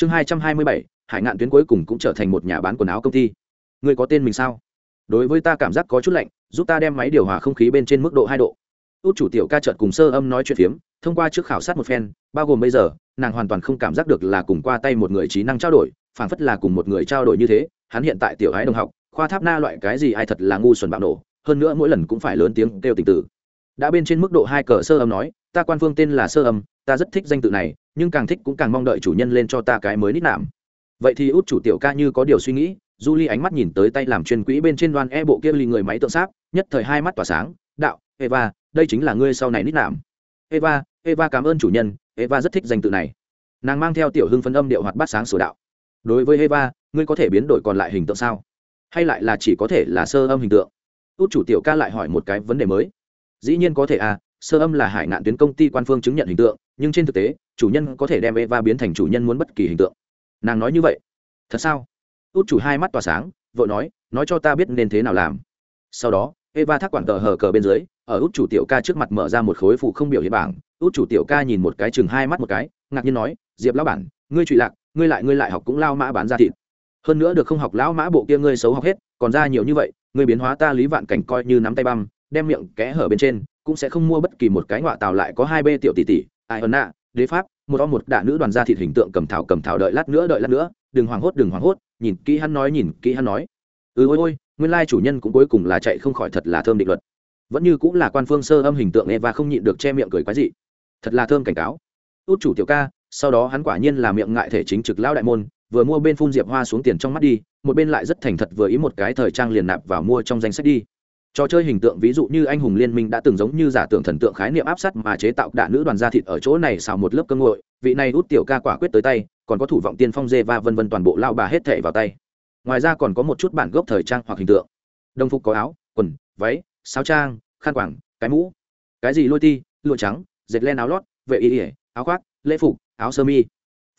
chương hai trăm hai mươi bảy, hải ngạn tuyến cuối cùng cũng trở thành một nhà bán quần áo công ty. Người có tên mình sao? Đối với ta cảm giác có chút lạnh, giúp ta đem máy điều hòa không khí bên trên mức độ hai độ. Út chủ tiểu ca trợt cùng sơ âm nói chuyện phiếm, thông qua trước khảo sát một phen, bao gồm bây giờ, nàng hoàn toàn không cảm giác được là cùng qua tay một người trí năng trao đổi, phảng phất là cùng một người trao đổi như thế, hắn hiện tại tiểu ái đồng học, khoa tháp na loại cái gì ai thật là ngu xuẩn bạo nổ, hơn nữa mỗi lần cũng phải lớn tiếng kêu tình tử. Đã bên trên mức độ hai cờ sơ âm nói, ta quan phương tên là sơ âm ta rất thích danh tự này, nhưng càng thích cũng càng mong đợi chủ nhân lên cho ta cái mới nít nạm. Vậy thì út chủ tiểu ca như có điều suy nghĩ, du ly ánh mắt nhìn tới tay làm chuyên quỹ bên trên đoan e bộ kia ly người máy tượng sáp, nhất thời hai mắt tỏa sáng, đạo, eva, đây chính là ngươi sau này nít nạm. Eva eva cảm ơn chủ nhân, eva rất thích danh tự này. Nàng mang theo tiểu hưng phân âm điệu hoạt bát sáng sửa đạo. Đối với eva, ngươi có thể biến đổi còn lại hình tượng sao? Hay lại là chỉ có thể là sơ âm hình tượng? Út chủ tiểu ca lại hỏi một cái vấn đề mới. Dĩ nhiên có thể à sơ âm là hải ngạn tuyến công ty quan phương chứng nhận hình tượng, nhưng trên thực tế, chủ nhân có thể đem eva biến thành chủ nhân muốn bất kỳ hình tượng. Nàng nói như vậy. Thật sao? Út chủ hai mắt tỏa sáng vợ nói nói cho ta biết nên thế nào làm. Sau đó, eva thác quản tờ hờ cờ bên dưới, ở út chủ tiểu ca trước mặt mở ra một khối phụ không biểu hiện bảng. Út chủ tiểu ca nhìn một cái, chừng hai mắt một cái, ngạc nhiên nói, diệp lão bản, ngươi trụy lạc, ngươi lại ngươi lại học cũng lao mã bán ra thịt. Hơn nữa được không học lão mã bộ kia ngươi xấu học hết, còn ra nhiều như vậy, ngươi biến hóa ta lý vạn cảnh coi như nắm tay băm, đem miệng kẽ hở bên trên cũng sẽ không mua bất kỳ một cái ngọa tàu lại có hai bê tiểu tỷ tỷ, ai ơn nạ, đế pháp, một o một đạ nữ đoàn gia thịt hình tượng cầm thảo cầm thảo đợi lát nữa, đợi lát nữa, đừng hoảng hốt, đừng hoảng hốt, nhìn kỹ hắn nói, nhìn kỹ hắn nói. Ừ ôi ôi, nguyên lai chủ nhân cũng cuối cùng là chạy không khỏi thật là thơm định luật. Vẫn như cũng là quan phương sơ âm hình tượng và không nhịn được che miệng cười quái dị. Thật là thơm cảnh cáo. Út chủ tiểu ca, sau đó hắn quả nhiên là miệng ngại thể chính trực lao đại môn, vừa mua bên phun diệp hoa xuống tiền trong mắt đi, một bên lại rất thành thật vừa ý một cái thời trang liền nạp vào mua trong danh sách đi trò chơi hình tượng ví dụ như anh hùng liên minh đã từng giống như giả tưởng thần tượng khái niệm áp sát mà chế tạo đạn nữ đoàn gia thịt ở chỗ này xào một lớp cơ ngội vị này út tiểu ca quả quyết tới tay, còn có thủ vọng tiên phong dê và vân vân toàn bộ lao bà hết thệ vào tay. Ngoài ra còn có một chút bản gốc thời trang hoặc hình tượng. Đồng phục có áo, quần, váy, sáo trang, khăn quảng cái mũ. Cái gì lôi ti, lụa trắng, dệt len áo lót, vệ y ỉa áo khoác, lễ phục, áo sơ mi.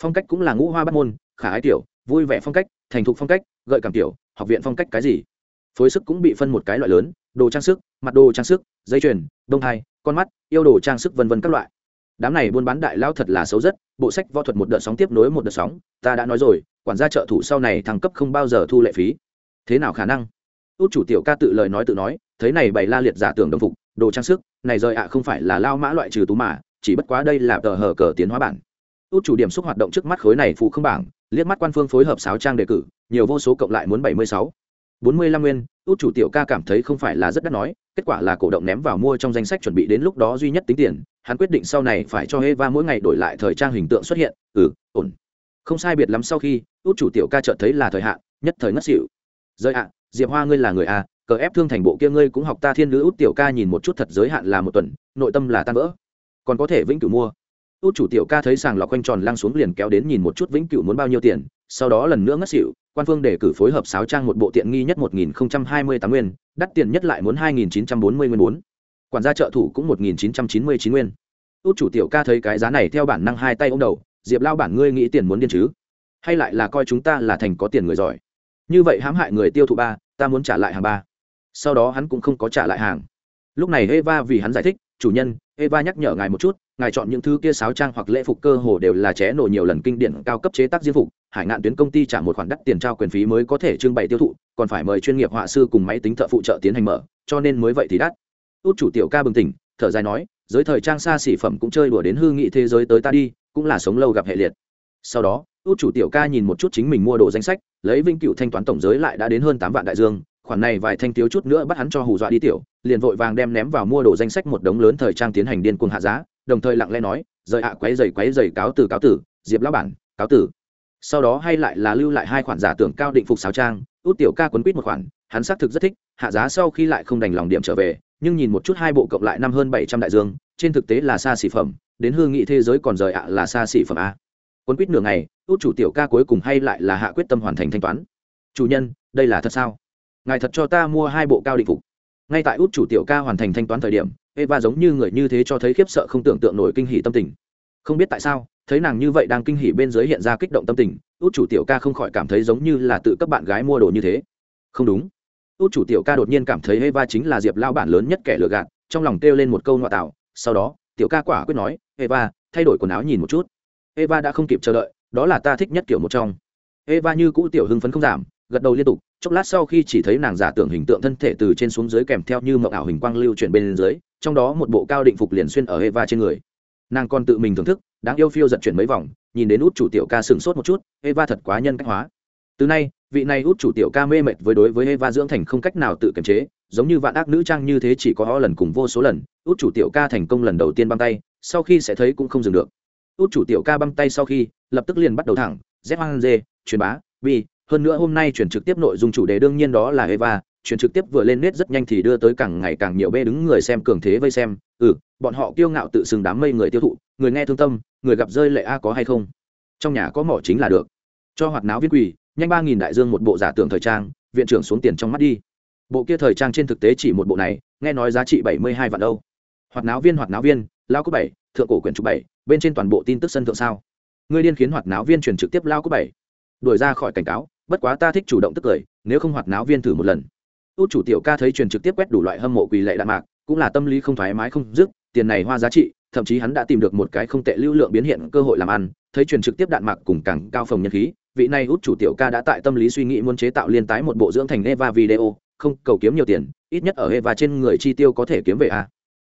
Phong cách cũng là ngũ hoa bắt môn, khả ái tiểu, vui vẻ phong cách, thành thục phong cách, gợi cảm tiểu, học viện phong cách cái gì? Phối sức cũng bị phân một cái loại lớn, đồ trang sức, mặt đồ trang sức, dây chuyền đông thai con mắt, yêu đồ trang sức vân vân các loại. Đám này buôn bán đại lao thật là xấu rất, bộ sách võ thuật một đợt sóng tiếp nối một đợt sóng, ta đã nói rồi, quản gia trợ thủ sau này thăng cấp không bao giờ thu lệ phí. Thế nào khả năng? Út chủ tiểu ca tự lời nói tự nói, thấy này bày la liệt giả tưởng đồng phục, đồ trang sức, này rời ạ không phải là lao mã loại trừ tú mà, chỉ bất quá đây là tờ hở cờ tiến hóa bản. Út chủ điểm xúc hoạt động trước mắt khối này phụ không bảng, liếc mắt quan phương phối hợp sáo trang đề cử, nhiều vô số cộng lại muốn bảy mươi sáu bốn mươi lăm nguyên, út chủ tiểu ca cảm thấy không phải là rất đắt nói, kết quả là cổ động ném vào mua trong danh sách chuẩn bị đến lúc đó duy nhất tính tiền, hắn quyết định sau này phải cho Eva mỗi ngày đổi lại thời trang hình tượng xuất hiện ừ ổn. Không sai biệt lắm sau khi, út chủ tiểu ca chợt thấy là thời hạn, nhất thời ngất xỉu. Giới ạ, diệp hoa ngươi là người a cờ ép thương thành bộ kia ngươi cũng học ta thiên nữ út tiểu ca nhìn một chút thật giới hạn là một tuần, nội tâm là tan vỡ. Còn có thể vĩnh cửu mua. Út chủ tiểu ca thấy sàng lọc quanh tròn lăng xuống liền kéo đến nhìn một chút vĩnh cửu muốn bao nhiêu tiền sau đó lần nữa ngất xỉu, quan phương đề cử phối hợp sáo trang một bộ tiện nghi nhất một nghìn hai mươi tám nguyên, đắt tiền nhất lại muốn hai nghìn chín trăm bốn mươi nguyên bốn. Quản gia trợ thủ cũng một nghìn chín trăm chín mươi chín nguyên. Út chủ tiểu ca thấy cái giá này theo bản năng hai tay ô m đầu, diệp lao bản ngươi nghĩ tiền muốn điên chứ? Hay lại là coi chúng ta là thành có tiền người giỏi? Như vậy hãm hại người tiêu thụ ba, ta muốn trả lại hàng ba. Sau đó hắn cũng không có trả lại hàng. Lúc này eva vì hắn giải thích, chủ nhân, eva nhắc nhở ngài một chút, ngài chọn những thứ kia sáo trang hoặc lễ phục cơ hồ đều là ché nổ nhiều lần kinh điển cao cấp chế tác diên phục hải ngạn tuyến công ty trả một khoản đắt tiền trao quyền phí mới có thể trưng bày tiêu thụ, còn phải mời chuyên nghiệp họa sư cùng máy tính thợ phụ trợ tiến hành mở, cho nên mới vậy thì đắt. Út chủ tiểu ca bừng tỉnh, thở dài nói, giới thời trang xa xỉ phẩm cũng chơi đùa đến hư nghị thế giới tới ta đi, cũng là sống lâu gặp hệ liệt. Sau đó, út chủ tiểu ca nhìn một chút chính mình mua đồ danh sách, lấy vinh cựu thanh toán tổng giới lại đã đến hơn tám vạn đại dương, khoản này vài thanh thiếu chút nữa bắt hắn cho hù dọa đi tiểu, liền vội vàng đem ném vào mua đồ danh sách một đống lớn thời trang tiến hành điên cuồng hạ giá, đồng thời lặng lẽ nói, rời ạ, quấy dày quấy dày cáo từ cáo tử, diệp lão bản, cáo tử sau đó hay lại là lưu lại hai khoản giả tưởng cao định phục sáo trang, út tiểu ca quấn quýt một khoản, hắn xác thực rất thích, hạ giá sau khi lại không đành lòng điểm trở về, nhưng nhìn một chút hai bộ cộng lại năm hơn bảy trăm đại dương, trên thực tế là xa xỉ phẩm, đến hương nghị thế giới còn rời ạ là xa xỉ phẩm a. Quấn quýt nửa ngày, út chủ tiểu ca cuối cùng hay lại là hạ quyết tâm hoàn thành thanh toán. Chủ nhân, đây là thật sao? Ngài thật cho ta mua hai bộ cao định phục. Ngay tại út chủ tiểu ca hoàn thành thanh toán thời điểm, eva giống như người như thế cho thấy khiếp sợ không tưởng tượng nổi kinh hỉ tâm tình. Không biết tại sao thấy nàng như vậy đang kinh hỉ bên dưới hiện ra kích động tâm tình, út chủ tiểu ca không khỏi cảm thấy giống như là tự các bạn gái mua đồ như thế. Không đúng. Út chủ tiểu ca đột nhiên cảm thấy eva chính là diệp lao bản lớn nhất kẻ lừa gạt, trong lòng kêu lên một câu ngoại tạo, sau đó, tiểu ca quả quyết nói eva thay đổi quần áo nhìn một chút. Eva đã không kịp chờ đợi, đó là ta thích nhất kiểu một trong. Eva như cũ tiểu hưng phấn không giảm, gật đầu liên tục, chốc lát sau khi chỉ thấy nàng giả tưởng hình tượng thân thể từ trên xuống dưới kèm theo như mộng ảo hình quang lưu chuyển bên dưới, trong đó một bộ cao định phục liền xuyên ở eva trên người. Nàng còn tự mình thưởng thức đáng yêu phiêu giật chuyển mấy vòng, nhìn đến út chủ tiểu ca sửng sốt một chút, eva thật quá nhân cách hóa. Từ nay, vị này út chủ tiểu ca mê mệt với đối với eva dưỡng thành không cách nào tự kiềm chế, giống như vạn ác nữ trang như thế chỉ có ho lần cùng vô số lần, út chủ tiểu ca thành công lần đầu tiên băng tay, sau khi sẽ thấy cũng không dừng được. Út chủ tiểu ca băng tay sau khi, lập tức liền bắt đầu thẳng, z hoang dê, truyền bá, bi, hơn nữa hôm nay chuyển trực tiếp nội dung chủ đề đương nhiên đó là eva, chuyển trực tiếp vừa lên nét rất nhanh thì đưa tới càng ngày càng nhiều bê đứng người xem cường thế vây xem ừ bọn họ kiêu ngạo tự xưng đám mây người tiêu thụ, người nghe thương tâm, người gặp rơi lệ a có hay không? Trong nhà có mỏ chính là được. Cho hoạt náo viên quỳ, nhanh ba nghìn đại dương một bộ giả tưởng thời trang, viện trưởng xuống tiền trong mắt đi. Bộ kia thời trang trên thực tế chỉ một bộ này, nghe nói giá trị bảy mươi hai vạn đâu. Hoạt náo viên, hoạt náo viên, lao cấp bảy, thượng cổ quyển chụp bảy, bên trên toàn bộ tin tức sân thượng sao? Người điên khiến hoạt náo viên truyền trực tiếp lao cấp bảy. Đuổi ra khỏi cảnh cáo, bất quá ta thích chủ động tức cười, nếu không hoạt náo viên thử một lần. Út chủ tiểu ca thấy truyền trực tiếp quét đủ loại hâm mộ quỳ lệ đạn mạc cũng là tâm lý không thoải mái không dứt, tiền này hoa giá trị, thậm chí hắn đã tìm được một cái không tệ lưu lượng biến hiện cơ hội làm ăn, thấy truyền trực tiếp đạn mạc cùng càng cao phòng nhân khí, vị này út chủ tiểu ca đã tại tâm lý suy nghĩ muốn chế tạo liên tái một bộ dưỡng thành eva video, không, cầu kiếm nhiều tiền, ít nhất ở eva trên người chi tiêu có thể kiếm về a.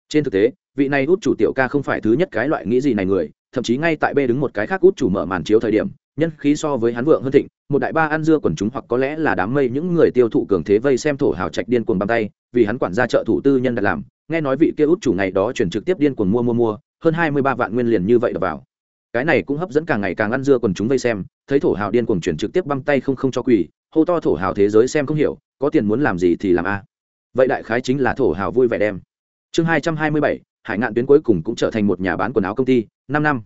Trên thực tế, vị này út chủ tiểu ca không phải thứ nhất cái loại nghĩ gì này người, thậm chí ngay tại b đứng một cái khác út chủ mở màn chiếu thời điểm, nhân khí so với hắn vượng hơn thịnh một đại ba ăn dưa quần chúng hoặc có lẽ là đám mây những người tiêu thụ cường thế vây xem thổ hào trạch điên cuồng bằng tay, vì hắn quản gia trợ thủ tư nhân đặt làm. Nghe nói vị kia út chủ ngày đó chuyển trực tiếp điên cuồng mua mua mua, hơn hai mươi ba vạn nguyên liền như vậy đập vào. Cái này cũng hấp dẫn càng ngày càng ăn dưa quần chúng vây xem, thấy thổ hào điên cuồng chuyển trực tiếp băng tay không không cho quỳ, hô to thổ hào thế giới xem không hiểu, có tiền muốn làm gì thì làm a. Vậy đại khái chính là thổ hào vui vẻ đem. Chương hai trăm hai mươi bảy, hải ngạn tuyến cuối cùng cũng trở thành một nhà bán quần áo công ty, năm năm.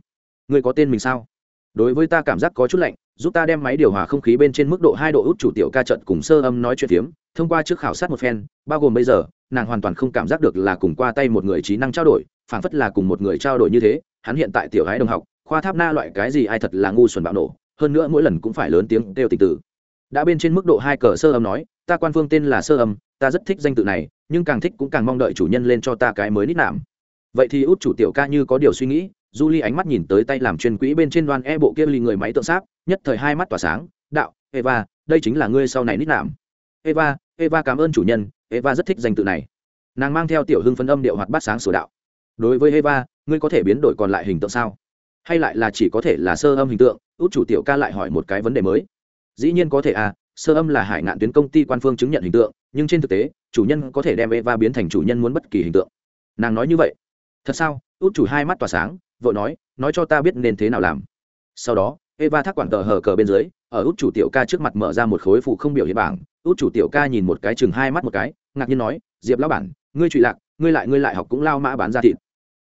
Người có tên mình sao? Đối với ta cảm giác có chút lạnh giúp ta đem máy điều hòa không khí bên trên mức độ hai độ út chủ tiểu ca trận cùng sơ âm nói chuyện phiếm, thông qua trước khảo sát một phen, bao gồm bây giờ, nàng hoàn toàn không cảm giác được là cùng qua tay một người trí năng trao đổi, phảng phất là cùng một người trao đổi như thế, hắn hiện tại tiểu gái đồng học, khoa tháp na loại cái gì ai thật là ngu xuẩn bạo nổ, hơn nữa mỗi lần cũng phải lớn tiếng kêu tình tử. Đã bên trên mức độ hai cờ sơ âm nói, ta quan phương tên là sơ âm, ta rất thích danh tự này, nhưng càng thích cũng càng mong đợi chủ nhân lên cho ta cái mới nít nạm. Vậy thì út chủ tiểu ca như có điều suy nghĩ du ly ánh mắt nhìn tới tay làm chuyên quỹ bên trên đoan e bộ kia ly người máy tượng sáp nhất thời hai mắt tỏa sáng, đạo, eva, đây chính là ngươi sau này nít làm eva eva cảm ơn chủ nhân, eva rất thích danh tự này. Nàng mang theo tiểu hưng phân âm điệu hoạt bát sáng sửa đạo. Đối với eva, ngươi có thể biến đổi còn lại hình tượng sao? Hay lại là chỉ có thể là sơ âm hình tượng? Út chủ tiểu ca lại hỏi một cái vấn đề mới. Dĩ nhiên có thể à sơ âm là hải ngạn tuyến công ty quan phương chứng nhận hình tượng, nhưng trên thực tế, chủ nhân có thể đem eva biến thành chủ nhân muốn bất kỳ hình tượng. Nàng nói như vậy. Thật sao? Út chủ hai mắt tỏa sáng vợ nói nói cho ta biết nên thế nào làm. Sau đó eva thác quản tờ hở cờ bên dưới, ở út chủ tiểu ca trước mặt mở ra một khối phụ không biểu hiện bảng. Út chủ tiểu ca nhìn một cái, chừng hai mắt một cái, ngạc nhiên nói, diệp lão bản, ngươi trụy lạc, ngươi lại ngươi lại học cũng lao mã bán ra thịt.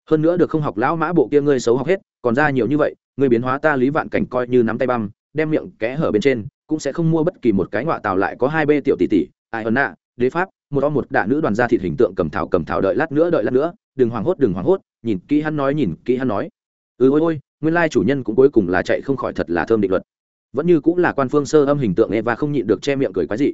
Hơn nữa được không học lão mã bộ kia ngươi xấu học hết, còn ra nhiều như vậy, ngươi biến hóa ta lý vạn cảnh coi như nắm tay băm, đem miệng kẽ hở bên trên, cũng sẽ không mua bất kỳ một cái ngọa tào lại có hai bê tiểu tỷ tỷ, ai ẩn nạ, đế pháp, một o một đạ nữ đoàn gia thịt hình tượng cầm thảo cầm thảo đợi lát nữa, đợi lát nữa, đừng hoảng hốt, đừng hoảng hốt. Nhìn kỹ hắn nói, nhìn kỹ hắn nói ừ ôi ôi nguyên lai chủ nhân cũng cuối cùng là chạy không khỏi thật là thơm định luật. Vẫn như cũng là quan phương sơ âm hình tượng và không nhịn được che miệng cười quái dị.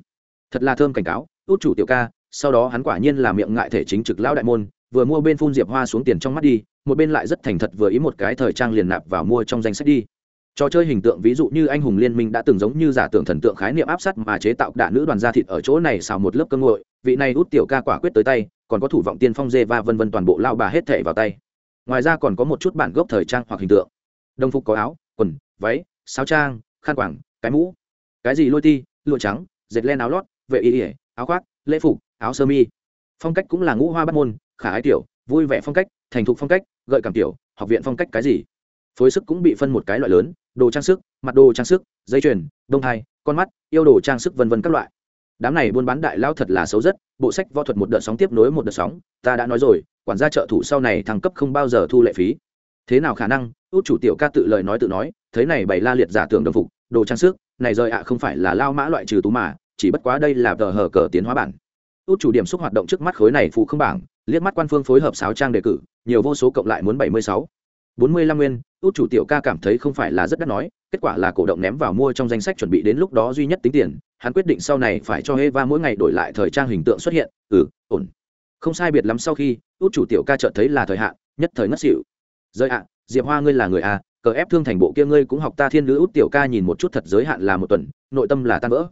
Thật là thơm cảnh cáo, út chủ tiểu ca. Sau đó hắn quả nhiên là miệng ngại thể chính trực lão đại môn, vừa mua bên phun diệp hoa xuống tiền trong mắt đi, một bên lại rất thành thật vừa ý một cái thời trang liền nạp vào mua trong danh sách đi. Trò chơi hình tượng ví dụ như anh hùng liên minh đã từng giống như giả tưởng thần tượng khái niệm áp sát mà chế tạo đạ nữ đoàn gia thịt ở chỗ này xào một lớp cơ ngội vị này út tiểu ca quả quyết tới tay, còn có thủ vọng tiên phong dê và vân vân toàn bộ lao bà hết thể vào tay. Ngoài ra còn có một chút bản gốc thời trang hoặc hình tượng đồng phục có áo, quần, váy, sáo trang, khăn quảng cái mũ, cái gì lôi ti, lụa trắng, dệt len áo lót, vệ y ỉa áo khoác, lễ phục, áo sơ mi. Phong cách cũng là ngũ hoa bắt môn, khả ái tiểu, vui vẻ phong cách, thành thục phong cách, gợi cảm tiểu, học viện phong cách cái gì. Phối sức cũng bị phân một cái loại lớn, đồ trang sức, mặt đồ trang sức, dây chuyền, đông thai con mắt, yêu đồ trang sức vân vân các loại. Đám này buôn bán đại lao thật là xấu rất, bộ sách võ thuật một đợt sóng tiếp nối một đợt sóng, ta đã nói rồi, quản gia trợ thủ sau này thăng cấp không bao giờ thu lệ phí thế nào khả năng? Út chủ tiểu ca tự lời nói tự nói, thấy này bày la liệt giả tưởng đồng phục, đồ trang sức, này rời ạ không phải là lao mã loại trừ tú mà, chỉ bất quá đây là tờ hở cờ tiến hóa bản. Út chủ điểm xúc hoạt động trước mắt khối này phụ không bảng, liếc mắt quan phương phối hợp sáo trang đề cử, nhiều vô số cộng lại muốn bảy mươi sáu. Bốn mươi lăm nguyên, út chủ tiểu ca cảm thấy không phải là rất đắt nói, kết quả là cổ động ném vào mua trong danh sách chuẩn bị đến lúc đó duy nhất tính tiền, hắn quyết định sau này phải cho Eva mỗi ngày đổi lại thời trang hình tượng xuất hiện. Ừ ổn. Không sai biệt lắm sau khi, út chủ tiểu ca chợt thấy là thời hạn, nhất thời ngất xỉu rơi ạ, diệp hoa ngươi là người à cờ ép thương thành bộ kia ngươi cũng học ta thiên nữ út tiểu ca nhìn một chút thật giới hạn là một tuần, nội tâm là tan vỡ.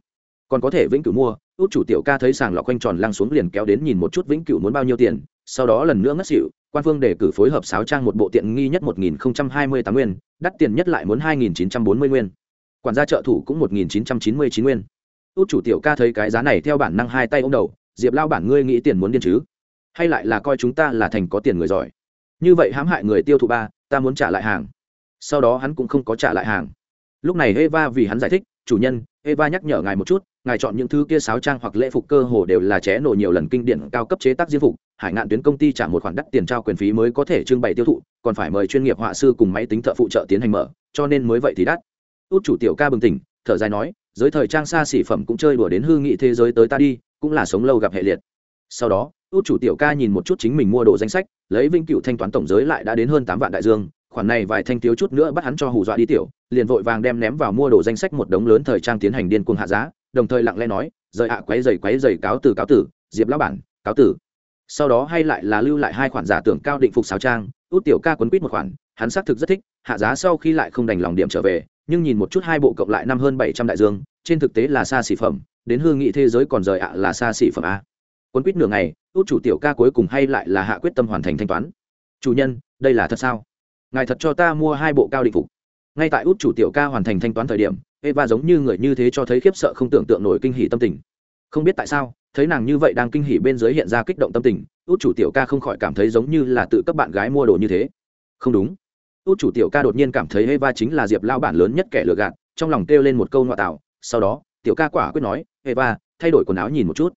Còn có thể vĩnh cửu mua, út chủ tiểu ca thấy sàng lọc quanh tròn lăng xuống liền kéo đến nhìn một chút vĩnh cửu muốn bao nhiêu tiền, sau đó lần nữa ngất xỉu, quan phương đề cử phối hợp sáo trang một bộ tiện nghi nhất một nghìn không trăm hai mươi tám nguyên, đắt tiền nhất lại muốn hai nghìn chín trăm bốn mươi nguyên. Quản gia trợ thủ cũng một nghìn chín trăm chín mươi chín nguyên. Út chủ tiểu ca thấy cái giá này theo bản năng hai tay ô m đầu, diệp lao bản ngươi nghĩ tiền muốn điên chứ? Hay lại là coi chúng ta là thành có tiền người giỏi? Như vậy hãm hại người tiêu thụ ba, ta muốn trả lại hàng. Sau đó hắn cũng không có trả lại hàng. Lúc này eva vì hắn giải thích, chủ nhân, eva nhắc nhở ngài một chút, ngài chọn những thứ kia sáo trang hoặc lễ phục cơ hồ đều là ché nổ nhiều lần kinh điển cao cấp chế tác diêm phục, hải ngạn tuyến công ty trả một khoản đắt tiền trao quyền phí mới có thể trưng bày tiêu thụ, còn phải mời chuyên nghiệp họa sư cùng máy tính thợ phụ trợ tiến hành mở, cho nên mới vậy thì đắt. Út chủ tiểu ca bừng tỉnh, thở dài nói, giới thời trang xa xỉ phẩm cũng chơi đùa đến hư nghị thế giới tới ta đi, cũng là sống lâu gặp hệ liệt sau đó út chủ tiểu ca nhìn một chút chính mình mua đồ danh sách, lấy vinh cựu thanh toán tổng giới lại đã đến hơn tám vạn đại dương, khoản này vài thanh thiếu chút nữa bắt hắn cho hù dọa đi tiểu, liền vội vàng đem ném vào mua đồ danh sách một đống lớn thời trang tiến hành điên cuồng hạ giá, đồng thời lặng lẽ nói, rời ạ, quấy dày quấy dày cáo từ cáo tử, diệp lão bản, cáo tử. Sau đó hay lại là lưu lại hai khoản giả tưởng cao định phục sáo trang út tiểu ca quấn quýt một khoản, hắn xác thực rất thích, hạ giá sau khi lại không đành lòng điểm trở về, nhưng nhìn một chút hai bộ cộng lại năm hơn bảy trăm đại dương, trên thực tế là xa xỉ phẩm, đến hương nghị thế giới còn rời ạ là xa xỉ phẩm a quấn quýt nửa ngày, út chủ tiểu ca cuối cùng hay lại là hạ quyết tâm hoàn thành thanh toán. Chủ nhân, đây là thật sao? Ngài thật cho ta mua hai bộ cao định phục. Ngay tại út chủ tiểu ca hoàn thành thanh toán thời điểm, eva giống như người như thế cho thấy khiếp sợ không tưởng tượng nổi kinh hỉ tâm tình. Không biết tại sao, thấy nàng như vậy đang kinh hỉ bên dưới hiện ra kích động tâm tình, út chủ tiểu ca không khỏi cảm thấy giống như là tự cấp bạn gái mua đồ như thế. Không đúng. Út chủ tiểu ca đột nhiên cảm thấy eva chính là diệp lao bản lớn nhất kẻ lừa gạt, trong lòng kêu lên một câu ngoại tạo. Sau đó, tiểu ca quả quyết nói, eva, thay đổi quần áo nhìn một chút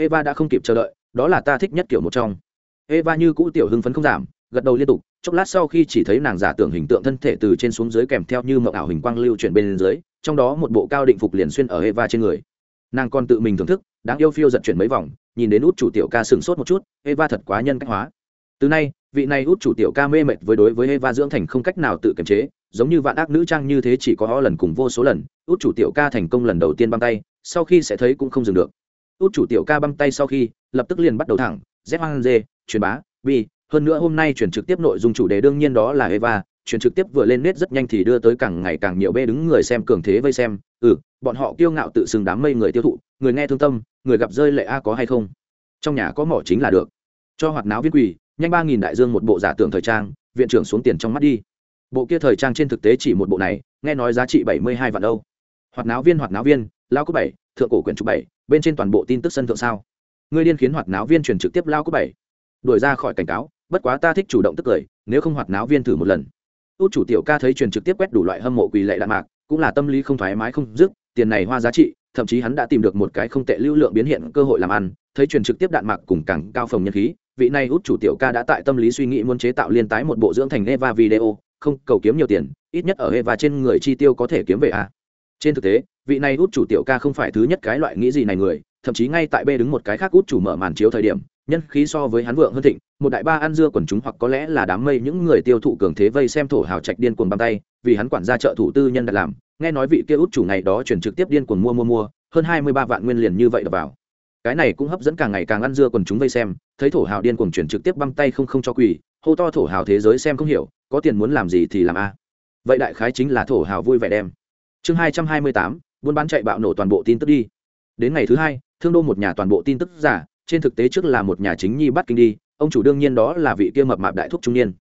eva đã không kịp chờ đợi, đó là ta thích nhất kiểu một trong. Eva như cũ tiểu hưng phấn không giảm, gật đầu liên tục, chốc lát sau khi chỉ thấy nàng giả tưởng hình tượng thân thể từ trên xuống dưới kèm theo như mộng ảo hình quang lưu chuyển bên dưới, trong đó một bộ cao định phục liền xuyên ở eva trên người. Nàng còn tự mình thưởng thức, đáng yêu phiêu giật chuyển mấy vòng, nhìn đến út chủ tiểu ca sửng sốt một chút, eva thật quá nhân cách hóa. Từ nay, vị này út chủ tiểu ca mê mệt với đối với eva dưỡng thành không cách nào tự kiềm chế, giống như vạn ác nữ trang như thế chỉ có ho lần cùng vô số lần, út chủ tiểu ca thành công lần đầu tiên băng tay, sau khi sẽ thấy cũng không dừng được út chủ tiểu ca băng tay sau khi, lập tức liền bắt đầu thẳng, z hoang dê, truyền bá bi hơn nữa hôm nay chuyển trực tiếp nội dung chủ đề đương nhiên đó là eva, chuyển trực tiếp vừa lên nét rất nhanh thì đưa tới càng ngày càng nhiều bê đứng người xem cường thế vây xem. Ừ bọn họ kiêu ngạo tự xưng đám mây người tiêu thụ, người nghe thương tâm, người gặp rơi lệ a có hay không? Trong nhà có mỏ chính là được. Cho hoạt náo viết quỳ, nhanh ba nghìn đại dương một bộ giả tưởng thời trang, viện trưởng xuống tiền trong mắt đi. Bộ kia thời trang trên thực tế chỉ một bộ này, nghe nói giá trị bảy mươi hai vạn đâu hoạt náo viên, hoạt náo viên, lao cấp bảy, thượng cổ quyển trục bảy bên trên toàn bộ tin tức sân thượng sao? Ngươi điên khiến hoạt náo viên truyền trực tiếp lao cấp bảy. Đuổi ra khỏi cảnh cáo, bất quá ta thích chủ động tức cười, nếu không hoạt náo viên thử một lần. Út chủ tiểu ca thấy truyền trực tiếp quét đủ loại hâm mộ quỳ lệ đạn mạc, cũng là tâm lý không thoải mái không dứt, tiền này hoa giá trị, thậm chí hắn đã tìm được một cái không tệ lưu lượng biến hiện cơ hội làm ăn, thấy truyền trực tiếp đạn mạc cùng càng cao phòng nhân khí, vị này út chủ tiểu ca đã tại tâm lý suy nghĩ muốn chế tạo liên tái một bộ dưỡng thành eva video, không cầu kiếm nhiều tiền, ít nhất ở eva trên người chi tiêu có thể kiếm về a trên thực tế vị này út chủ tiểu ca không phải thứ nhất cái loại nghĩ gì này người, thậm chí ngay tại b đứng một cái khác út chủ mở màn chiếu thời điểm, nhân khí so với hắn vượng hơn thịnh, một đại ba ăn dưa quần chúng hoặc có lẽ là đám mây những người tiêu thụ cường thế vây xem thổ hào trạch điên cuồng băng tay, vì hắn quản gia chợ thủ tư nhân đặt làm, nghe nói vị kia út chủ ngày đó chuyển trực tiếp điên cuồng mua mua mua, hơn hai mươi ba vạn nguyên liền như vậy đập vào. Cái này cũng hấp dẫn càng ngày càng ăn dưa quần chúng vây xem, thấy thổ hào điên cuồng chuyển trực tiếp băng tay không không cho quỳ, hô to thổ hào thế giới xem không hiểu, có tiền muốn làm gì thì làm a. Vậy đại khái chính là thổ hào vui vẻ đem. Chương hai trăm hai mươi tám buôn bán chạy bạo nổ toàn bộ tin tức đi. Đến ngày thứ hai, thương đô một nhà toàn bộ tin tức giả, trên thực tế trước là một nhà chính nhi bắt kinh đi, ông chủ đương nhiên đó là vị kia mập mạp đại thúc trung niên.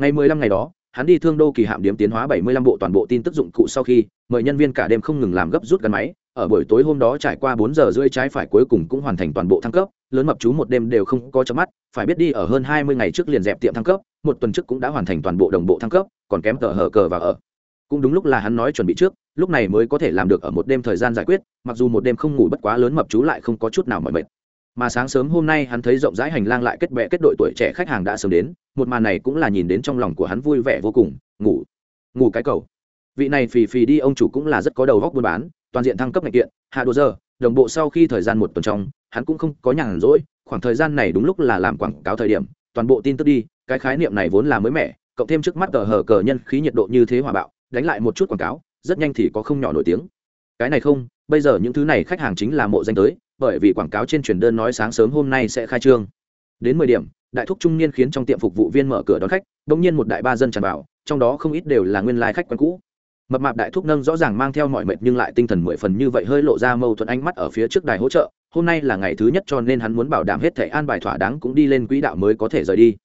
Ngày mười lăm ngày đó, hắn đi thương đô kỳ hạm điếm tiến hóa bảy mươi lăm bộ toàn bộ tin tức dụng cụ sau khi, mời nhân viên cả đêm không ngừng làm gấp rút gắn máy, ở buổi tối hôm đó trải qua bốn giờ rưỡi trái phải cuối cùng cũng hoàn thành toàn bộ thăng cấp, lớn mập chú một đêm đều không có chớp mắt, phải biết đi ở hơn hai mươi ngày trước liền dẹp tiệm thăng cấp, một tuần trước cũng đã hoàn thành toàn bộ đồng bộ thăng cấp, còn kém tờ hở cờ và ở cũng đúng lúc là hắn nói chuẩn bị trước, lúc này mới có thể làm được ở một đêm thời gian giải quyết, mặc dù một đêm không ngủ bất quá lớn mập chú lại không có chút nào mỏi mệt. Mà sáng sớm hôm nay hắn thấy rộng rãi hành lang lại kết bè kết đội tuổi trẻ khách hàng đã sớm đến, một màn này cũng là nhìn đến trong lòng của hắn vui vẻ vô cùng, ngủ. Ngủ cái cầu. Vị này phì phì đi, ông chủ cũng là rất có đầu góc buôn bán, toàn diện thăng cấp ngành kiện, hạ đồ giờ, đồng bộ sau khi thời gian một tuần trong, hắn cũng không có nhàn rỗi, khoảng thời gian này đúng lúc là làm quảng cáo thời điểm, toàn bộ tin tức đi, cái khái niệm này vốn là mới mẻ, cộng thêm trước mắt tờ hờ cờ nhân khí nhiệt độ như thế hòa bạo đánh lại một chút quảng cáo, rất nhanh thì có không nhỏ nổi tiếng. Cái này không, bây giờ những thứ này khách hàng chính là mộ danh tới, bởi vì quảng cáo trên truyền đơn nói sáng sớm hôm nay sẽ khai trương. Đến mười điểm, đại thúc trung niên khiến trong tiệm phục vụ viên mở cửa đón khách bỗng nhiên một đại ba dân tràn vào, trong đó không ít đều là nguyên lai khách quen cũ. Mập mạp đại thúc nâng rõ ràng mang theo mọi mệt nhưng lại tinh thần mười phần như vậy hơi lộ ra mâu thuẫn ánh mắt ở phía trước đài hỗ trợ, hôm nay là ngày thứ nhất cho nên hắn muốn bảo đảm hết thẻ an bài thỏa đáng cũng đi lên quỹ đạo mới có thể rời đi.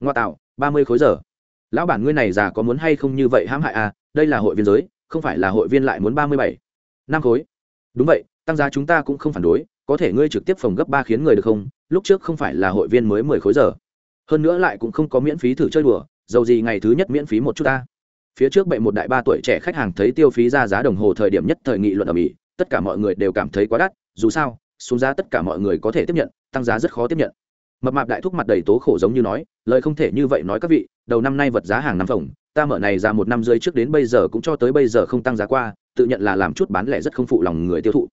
Ngoa tạo, ba mươi khối giờ lão bản ngươi này già có muốn hay không như vậy hãm hại à đây là hội viên giới, không phải là hội viên lại muốn ba mươi bảy. Năm khối. Đúng vậy, tăng giá chúng ta cũng không phản đối, có thể ngươi trực tiếp phòng gấp ba khiến người được không, lúc trước không phải là hội viên mới mười khối giờ. Hơn nữa lại cũng không có miễn phí thử chơi đùa, dầu gì ngày thứ nhất miễn phí một chút ta. Phía trước bệ một đại ba tuổi trẻ khách hàng thấy tiêu phí ra giá đồng hồ thời điểm nhất thời nghị luận ở mỹ, tất cả mọi người đều cảm thấy quá đắt, dù sao, xuống giá tất cả mọi người có thể tiếp nhận, tăng giá rất khó tiếp nhận. Mập mạp đại thúc mặt đầy tố khổ giống như nói, lời không thể như vậy nói các vị đầu năm nay vật giá hàng năm phòng ta mở này ra một năm rưỡi trước đến bây giờ cũng cho tới bây giờ không tăng giá qua, tự nhận là làm chút bán lẻ rất không phụ lòng người tiêu thụ.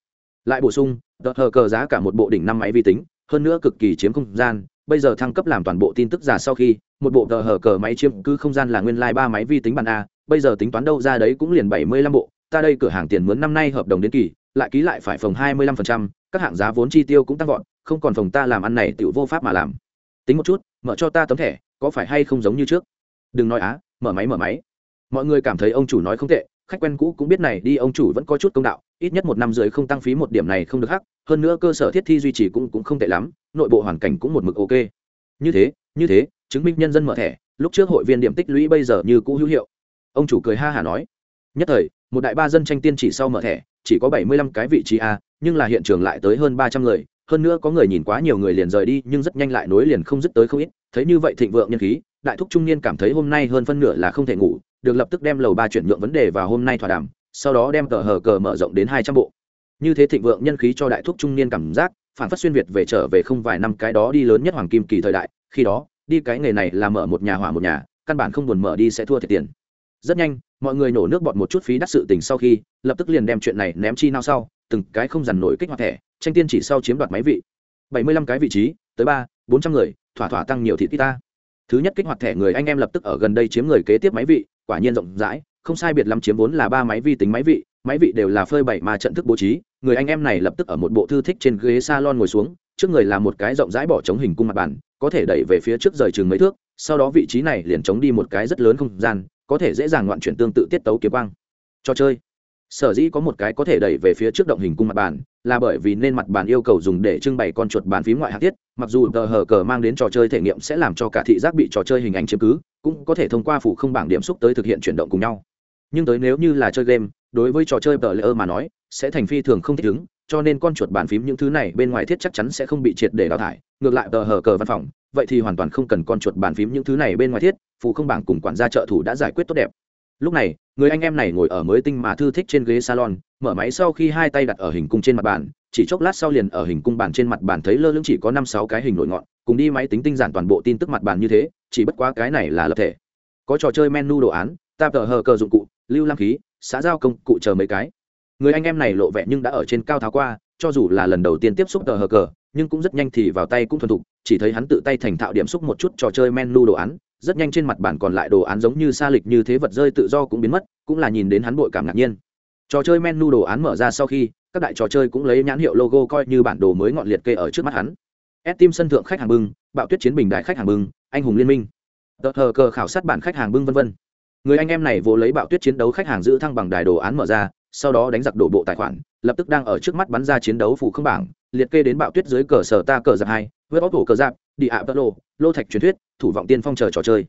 Lại bổ sung đợt hờ cờ giá cả một bộ đỉnh năm máy vi tính, hơn nữa cực kỳ chiếm không gian, bây giờ thăng cấp làm toàn bộ tin tức giả sau khi, một bộ đợt hở cờ máy chiếm cứ không gian là nguyên lai ba máy vi tính bàn a, bây giờ tính toán đâu ra đấy cũng liền bảy mươi lăm bộ, ta đây cửa hàng tiền mướn năm nay hợp đồng đến kỳ, lại ký lại phải phòng hai mươi lăm phần trăm, các hạng giá vốn chi tiêu cũng tăng vọt, không còn phòng ta làm ăn này tự vô pháp mà làm. Tính một chút, mở cho ta tấm thẻ có phải hay không giống như trước? Đừng nói á, mở máy mở máy. Mọi người cảm thấy ông chủ nói không tệ, khách quen cũ cũng biết này đi, ông chủ vẫn có chút công đạo, ít nhất một năm rưỡi không tăng phí một điểm này không được hắc, hơn nữa cơ sở thiết thi duy trì cũng cũng không tệ lắm, nội bộ hoàn cảnh cũng một mực ok. Như thế như thế, chứng minh nhân dân mở thẻ, lúc trước hội viên điểm tích lũy bây giờ như cũ hữu hiệu. Ông chủ cười ha hả nói. Nhất thời, một đại ba dân tranh tiên chỉ sau mở thẻ, chỉ có bảy mươi lăm cái vị trí a, nhưng là hiện trường lại tới hơn ba trăm người hơn nữa có người nhìn quá nhiều người liền rời đi, nhưng rất nhanh lại nối liền không dứt tới không ít. Thấy như vậy thịnh vượng nhân khí, đại thúc trung niên cảm thấy hôm nay hơn phân nửa là không thể ngủ, được lập tức đem lầu ba chuyển nhượng vấn đề vào hôm nay thỏa đàm, sau đó đem tờ hờ cờ mở rộng đến hai trăm bộ. Như thế thịnh vượng nhân khí cho đại thúc trung niên cảm giác, phản phát xuyên việt về trở về không vài năm cái đó đi lớn nhất hoàng kim kỳ thời đại, khi đó, đi cái nghề này là mở một nhà hỏa một nhà, căn bản không buồn mở đi sẽ thua thiệt tiền. Rất nhanh, mọi người nổ nước bọt một chút phí đắt sự tình sau khi, lập tức liền đem chuyện này ném chi nao sau từng cái không dằn nổi kích hoạt thẻ, tranh tiên chỉ sau chiếm đoạt máy vị. Bảy mươi lăm cái vị trí, tới ba, bốn trăm người, thỏa thỏa tăng nhiều thịt ta. Thứ nhất kích hoạt thẻ người anh em lập tức ở gần đây chiếm người kế tiếp máy vị, quả nhiên rộng rãi, không sai biệt lắm chiếm vốn là ba máy vi tính máy vị máy vị đều là phơi bảy mà trận thức bố trí, người anh em này lập tức ở một bộ thư thích trên ghế salon ngồi xuống, trước người là một cái rộng rãi bỏ chống hình cung mặt bàn, có thể đẩy về phía trước rời chừng mấy thước, sau đó vị trí này liền chống đi một cái rất lớn không gian, có thể dễ dàng ngoạn chuyển tương tự tiết tấu kiếm quang. Cho chơi sở dĩ có một cái có thể đẩy về phía trước động hình cung mặt bàn, là bởi vì nên mặt bàn yêu cầu dùng để trưng bày con chuột bàn phím ngoại hạng tiết mặc dù tờ hờ cờ mang đến trò chơi thể nghiệm sẽ làm cho cả thị giác bị trò chơi hình ảnh chiếm cứ, cũng có thể thông qua phụ không bảng điểm xúc tới thực hiện chuyển động cùng nhau. Nhưng tới nếu như là chơi game, đối với trò chơi tờ lỡ mà nói, sẽ thành phi thường không thích ứng, cho nên con chuột bàn phím những thứ này bên ngoài thiết chắc chắn sẽ không bị triệt để đào thải, ngược lại tờ hờ cờ văn phòng, vậy thì hoàn toàn không cần con chuột bàn phím những thứ này bên ngoài thiết phụ không bảng cùng quản gia trợ thủ đã giải quyết tốt đẹp lúc này, người anh em này ngồi ở mới tinh mà thư thích trên ghế salon, mở máy sau khi hai tay đặt ở hình cung trên mặt bàn, chỉ chốc lát sau liền ở hình cung bàn trên mặt bàn thấy lơ lưng chỉ có năm sáu cái hình nổi ngọn, cùng đi máy tính tinh giản toàn bộ tin tức mặt bàn như thế, chỉ bất quá cái này là lập thể. Có trò chơi menu đồ án, tạp tờ hờ cờ dụng cụ, lưu lam khí, xã giao công cụ chờ mấy cái. Người anh em này lộ vẻ nhưng đã ở trên cao tháo qua, cho dù là lần đầu tiên tiếp xúc tờ hờ cờ, nhưng cũng rất nhanh thì vào tay cũng thuần thục, chỉ thấy hắn tự tay thành thạo điểm xúc một chút trò chơi menu đồ án rất nhanh trên mặt bản còn lại đồ án giống như sa lịch như thế vật rơi tự do cũng biến mất, cũng là nhìn đến hắn bội cảm ngạc nhiên. Trò chơi menu đồ án mở ra sau khi, các đại trò chơi cũng lấy nhãn hiệu logo coi như bản đồ mới ngọn liệt kê ở trước mắt hắn. Steam sân thượng khách hàng bưng, bạo tuyết chiến bình đại khách hàng bưng, anh hùng liên minh. Tờ hờ cờ khảo sát bản khách hàng bưng vân vân. Người anh em này vô lấy bạo tuyết chiến đấu khách hàng giữ thăng bằng đài đồ án mở ra, sau đó đánh giặc đổ bộ tài khoản lập tức đang ở trước mắt bắn ra chiến đấu phủ không bảng, liệt kê đến bạo tuyết dưới cờ sở ta cờ giặc hai, với bóc thủ cờ giặc, đi ạ bất lô lô thạch truyền thuyết, thủ vọng tiên phong chờ trò chơi.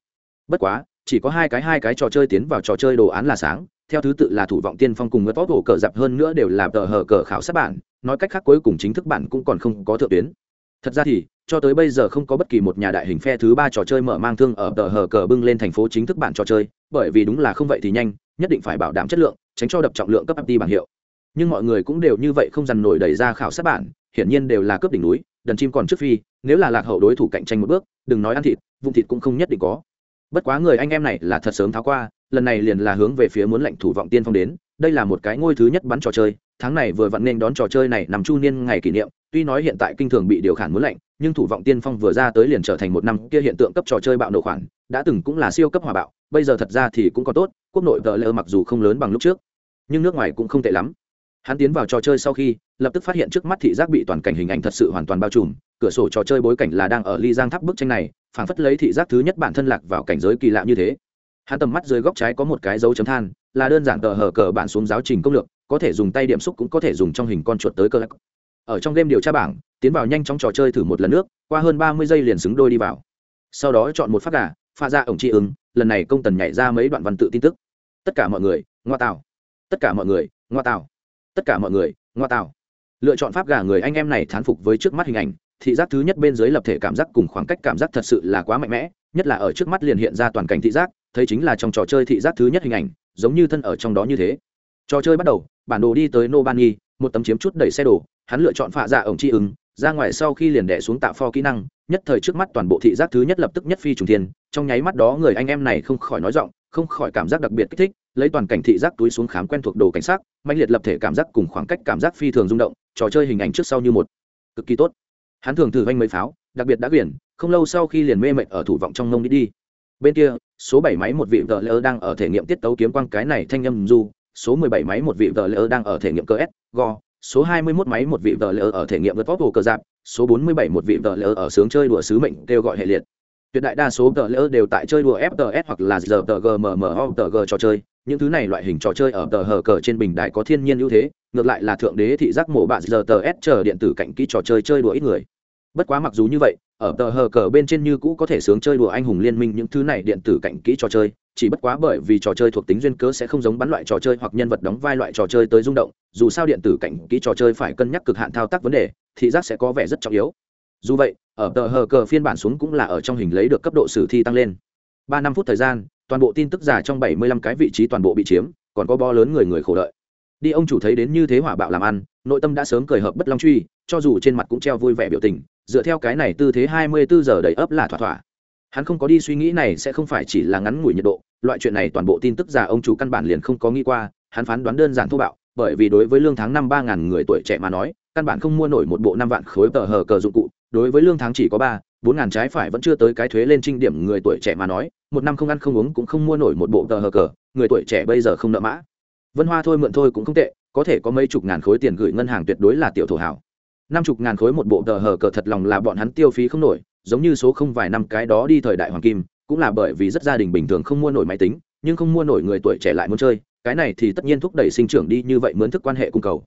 Bất quá, chỉ có hai cái hai cái trò chơi tiến vào trò chơi đồ án là sáng, theo thứ tự là thủ vọng tiên phong cùng với bóc hổ cờ giặc hơn nữa đều là tờ hờ cờ khảo sát bản, nói cách khác cuối cùng chính thức bản cũng còn không có thượng tuyến. Thật ra thì, cho tới bây giờ không có bất kỳ một nhà đại hình phe thứ ba trò chơi mở mang thương ở tờ hờ cờ bưng lên thành phố chính thức bản trò chơi, bởi vì đúng là không vậy thì nhanh, nhất định phải bảo đảm chất lượng, tránh cho đập trọng lượng cấp ft bảng hiệu nhưng mọi người cũng đều như vậy không dằn nổi đẩy ra khảo sát bản, hiển nhiên đều là cướp đỉnh núi, đần chim còn trước phi, nếu là lạc hậu đối thủ cạnh tranh một bước, đừng nói ăn thịt vùng thịt cũng không nhất định có. Bất quá người anh em này là thật sớm tháo qua, lần này liền là hướng về phía muốn lệnh thủ vọng tiên phong đến, đây là một cái ngôi thứ nhất bắn trò chơi, tháng này vừa vặn nên đón trò chơi này nằm chu niên ngày kỷ niệm, tuy nói hiện tại kinh thường bị điều khản muốn lệnh, nhưng thủ vọng tiên phong vừa ra tới liền trở thành một năm kia hiện tượng cấp trò chơi bạo nổ khoản, đã từng cũng là siêu cấp hòa bạo, bây giờ thật ra thì cũng có tốt, quốc nội tờ lỡ mặc dù không lớn bằng lúc trước, nhưng nước ngoài cũng không tệ lắm hắn tiến vào trò chơi sau khi, lập tức phát hiện trước mắt thị giác bị toàn cảnh hình ảnh thật sự hoàn toàn bao trùm, cửa sổ trò chơi bối cảnh là đang ở ly giang tháp bức tranh này, phảng phất lấy thị giác thứ nhất bản thân lạc vào cảnh giới kỳ lạ như thế. Hắn tầm mắt dưới góc trái có một cái dấu chấm than, là đơn giản tờ hở cờ bản xuống giáo trình công lược, có thể dùng tay điểm xúc cũng có thể dùng trong hình con chuột tới cơ lắc ở trong game điều tra bảng, tiến vào nhanh trong trò chơi thử một lần nước, qua hơn ba mươi giây liền xứng đôi đi vào. Sau đó chọn một phát gà, pha ra ổng tri ứng, lần này công tần nhảy ra mấy đoạn văn tự tin tức. Tất cả mọi người, ngoa tạo tất cả mọi người, ngoa tạo tất cả mọi người, ngoa tạo lựa chọn pháp gà người anh em này thán phục với trước mắt hình ảnh, thị giác thứ nhất bên dưới lập thể cảm giác cùng khoảng cách cảm giác thật sự là quá mạnh mẽ, nhất là ở trước mắt liền hiện ra toàn cảnh thị giác, thấy chính là trong trò chơi thị giác thứ nhất hình ảnh, giống như thân ở trong đó như thế. Trò chơi bắt đầu, bản đồ đi tới nobani, một tấm chiếm chút đẩy xe đổ, hắn lựa chọn phạ dạ ổng chi ứng, ra ngoài sau khi liền đẻ xuống tạo pho kỹ năng, nhất thời trước mắt toàn bộ thị giác thứ nhất lập tức nhất phi trùng thiên, trong nháy mắt đó người anh em này không khỏi nói giọng không khỏi cảm giác đặc biệt kích thích, lấy toàn cảnh thị giác túi xuống khám quen thuộc đồ cảnh sát mạnh liệt lập thể cảm giác cùng khoảng cách cảm giác phi thường rung động, trò chơi hình ảnh trước sau như một. Cực kỳ tốt. Hắn thường thử vanh mấy pháo, đặc biệt đã quyển, không lâu sau khi liền mê mệt ở thủ vọng trong nông đi đi. Bên kia, số bảy máy một vị vợ lỡ đang ở thể nghiệm tiết tấu kiếm quang cái này thanh âm du, số mười bảy máy một vị vợ lỡ đang ở thể nghiệm cơ s go số hai mươi 21 máy một vị vợ lỡ ở thể nghiệm vượt vóc hồ cờ giáp, số bốn mươi bảy một vị vợ lỡ ở sướng chơi đùa sứ mệnh kêu gọi hệ liệt tuyệt đại đa số tờ lỡ đều tại chơi đùa fts hoặc là giờ tờ gmmo tờ g trò chơi. Những thứ này loại hình trò chơi ở tờ hờ cờ trên bình đại có thiên nhiên ưu thế, ngược lại là thượng đế thị giác mổ bạn giờ tờ s chờ điện tử cạnh kỹ trò chơi chơi đùa ít người. Bất quá mặc dù như vậy, ở tờ hờ cờ bên trên như cũ có thể sướng chơi đùa anh hùng liên minh những thứ này điện tử cạnh kỹ trò chơi, chỉ bất quá bởi vì trò chơi thuộc tính duyên cớ sẽ không giống bắn loại trò chơi hoặc nhân vật đóng vai loại trò chơi tới rung động, dù sao điện tử cạnh kỹ trò chơi phải cân nhắc cực hạn thao tác vấn đề, thị giác sẽ có vẻ rất trọng yếu dù vậy, ở tờ hờ cờ phiên bản xuống cũng là ở trong hình lấy được cấp độ sử thi tăng lên. Ba năm phút thời gian, toàn bộ tin tức giả trong bảy mươi lăm cái vị trí toàn bộ bị chiếm, còn có bo lớn người người khổ đợi. Đi ông chủ thấy đến như thế hỏa bạo làm ăn, nội tâm đã sớm cười hợp bất long truy, cho dù trên mặt cũng treo vui vẻ biểu tình, dựa theo cái này tư thế hai mươi bốn giờ đầy ấp là thỏa thỏa. Hắn không có đi suy nghĩ này sẽ không phải chỉ là ngắn ngủi nhiệt độ, loại chuyện này toàn bộ tin tức giả ông chủ căn bản liền không có nghĩ qua, hắn phán đoán đơn giản thô bạo, bởi vì đối với lương tháng năm ba ngàn người tuổi trẻ mà nói căn bản không mua nổi một bộ năm vạn khối tờ hờ cờ dụng cụ, đối với lương tháng chỉ có ba, bốn ngàn trái phải vẫn chưa tới cái thuế lên trinh điểm người tuổi trẻ mà nói, một năm không ăn không uống cũng không mua nổi một bộ tờ hờ cờ, người tuổi trẻ bây giờ không nợ mã. Vân hoa thôi mượn thôi cũng không tệ, có thể có mấy chục ngàn khối tiền gửi ngân hàng tuyệt đối là tiểu thổ hảo năm chục ngàn khối một bộ tờ hờ cờ thật lòng là bọn hắn tiêu phí không nổi, giống như số không vài năm cái đó đi thời đại hoàng kim, cũng là bởi vì rất gia đình bình thường không mua nổi máy tính, nhưng không mua nổi người tuổi trẻ lại muốn chơi, cái này thì tất nhiên thúc đẩy sinh trưởng đi như vậy mướn thức quan hệ cung cầu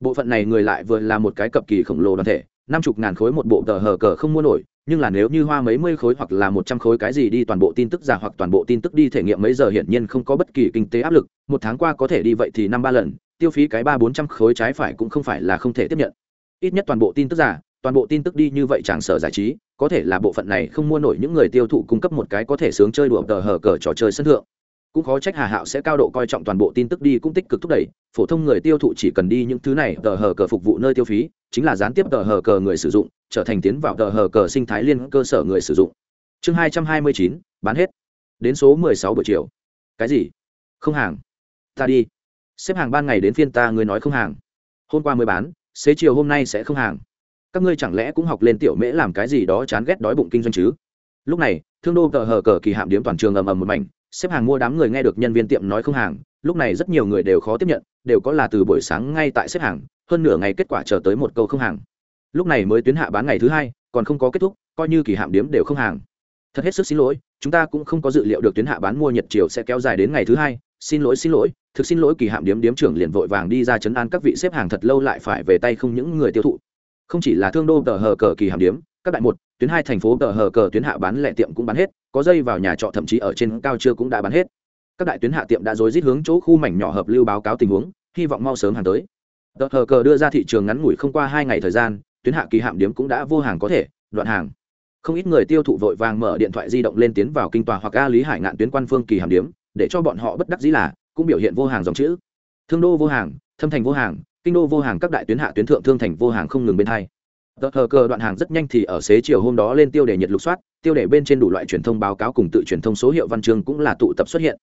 bộ phận này người lại vừa là một cái cập kỳ khổng lồ đoàn thể, năm chục ngàn khối một bộ tờ hờ cờ không mua nổi, nhưng là nếu như hoa mấy mươi khối hoặc là một trăm khối cái gì đi toàn bộ tin tức giả hoặc toàn bộ tin tức đi thể nghiệm mấy giờ hiển nhiên không có bất kỳ kinh tế áp lực, một tháng qua có thể đi vậy thì năm ba lần, tiêu phí cái ba bốn trăm khối trái phải cũng không phải là không thể tiếp nhận. Ít nhất toàn bộ tin tức giả, toàn bộ tin tức đi như vậy chẳng sở giải trí, có thể là bộ phận này không mua nổi những người tiêu thụ cung cấp một cái có thể sướng chơi đùa tờ hờ cờ trò chơi sân thượng cũng khó trách hà hạo sẽ cao độ coi trọng toàn bộ tin tức đi cũng tích cực thúc đẩy, phổ thông người tiêu thụ chỉ cần đi những thứ này, tờ hờ cờ phục vụ nơi tiêu phí, chính là gián tiếp tờ hờ cờ người sử dụng, trở thành tiến vào tờ hờ cờ sinh thái liên cơ sở người sử dụng. Chương hai trăm hai mươi chín, bán hết. Đến số mười sáu buổi chiều. Cái gì? Không hàng. Ta đi. Xếp hàng ban ngày đến phiên ta người nói không hàng. Hôm qua mới bán, xế chiều hôm nay sẽ không hàng. Các ngươi chẳng lẽ cũng học lên tiểu mễ làm cái gì đó chán ghét đói bụng kinh doanh chứ? Lúc này, thương đô tờ hờ cờ kỳ hạm điếm toàn trường ầm ầm một mảnh xếp hàng mua đám người nghe được nhân viên tiệm nói không hàng, lúc này rất nhiều người đều khó tiếp nhận, đều có là từ buổi sáng ngay tại xếp hàng, hơn nửa ngày kết quả chờ tới một câu không hàng. Lúc này mới tuyến hạ bán ngày thứ hai, còn không có kết thúc, coi như kỳ hạm điếm đều không hàng. Thật hết sức xin lỗi, chúng ta cũng không có dự liệu được tuyến hạ bán mua nhật chiều sẽ kéo dài đến ngày thứ hai. Xin lỗi xin lỗi, thực xin lỗi kỳ hạm điếm điếm trưởng liền vội vàng đi ra chấn an các vị xếp hàng thật lâu lại phải về tay không những người tiêu thụ. Không chỉ là thương đô tờ hờ cờ kỳ hạm điếm các đại một, tuyến hai thành phố tờ hờ cờ tuyến hạ bán lẻ tiệm cũng bán hết, có dây vào nhà trọ thậm chí ở trên cao chưa cũng đã bán hết. Các đại tuyến hạ tiệm đã dối rít hướng chỗ khu mảnh nhỏ hợp lưu báo cáo tình huống, hy vọng mau sớm hàng tới. Tờ hờ cờ đưa ra thị trường ngắn ngủi không qua hai ngày thời gian, tuyến hạ kỳ hạm điếm cũng đã vô hàng có thể, đoạn hàng. Không ít người tiêu thụ vội vàng mở điện thoại di động lên tiến vào kinh tòa hoặc a lý hải ngạn tuyến quan phương kỳ hàm điếm để cho bọn họ bất đắc dĩ là, cũng biểu hiện vô hàng dòng chữ. Thương đô vô hàng, thâm thành vô hàng, kinh đô vô hàng, các đại tuyến hạ tuyến thượng thương thành vô hàng không ngừng bên thay tờ hờ cờ đoạn hàng rất nhanh thì ở xế chiều hôm đó lên tiêu đề nhiệt lục soát, tiêu đề bên trên đủ loại truyền thông báo cáo cùng tự truyền thông số hiệu văn chương cũng là tụ tập xuất hiện.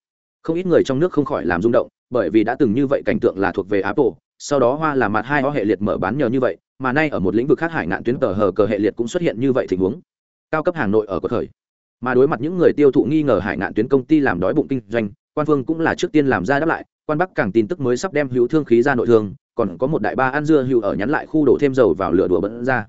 Không ít người trong nước không khỏi làm rung động, bởi vì đã từng như vậy cảnh tượng là thuộc về apple, sau đó hoa là mặt hai ho hệ liệt mở bán nhờ như vậy, mà nay ở một lĩnh vực khác hải ngạn tuyến tờ hờ cờ hệ liệt cũng xuất hiện như vậy tình huống. Cao cấp hà nội ở có thời mà đối mặt những người tiêu thụ nghi ngờ hải ngạn tuyến công ty làm đói bụng kinh doanh, quan phương cũng là trước tiên làm ra đáp lại quan bắc càng tin tức mới sắp đem hữu thương khí ra nội thương, còn có một đại ba ăn dưa hữu ở nhắn lại khu đổ thêm dầu vào lửa đùa bẫn ra.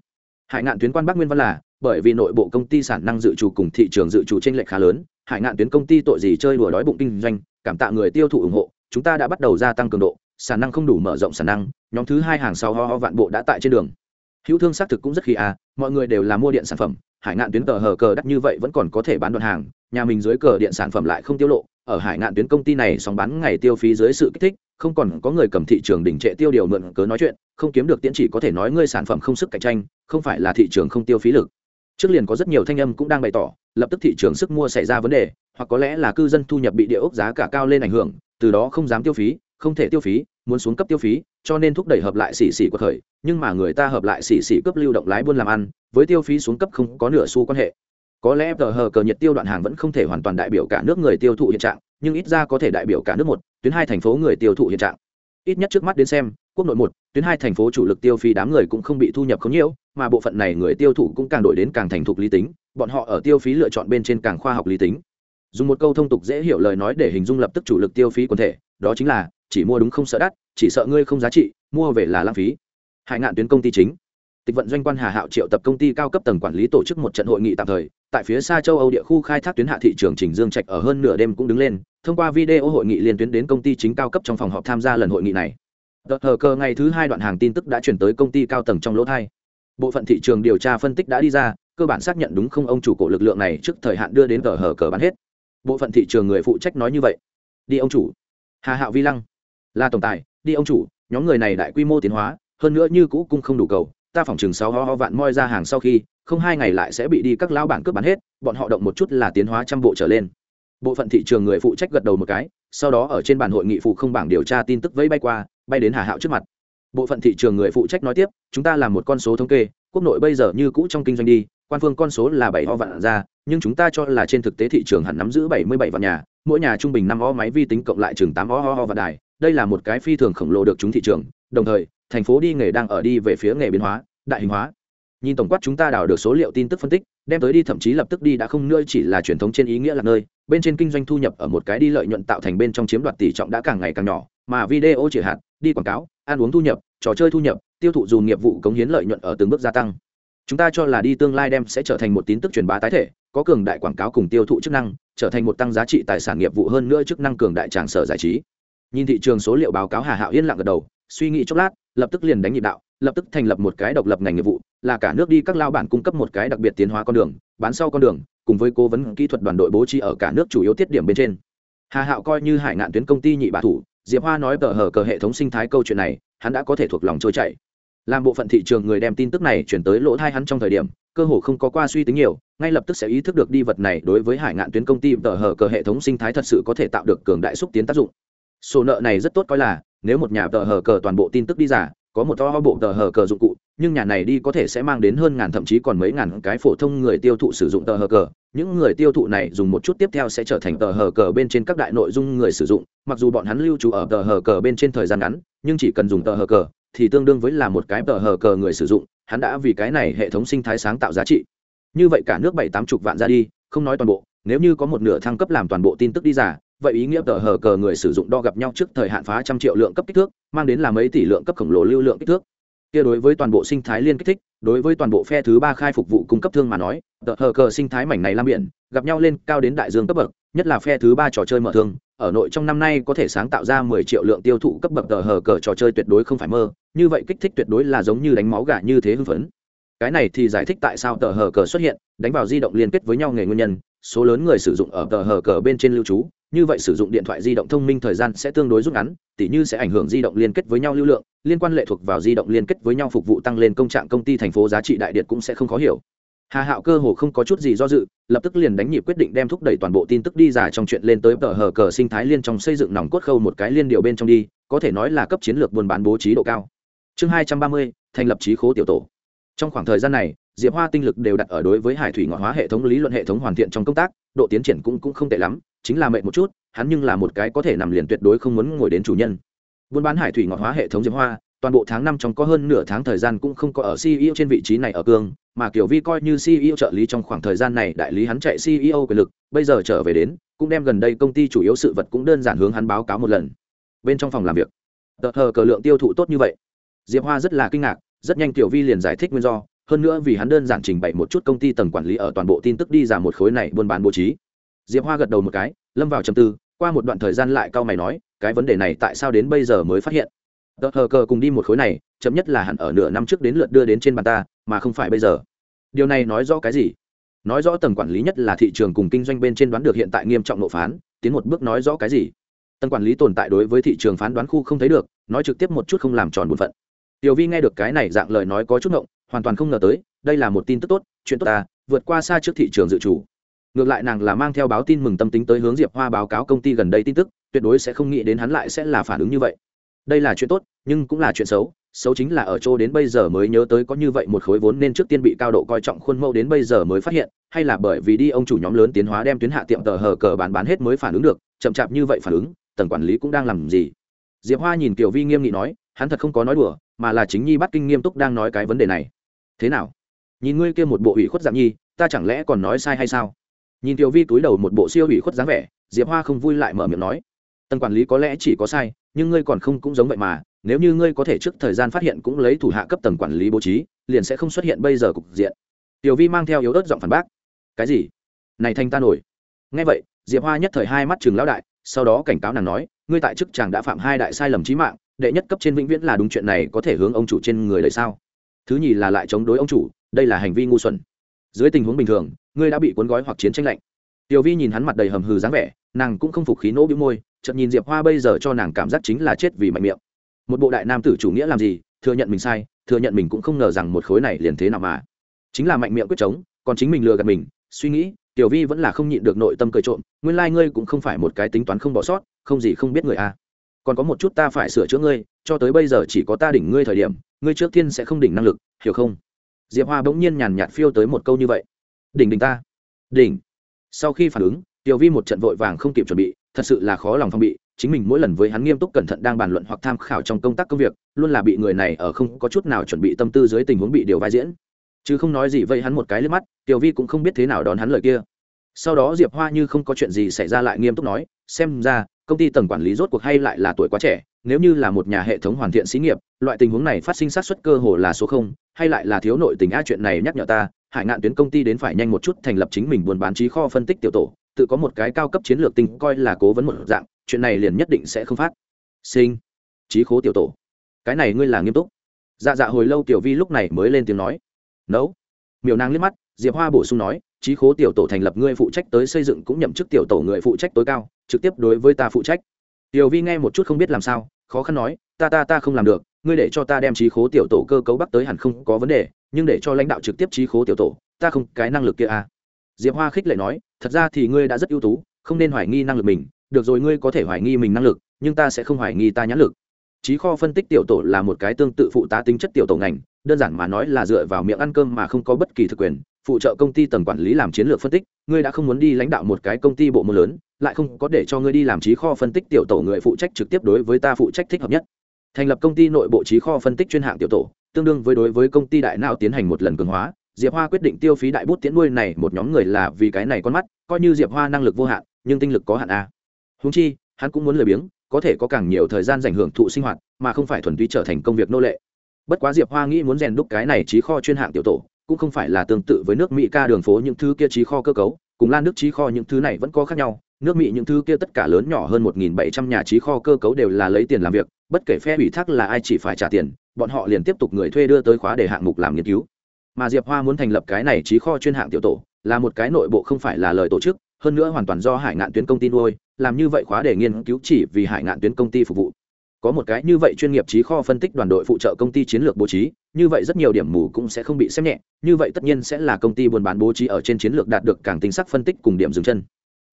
Hải ngạn tuyến quan bắc nguyên văn là, bởi vì nội bộ công ty sản năng dự trù cùng thị trường dự trù trên lệch khá lớn, hải ngạn tuyến công ty tội gì chơi đùa đói bụng kinh doanh, cảm tạ người tiêu thụ ủng hộ, chúng ta đã bắt đầu gia tăng cường độ, sản năng không đủ mở rộng sản năng, nhóm thứ hai hàng sau ho ho vạn bộ đã tại trên đường. Hữu thương xác thực cũng rất khi à mọi người đều là mua điện sản phẩm, hải ngạn tuyến tờ hờ cờ đắt như vậy vẫn còn có thể bán đoạn hàng, nhà mình dưới cờ điện sản phẩm lại không tiêu lộ ở hải ngạn tuyến công ty này sóng bán ngày tiêu phí dưới sự kích thích, không còn có người cầm thị trường đỉnh trệ tiêu điều mượn cớ nói chuyện, không kiếm được tiễn chỉ có thể nói ngươi sản phẩm không sức cạnh tranh, không phải là thị trường không tiêu phí lực. Trước liền có rất nhiều thanh âm cũng đang bày tỏ, lập tức thị trường sức mua xảy ra vấn đề, hoặc có lẽ là cư dân thu nhập bị địa ốc giá cả cao lên ảnh hưởng, từ đó không dám tiêu phí, không thể tiêu phí, muốn xuống cấp tiêu phí, cho nên thúc đẩy hợp lại xỉ xỉ của khởi nhưng mà người ta hợp lại xỉ xỉ cấp lưu động lái buôn làm ăn, với tiêu phí xuống cấp không có nửa xu quan hệ có lẽ tờ hờ cờ nhiệt tiêu đoạn hàng vẫn không thể hoàn toàn đại biểu cả nước người tiêu thụ hiện trạng, nhưng ít ra có thể đại biểu cả nước một, tuyến hai thành phố người tiêu thụ hiện trạng. Ít nhất trước mắt đến xem, quốc nội một, tuyến hai thành phố chủ lực tiêu phí đám người cũng không bị thu nhập không nhiễu mà bộ phận này người tiêu thụ cũng càng đổi đến càng thành thục lý tính, bọn họ ở tiêu phí lựa chọn bên trên càng khoa học lý tính. Dùng một câu thông tục dễ hiểu lời nói để hình dung lập tức chủ lực tiêu phí quần thể, đó chính là, chỉ mua đúng không sợ đắt, chỉ sợ ngươi không giá trị, mua về là lãng phí. Hải ngạn tuyến công ty chính tịch vận doanh quan hà hạo triệu tập công ty cao cấp tầng quản lý tổ chức một trận hội nghị tạm thời. Tại phía xa châu âu địa khu khai thác tuyến hạ thị trường trình dương trạch ở hơn nửa đêm cũng đứng lên, thông qua video hội nghị liên tuyến đến công ty chính cao cấp trong phòng họp tham gia lần hội nghị này. Đợt hờ cơ ngày thứ hai đoạn hàng tin tức đã chuyển tới công ty cao tầng trong lỗ thai. Bộ phận thị trường điều tra phân tích đã đi ra, cơ bản xác nhận đúng không ông chủ cổ lực lượng này trước thời hạn đưa đến tờ hờ cờ bán hết. Bộ phận thị trường người phụ trách nói như vậy. Đi ông chủ. Hà hạo vi lăng. Là tổng tài, đi ông chủ, nhóm người này đại quy mô tiến hóa, hơn nữa như cũ cung không đủ cầu ta phỏng chừng sáu ho ho vạn moi ra hàng sau khi, không hai ngày lại sẽ bị đi các lão bản cướp bán hết, bọn họ động một chút là tiến hóa trăm bộ trở lên. Bộ phận thị trường người phụ trách gật đầu một cái, sau đó ở trên bàn hội nghị phụ không bảng điều tra tin tức vẫy bay qua, bay đến hà hạo trước mặt. Bộ phận thị trường người phụ trách nói tiếp, chúng ta làm một con số thống kê, quốc nội bây giờ như cũ trong kinh doanh đi, quan phương con số là bảy ho vạn ra, nhưng chúng ta cho là trên thực tế thị trường hẳn nắm giữ bảy mươi bảy vạn nhà, mỗi nhà trung bình năm ho máy vi tính cộng lại chừng tám ho ho ho vạn đài, đây là một cái phi thường khổng lồ được chúng thị trường. Đồng thời, thành phố đi nghề đang ở đi về phía nghề biến hóa đại hình hóa. Nhìn tổng quát chúng ta đào được số liệu tin tức phân tích, đem tới đi thậm chí lập tức đi đã không nơi chỉ là truyền thống trên ý nghĩa là nơi, bên trên kinh doanh thu nhập ở một cái đi lợi nhuận tạo thành bên trong chiếm đoạt tỷ trọng đã càng ngày càng nhỏ, mà video chỉ hạt đi quảng cáo, ăn uống thu nhập, trò chơi thu nhập, tiêu thụ dù nghiệp vụ cống hiến lợi nhuận ở từng bước gia tăng. Chúng ta cho là đi tương lai đem sẽ trở thành một tin tức truyền bá tái thể, có cường đại quảng cáo cùng tiêu thụ chức năng, trở thành một tăng giá trị tài sản nghiệp vụ hơn nữa chức năng cường đại tràng sở giải trí. Nhìn thị trường số liệu báo cáo hà hạo yên lặng gật đầu, suy nghĩ chốc lát, lập tức liền đánh nhịp đạo lập tức thành lập một cái độc lập ngành nghiệp vụ, là cả nước đi các lao bản cung cấp một cái đặc biệt tiến hóa con đường, bán sau con đường, cùng với cố vấn kỹ thuật đoàn đội bố trí ở cả nước chủ yếu tiết điểm bên trên. Hà hạo coi như hải ngạn tuyến công ty nhị bà thủ, diệp hoa nói tờ hở cờ hệ thống sinh thái câu chuyện này, hắn đã có thể thuộc lòng trôi chảy. Làm bộ phận thị trường người đem tin tức này chuyển tới lỗ thai hắn trong thời điểm, cơ hồ không có qua suy tính nhiều, ngay lập tức sẽ ý thức được đi vật này đối với hải ngạn tuyến công ty tờ hở cờ hệ thống sinh thái thật sự có thể tạo được cường đại xúc tiến tác dụng. Sổ nợ này rất tốt coi là, nếu một nhà tờ hở cờ toàn bộ tin tức đi giả có một to bộ tờ hờ cờ dụng cụ, nhưng nhà này đi có thể sẽ mang đến hơn ngàn thậm chí còn mấy ngàn cái phổ thông người tiêu thụ sử dụng tờ hờ cờ. Những người tiêu thụ này dùng một chút tiếp theo sẽ trở thành tờ hờ cờ bên trên các đại nội dung người sử dụng, mặc dù bọn hắn lưu trú ở tờ hờ cờ bên trên thời gian ngắn, nhưng chỉ cần dùng tờ hờ cờ thì tương đương với là một cái tờ hờ cờ người sử dụng, hắn đã vì cái này hệ thống sinh thái sáng tạo giá trị. Như vậy cả nước bảy tám chục vạn ra đi, không nói toàn bộ, nếu như có một nửa thăng cấp làm toàn bộ tin tức đi giả vậy ý nghĩa tờ hờ cờ người sử dụng đo gặp nhau trước thời hạn phá trăm triệu lượng cấp kích thước, mang đến là mấy tỷ lượng cấp khổng lồ lưu lượng kích thước. Kia đối với toàn bộ sinh thái liên kích thích, đối với toàn bộ phe thứ ba khai phục vụ cung cấp thương mà nói, tờ hờ cờ sinh thái mảnh này lam biển, gặp nhau lên cao đến đại dương cấp bậc, nhất là phe thứ ba trò chơi mở thương, ở nội trong năm nay có thể sáng tạo ra mười triệu lượng tiêu thụ cấp bậc tờ hờ cờ trò chơi tuyệt đối không phải mơ, như vậy kích thích tuyệt đối là giống như đánh máu gà như thế hưng phấn. Cái này thì giải thích tại sao tờ hờ cờ xuất hiện, đánh vào di động liên kết với nhau nghề nguyên nhân, số lớn người sử dụng ở tờ hờ cờ bên trên lưu trú như vậy sử dụng điện thoại di động thông minh thời gian sẽ tương đối rút ngắn, tỉ như sẽ ảnh hưởng di động liên kết với nhau lưu lượng, liên quan lệ thuộc vào di động liên kết với nhau phục vụ tăng lên công trạng công ty thành phố giá trị đại điện cũng sẽ không khó hiểu. Hà hạo cơ hồ không có chút gì do dự, lập tức liền đánh nhịp quyết định đem thúc đẩy toàn bộ tin tức đi giả trong chuyện lên tới tờ hờ cờ sinh thái liên trong xây dựng nòng cốt khâu một cái liên điều bên trong đi, có thể nói là cấp chiến lược buôn bán bố trí độ cao. Chương hai trăm ba mươi, thành lập trí khố tiểu tổ. Trong khoảng thời gian này diệp hoa tinh lực đều đặt ở đối với hải thủy ngọt hóa hệ thống lý luận hệ thống hoàn thiện trong công tác độ tiến triển cũng, cũng không tệ lắm chính là mệt một chút hắn nhưng là một cái có thể nằm liền tuyệt đối không muốn ngồi đến chủ nhân buôn bán hải thủy ngọt hóa hệ thống diệp hoa toàn bộ tháng năm trong có hơn nửa tháng thời gian cũng không có ở CEO trên vị trí này ở cương, mà Kiều Vi coi như CEO trợ lý trong khoảng thời gian này đại lý hắn chạy CEO quyền lực, bây giờ trở về đến, cũng đem gần đây công ty chủ yếu sự vật cũng đơn giản hướng hắn báo cáo một lần. Bên trong phòng làm việc, tờ hờ cờ lượng tiêu thụ tốt như vậy. Diệp Hoa rất là kinh ngạc, rất nhanh Kiều Vi liền giải thích nguyên do, hơn nữa vì hắn đơn giản trình bày một chút công ty tầng quản lý ở toàn bộ tin tức đi ra một khối này buôn bán bố trí. Diệp hoa gật đầu một cái, lâm vào trầm tư, qua một đoạn thời gian lại cau mày nói, cái vấn đề này tại sao đến bây giờ mới phát hiện? Tờ hờ cờ cùng đi một khối này, chậm nhất là hẳn ở nửa năm trước đến lượt đưa đến trên bàn ta, mà không phải bây giờ. Điều này nói rõ cái gì? Nói rõ tầng quản lý nhất là thị trường cùng kinh doanh bên trên đoán được hiện tại nghiêm trọng nộp phán, tiến một bước nói rõ cái gì? Tầng quản lý tồn tại đối với thị trường phán đoán khu không thấy được, nói trực tiếp một chút không làm tròn bổn phận. Tiểu vi nghe được cái này dạng lời nói có chút ngộng hoàn toàn không ngờ tới, đây là một tin tức tốt, chuyện tốt ta vượt qua xa trước thị trường dự trù. Ngược lại nàng là mang theo báo tin mừng tâm tính tới hướng diệp hoa báo cáo công ty gần đây tin tức, tuyệt đối sẽ không nghĩ đến hắn lại sẽ là phản ứng như vậy. Đây là chuyện tốt, nhưng cũng là chuyện xấu xấu chính là ở chỗ đến bây giờ mới nhớ tới có như vậy một khối vốn nên trước tiên bị cao độ coi trọng khuôn mẫu đến bây giờ mới phát hiện, hay là bởi vì đi ông chủ nhóm lớn tiến hóa đem tuyến hạ tiệm tờ hờ cờ bán bán hết mới phản ứng được, chậm chạp như vậy phản ứng, tầng quản lý cũng đang làm gì? Diệp hoa nhìn tiểu vi nghiêm nghị nói, hắn thật không có nói đùa, mà là chính nhi bắt kinh nghiêm túc đang nói cái vấn đề này thế nào? Nhìn ngươi kia một bộ ủy khuất dạng nhi, ta chẳng lẽ còn nói sai hay sao? Nhìn tiểu vi túi đầu một bộ siêu ủy khuất dáng vẻ, diệp hoa không vui lại mở miệng nói. Tầng quản lý có lẽ chỉ có sai, nhưng ngươi còn không cũng giống vậy mà, nếu như ngươi có thể trước thời gian phát hiện cũng lấy thủ hạ cấp tầng quản lý bố trí, liền sẽ không xuất hiện bây giờ cục diện. Tiểu vi mang theo yếu ớt giọng phản bác. Cái gì? Này thanh ta nổi. Ngay vậy, diệp hoa nhất thời hai mắt trường lão đại, sau đó cảnh cáo nàng nói, ngươi tại chức chàng đã phạm hai đại sai lầm trí mạng, đệ nhất cấp trên vĩnh viễn là đúng chuyện này có thể hướng ông chủ trên người đời sao? Thứ nhì là lại chống đối ông chủ, đây là hành vi ngu xuẩn. Dưới tình huống bình thường, ngươi đã bị cuốn gói hoặc chiến tranh lạnh. Tiểu vi nhìn hắn mặt đầy hầm hừ dáng vẻ, nàng cũng không phục khí nỗ bĩu môi, chợt nhìn diệp hoa bây giờ cho nàng cảm giác chính là chết vì mạnh miệng. Một bộ đại nam tử chủ nghĩa làm gì, thừa nhận mình sai, thừa nhận mình cũng không ngờ rằng một khối này liền thế nào mà. Chính là mạnh miệng quyết chống, còn chính mình lừa gạt mình, suy nghĩ, tiểu vi vẫn là không nhịn được nội tâm cười trộm, nguyên lai ngươi cũng không phải một cái tính toán không bỏ sót, không gì không biết người a. à còn có một chút ta phải sửa chữa ngươi, cho tới bây giờ chỉ có ta đỉnh ngươi thời điểm, ngươi trước tiên sẽ không đỉnh năng lực, hiểu không? Diệp hoa bỗng nhiên nhàn nhạt phiêu tới một câu như vậy. Đỉnh đỉnh ta. Đỉnh. Sau khi phản ứng, tiểu vi một trận vội vàng không kịp chuẩn bị, thật sự là khó lòng phong bị, chính mình mỗi lần với hắn nghiêm túc cẩn thận đang bàn luận hoặc tham khảo trong công tác công việc, luôn là bị người này ở không có chút nào chuẩn bị tâm tư dưới tình huống bị điều vai diễn. Chứ không nói gì vây hắn một cái lên mắt, tiểu vi cũng không biết thế nào đón hắn lời kia. Sau đó diệp hoa như không có chuyện gì xảy ra lại nghiêm túc nói xem ra, công ty tầng quản lý rốt cuộc hay lại là tuổi quá trẻ, nếu như là một nhà hệ thống hoàn thiện xí nghiệp, loại tình huống này phát sinh sát xuất cơ hồ là số không, hay lại là thiếu nội tình a chuyện này nhắc nhở ta, hải ngạn tuyến công ty đến phải nhanh một chút thành lập chính mình buôn bán trí kho phân tích tiểu tổ, tự có một cái cao cấp chiến lược tinh coi là cố vấn một dạng, chuyện này liền nhất định sẽ không phát. Sinh. Trí khố tiểu tổ. Cái này ngươi là nghiêm túc. Dạ dạ hồi lâu tiểu vi lúc này mới lên tiếng nói. Nấu. Miều nàng liếc mắt, diệp hoa bổ sung nói trí khố tiểu tổ thành lập ngươi phụ trách tới xây dựng cũng nhậm chức tiểu tổ người phụ trách tối cao, trực tiếp đối với ta phụ trách. Tiểu vi nghe một chút không biết làm sao, khó khăn nói, ta ta ta không làm được, ngươi để cho ta đem trí khố tiểu tổ cơ cấu bắc tới hẳn không có vấn đề, nhưng để cho lãnh đạo trực tiếp trí khố tiểu tổ, ta không, cái năng lực kia à? Diệp hoa khích lệ nói, thật ra thì ngươi đã rất ưu tú, không nên hoài nghi năng lực mình, được rồi ngươi có thể hoài nghi mình năng lực, nhưng ta sẽ không hoài nghi ta nhãn lực. Trí kho phân tích tiểu tổ là một cái tương tự phụ tá tính chất tiểu tổ ngành, đơn giản mà nói là dựa vào miệng ăn cơm mà không có bất kỳ thực quyền phụ trợ công ty tầng quản lý làm chiến lược phân tích, ngươi đã không muốn đi lãnh đạo một cái công ty bộ môn lớn, lại không có để cho ngươi đi làm trí kho phân tích tiểu tổ người phụ trách trực tiếp đối với ta phụ trách thích hợp nhất. Thành lập công ty nội bộ trí kho phân tích chuyên hạng tiểu tổ, tương đương với đối với công ty đại não tiến hành một lần cường hóa. Diệp hoa quyết định tiêu phí đại bút tiễn nuôi này một nhóm người là vì cái này con mắt, coi như diệp hoa năng lực vô hạn, nhưng tinh lực có hạn a. À. húng chi, hắn cũng muốn lười biếng, có thể có càng nhiều thời gian dành hưởng thụ sinh hoạt, mà không phải thuần túy trở thành công việc nô lệ. Bất quá diệp hoa nghĩ muốn rèn đúc cái này trí kho chuyên hạng tiểu tổ cũng không phải là tương tự với nước mỹ ca đường phố những thứ kia trí kho cơ cấu, cùng lan nước trí kho những thứ này vẫn có khác nhau. Nước mỹ những thứ kia tất cả lớn nhỏ hơn một nghìn bảy trăm nhà trí kho cơ cấu đều là lấy tiền làm việc, bất kể phe ủy thác là ai chỉ phải trả tiền, bọn họ liền tiếp tục người thuê đưa tới khóa để hạng mục làm nghiên cứu. Mà diệp hoa muốn thành lập cái này trí kho chuyên hạng tiểu tổ, là một cái nội bộ không phải là lời tổ chức, hơn nữa hoàn toàn do hải ngạn tuyến công ty nuôi, làm như vậy khóa để nghiên cứu chỉ vì hải ngạn tuyến công ty phục vụ có một cái như vậy chuyên nghiệp trí kho phân tích đoàn đội phụ trợ công ty chiến lược bố trí, như vậy rất nhiều điểm mù cũng sẽ không bị xem nhẹ, như vậy tất nhiên sẽ là công ty buôn bán bố trí ở trên chiến lược đạt được càng tinh sắc phân tích cùng điểm dừng chân.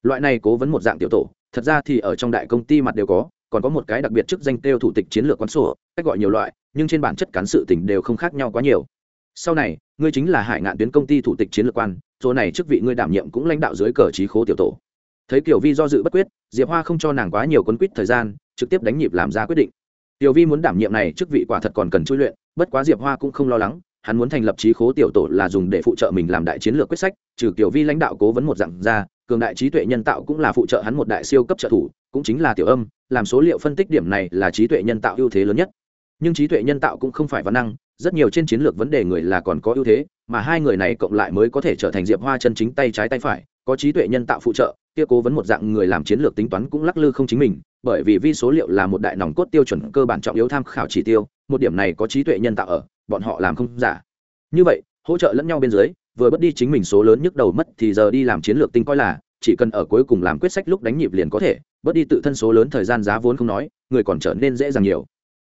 Loại này cố vấn một dạng tiểu tổ, thật ra thì ở trong đại công ty mặt đều có, còn có một cái đặc biệt chức danh tiêu thủ tịch chiến lược quán sổ, cách gọi nhiều loại, nhưng trên bản chất cán sự tỉnh đều không khác nhau quá nhiều. Sau này, ngươi chính là hải ngạn tuyến công ty thủ tịch chiến lược quan số này chức vị ngươi đảm nhiệm cũng lãnh đạo dưới cờ trí khố tiểu tổ thấy kiểu vi do dự bất quyết, diệp hoa không cho nàng quá nhiều quấn quýt thời gian, trực tiếp đánh nhịp làm ra quyết định. Tiểu vi muốn đảm nhiệm này chức vị quả thật còn cần chui luyện, bất quá diệp hoa cũng không lo lắng, hắn muốn thành lập trí khố tiểu tổ là dùng để phụ trợ mình làm đại chiến lược quyết sách, trừ Tiểu vi lãnh đạo cố vấn một dặn ra, cường đại trí tuệ nhân tạo cũng là phụ trợ hắn một đại siêu cấp trợ thủ, cũng chính là tiểu âm, làm số liệu phân tích điểm này là trí tuệ nhân tạo ưu thế lớn nhất. Nhưng trí tuệ nhân tạo cũng không phải văn năng, rất nhiều trên chiến lược vấn đề người là còn có ưu thế, mà hai người này cộng lại mới có thể trở thành diệp hoa chân chính tay trái tay phải, có trí tuệ nhân tạo phụ trợ kia cố vấn một dạng người làm chiến lược tính toán cũng lắc lư không chính mình, bởi vì vi số liệu là một đại nòng cốt tiêu chuẩn cơ bản trọng yếu tham khảo chỉ tiêu, một điểm này có trí tuệ nhân tạo ở, bọn họ làm không giả. Như vậy, hỗ trợ lẫn nhau bên dưới, vừa bất đi chính mình số lớn nhức đầu mất thì giờ đi làm chiến lược tinh coi là, chỉ cần ở cuối cùng làm quyết sách lúc đánh nhịp liền có thể, bớt đi tự thân số lớn thời gian giá vốn không nói, người còn trở nên dễ dàng nhiều.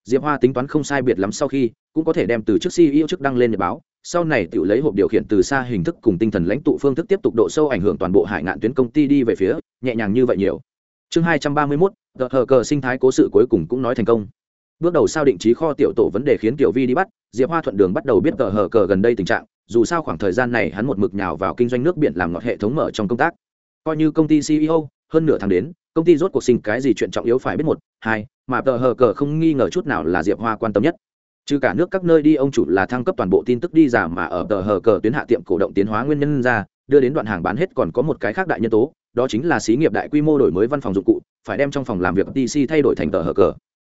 Diệp hoa tính toán không sai biệt lắm sau khi, cũng có thể đem từ trước ceo trước đăng lên nhật báo sau này tự lấy hộp điều khiển từ xa hình thức cùng tinh thần lãnh tụ phương thức tiếp tục độ sâu ảnh hưởng toàn bộ hải ngạn tuyến công ty đi về phía, nhẹ nhàng như vậy nhiều. Chương hai trăm ba mươi mốt tờ hờ cờ sinh thái cố sự cuối cùng cũng nói thành công. Bước đầu sao định trí kho tiểu tổ vấn đề khiến tiểu vi đi bắt, diệp hoa thuận đường bắt đầu biết tờ hờ cờ gần đây tình trạng, dù sao khoảng thời gian này hắn một mực nhào vào kinh doanh nước biển làm ngọt hệ thống mở trong công tác. Coi như công ty ceo hơn nửa tháng đến, công ty rốt cuộc sinh cái gì chuyện trọng yếu phải biết một, hai, mà tờ hờ cờ không nghi ngờ chút nào là diệp hoa quan tâm nhất trừ cả nước các nơi đi, ông chủ là thăng cấp toàn bộ tin tức đi giảm mà ở tờ hờ cờ tuyến hạ tiệm cổ động tiến hóa nguyên nhân ra, đưa đến đoạn hàng bán hết còn có một cái khác đại nhân tố, đó chính là xí nghiệp đại quy mô đổi mới văn phòng dụng cụ, phải đem trong phòng làm việc tc thay đổi thành tờ hờ cờ.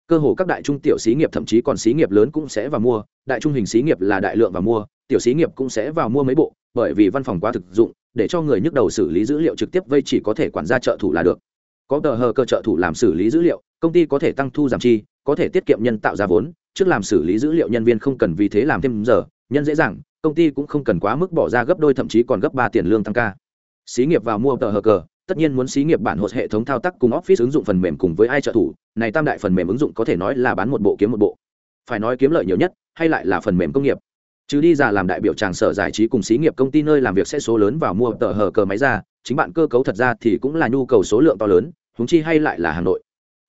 Cơ hồ các đại trung tiểu xí nghiệp, thậm chí còn xí nghiệp lớn cũng sẽ vào mua, đại trung hình xí nghiệp là đại lượng vào mua, tiểu xí nghiệp cũng sẽ vào mua mấy bộ, bởi vì văn phòng quá thực dụng, để cho người nhức đầu xử lý dữ liệu trực tiếp vây chỉ có thể quản gia trợ thủ là được. Có tờ hờ cơ trợ thủ làm xử lý dữ liệu, công ty có thể tăng thu giảm chi, có thể tiết kiệm nhân tạo ra vốn trước làm xử lý dữ liệu nhân viên không cần vì thế làm thêm giờ, nhân dễ dàng, công ty cũng không cần quá mức bỏ ra gấp đôi, thậm chí còn gấp ba tiền lương tăng ca. Xí nghiệp vào mua tờ hờ cờ, tất nhiên muốn xí nghiệp bản hộ hệ thống thao tác cùng office ứng dụng phần mềm cùng với ai trợ thủ, này tam đại phần mềm ứng dụng có thể nói là bán một bộ kiếm một bộ. Phải nói kiếm lợi nhiều nhất, hay lại là phần mềm công nghiệp. Chứ đi ra làm đại biểu tràng sở giải trí cùng xí nghiệp công ty nơi làm việc sẽ số lớn vào mua tờ hờ cờ máy ra, chính bạn cơ cấu thật ra thì cũng là nhu cầu số lượng to lớn húng chi hay lại là hà nội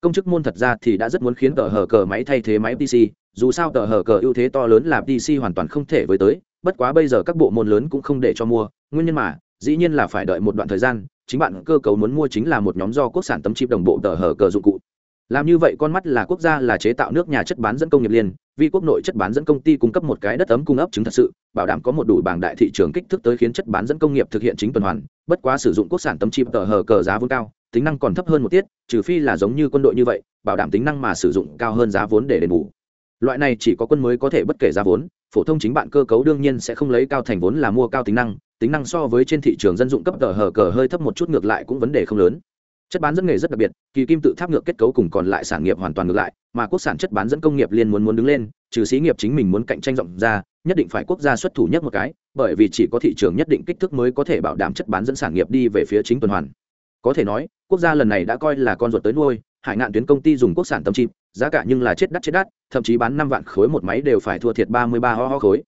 công chức môn thật ra thì đã rất muốn khiến tờ hờ cờ máy thay thế máy pc dù sao tờ hờ cờ ưu thế to lớn là pc hoàn toàn không thể với tới, bất quá bây giờ các bộ môn lớn cũng không để cho mua, nguyên nhân mà, dĩ nhiên là phải đợi một đoạn thời gian, chính bạn cơ cấu muốn mua chính là một nhóm do quốc sản tấm chip đồng bộ tờ hờ cờ dụng cụ. Làm như vậy con mắt là quốc gia là chế tạo nước nhà chất bán dẫn công nghiệp liên vì quốc nội chất bán dẫn công ty cung cấp một cái đất ấm cung ấp chứng thật sự, bảo đảm có một đủ bảng đại thị trường kích thước tới khiến chất bán dẫn công nghiệp thực hiện chính tuần hoàn, bất quá sử dụng quốc sản tấm chip tờ hờ cờ giá vốn cao tính năng còn thấp hơn một tiết, trừ phi là giống như quân đội như vậy, bảo đảm tính năng mà sử dụng cao hơn giá vốn để đền bù. Loại này chỉ có quân mới có thể bất kể giá vốn, phổ thông chính bạn cơ cấu đương nhiên sẽ không lấy cao thành vốn là mua cao tính năng tính năng so với trên thị trường dân dụng cấp tờ hờ cờ hơi thấp một chút ngược lại cũng vấn đề không lớn. Chất bán dẫn nghề rất đặc biệt, kỳ kim tự tháp ngược kết cấu cùng còn lại sản nghiệp hoàn toàn ngược lại, mà quốc sản chất bán dẫn công nghiệp liên muốn muốn đứng lên, trừ xí nghiệp chính mình muốn cạnh tranh rộng ra, nhất định phải quốc gia xuất thủ nhất một cái, bởi vì chỉ có thị trường nhất định kích thước mới có thể bảo đảm chất bán dẫn sản nghiệp đi về phía chính tuần hoàn. Có thể nói quốc gia lần này đã coi là con ruột tới nuôi, hải ngạn tuyến công ty dùng quốc sản tấm chip giá cả nhưng là chết đắt chết đắt, thậm chí bán năm vạn khối một máy đều phải thua thiệt ba mươi ba ho ho khối.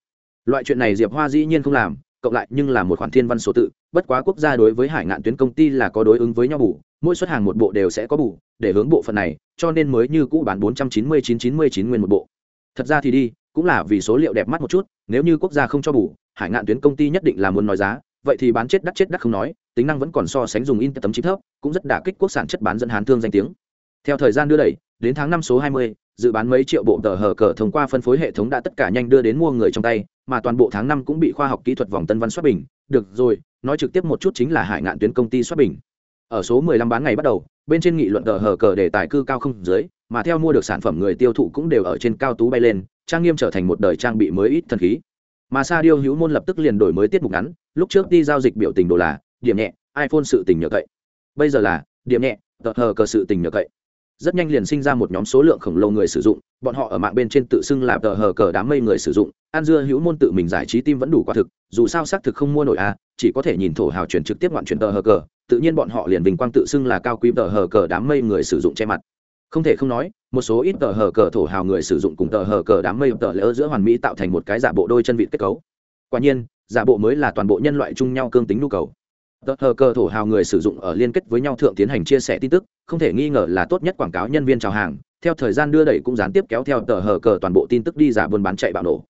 Loại chuyện này diệp hoa dĩ nhiên không làm, cộng lại nhưng là một khoản thiên văn số tự, bất quá quốc gia đối với hải ngạn tuyến công ty là có đối ứng với nhau bù, mỗi xuất hàng một bộ đều sẽ có bù, để hướng bộ phận này, cho nên mới như cũ bán bốn trăm chín mươi chín chín mươi chín nguyên một bộ. Thật ra thì đi, cũng là vì số liệu đẹp mắt một chút, nếu như quốc gia không cho bù, hải ngạn tuyến công ty nhất định là muốn nói giá vậy thì bán chết đắt chết đắt không nói, tính năng vẫn còn so sánh dùng in tấm chip thấp, cũng rất đả kích quốc sản chất bán dẫn hán thương danh tiếng. Theo thời gian đưa đẩy, đến tháng năm số hai mươi, dự bán mấy triệu bộ tờ hờ cờ thông qua phân phối hệ thống đã tất cả nhanh đưa đến mua người trong tay, mà toàn bộ tháng năm cũng bị khoa học kỹ thuật vòng tân văn xuất bình. Được rồi, nói trực tiếp một chút chính là hải ngạn tuyến công ty xuất bình. Ở số 15 bán ngày bắt đầu, bên trên nghị luận tờ hờ cờ để tài cư cao không dưới, mà theo mua được sản phẩm người tiêu thụ cũng đều ở trên cao tú bay lên, trang nghiêm trở thành một đời trang bị mới ít thần khí mà sa điêu hữu môn lập tức liền đổi mới tiết mục ngắn, lúc trước đi giao dịch biểu tình đồ là, điểm nhẹ, iphone sự tình nhờ cậy. Bây giờ là, điểm nhẹ, tờ hờ cờ sự tình nhờ cậy. Rất nhanh liền sinh ra một nhóm số lượng khổng lồ người sử dụng, bọn họ ở mạng bên trên tự xưng là tờ hờ cờ đám mây người sử dụng. An dưa hữu môn tự mình giải trí tim vẫn đủ quả thực, dù sao xác thực không mua nổi a, chỉ có thể nhìn thổ hào chuyển trực tiếp ngoạn chuyển tờ hờ cờ. Tự nhiên bọn họ liền bình quang tự xưng là cao quý tờ hờ cờ đám mây người sử dụng che mặt không thể không nói, một số ít tờ hờ cờ thổ hào người sử dụng cùng tờ hờ cờ đám mây tờ lỡ giữa hoàn mỹ tạo thành một cái giả bộ đôi chân vịt kết cấu. Quả nhiên, giả bộ mới là toàn bộ nhân loại chung nhau cương tính nhu cầu. Tờ hờ cờ thổ hào người sử dụng ở liên kết với nhau thượng tiến hành chia sẻ tin tức, không thể nghi ngờ là tốt nhất quảng cáo nhân viên chào hàng, theo thời gian đưa đẩy cũng gián tiếp kéo theo tờ hờ cờ toàn bộ tin tức đi giả buôn bán chạy bạo nổ.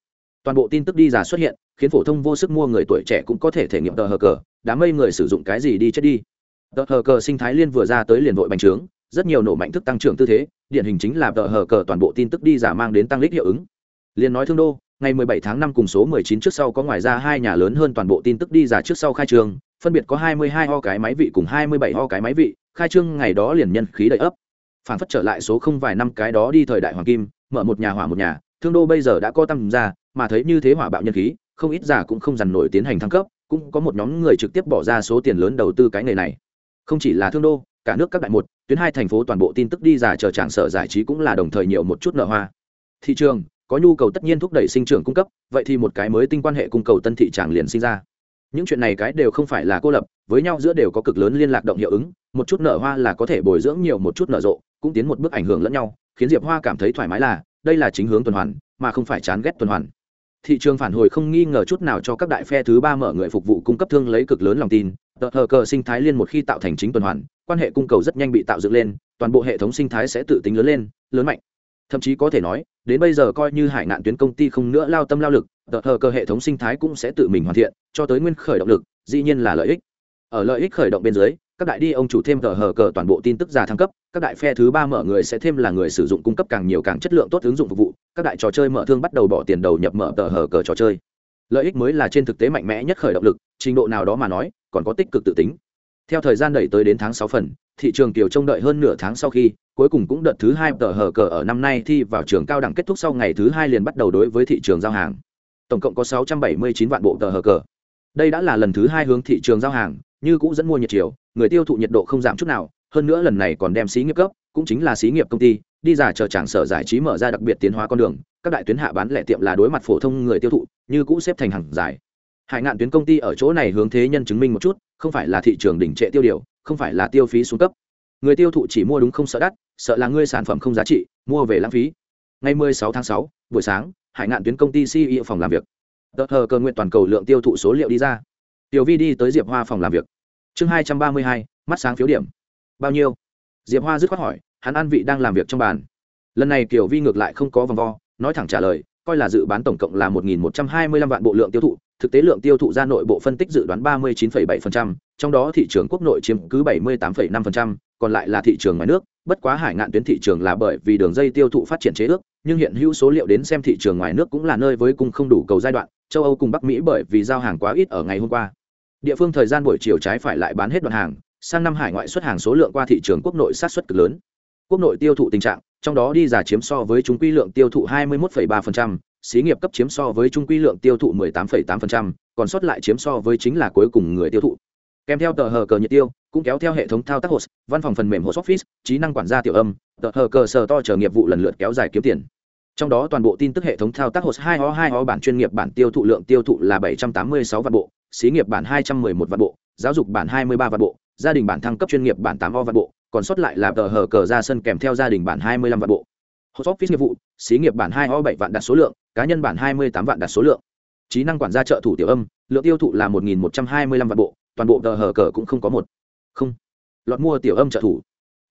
Toàn bộ tin tức đi giả xuất hiện, khiến phổ thông vô sức mua người tuổi trẻ cũng có thể thể nghiệm tờ hờ cờ, đám mây người sử dụng cái gì đi chết đi. Tờ hờ cờ sinh thái liên vừa ra tới liền vội bành trướng rất nhiều nổ mạnh thức tăng trưởng tư thế, điển hình chính là tờ hờ cờ toàn bộ tin tức đi giả mang đến tăng lực hiệu ứng. Liên nói thương đô, ngày 17 tháng 5 cùng số 19 trước sau có ngoài ra hai nhà lớn hơn toàn bộ tin tức đi giả trước sau khai trương, phân biệt có 22 ho cái máy vị cùng 27 ho cái máy vị, khai trương ngày đó liền nhân khí đầy ấp. Phản phất trở lại số không vài năm cái đó đi thời đại hoàng kim, mở một nhà hỏa một nhà, thương đô bây giờ đã có tăng ra mà thấy như thế hỏa bạo nhân khí, không ít giả cũng không dằn nổi tiến hành thăng cấp, cũng có một nhóm người trực tiếp bỏ ra số tiền lớn đầu tư cái nghề này. Không chỉ là thương đô cả nước các đại một, tuyến hai thành phố toàn bộ tin tức đi giả chờ trạng sở giải trí cũng là đồng thời nhiều một chút nợ hoa. Thị trường, có nhu cầu tất nhiên thúc đẩy sinh trưởng cung cấp, vậy thì một cái mới tinh quan hệ cung cầu tân thị tràng liền sinh ra. Những chuyện này cái đều không phải là cô lập, với nhau giữa đều có cực lớn liên lạc động hiệu ứng, một chút nở hoa là có thể bồi dưỡng nhiều một chút nở rộ, cũng tiến một bước ảnh hưởng lẫn nhau, khiến diệp hoa cảm thấy thoải mái là, đây là chính hướng tuần hoàn, mà không phải chán ghét tuần hoàn. Thị trường phản hồi không nghi ngờ chút nào cho các đại phe thứ ba mở người phục vụ cung cấp thương lấy cực lớn lòng tin tờ hờ cờ sinh thái liên một khi tạo thành chính tuần hoàn, quan hệ cung cầu rất nhanh bị tạo dựng lên, toàn bộ hệ thống sinh thái sẽ tự tính lớn lên, lớn mạnh. Thậm chí có thể nói, đến bây giờ coi như hải nạn tuyến công ty không nữa lao tâm lao lực, tờ hờ cờ hệ thống sinh thái cũng sẽ tự mình hoàn thiện, cho tới nguyên khởi động lực, dĩ nhiên là lợi ích. Ở lợi ích khởi động bên dưới, các đại đi ông chủ thêm tờ hờ cờ toàn bộ tin tức giả thăng cấp, các đại phe thứ ba mở người sẽ thêm là người sử dụng cung cấp càng nhiều càng chất lượng tốt ứng dụng phục vụ, các đại trò chơi mở thương bắt đầu bỏ tiền đầu nhập mở tờ hờ cờ trò chơi. Lợi ích mới là trên thực tế mạnh mẽ nhất khởi động lực, trình độ nào đó mà nói còn có tích cực tự tính. Theo thời gian đẩy tới đến tháng sáu phần, thị trường kiều trông đợi hơn nửa tháng sau khi, cuối cùng cũng đợt thứ hai tờ hờ cờ ở năm nay thi vào trường cao đẳng kết thúc sau ngày thứ hai liền bắt đầu đối với thị trường giao hàng. Tổng cộng có sáu trăm bảy mươi chín vạn bộ tờ hờ cờ. Đây đã là lần thứ hai hướng thị trường giao hàng, như cũng dẫn mua nhiệt chiều, người tiêu thụ nhiệt độ không giảm chút nào, hơn nữa lần này còn đem xí nghiệp cấp, cũng chính là xí nghiệp công ty, đi giả chờ trảng sở giải trí mở ra đặc biệt tiến hóa con đường, các đại tuyến hạ bán lẻ tiệm là đối mặt phổ thông người tiêu thụ, như cũ xếp thành hàng dài hải ngạn tuyến công ty ở chỗ này hướng thế nhân chứng minh một chút không phải là thị trường đỉnh trệ tiêu điều không phải là tiêu phí xuống cấp. Người tiêu thụ chỉ mua đúng không sợ đắt sợ là ngươi sản phẩm không giá trị mua về lãng phí. Ngày 16 tháng 6, buổi sáng hải ngạn tuyến công ty ceo phòng làm việc. Tờ hờ cơ nguyện toàn cầu lượng tiêu thụ số liệu đi ra. Tiểu vi đi tới diệp hoa phòng làm việc. Chương 232, mắt sáng phiếu điểm. Bao nhiêu? Diệp hoa dứt khoát hỏi hắn an vị đang làm việc trong bàn. Lần này kiểu vi ngược lại không có vòng vo nói thẳng trả lời coi là dự bán tổng cộng là 1.125 vạn bộ lượng tiêu thụ thực tế lượng tiêu thụ ra nội bộ phân tích dự đoán 39,7%, trong đó thị trường quốc nội chiếm cứ 78,5%, còn lại là thị trường ngoài nước. Bất quá hải ngạn tuyến thị trường là bởi vì đường dây tiêu thụ phát triển chế ước nhưng hiện hữu số liệu đến xem thị trường ngoài nước cũng là nơi với cung không đủ cầu giai đoạn châu âu cùng bắc mỹ bởi vì giao hàng quá ít ở ngày hôm qua. Địa phương thời gian buổi chiều trái phải lại bán hết đoạn hàng sang năm hải ngoại xuất hàng số lượng qua thị trường quốc nội sát suất cực lớn. Quốc nội tiêu thụ tình trạng trong đó đi giả chiếm so với chúng quy lượng tiêu thụ 21,3%, xí nghiệp cấp chiếm so với trung quy lượng tiêu thụ 18,8%, còn sót lại chiếm so với chính là cuối cùng người tiêu thụ. Kèm theo tờ hờ cờ nhiệt tiêu cũng kéo theo hệ thống thao tác host văn phòng phần mềm host office trí năng quản gia tiểu âm tờ hờ cờ sờ to chờ nghiệp vụ lần lượt kéo dài kiếm tiền. Trong đó toàn bộ tin tức hệ thống thao tác host hai o hai o bản chuyên nghiệp bản tiêu thụ lượng tiêu thụ là bảy trăm tám mươi sáu vạn bộ xí nghiệp bản hai trăm mười một vạn bộ giáo dục bản hai mươi ba vạn bộ gia đình bản thăng cấp chuyên nghiệp bản 8 o vạn bộ còn sót lại là tờ hờ cờ ra sân kèm theo gia đình bản hai mươi lăm vạn bộ hot office nghiệp vụ, xí nghiệp bản hai o bảy vạn đặt số lượng, cá nhân bản hai mươi tám vạn đặt số lượng. Trí năng quản gia trợ thủ tiểu âm, lượng tiêu thụ là một nghìn một trăm hai mươi lăm vạn bộ, toàn bộ tờ hờ cờ cũng không có một. Không. Lọt mua tiểu âm trợ thủ.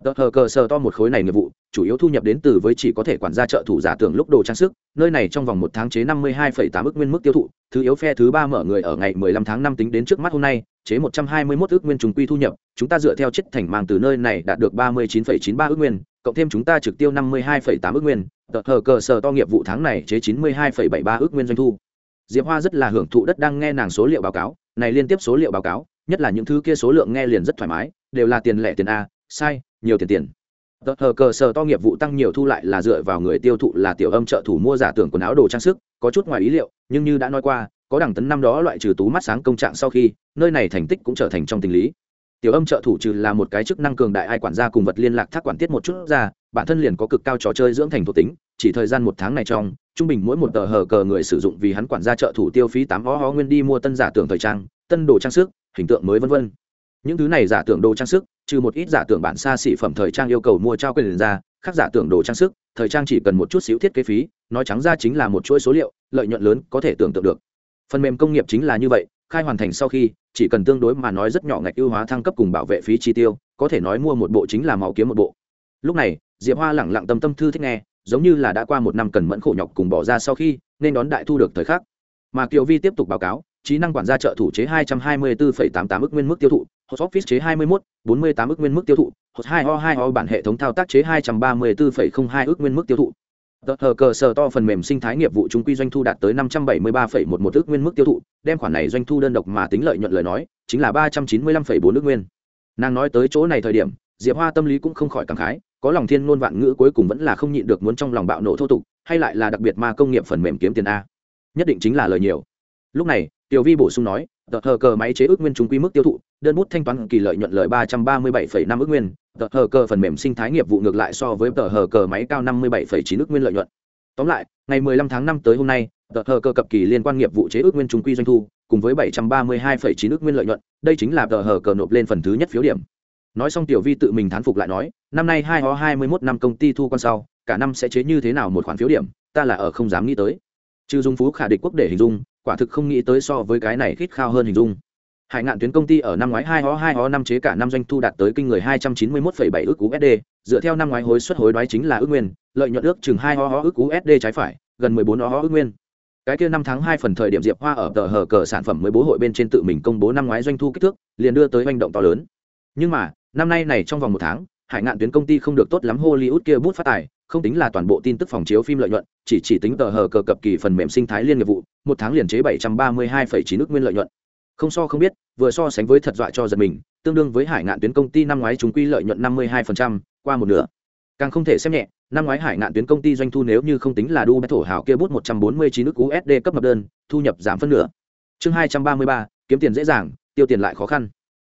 Tờ hờ cờ sờ to một khối này nghiệp vụ, chủ yếu thu nhập đến từ với chỉ có thể quản gia trợ thủ giả tưởng lúc đồ trang sức, nơi này trong vòng một tháng chế năm mươi hai tám ước nguyên mức tiêu thụ, thứ yếu phe thứ ba mở người ở ngày mười lăm tháng năm tính đến trước mắt hôm nay chế một trăm hai mươi 121 ước nguyên trùng quy thu nhập, chúng ta dựa theo chất thành mang từ nơi này đạt được ba mươi chín chín ba ước nguyên, cộng thêm chúng ta trực tiêu năm mươi hai tám ước nguyên, tờ hờ cờ sở to nghiệp vụ tháng này chế chín mươi hai bảy ba ước nguyên doanh thu. Diệp hoa rất là hưởng thụ đất đang nghe nàng số liệu báo cáo, này liên tiếp số liệu báo cáo, nhất là những thứ kia số lượng nghe liền rất thoải mái, đều là tiền lẻ tiền a, sai, nhiều tiền tiền. Tờ hờ cờ sở to nghiệp vụ tăng nhiều thu lại là dựa vào người tiêu thụ là tiểu âm trợ thủ mua giả tưởng quần áo đồ trang sức, có chút ngoài ý liệu, nhưng như đã nói qua có đẳng tấn năm đó loại trừ tú mắt sáng công trạng sau khi, nơi này thành tích cũng trở thành trong tình lý. Tiểu âm trợ thủ trừ là một cái chức năng cường đại ai quản gia cùng vật liên lạc thác quản tiết một chút ra, bản thân liền có cực cao trò chơi dưỡng thành thuộc tính, chỉ thời gian một tháng này trong, trung bình mỗi một tờ hờ cờ người sử dụng vì hắn quản gia trợ thủ tiêu phí tám ho ho nguyên đi mua tân giả tưởng thời trang, tân đồ trang sức, hình tượng mới vân vân. Những thứ này giả tưởng đồ trang sức, trừ một ít giả tưởng bản xa xỉ phẩm thời trang yêu cầu mua trao quyền ra, khác giả tưởng đồ trang sức, thời trang chỉ cần một chút xíu thiết kế phí, nói trắng ra chính là một chuỗi số liệu, lợi nhuận lớn có thể tưởng tượng được phần mềm công nghiệp chính là như vậy khai hoàn thành sau khi chỉ cần tương đối mà nói rất nhỏ ngạch ưu hóa thăng cấp cùng bảo vệ phí chi tiêu có thể nói mua một bộ chính là máu kiếm một bộ. Lúc này diệp hoa lẳng lặng tâm tâm thư thích nghe giống như là đã qua một năm cần mẫn khổ nhọc cùng bỏ ra sau khi nên đón đại thu được thời khắc. Mà kiều vi tiếp tục báo cáo trí năng quản gia trợ thủ chế 224,88 ức nguyên mức tiêu thụ hot office chế 21, 48 ức nguyên mức tiêu thụ hot 2 o 2 o bản hệ thống thao tác chế 234,02 ức nguyên mức tiêu thụ. Tờ hờ cờ sở to phần mềm sinh thái nghiệp vụ trung quy doanh thu đạt tới 573,11 ước nguyên mức tiêu thụ, đem khoản này doanh thu đơn độc mà tính lợi nhuận lời nói, chính là 395,4 ước nguyên. Nàng nói tới chỗ này thời điểm, Diệp Hoa tâm lý cũng không khỏi cảm khái, có lòng thiên ngôn vạn ngữ cuối cùng vẫn là không nhịn được muốn trong lòng bạo nộ thô tục, hay lại là đặc biệt ma công nghiệp phần mềm kiếm tiền a. Nhất định chính là lời nhiều. Lúc này, Tiểu Vi bổ sung nói, tờ hờ cờ máy chế ước nguyên chúng quy mức tiêu thụ đơn bút thanh toán kỳ lợi nhuận lợi ba trăm ba mươi bảy năm ước nguyên. Tờ hờ cờ phần mềm sinh thái nghiệp vụ ngược lại so với tờ hờ cờ máy cao năm mươi bảy chín ước nguyên lợi nhuận. Tóm lại ngày 15 tháng 5 tới hôm nay tờ hờ cờ cập kỳ liên quan nghiệp vụ chế ước nguyên chúng quy doanh thu cùng với 732,9 ước nguyên lợi nhuận đây chính là tờ hờ cờ nộp lên phần thứ nhất phiếu điểm. Nói xong tiểu vi tự mình thán phục lại nói năm nay hai ho hai mươi mốt năm công ty thu con sau cả năm sẽ chế như thế nào một khoản phiếu điểm ta là ở không dám nghĩ tới. Trừ dung phú khả địch quốc để hình dung quả thực không nghĩ tới so với cái này khít khao hơn hình dung. Hải ngạn tuyến công ty ở năm ngoái hai ho hai ho năm chế cả năm doanh thu đạt tới kinh người hai trăm chín mươi một bảy ước usd dựa theo năm ngoái hối suất hối đoái chính là ước nguyên, lợi nhuận ước chừng hai ho ho ước usd trái phải, gần mười bốn ho ước nguyên. Cái kia năm tháng hai phần thời điểm diệp hoa ở tờ hờ cờ sản phẩm mới bố hội bên trên tự mình công bố năm ngoái doanh thu kích thước, liền đưa tới hành động to lớn. Nhưng mà, năm nay này trong vòng một tháng, hải ngạn tuyến công ty không được tốt lắm hollywood kia bút phát tài không tính là toàn bộ tin tức phòng chiếu phim lợi nhuận, chỉ chỉ tính tờ hờ cờ cập kỳ phần mềm sinh thái liên nghiệp vụ, một tháng liền chế bảy trăm ba mươi hai chín nguyên lợi nhuận. Không so không biết, vừa so sánh với thật dọa cho giật mình, tương đương với hải ngạn tuyến công ty năm ngoái chúng quy lợi nhuận năm mươi hai qua một nửa. Càng không thể xem nhẹ, năm ngoái hải ngạn tuyến công ty doanh thu nếu như không tính là đu thổ hào kia bút một trăm bốn mươi chín nước usd cấp mập đơn, thu nhập giảm phân nửa. Chương hai trăm ba mươi ba, kiếm tiền dễ dàng, tiêu tiền lại khó khăn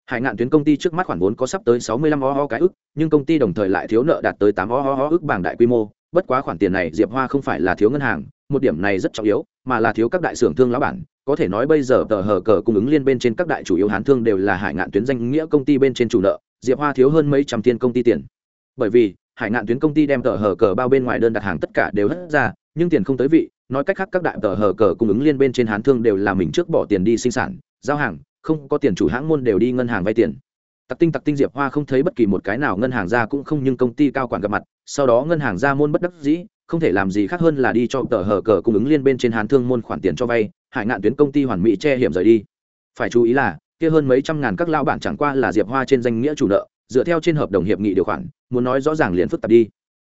hải ngạn tuyến công ty trước mắt khoản vốn có sắp tới sáu mươi lăm ho cái ức, nhưng công ty đồng thời lại thiếu nợ đạt tới tám o ho ức bảng đại quy mô. Bất quá khoản tiền này diệp hoa không phải là thiếu ngân hàng, một điểm này rất trọng yếu, mà là thiếu các đại xưởng thương lão bản. Có thể nói bây giờ tờ hờ cờ cung ứng liên bên trên các đại chủ yếu hán thương đều là hải ngạn tuyến danh nghĩa công ty bên trên chủ nợ, diệp hoa thiếu hơn mấy trăm tiền công ty tiền. Bởi vì, hải ngạn tuyến công ty đem tờ hờ cờ bao bên ngoài đơn đặt hàng tất cả đều hất ra, nhưng tiền không tới vị. Nói cách khác các đại tờ hờ cờ cung ứng liên bên trên hán thương đều là mình trước bỏ tiền đi sinh sản, giao hàng không có tiền chủ hãng môn đều đi ngân hàng vay tiền. Tặc tinh tặc tinh diệp hoa không thấy bất kỳ một cái nào ngân hàng ra cũng không nhưng công ty cao quản gặp mặt, sau đó ngân hàng ra môn bất đắc dĩ, không thể làm gì khác hơn là đi cho tờ hờ cờ cung ứng liên bên trên hán thương môn khoản tiền cho vay, hải ngạn tuyến công ty hoàn mỹ che hiểm rời đi. Phải chú ý là, kia hơn mấy trăm ngàn các lao bản chẳng qua là diệp hoa trên danh nghĩa chủ nợ, dựa theo trên hợp đồng hiệp nghị điều khoản, muốn nói rõ ràng liền phức tạp đi.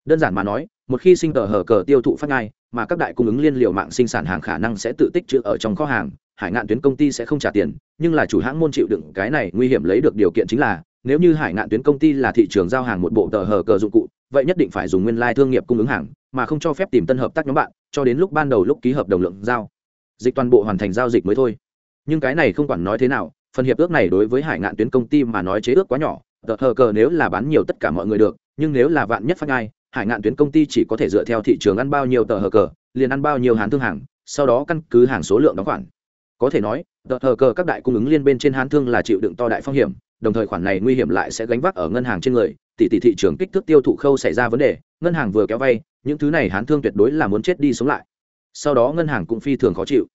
Đơn giản mà nói, một khi sinh tờ hở cờ tiêu thụ phát ngay, mà các đại cung ứng liên liệu mạng sinh sản hàng khả năng sẽ tự tích trữ ở trong kho hàng hải ngạn tuyến công ty sẽ không trả tiền, nhưng là chủ hãng môn chịu đựng cái này nguy hiểm lấy được điều kiện chính là, nếu như hải ngạn tuyến công ty là thị trường giao hàng một bộ tờ hờ cờ dụng cụ, vậy nhất định phải dùng nguyên lai thương nghiệp cung ứng hàng, mà không cho phép tìm tân hợp tác nhóm bạn, cho đến lúc ban đầu lúc ký hợp đồng lượng giao. Dịch toàn bộ hoàn thành giao dịch mới thôi. Nhưng cái này không quản nói thế nào, phần hiệp ước này đối với hải ngạn tuyến công ty mà nói chế ước quá nhỏ, tờ hờ cờ nếu là bán nhiều tất cả mọi người được, nhưng nếu là vạn nhất phát ngai hải ngạn tuyến công ty chỉ có thể dựa theo thị trường ăn bao nhiêu tờ hờ cờ, liền ăn bao nhiêu hán thương hàng, sau đó căn cứ hàng số lượng đóng khoản có thể nói, tờ thờ cờ các đại cung ứng liên bên trên hán thương là chịu đựng to đại phong hiểm, đồng thời khoản này nguy hiểm lại sẽ gánh vác ở ngân hàng trên người. Tỷ tỷ thị trường kích thước tiêu thụ khâu xảy ra vấn đề, ngân hàng vừa kéo vay, những thứ này hán thương tuyệt đối là muốn chết đi sống lại. Sau đó ngân hàng cũng phi thường khó chịu.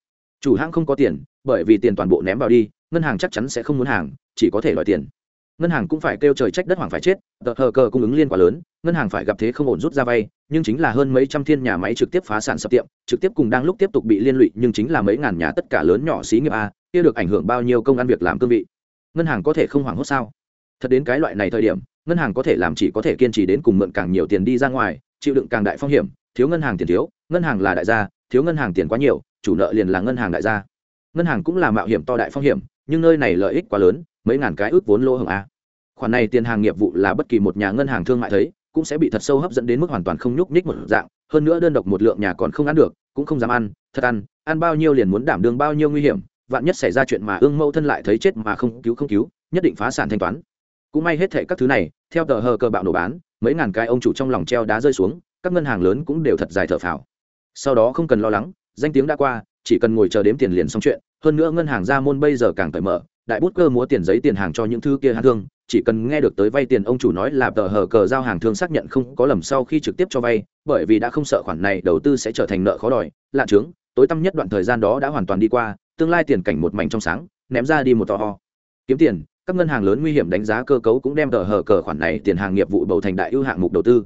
Chủ hãng không có tiền, bởi vì tiền toàn bộ ném vào đi, ngân hàng chắc chắn sẽ không muốn hàng, chỉ có thể đòi tiền ngân hàng cũng phải kêu trời trách đất hoàng phải chết, tờ hờ cờ cung ứng liên quả lớn, ngân hàng phải gặp thế không ổn rút ra vay, nhưng chính là hơn mấy trăm thiên nhà máy trực tiếp phá sản sập tiệm, trực tiếp cùng đang lúc tiếp tục bị liên lụy, nhưng chính là mấy ngàn nhà tất cả lớn nhỏ xí nghiệp a, kia được ảnh hưởng bao nhiêu công ăn việc làm cương vị. Ngân hàng có thể không hoảng hốt sao? Thật đến cái loại này thời điểm, ngân hàng có thể làm chỉ có thể kiên trì đến cùng mượn càng nhiều tiền đi ra ngoài, chịu đựng càng đại phong hiểm, thiếu ngân hàng tiền thiếu, ngân hàng là đại gia, thiếu ngân hàng tiền quá nhiều, chủ nợ liền là ngân hàng đại gia. Ngân hàng cũng là mạo hiểm to đại phong hiểm, nhưng nơi này lợi ích quá lớn mấy ngàn cái ước vốn lỗ hồng a. Khoản này tiền hàng nghiệp vụ là bất kỳ một nhà ngân hàng thương mại thấy, cũng sẽ bị thật sâu hấp dẫn đến mức hoàn toàn không nhúc nhích một dạng, hơn nữa đơn độc một lượng nhà còn không ăn được, cũng không dám ăn, thật ăn ăn bao nhiêu liền muốn đảm đương bao nhiêu nguy hiểm, vạn nhất xảy ra chuyện mà ương mẫu thân lại thấy chết mà không cứu không cứu, nhất định phá sản thanh toán. Cũng may hết thệ các thứ này, theo tờ hờ cờ bạo nổ bán, mấy ngàn cái ông chủ trong lòng treo đá rơi xuống, các ngân hàng lớn cũng đều thật dài thở phào. Sau đó không cần lo lắng, danh tiếng đã qua, chỉ cần ngồi chờ đếm tiền liền xong chuyện, hơn nữa ngân hàng ra môn bây giờ càng cởi mở đại bút cơ múa tiền giấy tiền hàng cho những thứ kia hàng thương, chỉ cần nghe được tới vay tiền ông chủ nói là tờ hờ cờ giao hàng thương xác nhận không có lầm sau khi trực tiếp cho vay, bởi vì đã không sợ khoản này đầu tư sẽ trở thành nợ khó đòi, lạ trướng, tối tăm nhất đoạn thời gian đó đã hoàn toàn đi qua, tương lai tiền cảnh một mảnh trong sáng, ném ra đi một to ho. Kiếm tiền, các ngân hàng lớn nguy hiểm đánh giá cơ cấu cũng đem tờ hờ cờ khoản này tiền hàng nghiệp vụ bầu thành đại ưu hạng mục đầu tư.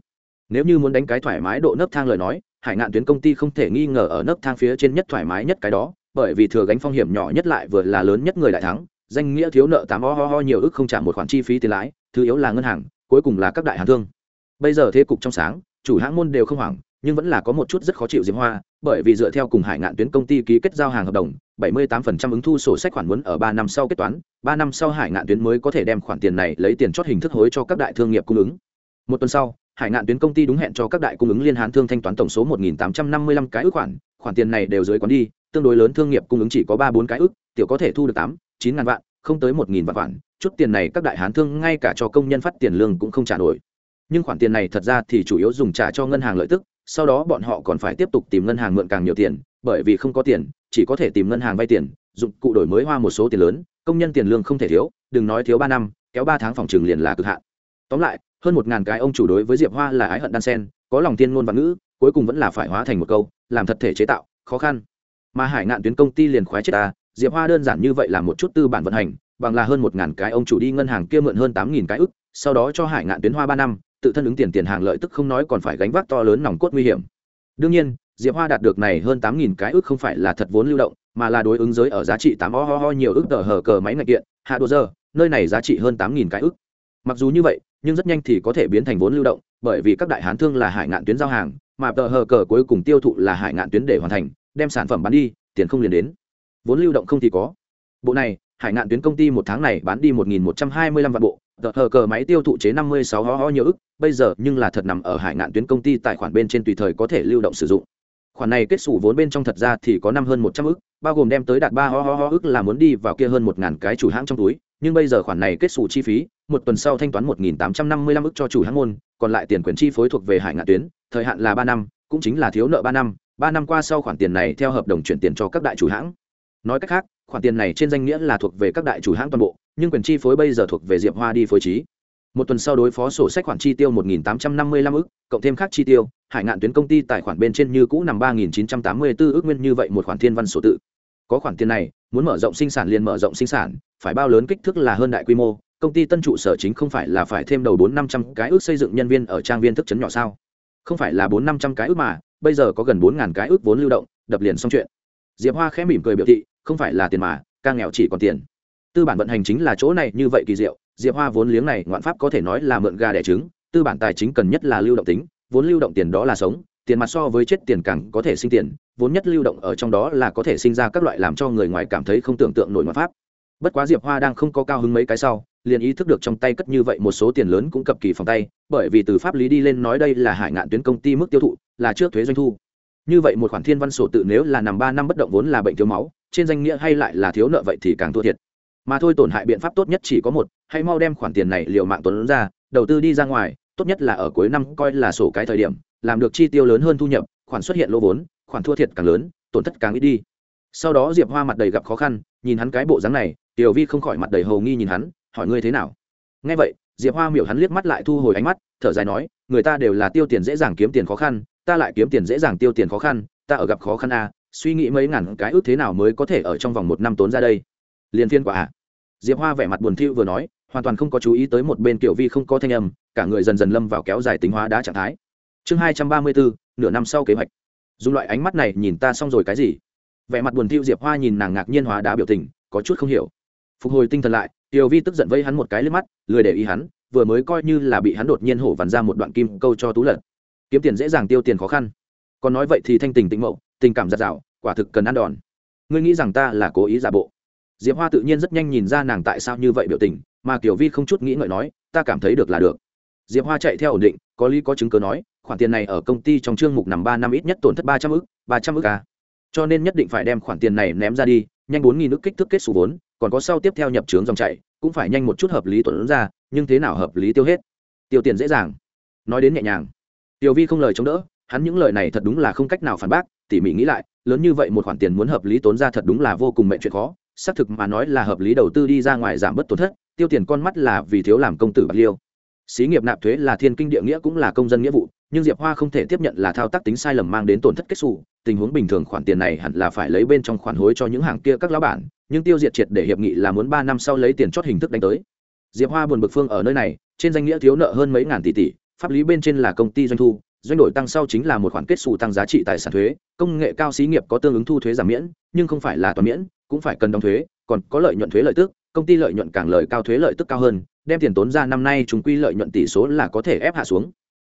Nếu như muốn đánh cái thoải mái độ nấc thang lời nói, hải ngạn tuyến công ty không thể nghi ngờ ở nấc thang phía trên nhất thoải mái nhất cái đó, bởi vì thừa gánh phong hiểm nhỏ nhất lại vừa là lớn nhất người đại thắng danh nghĩa thiếu nợ tám ho ho ho nhiều ức không trả một khoản chi phí tiền lãi, thứ yếu là ngân hàng, cuối cùng là các đại hàng thương. Bây giờ thế cục trong sáng, chủ hãng môn đều không hoảng, nhưng vẫn là có một chút rất khó chịu diễm hoa, bởi vì dựa theo cùng hải ngạn tuyến công ty ký kết giao hàng hợp đồng 78% ứng thu sổ sách khoản muốn ở ba năm sau kết toán, ba năm sau hải ngạn tuyến mới có thể đem khoản tiền này lấy tiền chót hình thức hối cho các đại thương nghiệp cung ứng. Một tuần sau, hải ngạn tuyến công ty đúng hẹn cho các đại cung ứng liên hán thương thanh toán tổng số 1.855 cái ước khoản khoản tiền này đều dưới quán đi, tương đối lớn thương nghiệp cung ứng chỉ có ba bốn cái ước, tiểu có thể thu được tám chín ngàn vạn, không tới một nghìn vạn khoản, chút tiền này các đại hán thương ngay cả cho công nhân phát tiền lương cũng không trả nổi. Nhưng khoản tiền này thật ra thì chủ yếu dùng trả cho ngân hàng lợi tức, sau đó bọn họ còn phải tiếp tục tìm ngân hàng mượn càng nhiều tiền, bởi vì không có tiền, chỉ có thể tìm ngân hàng vay tiền, dụng cụ đổi mới hoa một số tiền lớn, công nhân tiền lương không thể thiếu, đừng nói thiếu ba năm, kéo ba tháng phòng trừng liền là cực hạn. Tóm lại, hơn một ngàn cái ông chủ đối với diệp hoa là ái hận đan sen, có lòng tiên ngôn và ngữ, cuối cùng vẫn là phải hóa thành một câu, làm thật thể chế tạo, khó khăn. Mà hải ngạn tuyến công ty liền khoái chết ta diệp hoa đơn giản như vậy là một chút tư bản vận hành, bằng là hơn một ngàn cái ông chủ đi ngân hàng kia mượn hơn tám nghìn cái ức, sau đó cho hải ngạn tuyến hoa ba năm, tự thân ứng tiền tiền hàng lợi tức không nói còn phải gánh vác to lớn nòng cốt nguy hiểm. Đương nhiên, diệp hoa đạt được này hơn tám nghìn cái ức không phải là thật vốn lưu động, mà là đối ứng giới ở giá trị tám ho ho ho nhiều ức tờ hờ cờ máy ngạch kiện hạ đồ giờ, nơi này giá trị hơn tám nghìn cái ức. Mặc dù như vậy, nhưng rất nhanh thì có thể biến thành vốn lưu động, bởi vì các đại hán thương là hải ngạn tuyến giao hàng, mà tờ hờ cờ cuối cùng tiêu thụ là hải ngạn tuyến để hoàn thành, đem sản phẩm bán đi, tiền không liền đến vốn lưu động không thì có. Bộ này, hải ngạn tuyến công ty một tháng này bán đi một nghìn một trăm hai mươi lăm vạn bộ, tờ hờ cờ máy tiêu thụ chế năm mươi sáu ho ho nhiều ức, bây giờ nhưng là thật nằm ở hải ngạn tuyến công ty tài khoản bên trên tùy thời có thể lưu động sử dụng. Khoản này kết xù vốn bên trong thật ra thì có năm hơn một trăm ức, bao gồm đem tới đạt ba ho ho ho ức là muốn đi vào kia hơn một ngàn cái chủ hãng trong túi, nhưng bây giờ khoản này kết xù chi phí, một tuần sau thanh toán một nghìn tám trăm năm mươi lăm ức cho chủ hãng môn, còn lại tiền quyền chi phối thuộc về hải ngạn tuyến, thời hạn là ba năm, cũng chính là thiếu nợ ba năm ba năm qua sau khoản tiền này theo hợp đồng chuyển tiền cho các đại chủ hãng nói cách khác, khoản tiền này trên danh nghĩa là thuộc về các đại chủ hãng toàn bộ, nhưng quyền chi phối bây giờ thuộc về diệp hoa đi phối trí. Một tuần sau đối phó sổ sách khoản chi tiêu một nghìn tám trăm năm mươi lăm ức, cộng thêm khác chi tiêu, hải ngạn tuyến công ty tài khoản bên trên như cũ nằm ba nghìn chín trăm tám mươi bốn ước nguyên như vậy một khoản thiên văn sổ tự. Có khoản tiền này, muốn mở rộng sinh sản liền mở rộng sinh sản, phải bao lớn kích thước là hơn đại quy mô, công ty tân trụ sở chính không phải là phải thêm đầu bốn năm trăm cái ước xây dựng nhân viên ở trang viên thức chấn nhỏ sao? Không phải là bốn năm trăm cái ước mà, bây giờ có gần bốn ngàn cái ước vốn lưu động, đập liền xong chuyện diệp hoa khẽ mỉm cười biểu thị, không phải là tiền mà càng nghèo chỉ còn tiền. Tư bản vận hành chính là chỗ này, như vậy kỳ diệu, diệp hoa vốn liếng này, ngoạn pháp có thể nói là mượn gà đẻ trứng, tư bản tài chính cần nhất là lưu động tính, vốn lưu động tiền đó là sống, tiền mặt so với chết tiền càng có thể sinh tiền, vốn nhất lưu động ở trong đó là có thể sinh ra các loại làm cho người ngoài cảm thấy không tưởng tượng nổi ngoạn pháp. Bất quá diệp hoa đang không có cao hứng mấy cái sau, liền ý thức được trong tay cất như vậy một số tiền lớn cũng cập kỳ phòng tay, bởi vì từ pháp lý đi lên nói đây là hải ngạn tuyến công ty mức tiêu thụ, là trước thuế doanh thu như vậy một khoản thiên văn sổ tự nếu là nằm ba năm bất động vốn là bệnh thiếu máu, trên danh nghĩa hay lại là thiếu nợ vậy thì càng thua thiệt. Mà thôi tổn hại biện pháp tốt nhất chỉ có một, hãy mau đem khoản tiền này liệu mạng tuấn ra, đầu tư đi ra ngoài, tốt nhất là ở cuối năm coi là sổ cái thời điểm, làm được chi tiêu lớn hơn thu nhập, khoản xuất hiện lỗ vốn, khoản thua thiệt càng lớn, tổn thất càng ít đi. Sau đó diệp hoa mặt đầy gặp khó khăn, nhìn hắn cái bộ dáng này, tiểu vi không khỏi mặt đầy hầu nghi nhìn hắn, hỏi ngươi thế nào? Nghe vậy, diệp hoa miểu hắn liếc mắt lại thu hồi ánh mắt, thở dài nói, người ta đều là tiêu tiền dễ dàng kiếm tiền khó khăn ta lại kiếm tiền dễ dàng tiêu tiền khó khăn ta ở gặp khó khăn à, suy nghĩ mấy ngàn cái ước thế nào mới có thể ở trong vòng một năm tốn ra đây? Liền phiên quả à. Diệp hoa vẻ mặt buồn thiu vừa nói hoàn toàn không có chú ý tới một bên kiểu vi không có thanh âm cả người dần dần lâm vào kéo dài tính hóa đá trạng thái. Chương hai trăm ba mươi bốn nửa năm sau kế hoạch. Dùng loại ánh mắt này nhìn ta xong rồi cái gì? Vẻ mặt buồn thiu diệp hoa nhìn nàng ngạc nhiên hóa đá biểu tình có chút không hiểu. Phục hồi tinh thần lại tiểu vi tức giận vây hắn một cái lên mắt lười để ý hắn vừa mới coi như là bị hắn đột nhiên hổ vằn ra một đoạn kim câu cho tú lật kiếm tiền dễ dàng tiêu tiền khó khăn. Còn nói vậy thì thanh tình tĩnh mậu, tình cảm giặt rào, quả thực cần ăn đòn. Ngươi nghĩ rằng ta là cố ý giả bộ? Diệp hoa tự nhiên rất nhanh nhìn ra nàng tại sao như vậy biểu tình, mà kiểu vi không chút nghĩ ngợi nói, ta cảm thấy được là được. Diệp hoa chạy theo ổn định, có lý có chứng cứ nói, khoản tiền này ở công ty trong chương mục nằm ba năm ít nhất tổn thất ba trăm ư c ba trăm ư c à. cho nên nhất định phải đem khoản tiền này ném ra đi, nhanh bốn nghìn ức kích thước kết xù vốn, còn có sau tiếp theo nhập trướng dòng chạy cũng phải nhanh một chút hợp lý tuần ra, nhưng thế nào hợp lý tiêu hết? Tiêu tiền dễ dàng. Nói đến nhẹ nhàng tiểu vi không lời chống đỡ, hắn những lời này thật đúng là không cách nào phản bác, tỉ mỉ nghĩ lại, lớn như vậy một khoản tiền muốn hợp lý tốn ra thật đúng là vô cùng mệnh chuyện khó, xác thực mà nói là hợp lý đầu tư đi ra ngoài giảm bớt tổn thất, tiêu tiền con mắt là vì thiếu làm công tử bạc liêu. Xí nghiệp nạp thuế là thiên kinh địa nghĩa cũng là công dân nghĩa vụ, nhưng diệp hoa không thể tiếp nhận là thao tác tính sai lầm mang đến tổn thất kết xù, tình huống bình thường khoản tiền này hẳn là phải lấy bên trong khoản hối cho những hàng kia các lão bản, nhưng tiêu diệt triệt để hiệp nghị là muốn ba năm sau lấy tiền chót hình thức đánh tới. Diệp hoa buồn bực phương ở nơi này, trên danh nghĩa thiếu nợ hơn mấy ngàn tỷ tỷ pháp lý bên trên là công ty doanh thu, doanh đổi tăng sau chính là một khoản kết xù tăng giá trị tài sản thuế, công nghệ cao xí nghiệp có tương ứng thu thuế giảm miễn, nhưng không phải là toàn miễn, cũng phải cần đóng thuế, còn có lợi nhuận thuế lợi tức, công ty lợi nhuận càng lợi cao thuế lợi tức cao hơn, đem tiền tốn ra năm nay chúng quy lợi nhuận tỷ số là có thể ép hạ xuống.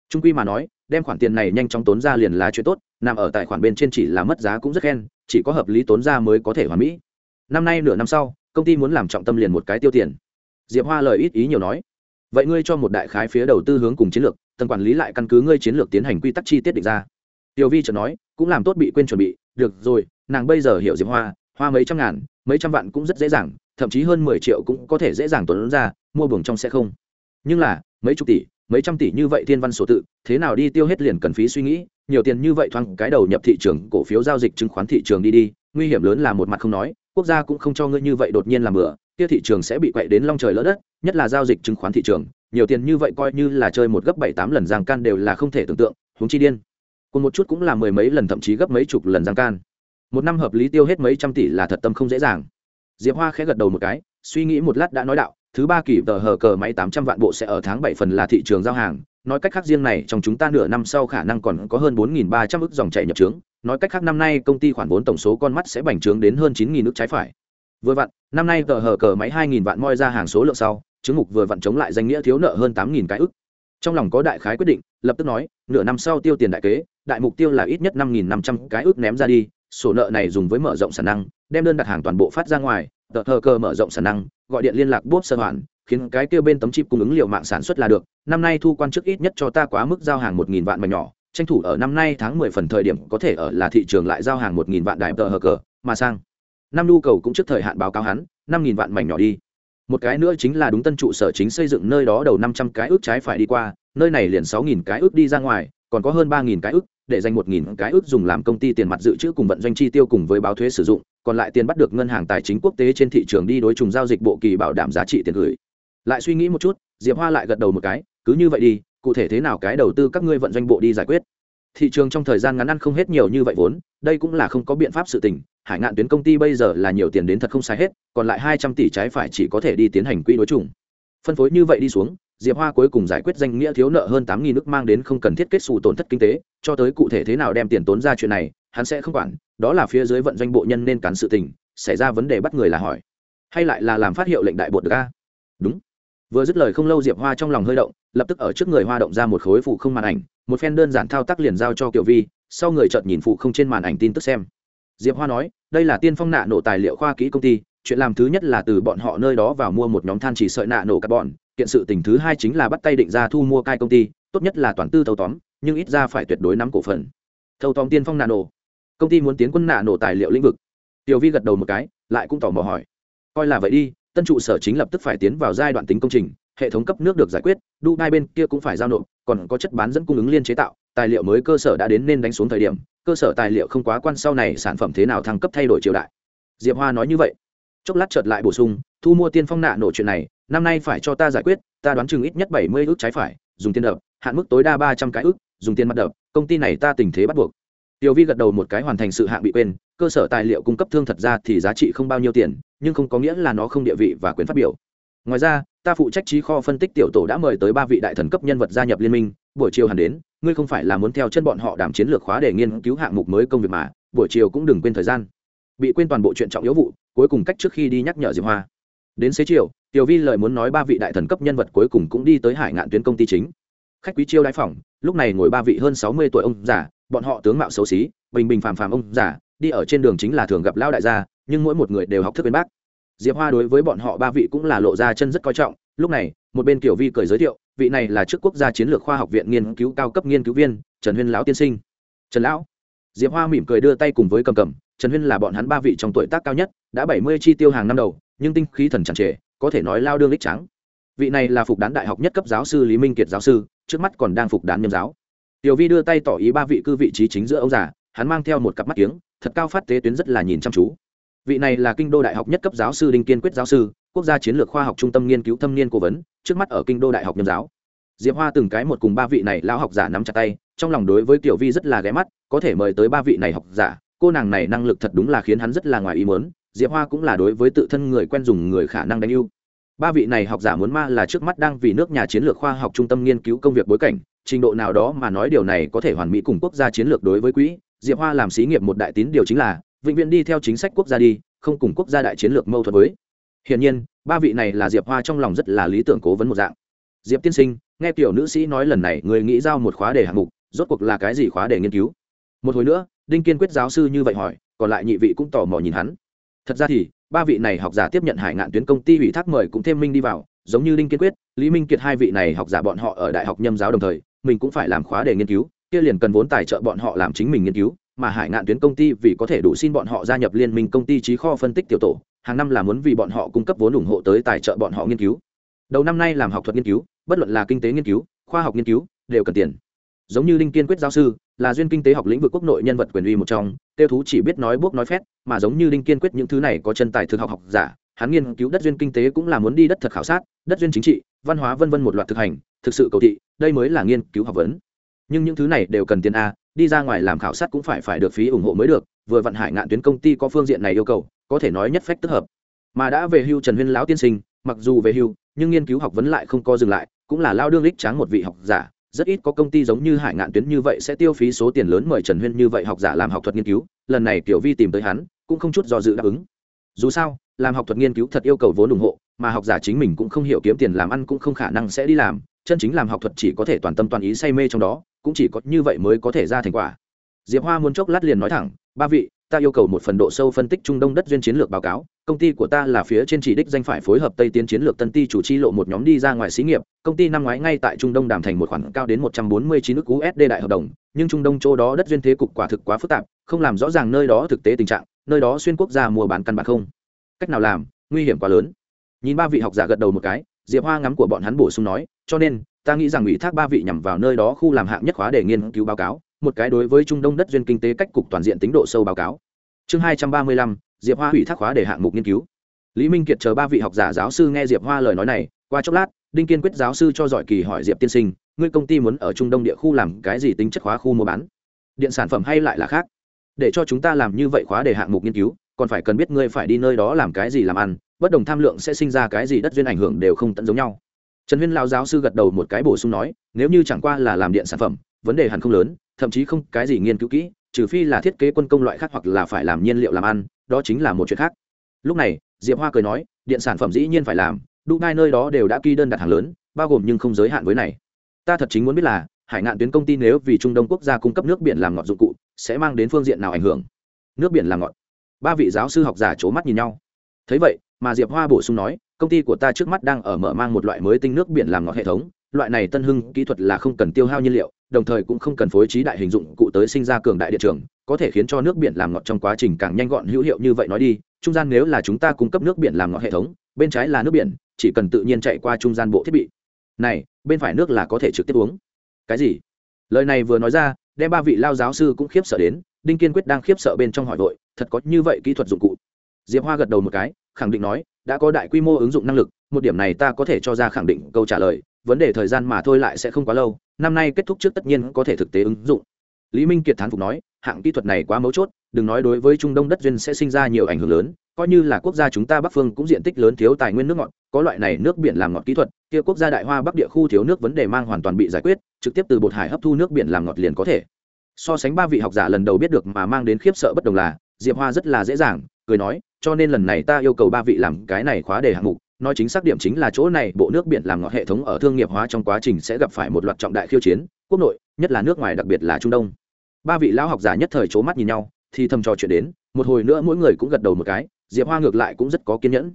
Trung quy mà nói, đem khoản tiền này nhanh chóng tốn ra liền là chuyện tốt, nằm ở tài khoản bên trên chỉ là mất giá cũng rất khen, chỉ có hợp lý tốn ra mới có thể hoàn mỹ. Năm nay nửa năm sau, công ty muốn làm trọng tâm liền một cái tiêu tiền. Diệp hoa lời ít ý nhiều nói vậy ngươi cho một đại khái phía đầu tư hướng cùng chiến lược, tầng quản lý lại căn cứ ngươi chiến lược tiến hành quy tắc chi tiết định ra. Tiểu vi chợt nói, cũng làm tốt bị quên chuẩn bị, được rồi, nàng bây giờ hiểu diệp hoa hoa mấy trăm ngàn, mấy trăm vạn cũng rất dễ dàng, thậm chí hơn mười triệu cũng có thể dễ dàng tuấn ra, mua buồng trong sẽ không. Nhưng là, mấy chục tỷ, mấy trăm tỷ như vậy thiên văn số tự, thế nào đi tiêu hết liền cần phí suy nghĩ, nhiều tiền như vậy thoáng cái đầu nhập thị trường, cổ phiếu giao dịch chứng khoán thị trường đi đi, nguy hiểm lớn là một mặt không nói, quốc gia cũng không cho ngươi như vậy đột nhiên làm bừa kia thị trường sẽ bị quậy đến long trời lỡ đất, nhất là giao dịch chứng khoán thị trường, nhiều tiền như vậy coi như là chơi một gấp bảy tám lần giang can đều là không thể tưởng tượng, huống chi điên. Cùng một chút cũng là mười mấy lần thậm chí gấp mấy chục lần giang can. Một năm hợp lý tiêu hết mấy trăm tỷ là thật tâm không dễ dàng. Diệp hoa khẽ gật đầu một cái, suy nghĩ một lát đã nói đạo, thứ ba kỳ tờ hờ cờ máy tám trăm vạn bộ sẽ ở tháng bảy phần là thị trường giao hàng, nói cách khác riêng này trong chúng ta nửa năm sau khả năng còn có hơn bốn nghìn ba trăm ước dòng chảy nhập trướng, nói cách khác năm nay công ty khoản vốn tổng số con mắt sẽ bành trướng đến hơn chín nghìn ước trái phải vừa vặn, năm nay tờ hờ cờ máy hai nghìn vạn moi ra hàng số lượng sau, chứng mục vừa vặn chống lại danh nghĩa thiếu nợ hơn tám nghìn cái ức. Trong lòng có đại khái quyết định, lập tức nói, nửa năm sau tiêu tiền đại kế, đại mục tiêu là ít nhất năm nghìn năm trăm cái ức ném ra đi, sổ nợ này dùng với mở rộng sản năng, đem đơn đặt hàng toàn bộ phát ra ngoài, tờ hờ cờ mở rộng sản năng, gọi điện liên lạc bốp sơ hoàn khiến cái kêu bên tấm chip cung ứng liệu mạng sản xuất là được, năm nay thu quan chức ít nhất cho ta quá mức giao hàng một nghìn vạn mà nhỏ, tranh thủ ở năm nay tháng mười phần thời điểm có thể ở là thị trường lại giao hàng một nghìn vạn đại tờ hờ cờ, mà sang năm nhu cầu cũng trước thời hạn báo cáo hắn, năm nghìn vạn mảnh nhỏ đi. Một cái nữa chính là đúng tân trụ sở chính xây dựng nơi đó đầu năm trăm cái ước trái phải đi qua, nơi này liền sáu nghìn cái ước đi ra ngoài, còn có hơn ba nghìn cái ước, để dành một nghìn cái ước dùng làm công ty tiền mặt dự trữ cùng vận doanh chi tiêu cùng với báo thuế sử dụng, còn lại tiền bắt được ngân hàng tài chính quốc tế trên thị trường đi đối trùng giao dịch bộ kỳ bảo đảm giá trị tiền gửi. Lại suy nghĩ một chút, diệp hoa lại gật đầu một cái, cứ như vậy đi, cụ thể thế nào cái đầu tư các ngươi vận doanh bộ đi giải quyết. Thị trường trong thời gian ngắn ăn không hết nhiều như vậy vốn, đây cũng là không có biện pháp sự tình hải ngạn tuyến công ty bây giờ là nhiều tiền đến thật không sai hết còn lại hai trăm tỷ trái phải chỉ có thể đi tiến hành quỹ đối chủng, phân phối như vậy đi xuống diệp hoa cuối cùng giải quyết danh nghĩa thiếu nợ hơn tám nghìn nước mang đến không cần thiết kết xù tổn thất kinh tế cho tới cụ thể thế nào đem tiền tốn ra chuyện này hắn sẽ không quản đó là phía dưới vận doanh bộ nhân nên cắn sự tình xảy ra vấn đề bắt người là hỏi. Hay lại là làm phát hiệu lệnh đại bột được a? Đúng. Vừa dứt lời không lâu diệp hoa trong lòng hơi động lập tức ở trước người hoa động ra một khối phụ không màn ảnh một phen đơn giản thao tác liền giao cho kiều vi sau người chợt nhìn phụ không trên màn ảnh tin tức xem diệp hoa nói, đây là tiên phong nạ nổ tài liệu khoa kỹ công ty, chuyện làm thứ nhất là từ bọn họ nơi đó vào mua một nhóm than chỉ sợi nạ nổ các bọn. kiện sự tình thứ hai chính là bắt tay định ra thu mua cai công ty, tốt nhất là toàn tư thâu tóm, nhưng ít ra phải tuyệt đối nắm cổ phần. Thâu tóm tiên phong nạ nổ. Công ty muốn tiến quân nạ nổ tài liệu lĩnh vực. Tiểu vi gật đầu một cái, lại cũng tỏ mò hỏi. Coi là vậy đi, tân trụ sở chính lập tức phải tiến vào giai đoạn tính công trình, hệ thống cấp nước được giải quyết, dubai bên kia cũng phải giao nộp, còn có chất bán dẫn cung ứng liên chế tạo, tài liệu mới cơ sở đã đến nên đánh xuống thời điểm cơ sở tài liệu không quá quan sau này sản phẩm thế nào thăng cấp thay đổi triều đại. Diệp hoa nói như vậy. Chốc lát chợt lại bổ sung, thu mua tiên phong nạ nổ chuyện này, năm nay phải cho ta giải quyết, ta đoán chừng ít nhất bảy mươi ước trái phải, dùng tiền đập, hạn mức tối đa ba trăm cái ước, dùng tiền mặt đập, công ty này ta tình thế bắt buộc. Tiểu vi gật đầu một cái hoàn thành sự hạng bị quên, cơ sở tài liệu cung cấp thương thật ra thì giá trị không bao nhiêu tiền, nhưng không có nghĩa là nó không địa vị và quyền phát biểu. Ngoài ra, ta phụ trách trí kho phân tích tiểu tổ đã mời tới ba vị đại thần cấp nhân vật gia nhập liên minh, buổi chiều hẳn đến ngươi không phải là muốn theo chân bọn họ đảm chiến lược khóa để nghiên cứu hạng mục mới công việc mà, buổi chiều cũng đừng quên thời gian. Bị quên toàn bộ chuyện trọng yếu vụ, cuối cùng cách trước khi đi nhắc nhở diệp hoa. Đến xế chiều, tiểu vi lời muốn nói ba vị đại thần cấp nhân vật cuối cùng cũng đi tới hải ngạn tuyến công ty chính. Khách quý chiêu đái phòng, lúc này ngồi ba vị hơn sáu mươi tuổi ông già, bọn họ tướng mạo xấu xí, bình bình phàm phàm ông già, đi ở trên đường chính là thường gặp lao đại gia, nhưng mỗi một người đều học thức bên bác. Diệp hoa đối với bọn họ ba vị cũng là lộ ra chân rất coi trọng, lúc này một bên kiểu vi cười giới thiệu, vị này là trước quốc gia chiến lược khoa học viện nghiên cứu cao cấp nghiên cứu viên, trần huyên lão tiên sinh. Trần lão. Diệp hoa mỉm cười đưa tay cùng với cầm cầm, trần huyên là bọn hắn ba vị trong tuổi tác cao nhất, đã bảy mươi chi tiêu hàng năm đầu, nhưng tinh khí thần chẳng trề, có thể nói lao đương lích trắng. Vị này là phục đán đại học nhất cấp giáo sư lý minh kiệt giáo sư, trước mắt còn đang phục đán nhâm giáo. Tiểu vi đưa tay tỏ ý ba vị cư vị trí chính giữa ông già, hắn mang theo một cặp mắt kiếng, thật cao phát tế tuyến rất là nhìn chăm chú. Vị này là kinh đô đại học nhất cấp giáo sư đinh kiên quyết giáo sư quốc gia chiến lược khoa học trung tâm nghiên cứu thâm niên cố vấn, trước mắt ở kinh đô đại học nhân giáo. Diệp hoa từng cái một cùng ba vị này lao học giả nắm chặt tay, trong lòng đối với tiểu vi rất là ghé mắt, có thể mời tới ba vị này học giả, cô nàng này năng lực thật đúng là khiến hắn rất là ngoài ý mớn diệp hoa cũng là đối với tự thân người quen dùng người khả năng đánh yêu ba vị này học giả muốn ma là trước mắt đang vì nước nhà chiến lược khoa học trung tâm nghiên cứu công việc bối cảnh, trình độ nào đó mà nói điều này có thể hoàn mỹ cùng quốc gia chiến lược đối với quỹ, diệp hoa làm xí nghiệp một đại tín điều chính là, vĩnh viễn đi theo chính sách quốc gia đi, không cùng quốc gia đại chiến lược mâu thuẫn với hiển nhiên, ba vị này là diệp hoa trong lòng rất là lý tưởng cố vấn một dạng. Diệp tiên sinh, nghe tiểu nữ sĩ nói lần này người nghĩ giao một khóa đề hạng mục, rốt cuộc là cái gì khóa đề nghiên cứu? Một hồi nữa, đinh kiên quyết giáo sư như vậy hỏi, còn lại nhị vị cũng tò mò nhìn hắn. Thật ra thì, ba vị này học giả tiếp nhận hải ngạn tuyến công ty ủy thác mời cũng thêm minh đi vào, giống như đinh kiên quyết, lý minh kiệt hai vị này học giả bọn họ ở đại học nhâm giáo đồng thời, mình cũng phải làm khóa đề nghiên cứu, kia liền cần vốn tài trợ bọn họ làm chính mình nghiên cứu, mà hải ngạn tuyến công ty vì có thể đủ xin bọn họ gia nhập liên minh công ty trí kho phân tích tiểu tổ hàng năm là muốn vì bọn họ cung cấp vốn ủng hộ tới tài trợ bọn họ nghiên cứu. Đầu năm nay làm học thuật nghiên cứu, bất luận là kinh tế nghiên cứu, khoa học nghiên cứu, đều cần tiền. Giống như linh kiên quyết giáo sư, là duyên kinh tế học lĩnh vực quốc nội nhân vật quyền uy một trong, tiêu thú chỉ biết nói buốc nói phét, mà giống như linh kiên quyết những thứ này có chân tài thực học học giả, hắn nghiên cứu đất duyên kinh tế cũng là muốn đi đất thật khảo sát, đất duyên chính trị, văn hóa vân vân một loạt thực hành, thực sự cầu thị, đây mới là nghiên cứu học vấn. Nhưng những thứ này đều cần tiền a, đi ra ngoài làm khảo sát cũng phải phải được phí ủng hộ mới được vừa vận hải ngạn tuyến công ty có phương diện này yêu cầu, có thể nói nhất phách tức hợp. Mà đã về hưu trần huyên lão tiên sinh, mặc dù về hưu, nhưng nghiên cứu học vấn lại không co dừng lại, cũng là lao đương lích tráng một vị học giả. Rất ít có công ty giống như hải ngạn tuyến như vậy sẽ tiêu phí số tiền lớn mời trần huyên như vậy học giả làm học thuật nghiên cứu. Lần này kiểu vi tìm tới hắn, cũng không chút do dự đáp ứng. Dù sao, làm học thuật nghiên cứu thật yêu cầu vốn ủng hộ, mà học giả chính mình cũng không hiểu kiếm tiền làm ăn cũng không khả năng sẽ đi làm. Chân chính làm học thuật chỉ có thể toàn tâm toàn ý say mê trong đó, cũng chỉ có như vậy mới có thể ra thành quả diệp hoa muốn chốc lát liền nói thẳng, ba vị, ta yêu cầu một phần độ sâu phân tích trung đông đất duyên chiến lược báo cáo, công ty của ta là phía trên chỉ đích danh phải phối hợp tây tiến chiến lược tân ti chủ chi lộ một nhóm đi ra ngoài xí nghiệp, công ty năm ngoái ngay tại trung đông đàm thành một khoản cao đến một trăm bốn mươi chín nước usd đại hợp đồng, nhưng trung đông chỗ đó đất duyên thế cục quả thực quá phức tạp, không làm rõ ràng nơi đó thực tế tình trạng, nơi đó xuyên quốc gia mua bán căn bản không. Cách nào làm, nguy hiểm quá lớn. Nhìn ba vị học giả gật đầu một cái, diệp hoa ngắm của bọn hắn bổ sung nói, cho nên, ta nghĩ rằng ủy thác ba vị nhằm vào nơi đó khu làm hạng nhất khóa để nghiên cứu báo cáo một cái đối với trung đông đất duyên kinh tế cách cục toàn diện tính độ sâu báo cáo. Chương hai trăm ba mươi lăm, diệp hoa hủy thác khóa để hạng mục nghiên cứu. Lý minh kiệt chờ ba vị học giả giáo sư nghe diệp hoa lời nói này, qua chốc lát, đinh kiên quyết giáo sư cho giỏi kỳ hỏi diệp tiên sinh, ngươi công ty muốn ở trung đông địa khu làm cái gì tính chất khóa khu mua bán? Điện sản phẩm hay lại là khác? Để cho chúng ta làm như vậy khóa để hạng mục nghiên cứu, còn phải cần biết ngươi phải đi nơi đó làm cái gì làm ăn, bất đồng tham lượng sẽ sinh ra cái gì đất duyên ảnh hưởng đều không tận giống nhau. Trần huyên lao giáo sư gật đầu một cái bổ sung nói, nếu như chẳng qua là làm điện sản phẩm, vấn đề hẳn không lớn thậm chí không cái gì nghiên cứu kỹ, trừ phi là thiết kế quân công loại khác hoặc là phải làm nhiên liệu làm ăn, đó chính là một chuyện khác. Lúc này, diệp hoa cười nói, điện sản phẩm dĩ nhiên phải làm dubai nơi đó đều đã ký đơn đặt hàng lớn, bao gồm nhưng không giới hạn với này. Ta thật chính muốn biết là, hải ngạn tuyến công ty nếu vì trung đông quốc gia cung cấp nước biển làm ngọt dụng cụ, sẽ mang đến phương diện nào ảnh hưởng? Nước biển làm ngọt. Ba vị giáo sư học giả c h ố mắt nhìn nhau. Thấy vậy, mà diệp hoa bổ sung nói, công ty của ta trước mắt đang ở mở mang một loại mới tinh nước biển làm ngọt hệ thống loại này tân hưng kỹ thuật là không cần tiêu hao nhiên liệu, đồng thời cũng không cần phối trí đại hình dụng cụ tới sinh ra cường đại điện trường, có thể khiến cho nước biển làm ngọt trong quá trình càng nhanh gọn hữu hiệu như vậy nói đi, trung gian nếu là chúng ta cung cấp nước biển làm ngọt hệ thống, bên trái là nước biển, chỉ cần tự nhiên chạy qua trung gian bộ thiết bị. Này, bên phải nước là có thể trực tiếp uống. Cái gì? Lời này vừa nói ra, đem ba vị lao giáo sư cũng khiếp sợ đến, đinh kiên quyết đang khiếp sợ bên trong hỏi vội, thật có như vậy kỹ thuật dụng cụ? Diệp hoa gật đầu một cái, khẳng định nói đã có đại quy mô ứng dụng năng lực, một điểm này ta có thể cho ra khẳng định câu trả lời, vấn đề thời gian mà thôi lại sẽ không quá lâu, năm nay kết thúc trước tất nhiên có thể thực tế ứng dụng. Lý minh kiệt thán phục nói, hạng kỹ thuật này quá mấu chốt, đừng nói đối với trung đông đất duyên sẽ sinh ra nhiều ảnh hưởng lớn, coi như là quốc gia chúng ta bắc phương cũng diện tích lớn thiếu tài nguyên nước ngọt, có loại này nước biển làm ngọt kỹ thuật, kia quốc gia đại hoa bắc địa khu thiếu nước vấn đề mang hoàn toàn bị giải quyết, trực tiếp từ bột hải hấp thu nước biển làm ngọt liền có thể. So sánh ba vị học giả lần đầu biết được mà mang đến khiếp sợ bất đồng là, diệp hoa rất là dễ dàng cười nói, cho nên lần này ta yêu cầu ba vị làm cái này khóa đề hạng mục, nói chính xác điểm chính là chỗ này, bộ nước biển làm ngọt hệ thống ở thương nghiệp hóa trong quá trình sẽ gặp phải một loạt trọng đại khiêu chiến, quốc nội, nhất là nước ngoài đặc biệt là trung đông. Ba vị lão học giả nhất thời c mắt nhìn nhau, thì thầm trò chuyện đến, một hồi nữa mỗi người cũng gật đầu một cái, diệp hoa ngược lại cũng rất có kiên nhẫn.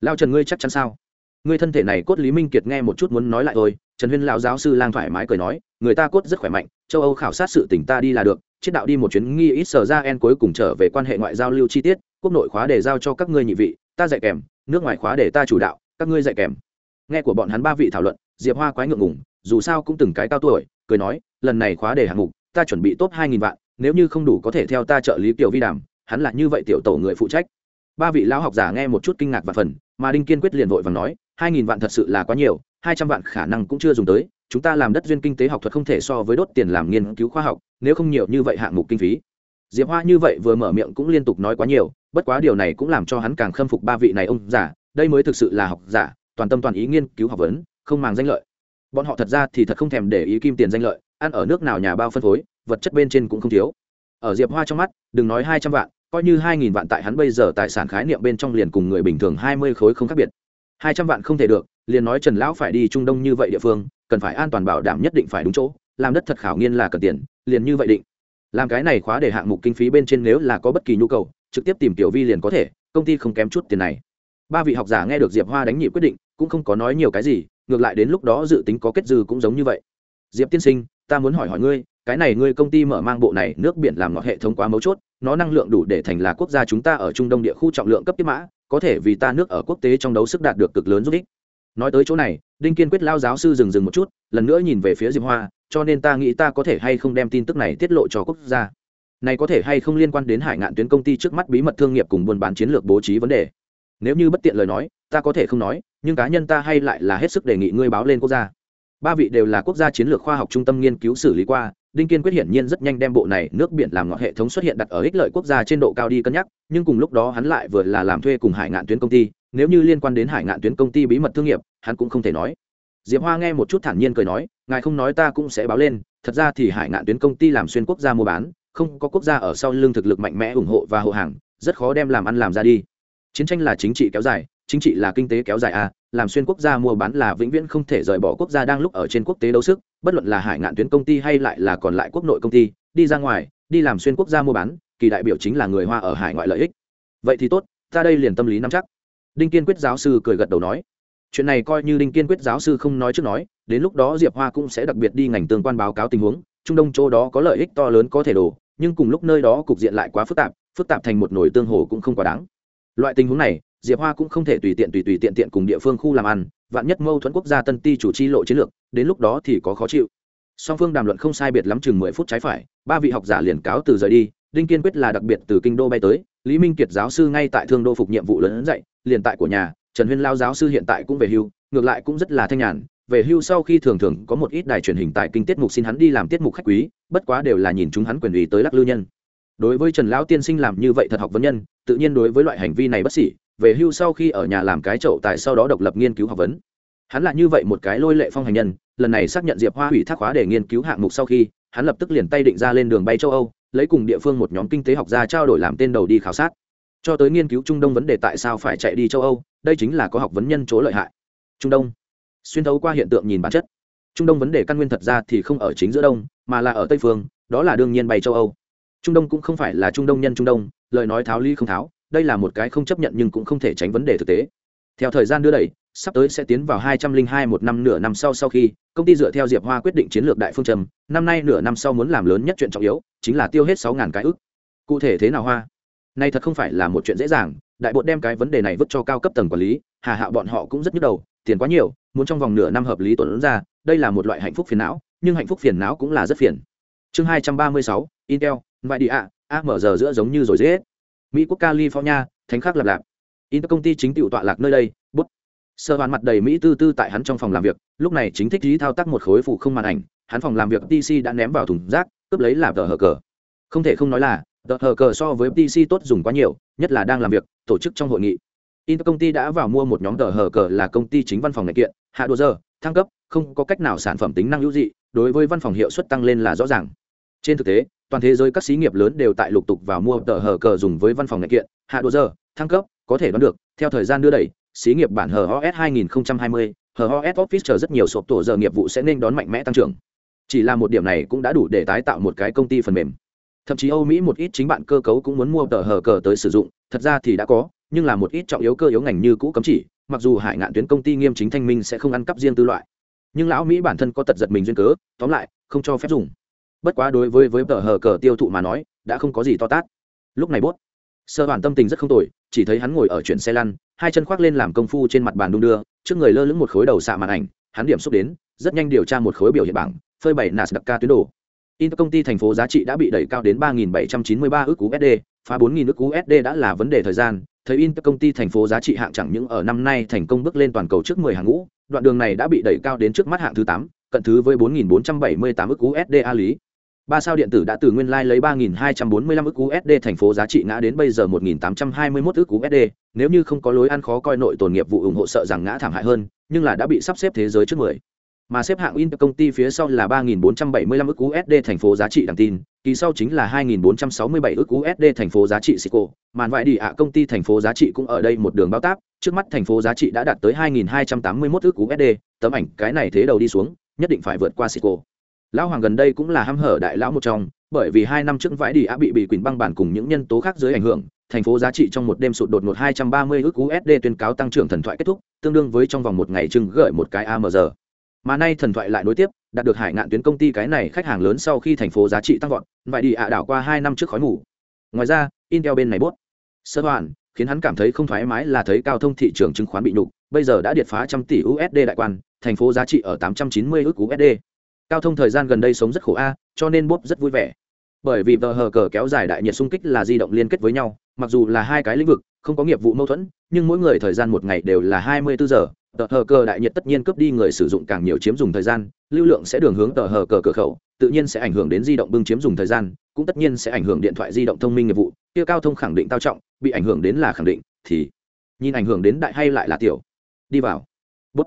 Lao trần ngươi chắc chắn sao? Ngươi thân thể này cốt lý minh kiệt nghe một chút muốn nói lại thôi, trần huyên lão giáo sư lang thoải mái cười nói, người ta cốt rất khỏe mạnh, châu âu khảo sát sự tỉnh ta đi là được chiết đạo đi một chuyến nghi ít sở ra en cuối cùng trở về quan hệ ngoại giao lưu chi tiết quốc nội khóa để giao cho các ngươi nhị vị, ta dạy kèm, nước ngoài khóa để ta chủ đạo, các ngươi dạy kèm. Nghe của bọn hắn ba vị thảo luận, diệp hoa quái ngượng ngùng, dù sao cũng từng cái cao tuổi, cười nói, lần này khóa đề hạng mục, ta chuẩn bị tốt hai nghìn vạn, nếu như không đủ có thể theo ta trợ lý tiểu vi đàm, hắn là như vậy tiểu tổ người phụ trách. Ba vị lão học giả nghe một chút kinh ngạc và phần, mà đinh kiên quyết liền vội và nói, hai nghìn vạn thật sự là quá nhiều, hai trăm vạn khả năng cũng chưa dùng tới, chúng ta làm đất duyên kinh tế học thuật không thể so với đốt tiền làm nghiên cứu khoa học, nếu không nhiều như vậy hạng mục kinh phí diệp hoa như vậy vừa mở miệng cũng liên tục nói quá nhiều, bất quá điều này cũng làm cho hắn càng khâm phục ba vị này ông giả đây mới thực sự là học giả, toàn tâm toàn ý nghiên cứu học vấn, không màng danh lợi. Bọn họ thật ra thì thật không thèm để ý kim tiền danh lợi, ăn ở nước nào nhà bao phân phối, vật chất bên trên cũng không thiếu. Ở diệp hoa trong mắt, đừng nói hai trăm vạn, coi như hai nghìn vạn tại hắn bây giờ tài sản khái niệm bên trong liền cùng người bình thường hai mươi khối không khác biệt. Hai trăm vạn không thể được, liền nói trần lão phải đi trung đông như vậy địa phương, cần phải an toàn bảo đảm nhất định phải đúng chỗ, làm đất thật khảo nghiên là cần tiền, liền như vậy định làm cái này khóa để hạng mục kinh phí bên trên nếu là có bất kỳ nhu cầu, trực tiếp tìm tiểu vi liền có thể, công ty không kém chút tiền này. Ba vị học giả nghe được diệp hoa đánh nhị quyết định, cũng không có nói nhiều cái gì, ngược lại đến lúc đó dự tính có kết dư cũng giống như vậy. Diệp tiên sinh, ta muốn hỏi hỏi ngươi, cái này ngươi công ty mở mang bộ này nước biển làm ngọt hệ thống quá mấu chốt, nó năng lượng đủ để thành là quốc gia chúng ta ở trung đông địa khu trọng lượng cấp tiếp mã, có thể vì ta nước ở quốc tế trong đấu sức đạt được cực lớn giúp ích. Nói tới chỗ này, đinh kiên quyết lao giáo sư dừng dừng một chút, lần nữa nhìn về phía diệp hoa cho nên ta nghĩ ta có thể hay không đem tin tức này tiết lộ cho quốc gia. Này có thể hay không liên quan đến hải ngạn tuyến công ty trước mắt bí mật thương nghiệp cùng buôn bán chiến lược bố trí vấn đề. Nếu như bất tiện lời nói, ta có thể không nói, nhưng cá nhân ta hay lại là hết sức đề nghị ngươi báo lên quốc gia. Ba vị đều là quốc gia chiến lược khoa học trung tâm nghiên cứu xử lý qua, đinh kiên quyết hiển nhiên rất nhanh đem bộ này nước biển làm ngọn hệ thống xuất hiện đặt ở ích lợi quốc gia trên độ cao đi cân nhắc, nhưng cùng lúc đó hắn lại vừa là làm thuê cùng hải ngạn tuyến công ty, nếu như liên quan đến hải ngạn tuyến công ty bí mật thương nghiệp, hắn cũng không thể nói diệp hoa nghe một chút thản nhiên cười nói, ngài không nói ta cũng sẽ báo lên, thật ra thì hải ngạn tuyến công ty làm xuyên quốc gia mua bán, không có quốc gia ở sau lưng thực lực mạnh mẽ ủng hộ và hộ hàng, rất khó đem làm ăn làm ra đi. Chiến tranh là chính trị kéo dài, chính trị là kinh tế kéo dài à làm xuyên quốc gia mua bán là vĩnh viễn không thể rời bỏ quốc gia đang lúc ở trên quốc tế đấu sức, bất luận là hải ngạn tuyến công ty hay lại là còn lại quốc nội công ty, đi ra ngoài, đi làm xuyên quốc gia mua bán, kỳ đại biểu chính là người hoa ở hải ngoại lợi ích. Vậy thì tốt, ta đây liền tâm lý nắm chắc. Đinh kiên quyết giáo sư cười gật đầu nói chuyện này coi như đinh kiên quyết giáo sư không nói trước nói, đến lúc đó diệp hoa cũng sẽ đặc biệt đi ngành tương quan báo cáo tình huống, trung đông chỗ đó có lợi ích to lớn có thể đổ, nhưng cùng lúc nơi đó cục diện lại quá phức tạp phức tạp thành một nồi tương hồ cũng không quá đáng. Loại tình huống này, diệp hoa cũng không thể tùy tiện tùy tùy tiện tiện cùng địa phương khu làm ăn, vạn nhất mâu thuẫn quốc gia tân ti chủ chi lộ chiến lược, đến lúc đó thì có khó chịu. Song phương đàm luận không sai biệt lắm chừng mười phút trái phải, ba vị học giả liền cáo từ rời đi, đinh kiên quyết là đặc biệt từ kinh đô bay tới, lý minh kiệt giáo sư ngay tại thương đô phục nhiệm vụ lớn dạy liền tại của nhà trần huyên lao giáo sư hiện tại cũng về hưu, ngược lại cũng rất là thanh nhàn. Về hưu sau khi thường thường có một ít đài truyền hình tại kinh tiết mục xin hắn đi làm tiết mục khách quý, bất quá đều là nhìn chúng hắn quyền ủy tới lắc lư nhân. Đối với trần lão tiên sinh làm như vậy thật học vấn nhân, tự nhiên đối với loại hành vi này bất xỉ về hưu sau khi ở nhà làm cái chậu tại sau đó độc lập nghiên cứu học vấn. Hắn là như vậy một cái lôi lệ phong hành nhân, lần này xác nhận diệp hoa hủy thác khóa để nghiên cứu hạng mục sau khi, hắn lập tức liền tay định ra lên đường bay châu âu, lấy cùng địa phương một nhóm kinh tế học gia trao đổi làm tên đầu đi khảo sát. Cho tới nghiên cứu trung đông vấn đề tại sao phải chạy đi châu âu đây chính là có học vấn nhân chỗ lợi hại. Trung đông. Xuyên thấu qua hiện tượng nhìn bản chất. Trung đông vấn đề căn nguyên thật ra thì không ở chính giữa đông, mà là ở tây phương, đó là đương nhiên bày châu âu. Trung đông cũng không phải là trung đông nhân trung đông, lời nói tháo ly không tháo, đây là một cái không chấp nhận nhưng cũng không thể tránh vấn đề thực tế. Theo thời gian đưa đẩy, sắp tới sẽ tiến vào hai trăm linh hai một năm nửa năm sau sau khi, công ty dựa theo diệp hoa quyết định chiến lược đại phương trầm, năm nay nửa năm sau muốn làm lớn nhất chuyện trọng yếu, chính là tiêu hết sáu ngàn cái ức cụ thể thế nào hoa? Nay thật không phải là một chuyện dễ dàng đại bột đem cái vấn đề này vứt cho cao cấp tầng quản lý, hà hạo bọn họ cũng rất nhức đầu, tiền quá nhiều, muốn trong vòng nửa năm hợp lý tuần ra, đây là một loại hạnh phúc phiền não, nhưng hạnh phúc phiền não cũng là rất phiền. Chương hai trăm ba mươi sáu, intel vài đi ạ giữa giống như rồi dễ. Mỹ quốc california, thánh khắc lạp lạp. Intel công ty chính tự tọa lạc nơi đây, bút. Sơ hoàn mặt đầy mỹ tư tư tại hắn trong phòng làm việc, lúc này chính thích lý thao tác một khối phụ không màn ảnh, hắn phòng làm việc pc đã ném vào thùng rác, cướp lấy làm tờ hờ cờ. Không thể không nói là tờ hờ cờ so với pc tốt dùng quá nhiều nhất là đang làm việc tổ chức trong hội nghị intel công ty đã vào mua một nhóm tờ hờ cờ là công ty chính văn phòng này kiện hạ đồ giờ thăng cấp không có cách nào sản phẩm tính năng hữu dị đối với văn phòng hiệu suất tăng lên là rõ ràng trên thực tế toàn thế giới các xí nghiệp lớn đều tại lục tục vào mua tờ hờ cờ dùng với văn phòng này kiện hạ đồ giờ thăng cấp có thể đoán được theo thời gian đưa đẩy xí nghiệp bản HOS 2020, HOS Office chờ rất nhiều sộp tổ giờ nghiệp vụ sẽ nên đón mạnh mẽ tăng trưởng. Chỉ là một điểm này cũng đã đủ để tái tạo một cái công ty phần mềm. Thậm chí Âu Mỹ một ít chính bạn cơ cấu cũng muốn mua tờ hờ cờ tới sử dụng, thật ra thì đã có, nhưng là một ít trọng yếu cơ yếu ngành như cũ cấm chỉ, mặc dù Hải Ngạn tuyến công ty nghiêm chính thanh minh sẽ không ăn cắp riêng tư loại. Nhưng lão Mỹ bản thân có tật giật mình duyên cớ, tóm lại, không cho phép dùng. Bất quá đối với với tờ hờ cờ tiêu thụ mà nói, đã không có gì to tát. Lúc này bốt, sơ bản tâm tình rất không tồi, chỉ thấy hắn ngồi ở chuyển xe lăn, hai chân khoác lên làm công phu trên mặt bàn đung đưa trước người lơ lửng một khối đầu xạ màn ảnh hắn điểm xúc đến rất nhanh điều tra một khối biểu hiện bảng phơi bày nas đặc ca tuyến đồ Inter công ty thành phố giá trị đã bị đẩy cao đến 3.793 ức USD, phá 4.000 ức USD đã là vấn đề thời gian. Thấy Inter công ty thành phố giá trị hạng chẳng những ở năm nay thành công bước lên toàn cầu trước 10 hàng ngũ, đoạn đường này đã bị đẩy cao đến trước mắt hạng thứ 8, cận thứ với 4.478 ức USD a lý ba sao điện tử đã từ nguyên lai lấy ba nghìn hai trăm bốn mươi lăm ức USD thành phố giá trị ngã đến bây giờ một nghìn tám trăm hai mươi mốt ức USD, nếu như không có lối ăn khó coi nội tồn nghiệp vụ ủng hộ sợ rằng ngã thảm hại hơn, nhưng là đã bị sắp xếp thế giới trước mười. Mà xếp hạng Intel công ty phía sau là ba nghìn bốn trăm bảy mươi lăm ức USD thành phố giá trị đăng tin, kỳ sau chính là hai nghìn bốn trăm sáu mươi bảy ức USD thành phố giá trị Cisco, màn vải đi ạ công ty thành phố giá trị cũng ở đây một đường bao táp, trước mắt thành phố giá trị đã đạt tới hai nghìn hai trăm tám mươi 2281 ức USD, tấm ảnh cái này thế đầu đi xuống, nhất định phải vượt qua Cisco lão hoàng gần đây cũng là ham hở đại lão một trong bởi vì hai năm trước vải đi á bị bị quỷ băng bản cùng những nhân tố khác dưới ảnh hưởng thành phố giá trị trong một đêm sụt đột ngột 230 ức USD tuyên cáo tăng trưởng thần thoại kết thúc, tương đương với trong vòng một ngày trưng gửi một cái AMR. Mà nay thần thoại lại nối tiếp, đạt được hải ngạn tuyến công ty cái này khách hàng lớn sau khi thành phố giá trị tăng vọt, vậy đi ạ à, đảo qua hai năm trước khói ngủ. Ngoài ra, Intel bên này bốt. Sơ hoàn, khiến hắn cảm thấy không thoải mái là thấy cao thông thị trường chứng khoán bị nhục bây giờ đã điệt phá trăm tỷ usd đại quan thành phố giá trị ở tám trăm chín mươi ước usd cao thông thời gian gần đây sống rất khổ a cho nên bốt rất vui vẻ bởi vì tờ hờ cờ kéo dài đại nhiệt xung kích là di động liên kết với nhau mặc dù là hai cái lĩnh vực không có nghiệp vụ mâu thuẫn, nhưng mỗi người thời gian một ngày đều là hai mươi bốn giờ. Tờ hờ cờ đại nhiệt tất nhiên cướp đi người sử dụng càng nhiều chiếm dùng thời gian, lưu lượng sẽ đường hướng tờ hờ cờ cửa khẩu, tự nhiên sẽ ảnh hưởng đến di động bưng chiếm dùng thời gian, cũng tất nhiên sẽ ảnh hưởng điện thoại di động thông minh nghiệp vụ. Kia cao thông khẳng định tao trọng, bị ảnh hưởng đến là khẳng định, thì nhìn ảnh hưởng đến đại hay lại là tiểu. Đi vào. Bút.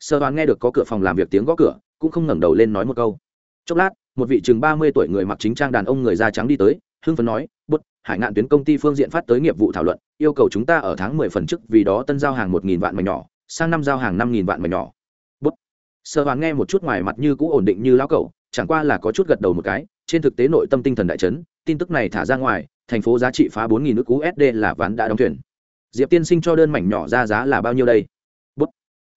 Sơ đoán nghe được có cửa phòng làm việc tiếng gõ cửa, cũng không ngẩng đầu lên nói một câu. Chốc lát, một vị chừng ba mươi tuổi người mặc chính trang đàn ông người da trắng đi tới, hưng phấn nói bút, hải ngạn tuyến công ty phương diện phát tới nghiệp vụ thảo luận, yêu cầu chúng ta ở tháng mười phần trước vì đó tân giao hàng một nghìn vạn mảnh nhỏ, sang năm giao hàng năm nghìn vạn mảnh nhỏ. Bút. Sơ hoàng nghe một chút ngoài mặt như cũ ổn định như lão cẩu, chẳng qua là có chút gật đầu một cái, trên thực tế nội tâm tinh thần đại chấn, tin tức này thả ra ngoài, thành phố giá trị phá bốn nghìn nước usd là ván đã đóng thuyền. Diệp tiên sinh cho đơn mảnh nhỏ ra giá là bao nhiêu đây? Bút.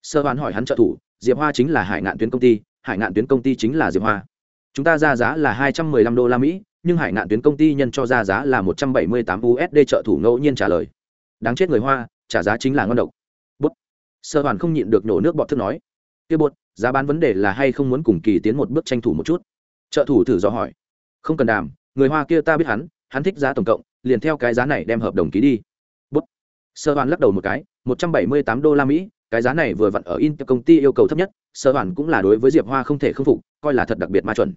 Sơ hoán hỏi hắn trợ thủ, diệp hoa chính là hải ngạn tuyến công ty, hải ngạn tuyến công ty chính là diệp hoa. Chúng ta ra giá là hai trăm mười lăm đô la mỹ nhưng hải ngạn tuyến công ty nhân cho ra giá là một trăm bảy mươi tám usd trợ thủ ngẫu nhiên trả lời. Đáng chết người hoa, trả giá chính là ngon độc. Bút. Sơ hoàn không nhịn được nổ nước bọt thức nói. Kia bột giá bán vấn đề là hay không muốn cùng kỳ tiến một bước tranh thủ một chút? Trợ thủ thử do hỏi. Không cần đàm, người hoa kia ta biết hắn hắn thích giá tổng cộng, liền theo cái giá này đem hợp đồng ký đi. Bút. Sơ hoàn lắc đầu một cái, một trăm bảy mươi tám đô la mỹ, cái giá này vừa vặn ở in công ty yêu cầu thấp nhất, sơ hoàn cũng là đối với diệp hoa không thể không phục, coi là thật đặc biệt ma chuẩn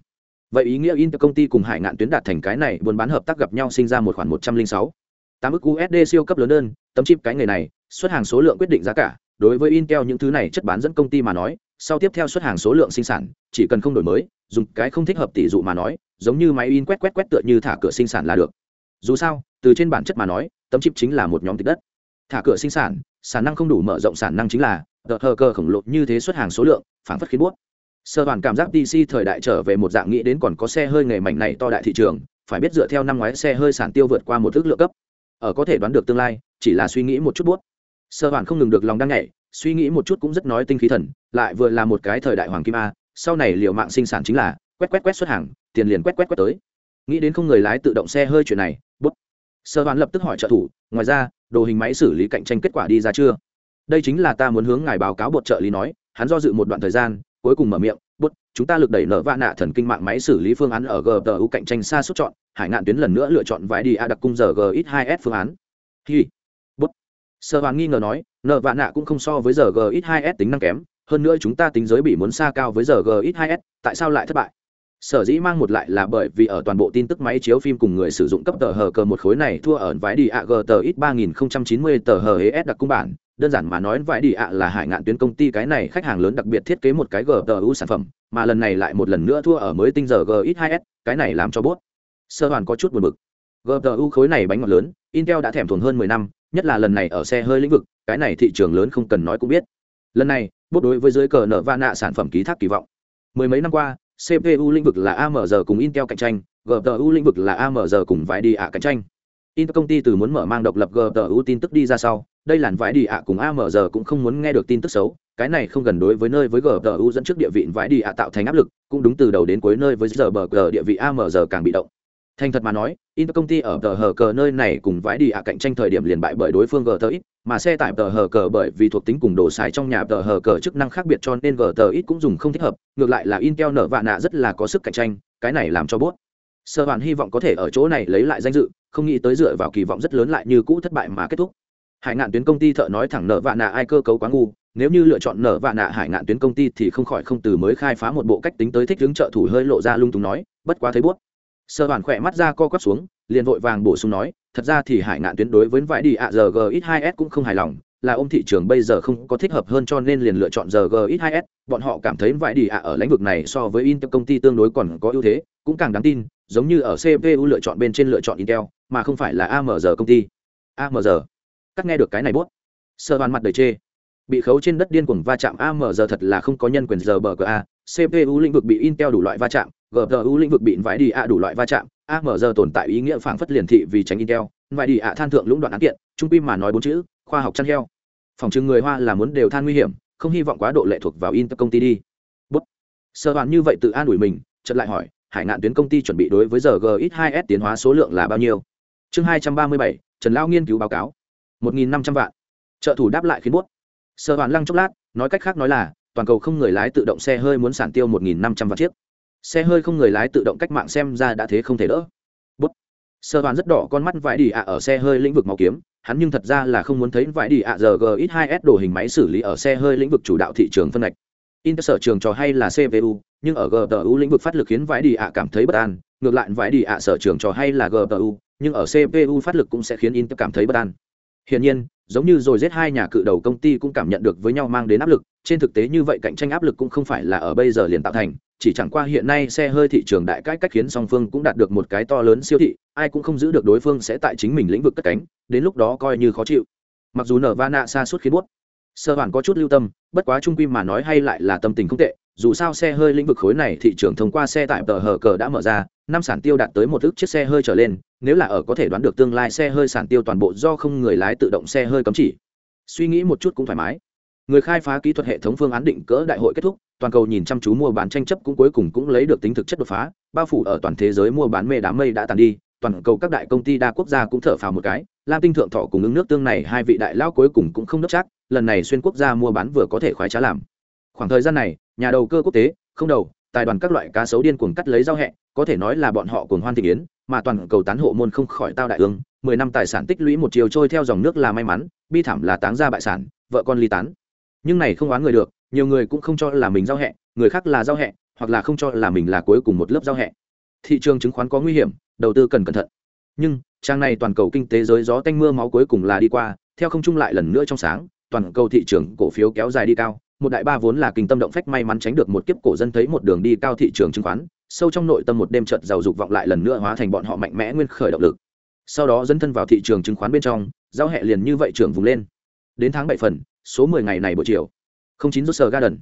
vậy ý nghĩa in công ty cùng hải ngạn tuyến đạt thành cái này, buôn bán hợp tác gặp nhau sinh ra một khoản một trăm linh sáu. Tám ức usd siêu cấp lớn đơn, tấm chip cái nghề này, xuất hàng số lượng quyết định giá cả. Đối với intel những thứ này chất bán dẫn công ty mà nói, sau tiếp theo xuất hàng số lượng sinh sản, chỉ cần không đổi mới, dùng cái không thích hợp tỷ dụ mà nói, giống như máy in quét quét quét tựa như thả cửa sinh sản là được. Dù sao, từ trên bản chất mà nói, tấm chip chính là một nhóm tịch đất. Thả cửa sinh sản sản năng không đủ mở rộng sản năng chính là, tờ thờ cơ khổng lồ như thế xuất hàng số lượng phản phất khí buốt sơ đoàn cảm giác dc thời đại trở về một dạng nghĩ đến còn có xe hơi nghề mảnh này to đại thị trường, phải biết dựa theo năm ngoái xe hơi sản tiêu vượt qua một thước lượng cấp. Ở có thể đoán được tương lai, chỉ là suy nghĩ một chút buốt. Sơ đoàn không ngừng được lòng đang nhảy, suy nghĩ một chút cũng rất nói tinh khí thần, lại vừa là một cái thời đại hoàng kim a, sau này liệu mạng sinh sản chính là quét quét quét xuất hàng, tiền liền quét quét quét tới. Nghĩ đến không người lái tự động xe hơi chuyện này bút sơ đoàn lập tức hỏi trợ thủ, ngoài ra, đồ hình máy xử lý cạnh tranh kết quả đi ra chưa? Đây chính là ta muốn hướng ngài báo cáo bột trợ lý nói, hắn do dự một đoạn thời gian cuối cùng mở miệng, bút, chúng ta lực đẩy nở vạ nạ thần kinh mạng máy xử lý phương án ở gtu cạnh tranh xa suốt chọn, hải ngạn tuyến lần nữa lựa chọn vải đi a đặc cung giờ gx 2 s phương án. Hi. Bút. Sơ hoàng nghi ngờ nói, nở vạ nạ cũng không so với giờ gx 2 s tính năng kém, hơn nữa chúng ta tính giới bị muốn xa cao với giờ gx 2 s, tại sao lại thất bại? Sở dĩ mang một lại là bởi vì ở toàn bộ tin tức máy chiếu phim cùng người sử dụng cấp tờ hờ cờ một khối này thua ở vải đi a g tờ ít ba nghìn không trăm chín mươi tờ hờ es đặc cung bản đơn giản mà nói vải đi ạ là hải ngạn tuyến công ty cái này khách hàng lớn đặc biệt thiết kế một cái gtu sản phẩm mà lần này lại một lần nữa thua ở mới tinh giờ gx 2 s cái này làm cho bốt. Sơ hoàn có chút buồn bực. Gtu khối này bánh ngọt lớn intel đã thèm thuồng hơn mười năm nhất là lần này ở xe hơi lĩnh vực cái này thị trường lớn không cần nói cũng biết. Lần này bốt đối với dưới cờ nợ va nạ sản phẩm ký thác kỳ vọng. Mười mấy năm qua CPU lĩnh vực là amr cùng Intel cạnh tranh, gtu lĩnh vực là amr cùng vải đi ạ cạnh tranh. Inter công ty từ muốn mở mang độc lập GPU tin tức đi ra sau, đây làn vải đi ạ cùng AMR cũng không muốn nghe được tin tức xấu, cái này không gần đối với nơi với GPU dẫn trước địa vị vải đi ạ tạo thành áp lực, cũng đúng từ đầu đến cuối nơi với giờ bờ địa vị AMR càng bị động. Thành thật mà nói, Inter công ty ở tờ hờ cờ nơi này cùng vãi đi ạ cạnh tranh thời điểm liền bại bởi đối phương GTX, mà xe tải tờ hờ cờ bởi vì thuộc tính cùng đồ xài trong nhà tờ hờ cờ chức năng khác biệt cho nên GTX cũng dùng không thích hợp, ngược lại là Intel nở vạn nạ rất là có sức cạnh tranh, cái này làm cho bốt. Sơ bản hy vọng có thể ở chỗ này lấy lại danh dự, không nghĩ tới dựa vào kỳ vọng rất lớn lại như cũ thất bại mà kết thúc. Hải ngạn tuyến công ty thợ nói thẳng nở vạ nạ ai cơ cấu quá ngu, nếu như lựa chọn nở vạ nạ hải ngạn tuyến công ty thì không khỏi không từ mới khai phá một bộ cách tính tới thích hướng trợ thủ hơi lộ ra lung tung nói, bất quá thấy buốt sơ bản khỏe mắt ra co quắp xuống liền vội vàng bổ sung nói thật ra thì hải ngạn tuyến đối với vải đi ạ giờ g ít hai s cũng không hài lòng là ôm thị trường bây giờ không có thích hợp hơn cho nên liền lựa chọn giờ g ít hai s. Bọn họ cảm thấy vải đi ạ ở lĩnh vực này so với intel công ty tương đối còn có ưu thế, cũng càng đáng tin, giống như ở cpu lựa chọn bên trên lựa chọn intel, mà không phải là AMD công ty. AMD. cắt nghe được cái này buốt sơ bản mặt đầy chê. Bị khấu trên đất điên cuồng va chạm AMD thật là không có nhân quyền giờ bờ a. Cpu lĩnh vực bị intel đủ loại va chạm gpu lĩnh vực bị vải đi ạ đủ loại va chạm AMD tồn tại ý nghĩa phảng phất liền thị vì tránh intel. Vải đi ạ than thượng lũng đoạn án kiện, trung quy mà nói bốn chữ, khoa học chăn heo phòng trưng người hoa là muốn đều than nguy hiểm, không hy vọng quá độ lệ thuộc vào intel công ty đi bút. Sơ hoàn như vậy tự an ủi mình, chợt lại hỏi, hải ngạn tuyến công ty chuẩn bị đối với giờ gx 2 s tiến hóa số lượng là bao nhiêu? Chương hai trăm ba mươi bảy, trần lao nghiên cứu báo cáo. một nghìn năm trăm vạn. Trợ thủ đáp lại khiến bút. Sơ hoàn lăng chốc lát, nói cách khác nói là, toàn cầu không người lái tự động xe hơi muốn sản tiêu một nghìn năm trăm vạn chiếc. Xe hơi không người lái tự động cách mạng xem ra đã thế không thể đỡ sơ hoàn rất đỏ con mắt vải đi ạ ở xe hơi lĩnh vực màu kiếm hắn nhưng thật ra là không muốn thấy vải đi ạ giờ g ít hai s đồ hình máy xử lý ở xe hơi lĩnh vực chủ đạo thị trường phân ngạch Inter sở trường trò hay là CPU, nhưng ở GPU lĩnh vực phát lực khiến vải đi ạ cảm thấy bất an, ngược lại vải đi ạ sở trường trò hay là GPU, nhưng ở CPU phát lực cũng sẽ khiến Inter cảm thấy bất an. Hiển nhiên, giống như rồi giết hai nhà cự đầu công ty cũng cảm nhận được với nhau mang đến áp lực, trên thực tế như vậy cạnh tranh áp lực cũng không phải là ở bây giờ liền tạo thành, chỉ chẳng qua hiện nay xe hơi thị trường đại cách cách khiến song phương cũng đạt được một cái to lớn siêu thị, ai cũng không giữ được đối phương sẽ tại chính mình lĩnh vực cất cánh, đến lúc đó coi như khó chịu. Mặc dù nở vana xa suốt khiến buốt, sơ bản có chút lưu tâm bất quá trung quy mà nói hay lại là tâm tình không tệ dù sao xe hơi lĩnh vực khối này thị trường thông qua xe tải tờ hờ cờ đã mở ra năm sản tiêu đạt tới một ước chiếc xe hơi trở lên, nếu là ở có thể đoán được tương lai xe hơi sản tiêu toàn bộ do không người lái tự động xe hơi cấm chỉ. Suy nghĩ một chút cũng thoải mái. Người khai phá kỹ thuật hệ thống phương án định cỡ đại hội kết thúc, toàn cầu nhìn chăm chú mua bán tranh chấp cũng cuối cùng cũng lấy được tính thực chất đột phá, bao phủ ở toàn thế giới mua bán mê đám mây đã tàn đi, toàn cầu các đại công ty đa quốc gia cũng thở phào một cái, lam tinh thượng thọ cùng ứng nước tương này hai vị đại lão cuối cùng cũng không đốc chắc, lần này xuyên quốc gia mua bán vừa có thể khoái trá làm. Khoảng thời gian này, nhà đầu cơ quốc tế, không đầu, tài đoàn các loại cá sấu điên cuồng cắt lấy giao hẹ có thể nói là bọn họ cuồng hoan thị yến, mà toàn cầu tán hộ môn không khỏi tao đại ương, mười năm tài sản tích lũy một chiều trôi theo dòng nước là may mắn, bi thảm là táng ra bại sản, vợ con ly tán. Nhưng này không oán người được, nhiều người cũng không cho là mình giao hẹ, người khác là giao hẹ, hoặc là không cho là mình là cuối cùng một lớp giao hẹ. Thị trường chứng khoán có nguy hiểm, đầu tư cần cẩn thận. Nhưng, trang này toàn cầu kinh tế giới gió tanh mưa máu cuối cùng là đi qua, theo không chung lại lần nữa trong sáng, toàn cầu thị trường cổ phiếu kéo dài đi cao, một đại ba vốn là kinh tâm động phách may mắn tránh được một kiếp cổ dân thấy một đường đi cao thị trường chứng khoán sâu trong nội tâm một đêm trận giàu dục vọng lại lần nữa hóa thành bọn họ mạnh mẽ nguyên khởi động lực. Sau đó dẫn thân vào thị trường chứng khoán bên trong, giao hẹ liền như vậy trưởng vùng lên. Đến tháng bảy phần, số mười ngày này buổi chiều, không chín rút sờ garden.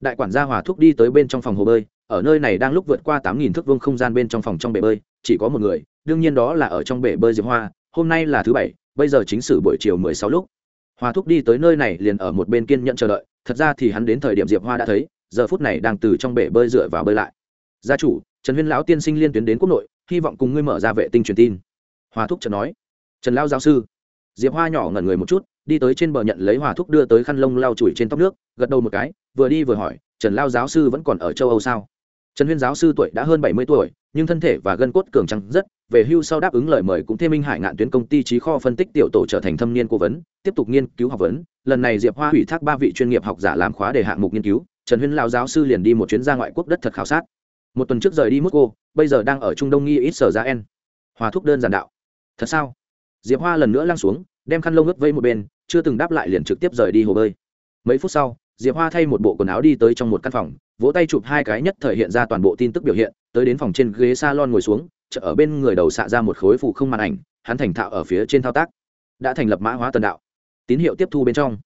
Đại quản gia hòa thúc đi tới bên trong phòng hồ bơi, ở nơi này đang lúc vượt qua tám nghìn thước vuông không gian bên trong phòng trong bể bơi, chỉ có một người, đương nhiên đó là ở trong bể bơi diệp hoa, hôm nay là thứ bảy, bây giờ chính sử buổi chiều mười sáu lúc. Hòa thúc đi tới nơi này liền ở một bên kiên nhận chờ đợi, thật ra thì hắn đến thời điểm diệp hoa đã thấy, giờ phút này đang từ trong bể bơi dựa vào bơi lại gia chủ, trần huyên lão tiên sinh liên tuyến đến quốc nội, hy vọng cùng ngươi mở ra vệ tinh truyền tin. Hòa thúc trần nói. Trần lao giáo sư. Diệp hoa nhỏ ngẩn người một chút, đi tới trên bờ nhận lấy hòa thúc đưa tới khăn lông lau chùi trên tóc nước, gật đầu một cái, vừa đi vừa hỏi, trần lao giáo sư vẫn còn ở châu âu sao? Trần huyên giáo sư tuổi đã hơn bảy mươi tuổi, nhưng thân thể và gân cốt cường trắng rất, về hưu sau đáp ứng lời mời cũng thêm minh hải ngạn tuyến công ty trí kho phân tích tiểu tổ trở thành thâm niên cố vấn, tiếp tục nghiên cứu học vấn. Lần này diệp hoa ủy thác ba vị chuyên nghiệp học giả làm khóa để hạng mục nghiên cứu. Trần huyên lao giáo sư liền đi một chuyến ra ngoại quốc đất thật khảo sát một tuần trước rời đi mosco bây giờ đang ở trung đông nghi ít sở ra en. Hòa thúc đơn giản đạo. Thật sao? Diệp hoa lần nữa lăn xuống, đem khăn lông ướt vây một bên, chưa từng đáp lại liền trực tiếp rời đi hồ bơi. Mấy phút sau, diệp hoa thay một bộ quần áo đi tới trong một căn phòng, vỗ tay chụp hai cái nhất thể hiện ra toàn bộ tin tức biểu hiện, tới đến phòng trên ghế salon ngồi xuống, chợ ở bên người đầu xạ ra một khối phụ không màn ảnh, hắn thành thạo ở phía trên thao tác. Đã thành lập mã hóa tần đạo. Tín hiệu tiếp thu bên trong.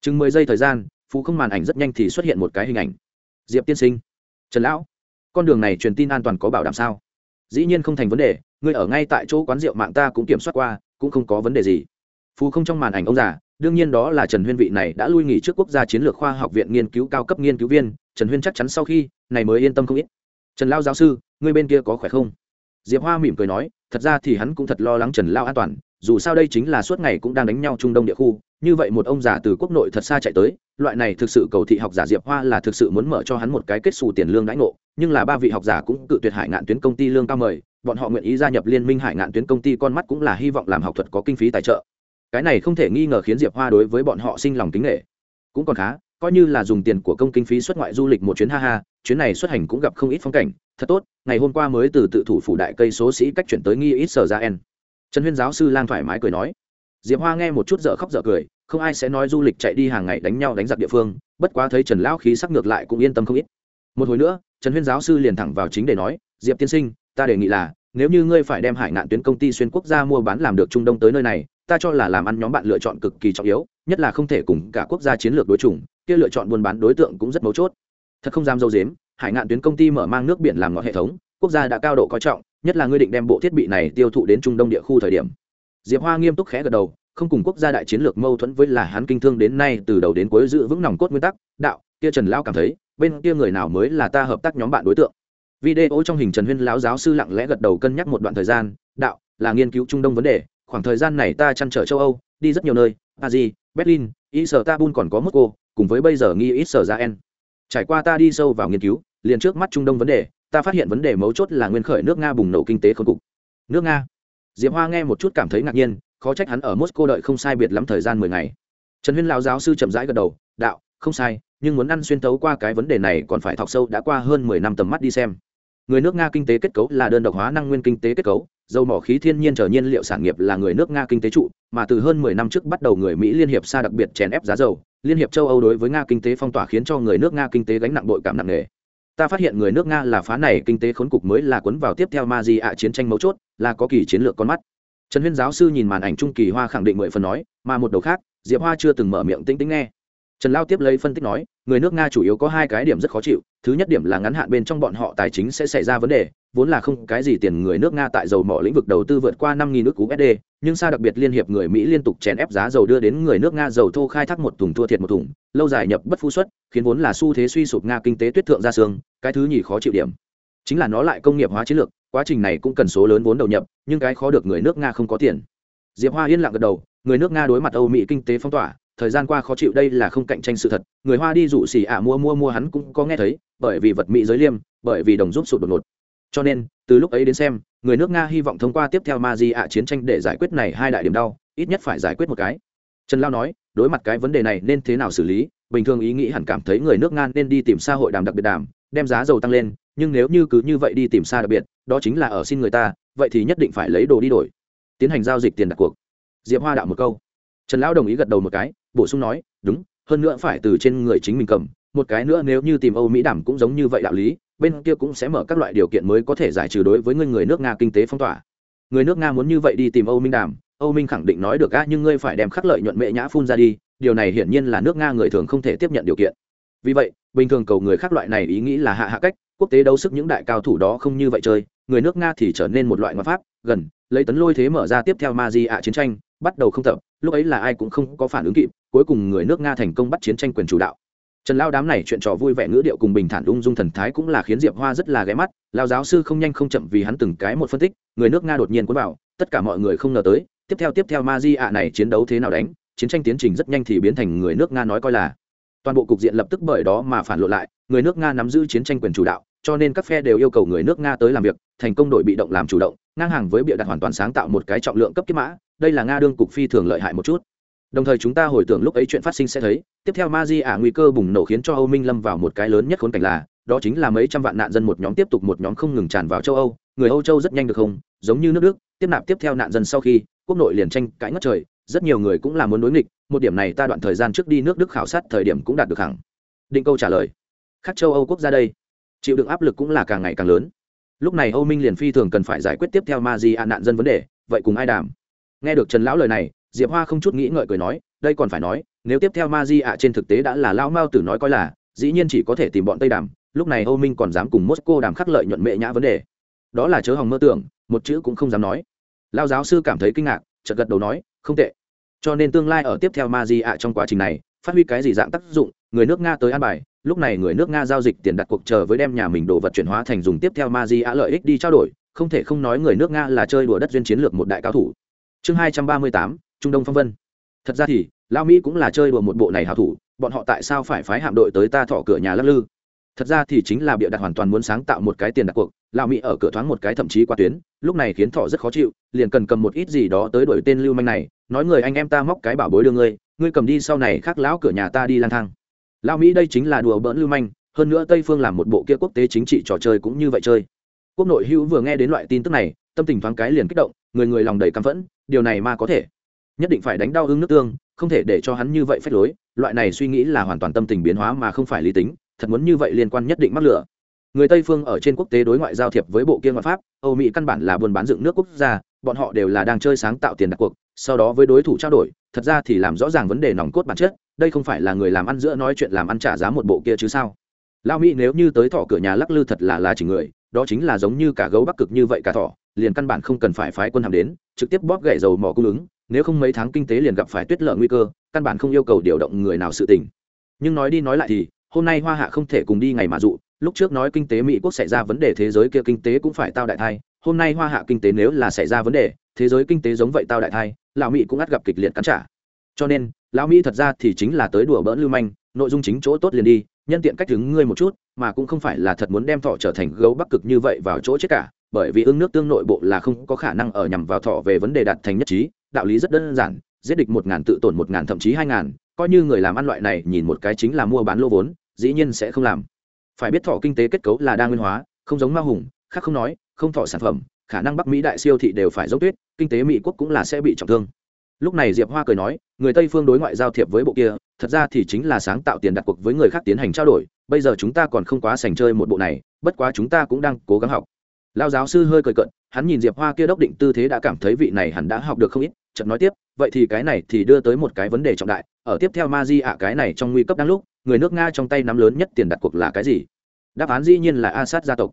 Chừng mười giây thời gian phụ không màn ảnh rất nhanh thì xuất hiện một cái hình ảnh. Diệp tiên sinh. Trần lão con đường này truyền tin an toàn có bảo đảm sao? Dĩ nhiên không thành vấn đề người ở ngay tại chỗ quán rượu mạng ta cũng kiểm soát qua, cũng không có vấn đề gì. Phù không trong màn ảnh ông già, đương nhiên đó là trần huyên vị này đã lui nghỉ trước quốc gia chiến lược khoa học viện nghiên cứu cao cấp nghiên cứu viên, trần huyên chắc chắn sau khi, này mới yên tâm không ít. Trần lao giáo sư người bên kia có khỏe không? Diệp hoa mỉm cười nói, thật ra thì hắn cũng thật lo lắng trần lao an toàn, dù sao đây chính là suốt ngày cũng đang đánh nhau trung đông địa khu, như vậy một ông già từ quốc nội thật xa chạy tới, loại này thực sự cầu thị học giả diệp hoa là thực sự muốn mở cho hắn một cái kết xù tiền lương đãi ngộ nhưng là ba vị học giả cũng cự tuyệt hải ngạn tuyến công ty lương cao mời, bọn họ nguyện ý gia nhập liên minh hải ngạn tuyến công ty con mắt cũng là hy vọng làm học thuật có kinh phí tài trợ. Cái này không thể nghi ngờ khiến diệp hoa đối với bọn họ sinh lòng kính nghệ cũng còn khá, coi như là dùng tiền của công kinh phí xuất ngoại du lịch một chuyến ha ha, chuyến này xuất hành cũng gặp không ít phong cảnh. Thật tốt, ngày hôm qua mới từ tự thủ phủ đại cây số sĩ cách chuyển tới nghi ít sở ra en. Trần huyên giáo sư lang thoải mái cười nói. Diệp hoa nghe một chút dở khóc dở cười, không ai sẽ nói du lịch chạy đi hàng ngày đánh nhau đánh giặc địa phương, bất quá thấy trần lão khí sắc ngược lại cũng yên tâm không ít một hồi nữa, trần huyên giáo sư liền thẳng vào chính để nói, diệp tiên sinh, ta đề nghị là, nếu như ngươi phải đem hải ngạn tuyến công ty xuyên quốc gia mua bán làm được trung đông tới nơi này, ta cho là làm ăn nhóm bạn lựa chọn cực kỳ trọng yếu, nhất là không thể cùng cả quốc gia chiến lược đối chủng, kia lựa chọn buôn bán đối tượng cũng rất mấu chốt. Thật không dám dâu dếm, hải ngạn tuyến công ty mở mang nước biển làm ngọn hệ thống, quốc gia đã cao độ coi trọng, nhất là ngươi định đem bộ thiết bị này tiêu thụ đến trung đông địa khu thời điểm. Diệp hoa nghiêm túc khẽ gật đầu, không cùng quốc gia đại chiến lược mâu thuẫn với là hắn kinh thương đến nay từ đầu đến cuối giữ vững nòng cốt nguyên tắc, đạo, kia trần lão cảm thấy bên kia người nào mới là ta hợp tác nhóm bạn đối tượng. Video trong hình trần huyên lão giáo sư lặng lẽ gật đầu cân nhắc một đoạn thời gian, đạo, là nghiên cứu trung đông vấn đề, khoảng thời gian này ta chăn trở châu âu, đi rất nhiều nơi, paris, berlin, istanbul còn có moscow, cùng với bây giờ nghi israel trải qua ta đi sâu vào nghiên cứu, liền trước mắt trung đông vấn đề, ta phát hiện vấn đề mấu chốt là nguyên khởi nước nga bùng nổ kinh tế khốn cục. Nước nga. Diệp hoa nghe một chút cảm thấy ngạc nhiên, khó trách hắn ở moscow đợi không sai biệt lắm thời gian mười ngày. Trần huyên lão giáo sư chậm rãi gật đầu, đạo không sai, nhưng muốn ăn xuyên tấu qua cái vấn đề này còn phải thọc sâu đã qua hơn mười năm tầm mắt đi xem. Người nước nga kinh tế kết cấu là đơn độc hóa năng nguyên kinh tế kết cấu, dầu mỏ khí thiên nhiên trở nhiên liệu sản nghiệp là người nước nga kinh tế trụ, mà từ hơn mười năm trước bắt đầu người mỹ liên hiệp xa đặc biệt chèn ép giá dầu, liên hiệp châu âu đối với nga kinh tế phong tỏa khiến cho người nước nga kinh tế gánh nặng bội cảm nặng nề. Ta phát hiện người nước nga là phá này kinh tế khốn cục mới là cuốn vào tiếp theo ma di ạ chiến tranh mấu chốt, là có kỳ chiến lược con mắt. Trần huyên giáo sư nhìn màn ảnh trung kỳ hoa khẳng định mười phần nói, mà một đầu khác, diệp hoa chưa từng mở miệng tĩnh tĩnh nghe trần lao tiếp lấy phân tích nói, người nước nga chủ yếu có hai cái điểm rất khó chịu, thứ nhất điểm là ngắn hạn bên trong bọn họ tài chính sẽ xảy ra vấn đề, vốn là không cái gì tiền người nước nga tại dầu mỏ lĩnh vực đầu tư vượt qua năm nghìn nước usd nhưng sao đặc biệt liên hiệp người mỹ liên tục chèn ép giá dầu đưa đến người nước nga dầu thô khai thác một thùng thua thiệt một thùng, lâu dài nhập bất phu xuất, khiến vốn là xu thế suy sụp nga kinh tế tuyết thượng ra xương, cái thứ nhì khó chịu điểm. Chính là nó lại công nghiệp hóa chiến lược, quá trình này cũng cần số lớn vốn đầu nhập, nhưng cái khó được người nước nga không có tiền. Diệp hoa yên lặng gật đầu, người nước nga đối mặt âu mỹ kinh tế phong tỏa thời gian qua khó chịu đây là không cạnh tranh sự thật, người hoa đi dụ xỉ ạ mua mua mua hắn cũng có nghe thấy, bởi vì vật mỹ giới liêm, bởi vì đồng giúp sụt đột ngột. Cho nên, từ lúc ấy đến xem, người nước nga hy vọng thông qua tiếp theo ma di ạ chiến tranh để giải quyết này hai đại điểm đau, ít nhất phải giải quyết một cái. Trần lao nói, đối mặt cái vấn đề này nên thế nào xử lý? Bình thường ý nghĩ hẳn cảm thấy người nước nga nên đi tìm xã hội đàm đặc biệt đàm, đem giá dầu tăng lên, nhưng nếu như cứ như vậy đi tìm xa đặc biệt, đó chính là ở xin người ta, vậy thì nhất định phải lấy đồ đi đổi. Tiến hành giao dịch tiền đặt cuộc. Diệp hoa đạo một câu. Trần lão đồng ý gật đầu một cái bổ sung nói đúng hơn nữa phải từ trên người chính mình cầm một cái nữa nếu như tìm âu mỹ đảm cũng giống như vậy đạo lý bên kia cũng sẽ mở các loại điều kiện mới có thể giải trừ đối với người người nước nga kinh tế phong tỏa. Người nước nga muốn như vậy đi tìm âu minh đảm, âu minh khẳng định nói được a nhưng ngươi phải đem khắc lợi nhuận mệ nhã phun ra đi điều này hiển nhiên là nước nga người thường không thể tiếp nhận điều kiện. Vì vậy bình thường cầu người khác loại này ý nghĩ là hạ hạ cách quốc tế đấu sức những đại cao thủ đó không như vậy chơi người nước nga thì trở nên một loại ngoại pháp gần lấy tấn lôi thế mở ra tiếp theo ma di ạ chiến tranh bắt đầu không tập lúc ấy là ai cũng không có phản ứng kịp cuối cùng người nước nga thành công bắt chiến tranh quyền chủ đạo. Trần lao đám này chuyện trò vui vẻ ngữ điệu cùng bình thản ung dung thần thái cũng là khiến diệp hoa rất là ghé mắt, lao giáo sư không nhanh không chậm vì hắn từng cái một phân tích, người nước nga đột nhiên cuốn vào, tất cả mọi người không ngờ tới, tiếp theo tiếp theo ma di ạ này chiến đấu thế nào đánh, chiến tranh tiến trình rất nhanh thì biến thành người nước nga nói coi là. Toàn bộ cục diện lập tức bởi đó mà phản lộ lại, người nước nga nắm giữ chiến tranh quyền chủ đạo, cho nên các phe đều yêu cầu người nước nga tới làm việc, thành công đội bị động làm chủ động, ngang hàng với bịa đặt hoàn toàn sáng tạo một cái trọng lượng cấp kiếp mã, đây là nga đương cục phi thường lợi hại một chút đồng thời chúng ta hồi tưởng lúc ấy chuyện phát sinh sẽ thấy, tiếp theo ma di ả nguy cơ bùng nổ khiến cho âu minh lâm vào một cái lớn nhất khốn cảnh là, đó chính là mấy trăm vạn nạn dân một nhóm tiếp tục một nhóm không ngừng tràn vào châu âu. Người âu châu rất nhanh được không? Giống như nước đức, tiếp nạp tiếp theo nạn dân sau khi, quốc nội liền tranh cãi ngất trời, rất nhiều người cũng là muốn đối nghịch, một điểm này ta đoạn thời gian trước đi nước đức khảo sát thời điểm cũng đạt được hẳn. Định câu trả lời. Khác châu âu quốc gia đây, chịu đựng áp lực cũng là càng ngày càng lớn. Lúc này âu minh liền phi thường cần phải giải quyết tiếp theo ma di ả nạn dân vấn đề, vậy cùng ai đàm? Nghe được trần lão lời này diệp hoa không chút nghĩ ngợi cười nói, đây còn phải nói, nếu tiếp theo ma di ạ trên thực tế đã là lao mao tử nói coi là, dĩ nhiên chỉ có thể tìm bọn tây đàm, lúc này âu minh còn dám cùng moscow đàm khắc lợi nhuận mệ nhã vấn đề. Đó là chớ hòng mơ tưởng, một chữ cũng không dám nói. Lao giáo sư cảm thấy kinh ngạc, chợt gật đầu nói, không tệ. Cho nên tương lai ở tiếp theo ma di ạ trong quá trình này, phát huy cái gì dạng tác dụng, người nước nga tới an bài, lúc này người nước nga giao dịch tiền đặt cuộc chờ với đem nhà mình đồ vật chuyển hóa thành dùng tiếp theo ma di ạ lợi ích đi trao đổi, không thể không nói người nước nga là chơi đùa đất duyên chiến lược một đại cao thủ. Chương hai trăm ba mươi tám trung đông phong vân. Thật ra thì lao mỹ cũng là chơi đùa một bộ này hảo thủ, bọn họ tại sao phải phái hạm đội tới ta thọ cửa nhà lắc lư? Thật ra thì chính là bịa đặt hoàn toàn muốn sáng tạo một cái tiền đặt cuộc lao mỹ ở cửa thoáng một cái thậm chí qua tuyến, lúc này khiến thọ rất khó chịu, liền cần cầm một ít gì đó tới đổi tên lưu manh này, nói người anh em ta móc cái bảo bối đưa ngươi ngươi cầm đi sau này khác lão cửa nhà ta đi lang thang. Lao mỹ đây chính là đùa bỡn lưu manh, hơn nữa tây phương làm một bộ kia quốc tế chính trị trò chơi cũng như vậy chơi. Quốc nội hữu vừa nghe đến loại tin tức này, tâm tình thoáng cái liền kích động, người người lòng đầy căm phẫn, điều này mà có thể nhất định phải đánh đau hưng nước tương, không thể để cho hắn như vậy phép lối. Loại này suy nghĩ là hoàn toàn tâm tình biến hóa mà không phải lý tính, thật muốn như vậy liên quan nhất định mắc lửa. Người tây phương ở trên quốc tế đối ngoại giao thiệp với bộ kia ngoại pháp, âu mỹ căn bản là buôn bán dựng nước quốc gia, bọn họ đều là đang chơi sáng tạo tiền đặt cuộc, sau đó với đối thủ trao đổi, thật ra thì làm rõ ràng vấn đề nòng cốt bản chất, đây không phải là người làm ăn giữa nói chuyện làm ăn trả giá một bộ kia chứ sao? Lao mỹ nếu như tới thỏ cửa nhà lắc lư thật là là chỉ người, đó chính là giống như cả gấu bắc cực như vậy cả thỏ liền căn bản không cần phải phái quân hàm đến, trực tiếp bóp gậy dầu mỏ cung ứng, nếu không mấy tháng kinh tế liền gặp phải tuyết lợ nguy cơ, căn bản không yêu cầu điều động người nào sự tình. Nhưng nói đi nói lại thì, hôm nay hoa hạ không thể cùng đi ngày mà dụ, lúc trước nói kinh tế mỹ quốc xảy ra vấn đề thế giới kia kinh tế cũng phải tao đại thai, hôm nay hoa hạ kinh tế nếu là xảy ra vấn đề, thế giới kinh tế giống vậy tao đại thai, lão mỹ cũng ắt gặp kịch liệt cắn trả. Cho nên, lão mỹ thật ra thì chính là tới đùa bỡn lưu manh, nội dung chính chỗ tốt liền đi, nhân tiện cách đứng ngươi một chút, mà cũng không phải là thật muốn đem thọ trở thành gấu bắc cực như vậy vào chỗ chết cả bởi vì ương nước tương nội bộ là không có khả năng ở nhằm vào thọ về vấn đề đạt thành nhất trí, đạo lý rất đơn giản, giết địch một ngàn tự tổn một ngàn thậm chí hai ngàn, coi như người làm ăn loại này nhìn một cái chính là mua bán lô vốn, dĩ nhiên sẽ không làm. Phải biết thọ kinh tế kết cấu là đa nguyên hóa, không giống ma hùng, khác không nói, không thọ sản phẩm, khả năng bắc mỹ đại siêu thị đều phải dốc tuyết, kinh tế mỹ quốc cũng là sẽ bị trọng thương. Lúc này diệp hoa cười nói, người tây phương đối ngoại giao thiệp với bộ kia, thật ra thì chính là sáng tạo tiền đặt cuộc với người khác tiến hành trao đổi, bây giờ chúng ta còn không quá sành chơi một bộ này, bất quá chúng ta cũng đang cố gắng học lao giáo sư hơi cười cận hắn nhìn diệp hoa kia đốc định tư thế đã cảm thấy vị này hẳn đã học được không ít Chậm nói tiếp, vậy thì cái này thì đưa tới một cái vấn đề trọng đại, ở tiếp theo ma di ạ, cái này trong nguy cấp đang lúc, người nước nga trong tay nắm lớn nhất tiền đặt cuộc là cái gì? Đáp án dĩ nhiên là A sát gia tộc.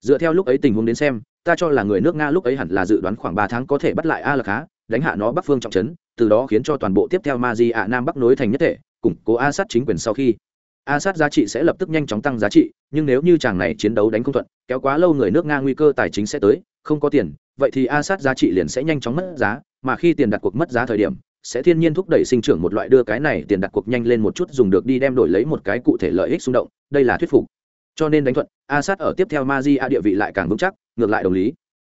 Dựa theo lúc ấy tình huống đến xem, ta cho là người nước nga lúc ấy hẳn là dự đoán khoảng ba tháng có thể bắt lại a lạc há đánh hạ nó bắc phương trọng trấn, từ đó khiến cho toàn bộ tiếp theo ma di ạ nam bắc nối thành nhất thể, củng cố A sát chính quyền sau khi. A sát giá trị sẽ lập tức nhanh chóng tăng giá trị, nhưng nếu như chàng này chiến đấu đánh không thuận, kéo quá lâu người nước nga nguy cơ tài chính sẽ tới, không có tiền, vậy thì a sát giá trị liền sẽ nhanh chóng mất giá, mà khi tiền đặt cuộc mất giá thời điểm, sẽ thiên nhiên thúc đẩy sinh trưởng một loại đưa cái này tiền đặt cuộc nhanh lên một chút dùng được đi đem đổi lấy một cái cụ thể lợi ích xung động, đây là thuyết phục. Cho nên đánh thuận, a sát ở tiếp theo ma di a địa vị lại càng vững chắc, ngược lại đồng lý.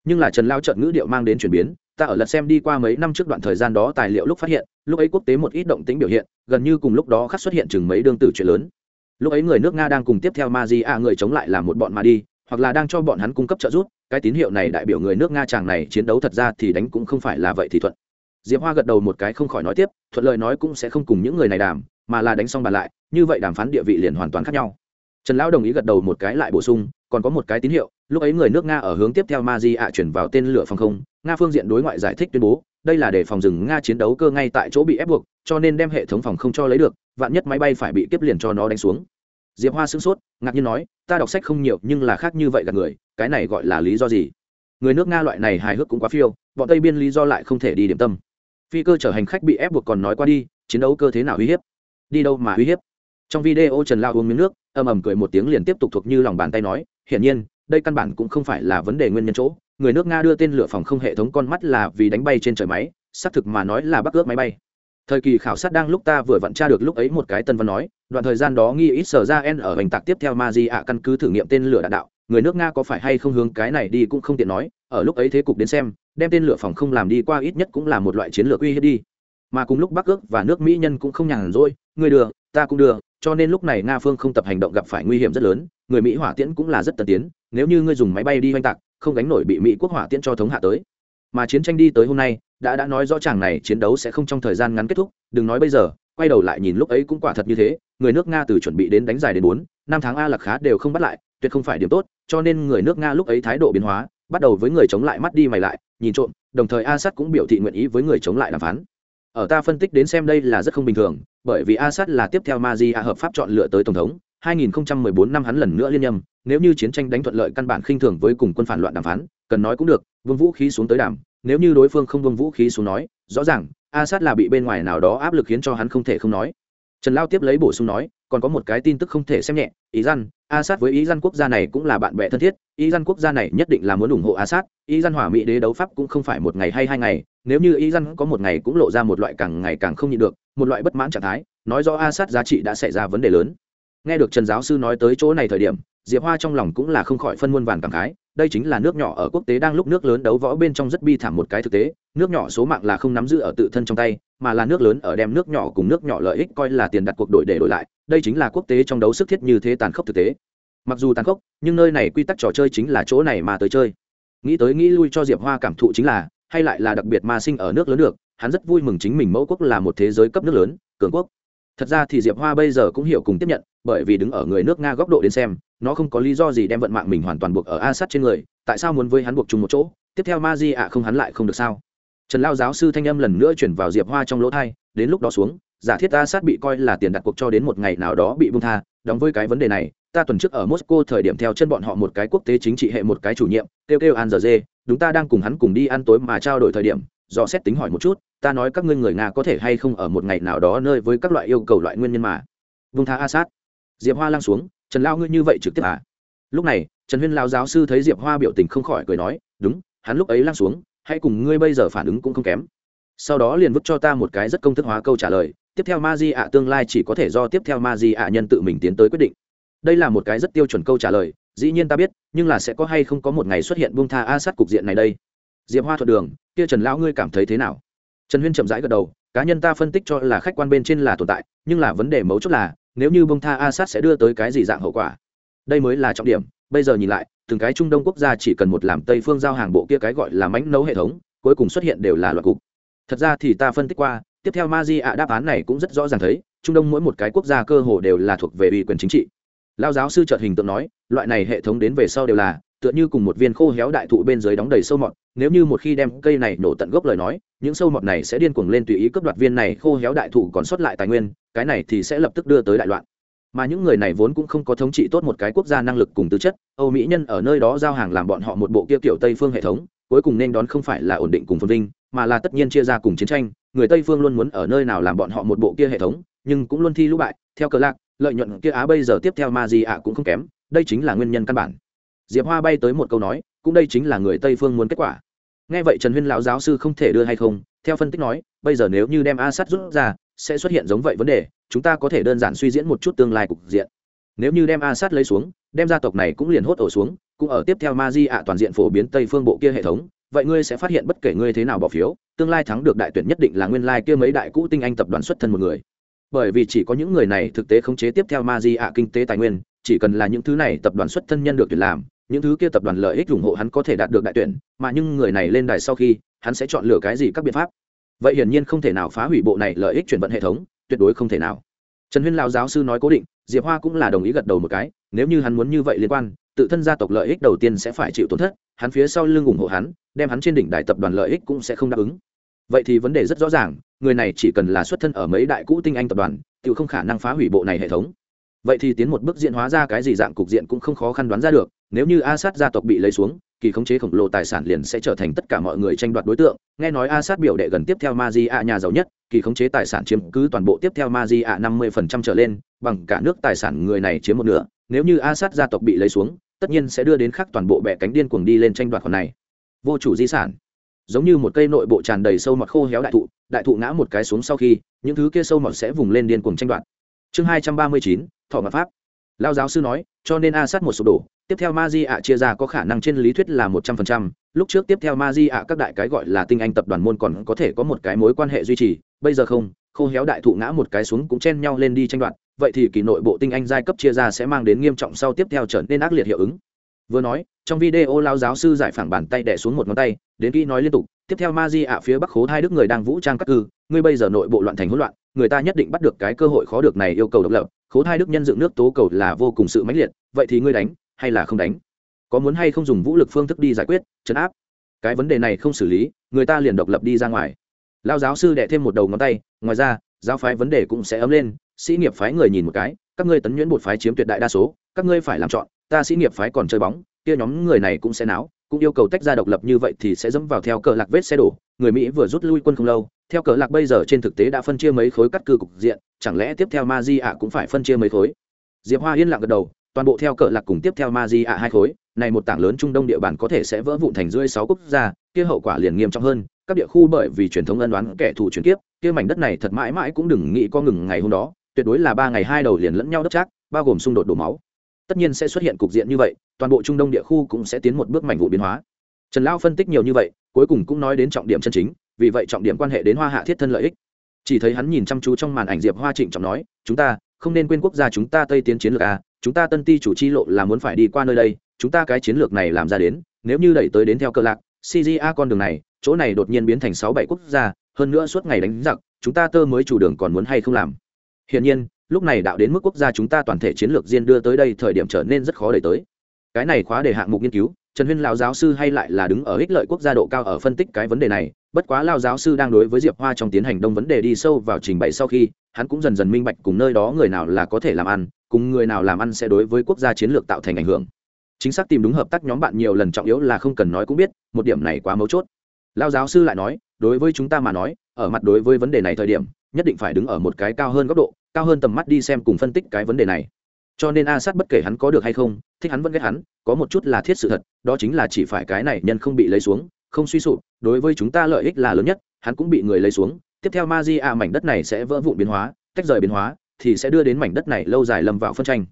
Nhưng là trần lao trận ngữ điệu mang đến chuyển biến, ta ở lật xem đi qua mấy năm trước đoạn thời gian đó tài liệu lúc phát hiện lúc ấy quốc tế một ít động tính biểu hiện, gần như cùng lúc đó khắc xuất hiện chừng mấy đương tử chuyện lớn. Lúc ấy người nước nga đang cùng tiếp theo ma di a người chống lại là một bọn mà đi, hoặc là đang cho bọn hắn cung cấp trợ giúp, cái tín hiệu này đại biểu người nước nga chàng này chiến đấu thật ra thì đánh cũng không phải là vậy thì thuận. Diệp hoa gật đầu một cái không khỏi nói tiếp, thuận lời nói cũng sẽ không cùng những người này đàm, mà là đánh xong bàn lại, như vậy đàm phán địa vị liền hoàn toàn khác nhau. Trần lão đồng ý gật đầu một cái lại bổ sung, còn có một cái tín hiệu, lúc ấy người nước nga ở hướng tiếp theo ma di ạ chuyển vào tên lửa phòng không, nga phương diện đối ngoại giải thích tuyên bố đây là để phòng rừng nga chiến đấu cơ ngay tại chỗ bị ép buộc, cho nên đem hệ thống phòng không cho lấy được, vạn nhất máy bay phải bị kiếp liền cho nó đánh xuống. Diệp hoa sửng sốt, ngạc nhiên nói, ta đọc sách không nhiều, nhưng là khác như vậy gặp người, cái này gọi là lý do gì? Người nước nga loại này hài hước cũng quá phiêu, bọn tây biên lý do lại không thể đi điểm tâm. Phi cơ chở hành khách bị ép buộc còn nói qua đi, chiến đấu cơ thế nào uy hiếp? Đi đâu mà uy hiếp? Trong video trần lao uống miếng nước ầm ầm cười một tiếng liền tiếp tục thuộc như lòng bàn tay nói, hiển nhiên, đây căn bản cũng không phải là vấn đề nguyên nhân chỗ người nước nga đưa tên lửa phòng không hệ thống con mắt là vì đánh bay trên trời máy, xác thực mà nói là bắc ước máy bay. Thời kỳ khảo sát đang lúc ta vừa vặn tra được lúc ấy một cái tân văn nói, đoạn thời gian đó nghi ít sở ra en ở hành tạc tiếp theo ma di ạ căn cứ thử nghiệm tên lửa đạn đạo, người nước nga có phải hay không hướng cái này đi cũng không tiện nói, ở lúc ấy thế cục đến xem, đem tên lửa phòng không làm đi qua ít nhất cũng là một loại chiến lược uy hiếp đi. Mà cùng lúc bắc ước và nước mỹ nhân cũng không nhàn rỗi người đưa, ta cũng đưa, cho nên lúc này nga phương không tập hành động gặp phải nguy hiểm rất lớn, người mỹ hỏa tiễn cũng là rất tân tiến, nếu như ngươi dùng máy bay đi oanh tạc không gánh nổi bị mỹ quốc hỏa tiễn cho thống hạ tới. Mà chiến tranh đi tới hôm nay, đã đã nói rõ chàng này chiến đấu sẽ không trong thời gian ngắn kết thúc, đừng nói bây giờ, quay đầu lại nhìn lúc ấy cũng quả thật như thế, người nước nga từ chuẩn bị đến đánh dài đến bốn, năm tháng a lạc khá đều không bắt lại, tuyệt không phải điểm tốt, cho nên người nước nga lúc ấy thái độ biến hóa, bắt đầu với người chống lại mắt đi mày lại, nhìn trộm, đồng thời a sắt cũng biểu thị nguyện ý với người chống lại đàm phán. Ở ta phân tích đến xem đây là rất không bình thường, bởi vì a sắt là tiếp theo maji hợp pháp chọn lựa tới tổng thống. 2014 năm hắn lần nữa liên nhâm, nếu như chiến tranh đánh thuận lợi căn bản khinh thường với cùng quân phản loạn đàm phán, cần nói cũng được, vương vũ khí xuống tới đàm, nếu như đối phương không vương vũ khí xuống nói, rõ ràng, assad là bị bên ngoài nào đó áp lực khiến cho hắn không thể không nói. Trần lao tiếp lấy bổ sung nói, còn có một cái tin tức không thể xem nhẹ, ý dân assad với ý Gian quốc gia này cũng là bạn bè thân thiết, ý Gian quốc gia này nhất định là muốn ủng hộ assad, ý Gian hỏa mỹ đế đấu pháp cũng không phải một ngày hay hai ngày, nếu như ý Gian có một ngày cũng lộ ra một loại càng ngày càng không nhịn được, một loại bất mãn trạng thái, nói rõ assad giá trị đã xảy ra vấn đề lớn nghe được trần giáo sư nói tới chỗ này thời điểm, diệp hoa trong lòng cũng là không khỏi phân muôn vàn cảm khái, đây chính là nước nhỏ ở quốc tế đang lúc nước lớn đấu võ bên trong rất bi thảm một cái thực tế, nước nhỏ số mạng là không nắm giữ ở tự thân trong tay, mà là nước lớn ở đem nước nhỏ cùng nước nhỏ lợi ích coi là tiền đặt cuộc đổi để đổi lại, đây chính là quốc tế trong đấu sức thiết như thế tàn khốc thực tế. Mặc dù tàn khốc, nhưng nơi này quy tắc trò chơi chính là chỗ này mà tới chơi. Nghĩ tới nghĩ lui cho diệp hoa cảm thụ chính là, hay lại là đặc biệt mà sinh ở nước lớn được, hắn rất vui mừng chính mình mẫu quốc là một thế giới cấp nước lớn, cường quốc thật ra thì diệp hoa bây giờ cũng hiểu cùng tiếp nhận, bởi vì đứng ở người nước nga góc độ đến xem, nó không có lý do gì đem vận mạng mình hoàn toàn buộc ở a sát trên người, tại sao muốn với hắn buộc chung một chỗ? Tiếp theo ma di ạ, không hắn lại không được sao? Trần lao giáo sư thanh âm lần nữa chuyển vào diệp hoa trong lỗ thai, đến lúc đó xuống, giả thiết a sát bị coi là tiền đặt cuộc cho đến một ngày nào đó bị bung tha, đóng với cái vấn đề này, ta tuần trước ở moscow thời điểm theo chân bọn họ một cái quốc tế chính trị hệ một cái chủ nhiệm, kêu kêu an giờ dê đúng ta đang cùng hắn cùng đi ăn tối mà trao đổi thời điểm dò xét tính hỏi một chút, ta nói các ngươi người nga có thể hay không ở một ngày nào đó nơi với các loại yêu cầu loại nguyên nhân mà? Vung tha a sát. Diệp hoa lăng xuống, trần lao ngươi như vậy trực tiếp à? Lúc này, trần huyên lao giáo sư thấy diệp hoa biểu tình không khỏi cười nói, đúng, hắn lúc ấy lăng xuống, hãy cùng ngươi bây giờ phản ứng cũng không kém. Sau đó liền vứt cho ta một cái rất công thức hóa câu trả lời, tiếp theo ma di ạ tương lai chỉ có thể do tiếp theo ma di ạ nhân tự mình tiến tới quyết định. Đây là một cái rất tiêu chuẩn câu trả lời, dĩ nhiên ta biết, nhưng là sẽ có hay không có một ngày xuất hiện buông tha a sát cục diện này đây diệp hoa thuận đường, kia trần lão ngươi cảm thấy thế nào? Trần huyên chậm rãi gật đầu, cá nhân ta phân tích cho là khách quan bên trên là tồn tại, nhưng là vấn đề mấu chốt là, nếu như bông tha a sát sẽ đưa tới cái gì dạng hậu quả? Đây mới là trọng điểm, bây giờ nhìn lại, từng cái trung đông quốc gia chỉ cần một làm tây phương giao hàng bộ kia cái gọi là mánh nấu hệ thống, cuối cùng xuất hiện đều là loại cục. Thật ra thì ta phân tích qua, tiếp theo ma di ạ đáp án này cũng rất rõ ràng thấy, trung đông mỗi một cái quốc gia cơ hồ đều là thuộc về ủy quyền chính trị. Lao giáo sư trợt hình tượng nói, loại này hệ thống đến về sau đều là tựa như cùng một viên khô héo đại thụ bên dưới đóng đầy sâu mọt, nếu như một khi đem cây này nổ tận gốc lời nói, những sâu mọt này sẽ điên cuồng lên tùy ý cướp đoạt viên này khô héo đại thụ còn sót lại tài nguyên, cái này thì sẽ lập tức đưa tới đại loạn. Mà những người này vốn cũng không có thống trị tốt một cái quốc gia năng lực cùng tư chất, âu mỹ nhân ở nơi đó giao hàng làm bọn họ một bộ kia kiểu tây phương hệ thống, cuối cùng nên đón không phải là ổn định cùng phồn vinh, mà là tất nhiên chia ra cùng chiến tranh, người tây phương luôn muốn ở nơi nào làm bọn họ một bộ kia hệ thống, nhưng cũng luôn thi lũ bại, theo cờ lạc, lợi nhuận kia á bây giờ tiếp theo ma gì ạ cũng không kém, đây chính là nguyên nhân căn bản diệp hoa bay tới một câu nói, cũng đây chính là người tây phương muốn kết quả. Nghe vậy trần huyên lão giáo sư không thể đưa hay không, theo phân tích nói, bây giờ nếu như đem a sát rút ra, sẽ xuất hiện giống vậy vấn đề, chúng ta có thể đơn giản suy diễn một chút tương lai cục diện. Nếu như đem a sát lấy xuống, đem gia tộc này cũng liền hốt ổ xuống, cũng ở tiếp theo ma di ạ toàn diện phổ biến tây phương bộ kia hệ thống, vậy ngươi sẽ phát hiện bất kể ngươi thế nào bỏ phiếu, tương lai thắng được đại tuyển nhất định là nguyên lai kia mấy đại cũ tinh anh tập đoàn xuất thân một người. Bởi vì chỉ có những người này thực tế khống chế tiếp theo ma di ạ kinh tế tài nguyên, chỉ cần là những thứ này tập đoàn xuất thân nhân được tuyển làm những thứ kia tập đoàn lợi ích ủng hộ hắn có thể đạt được đại tuyển, mà những người này lên đài sau khi, hắn sẽ chọn lựa cái gì các biện pháp? Vậy hiển nhiên không thể nào phá hủy bộ này lợi ích chuyển vận hệ thống, tuyệt đối không thể nào. Trần huyên lao giáo sư nói cố định, diệp hoa cũng là đồng ý gật đầu một cái, nếu như hắn muốn như vậy liên quan, tự thân gia tộc lợi ích đầu tiên sẽ phải chịu tổn thất, hắn phía sau lưng ủng hộ hắn, đem hắn trên đỉnh đài tập đoàn lợi ích cũng sẽ không đáp ứng. Vậy thì vấn đề rất rõ ràng, người này chỉ cần là xuất thân ở mấy đại cũ tinh anh tập đoàn tự không khả năng phá hủy bộ này hệ thống. Vậy thì tiến một bước diễn hóa ra cái gì dạng cục diện cũng không khó khăn đoán ra được nếu như a sát gia tộc bị lấy xuống, kỳ khống chế khổng lồ tài sản liền sẽ trở thành tất cả mọi người tranh đoạt đối tượng. Nghe nói a sát biểu đệ gần tiếp theo ma di a nhà giàu nhất, kỳ khống chế tài sản chiếm cứ toàn bộ tiếp theo ma di a năm mươi phần trăm trở lên, bằng cả nước tài sản người này chiếm một nửa. Nếu như a sát gia tộc bị lấy xuống, tất nhiên sẽ đưa đến khắc toàn bộ bẻ cánh điên cuồng đi lên tranh đoạt khoản này. Vô chủ di sản. Giống như một cây nội bộ tràn đầy sâu mọt khô héo đại thụ đại thụ ngã một cái xuống sau khi, những thứ kia sâu mọt sẽ vùng lên điên cuồng tranh đoạt. Chương hai trăm ba mươi chín, thọ ngọc pháp. Lao giáo sư nói, cho nên a sát một sụp đổ tiếp theo ma di ạ chia ra có khả năng trên lý thuyết là một trăm phần trăm. Lúc trước tiếp theo ma di ạ các đại cái gọi là tinh anh tập đoàn môn còn có thể có một cái mối quan hệ duy trì. Bây giờ không, khô héo đại thụ ngã một cái xuống cũng chen nhau lên đi tranh đoạt. Vậy thì kỳ nội bộ tinh anh giai cấp chia ra sẽ mang đến nghiêm trọng sau tiếp theo trở nên ác liệt hiệu ứng. Vừa nói, trong video lao giáo sư giải phẳng bàn tay đẻ xuống một ngón tay, đến kỹ nói liên tục. Tiếp theo ma di ạ phía bắc khố hai đức người đang vũ trang các cư ngươi bây giờ nội bộ loạn thành hỗn loạn, người ta nhất định bắt được cái cơ hội khó được này yêu cầu độc lập. Khố hai đức nhân dựng nước tố cầu là vô cùng sự mãnh liệt. Vậy thì ngươi đánh hay là không đánh? Có muốn hay không dùng vũ lực phương thức đi giải quyết, chấn áp? Cái vấn đề này không xử lý, người ta liền độc lập đi ra ngoài. Lao giáo sư đệ thêm một đầu ngón tay, ngoài ra, giáo phái vấn đề cũng sẽ ấm lên, sĩ nghiệp phái người nhìn một cái, các ngươi tấn nhuyễn bột phái chiếm tuyệt đại đa số, các ngươi phải làm chọn, ta sĩ nghiệp phái còn chơi bóng, kia nhóm người này cũng sẽ náo, cũng yêu cầu tách ra độc lập như vậy thì sẽ dẫm vào theo cờ lạc vết xe đổ. Người mỹ vừa rút lui quân không lâu, theo cờ lạc bây giờ trên thực tế đã phân chia mấy khối cắt cư cục diện, chẳng lẽ tiếp theo ma di ạ cũng phải phân chia mấy khối? Diệp hoa yên lặng gật đầu toàn bộ theo cờ lạc cùng tiếp theo ma di ạ hai khối, này một tảng lớn trung đông địa bàn có thể sẽ vỡ vụn thành rưỡi sáu quốc gia, kia hậu quả liền nghiêm trọng hơn, các địa khu bởi vì truyền thống ân đoán kẻ thù chuyển kiếp, kia mảnh đất này thật mãi mãi cũng đừng nghĩ có ngừng ngày hôm đó, tuyệt đối là ba ngày hai đầu liền lẫn nhau đất chắc bao gồm xung đột đổ máu. Tất nhiên sẽ xuất hiện cục diện như vậy, toàn bộ trung đông địa khu cũng sẽ tiến một bước mảnh vụ biến hóa. Trần lão phân tích nhiều như vậy, cuối cùng cũng nói đến trọng điểm chân chính, vì vậy trọng điểm quan hệ đến hoa hạ thiết thân lợi ích. Chỉ thấy hắn nhìn chăm chú trong màn ảnh diệp hoa trịnh trọng nói, chúng ta không nên quên quốc gia chúng ta tây tiến chiến lược a chúng ta tân ti chủ chi lộ là muốn phải đi qua nơi đây, chúng ta cái chiến lược này làm ra đến, nếu như đẩy tới đến theo cơ lạc cja con đường này, chỗ này đột nhiên biến thành sáu bảy quốc gia, hơn nữa suốt ngày đánh giặc, chúng ta tơ mới chủ đường còn muốn hay không làm? Hiển nhiên, lúc này đạo đến mức quốc gia chúng ta toàn thể chiến lược riêng đưa tới đây thời điểm trở nên rất khó đẩy tới. Cái này khóa để hạng mục nghiên cứu, trần huyên lão giáo sư hay lại là đứng ở ích lợi quốc gia độ cao ở phân tích cái vấn đề này, bất quá lao giáo sư đang đối với diệp hoa trong tiến hành đông vấn đề đi sâu vào trình bày sau khi, hắn cũng dần dần minh bạch cùng nơi đó người nào là có thể làm ăn cùng người nào làm ăn sẽ đối với quốc gia chiến lược tạo thành ảnh hưởng. Chính xác tìm đúng hợp tác nhóm bạn nhiều lần trọng yếu là không cần nói cũng biết, một điểm này quá mấu chốt. Lao giáo sư lại nói, đối với chúng ta mà nói, ở mặt đối với vấn đề này thời điểm, nhất định phải đứng ở một cái cao hơn góc độ, cao hơn tầm mắt đi xem cùng phân tích cái vấn đề này. Cho nên a sát bất kể hắn có được hay không, thích hắn vẫn ghét hắn, có một chút là thiết sự thật, đó chính là chỉ phải cái này nhân không bị lấy xuống, không suy sụp, đối với chúng ta lợi ích là lớn nhất, hắn cũng bị người lấy xuống. Tiếp theo ma di a mảnh đất này sẽ vỡ vụn biến hóa, tách rời biến hóa thì sẽ đưa đến mảnh đất này lâu dài lâm vào phân tranh.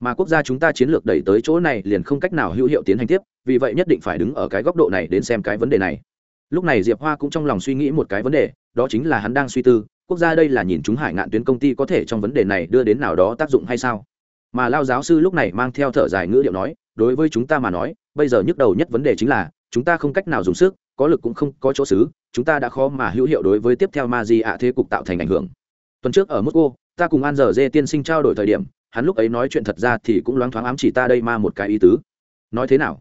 Mà quốc gia chúng ta chiến lược đẩy tới chỗ này liền không cách nào hữu hiệu tiến hành tiếp, vì vậy nhất định phải đứng ở cái góc độ này đến xem cái vấn đề này. Lúc này diệp hoa cũng trong lòng suy nghĩ một cái vấn đề, đó chính là hắn đang suy tư, quốc gia đây là nhìn chúng hải ngạn tuyến công ty có thể trong vấn đề này đưa đến nào đó tác dụng hay sao? Mà lao giáo sư lúc này mang theo thở dài ngữ điệu nói, đối với chúng ta mà nói, bây giờ nhức đầu nhất vấn đề chính là, chúng ta không cách nào dùng sức, có lực cũng không có chỗ xứ, chúng ta đã khó mà hữu hiệu đối với tiếp theo ma di ạ thế cục tạo thành ảnh hưởng. Tuần trước ở mosco ta cùng an giờ dê tiên sinh trao đổi thời điểm, hắn lúc ấy nói chuyện thật ra thì cũng loáng thoáng ám chỉ ta đây ma một cái ý tứ. Nói thế nào?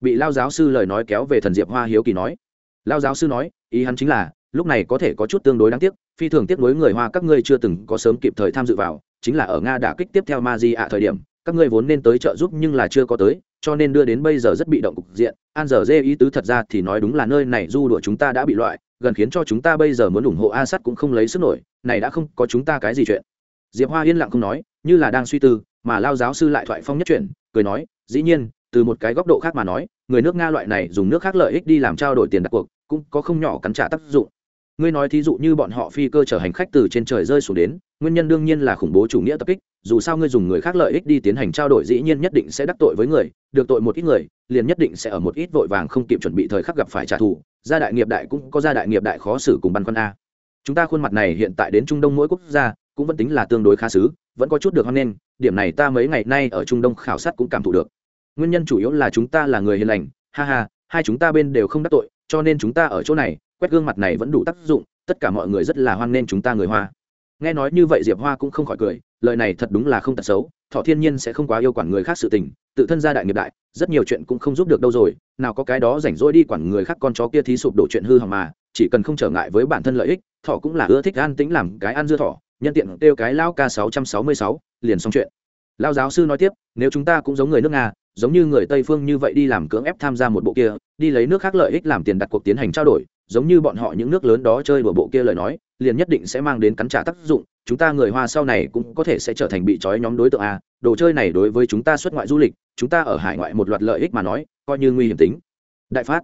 Bị lao giáo sư lời nói kéo về thần diệp hoa hiếu kỳ nói. Lao giáo sư nói, ý hắn chính là, lúc này có thể có chút tương đối đáng tiếc, phi thường tiếc nối người hoa các ngươi chưa từng có sớm kịp thời tham dự vào, chính là ở nga đã kích tiếp theo ma di ạ thời điểm, các ngươi vốn nên tới trợ giúp nhưng là chưa có tới, cho nên đưa đến bây giờ rất bị động cục diện. An giờ dê ý tứ thật ra thì nói đúng là nơi này du đùa chúng ta đã bị loại, gần khiến cho chúng ta bây giờ muốn ủng hộ a sắt cũng không lấy sức nổi, này đã không có chúng ta cái gì chuyện diệp hoa yên lặng không nói, như là đang suy tư, mà lao giáo sư lại thoại phong nhất chuyển, cười nói, dĩ nhiên, từ một cái góc độ khác mà nói, người nước nga loại này dùng nước khác lợi ích đi làm trao đổi tiền đặt cuộc, cũng có không nhỏ cắn trả tác dụng. Ngươi nói thí dụ như bọn họ phi cơ chở hành khách từ trên trời rơi xuống đến, nguyên nhân đương nhiên là khủng bố chủ nghĩa tập kích, dù sao ngươi dùng người khác lợi ích đi tiến hành trao đổi dĩ nhiên nhất định sẽ đắc tội với người, được tội một ít người, liền nhất định sẽ ở một ít vội vàng không kịp chuẩn bị thời khắc gặp phải trả thù, gia đại nghiệp đại cũng có gia đại nghiệp đại khó xử cùng băn khoăn a. Chúng ta khuôn mặt này hiện tại đến trung đông mỗi quốc gia cũng vẫn tính là tương đối khá xứ, vẫn có chút được hoan nghênh, điểm này ta mấy ngày nay ở trung đông khảo sát cũng cảm thụ được. Nguyên nhân chủ yếu là chúng ta là người hiền lành, ha ha, hai chúng ta bên đều không đắc tội, cho nên chúng ta ở chỗ này, quét gương mặt này vẫn đủ tác dụng, tất cả mọi người rất là hoan nghênh chúng ta người hoa. Nghe nói như vậy diệp hoa cũng không khỏi cười, lời này thật đúng là không tật xấu, thọ thiên nhiên sẽ không quá yêu quản người khác sự tình, tự thân gia đại nghiệp đại, rất nhiều chuyện cũng không giúp được đâu rồi, nào có cái đó rảnh rỗi đi quản người khác con chó kia thí sụp đổ chuyện hư hỏng mà, chỉ cần không trở ngại với bản thân lợi ích, thọ cũng là ưa thích an tĩnh làm cái ăn dưa thọ nhân tiện kêu cái lao k sáu trăm sáu mươi sáu, liền xong chuyện. Lao giáo sư nói tiếp, nếu chúng ta cũng giống người nước nga, giống như người tây phương như vậy đi làm cưỡng ép tham gia một bộ kia, đi lấy nước khác lợi ích làm tiền đặt cuộc tiến hành trao đổi, giống như bọn họ những nước lớn đó chơi đùa bộ kia lời nói, liền nhất định sẽ mang đến cắn trả tác dụng, chúng ta người hoa sau này cũng có thể sẽ trở thành bị trói nhóm đối tượng a, đồ chơi này đối với chúng ta xuất ngoại du lịch, chúng ta ở hải ngoại một loạt lợi ích mà nói, coi như nguy hiểm tính. Đại phát.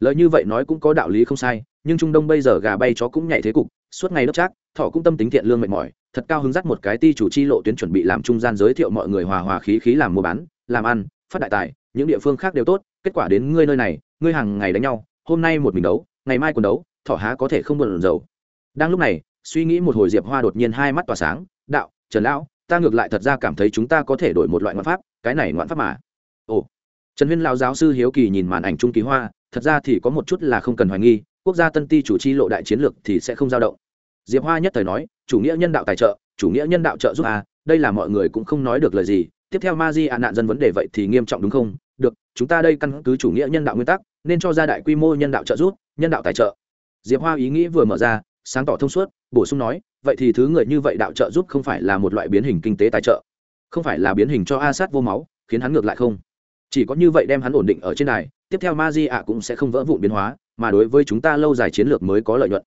Lời như vậy nói cũng có đạo lý không sai, nhưng trung đông bây giờ gà bay chó cũng nhảy thế cục, suốt ngày đốc trác, thọ cũng tâm tính thiện lương mệt mỏi, thật cao hứng dắt một cái ti chủ chi lộ tuyến chuẩn bị làm trung gian giới thiệu mọi người hòa hòa khí khí làm mua bán, làm ăn, phát đại tài, những địa phương khác đều tốt, kết quả đến ngươi nơi này, ngươi hàng ngày đánh nhau, hôm nay một mình đấu, ngày mai còn đấu thọ há có thể không buồn dầu đang lúc này, suy nghĩ một hồi diệp hoa đột nhiên hai mắt tỏa sáng, đạo, trần lão, ta ngược lại thật ra cảm thấy chúng ta có thể đổi một loại ngoạn pháp, cái này ngoạn pháp mà. Ồ trần huyên lão giáo sư hiếu kỳ nhìn màn ảnh trung Kỳ hoa, thật ra thì có một chút là không cần hoài nghi, quốc gia tân ti chủ chi lộ đại chiến lược thì sẽ không dao động. Diệp hoa nhất thời nói, chủ nghĩa nhân đạo tài trợ, chủ nghĩa nhân đạo trợ giúp a đây là mọi người cũng không nói được lời gì, tiếp theo ma di ạ nạn dân vấn đề vậy thì nghiêm trọng đúng không? Được, chúng ta đây căn cứ chủ nghĩa nhân đạo nguyên tắc, nên cho ra đại quy mô nhân đạo trợ giúp, nhân đạo tài trợ. Diệp hoa ý nghĩ vừa mở ra, sáng tỏ thông suốt, bổ sung nói, vậy thì thứ người như vậy đạo trợ giúp không phải là một loại biến hình kinh tế tài trợ, không phải là biến hình cho a sát vô máu, khiến hắn ngược lại không? Chỉ có như vậy đem hắn ổn định ở trên này tiếp theo ma di ạ cũng sẽ không vỡ vụn biến hóa, mà đối với chúng ta lâu dài chiến lược mới có lợi nhuận.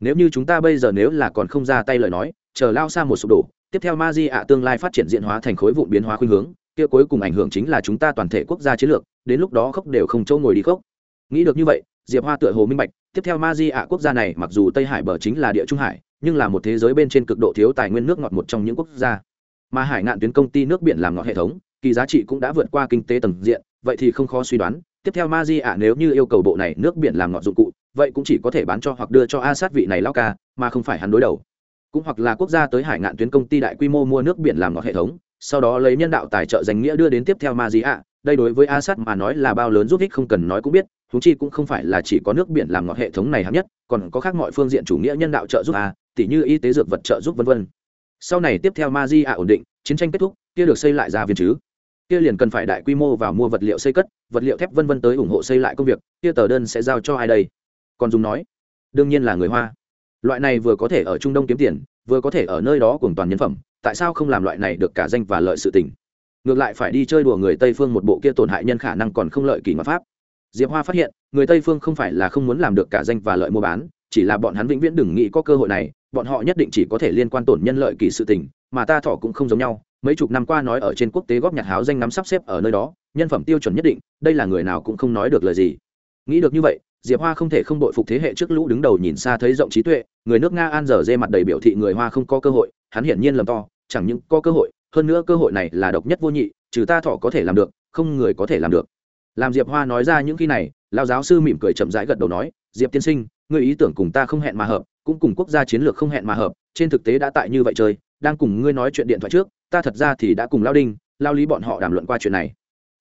Nếu như chúng ta bây giờ nếu là còn không ra tay lời nói, chờ lao xa một sụp đổ, tiếp theo ma di ạ tương lai phát triển diện hóa thành khối vụn biến hóa khuynh hướng, kia cuối cùng ảnh hưởng chính là chúng ta toàn thể quốc gia chiến lược, đến lúc đó khốc đều không chỗ ngồi đi khốc. Nghĩ được như vậy, diệp hoa tựa hồ minh bạch, tiếp theo ma di ạ quốc gia này mặc dù tây hải bờ chính là địa trung hải, nhưng là một thế giới bên trên cực độ thiếu tài nguyên nước ngọt một trong những quốc gia. Mà hải ngạn tuyến công ty nước biển làm ngọt hệ thống kỳ giá trị cũng đã vượt qua kinh tế tầng diện, vậy thì không khó suy đoán, tiếp theo ma di ạ, nếu như yêu cầu bộ này nước biển làm ngọt dụng cụ, vậy cũng chỉ có thể bán cho hoặc đưa cho a sát vị này lao ca, mà không phải hắn đối đầu. Cũng hoặc là quốc gia tới hải ngạn tuyến công ty đại quy mô mua nước biển làm ngọt hệ thống, sau đó lấy nhân đạo tài trợ danh nghĩa đưa đến tiếp theo ma di ạ, đây đối với a sát mà nói là bao lớn giúp ích không cần nói cũng biết thú chi cũng không phải là chỉ có nước biển làm ngọt hệ thống này hạng nhất, còn có khác mọi phương diện chủ nghĩa nhân đạo trợ giúp a tỷ như y tế dược vật trợ giúp vân vân. Sau này tiếp theo ma di ạ ổn định, chiến tranh kết thúc, kia được xây lại ra viên chứ kia liền cần phải đại quy mô vào mua vật liệu xây cất, vật liệu thép vân vân tới ủng hộ xây lại công việc, kia tờ đơn sẽ giao cho ai đây? Còn dùng nói, đương nhiên là người hoa. Loại này vừa có thể ở trung đông kiếm tiền, vừa có thể ở nơi đó cùng toàn nhân phẩm, tại sao không làm loại này được cả danh và lợi sự tình? Ngược lại phải đi chơi đùa người tây phương một bộ kia tổn hại nhân khả năng còn không lợi kỷ mà pháp. Diệp hoa phát hiện, người tây phương không phải là không muốn làm được cả danh và lợi mua bán, chỉ là bọn hắn vĩnh viễn đừng nghĩ có cơ hội này, bọn họ nhất định chỉ có thể liên quan tổn nhân lợi kỳ sự tình, mà ta thọ cũng không giống nhau mấy chục năm qua nói ở trên quốc tế góp nhặt háo danh nắm sắp xếp ở nơi đó, nhân phẩm tiêu chuẩn nhất định, đây là người nào cũng không nói được lời gì. Nghĩ được như vậy, diệp hoa không thể không đội phục thế hệ trước lũ đứng đầu nhìn xa thấy rộng trí tuệ, người nước nga an giờ dê mặt đầy biểu thị người hoa không có cơ hội, hắn hiển nhiên lầm to, chẳng những có cơ hội, hơn nữa cơ hội này là độc nhất vô nhị, trừ ta thọ có thể làm được, không người có thể làm được. Làm diệp hoa nói ra những khi này lao giáo sư mỉm cười chậm rãi gật đầu nói, diệp tiên sinh người ý tưởng cùng ta không hẹn mà hợp, cũng cùng quốc gia chiến lược không hẹn mà hợp, trên thực tế đã tại như vậy chơi đang cùng ngươi nói chuyện điện thoại trước ta thật ra thì đã cùng lao đinh, lao lý bọn họ đàm luận qua chuyện này.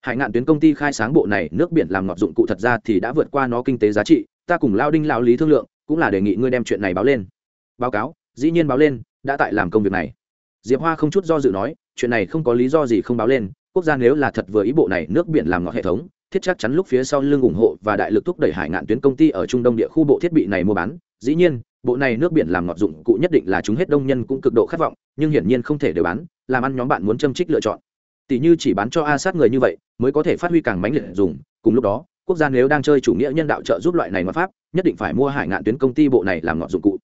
Hải ngạn tuyến công ty khai sáng bộ này, nước biển làm ngọt dụng cụ thật ra thì đã vượt qua nó kinh tế giá trị, ta cùng lao đinh, lao lý thương lượng, cũng là đề nghị ngươi đem chuyện này báo lên. Báo cáo, dĩ nhiên báo lên, đã tại làm công việc này. Diệp hoa không chút do dự nói, chuyện này không có lý do gì không báo lên, quốc gia nếu là thật vừa ý bộ này, nước biển làm ngọt hệ thống, thiết chắc chắn lúc phía sau lưng ủng hộ và đại lực thúc đẩy hải ngạn tuyến công ty ở trung đông địa khu bộ thiết bị này mua bán. Dĩ nhiên bộ này nước biển làm ngọt dụng cụ nhất định là chúng hết đông nhân cũng cực độ khát vọng, nhưng hiển nhiên không thể đều bán, làm ăn nhóm bạn muốn châm trích lựa chọn. Tỷ như chỉ bán cho a sát người như vậy, mới có thể phát huy càng mãnh liệt dùng. Cùng lúc đó, quốc gia nếu đang chơi chủ nghĩa nhân đạo trợ giúp loại này mà pháp, nhất định phải mua hải ngạn tuyến công ty bộ này làm ngọt dụng cụ.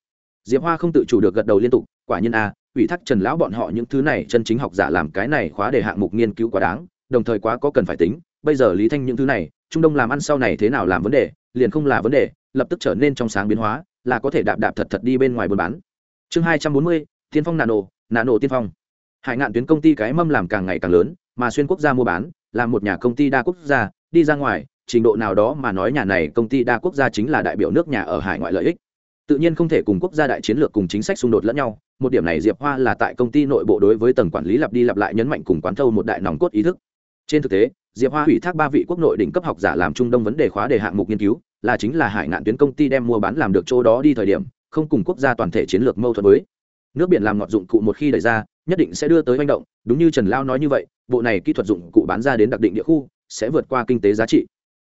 Diệp hoa không tự chủ được gật đầu liên tục, quả nhiên a, ủy thác trần lão bọn họ những thứ này chân chính học giả làm cái này khóa để hạng mục nghiên cứu quá đáng, đồng thời quá có cần phải tính. Bây giờ lý thanh những thứ này, trung đông làm ăn sau này thế nào làm vấn đề, liền không là vấn đề, lập tức trở nên trong sáng biến hóa là có thể đạp đạp thật thật đi bên ngoài buôn bán. Chương hai trăm bốn mươi, tiên phong nano nano tiên phong. Hải ngạn tuyến công ty cái mâm làm càng ngày càng lớn, mà xuyên quốc gia mua bán, là một nhà công ty đa quốc gia, đi ra ngoài, trình độ nào đó mà nói nhà này công ty đa quốc gia chính là đại biểu nước nhà ở hải ngoại lợi ích. Tự nhiên không thể cùng quốc gia đại chiến lược cùng chính sách xung đột lẫn nhau, một điểm này diệp hoa là tại công ty nội bộ đối với tầng quản lý lặp đi lặp lại nhấn mạnh cùng quán thâu một đại nòng cốt ý thức. Trên thực tế, diệp hoa ủy thác ba vị quốc nội đỉnh cấp học giả làm trung đông vấn đề khóa đề hạng mục nghiên cứu là chính là hải ngạn tuyến công ty đem mua bán làm được chỗ đó đi thời điểm, không cùng quốc gia toàn thể chiến lược mâu thuẫn với. Nước biển làm ngọt dụng cụ một khi đẩy ra, nhất định sẽ đưa tới manh động, đúng như trần lao nói như vậy, bộ này kỹ thuật dụng cụ bán ra đến đặc định địa khu, sẽ vượt qua kinh tế giá trị.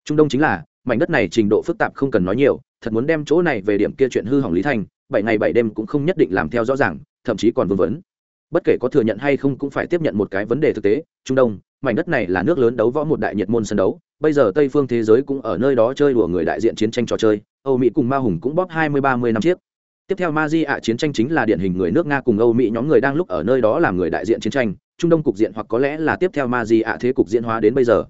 Trung đông chính là, mảnh đất này trình độ phức tạp không cần nói nhiều, thật muốn đem chỗ này về điểm kia chuyện hư hỏng lý thành, bảy ngày bảy đêm cũng không nhất định làm theo rõ ràng, thậm chí còn vương vấn. Bất kể có thừa nhận hay không cũng phải tiếp nhận một cái vấn đề thực tế, trung đông mảnh đất này là nước lớn đấu võ một đại nhiệt môn sân đấu. Bây giờ tây phương thế giới cũng ở nơi đó chơi đùa người đại diện chiến tranh trò chơi. Âu mỹ cùng ma hùng cũng bóp hai mươi, ba mươi năm chiếc. Tiếp theo ma di ạ chiến tranh chính là điển hình người nước nga cùng âu mỹ nhóm người đang lúc ở nơi đó làm người đại diện chiến tranh. Trung đông cục diện hoặc có lẽ là tiếp theo ma di ạ thế cục diễn hóa đến bây giờ.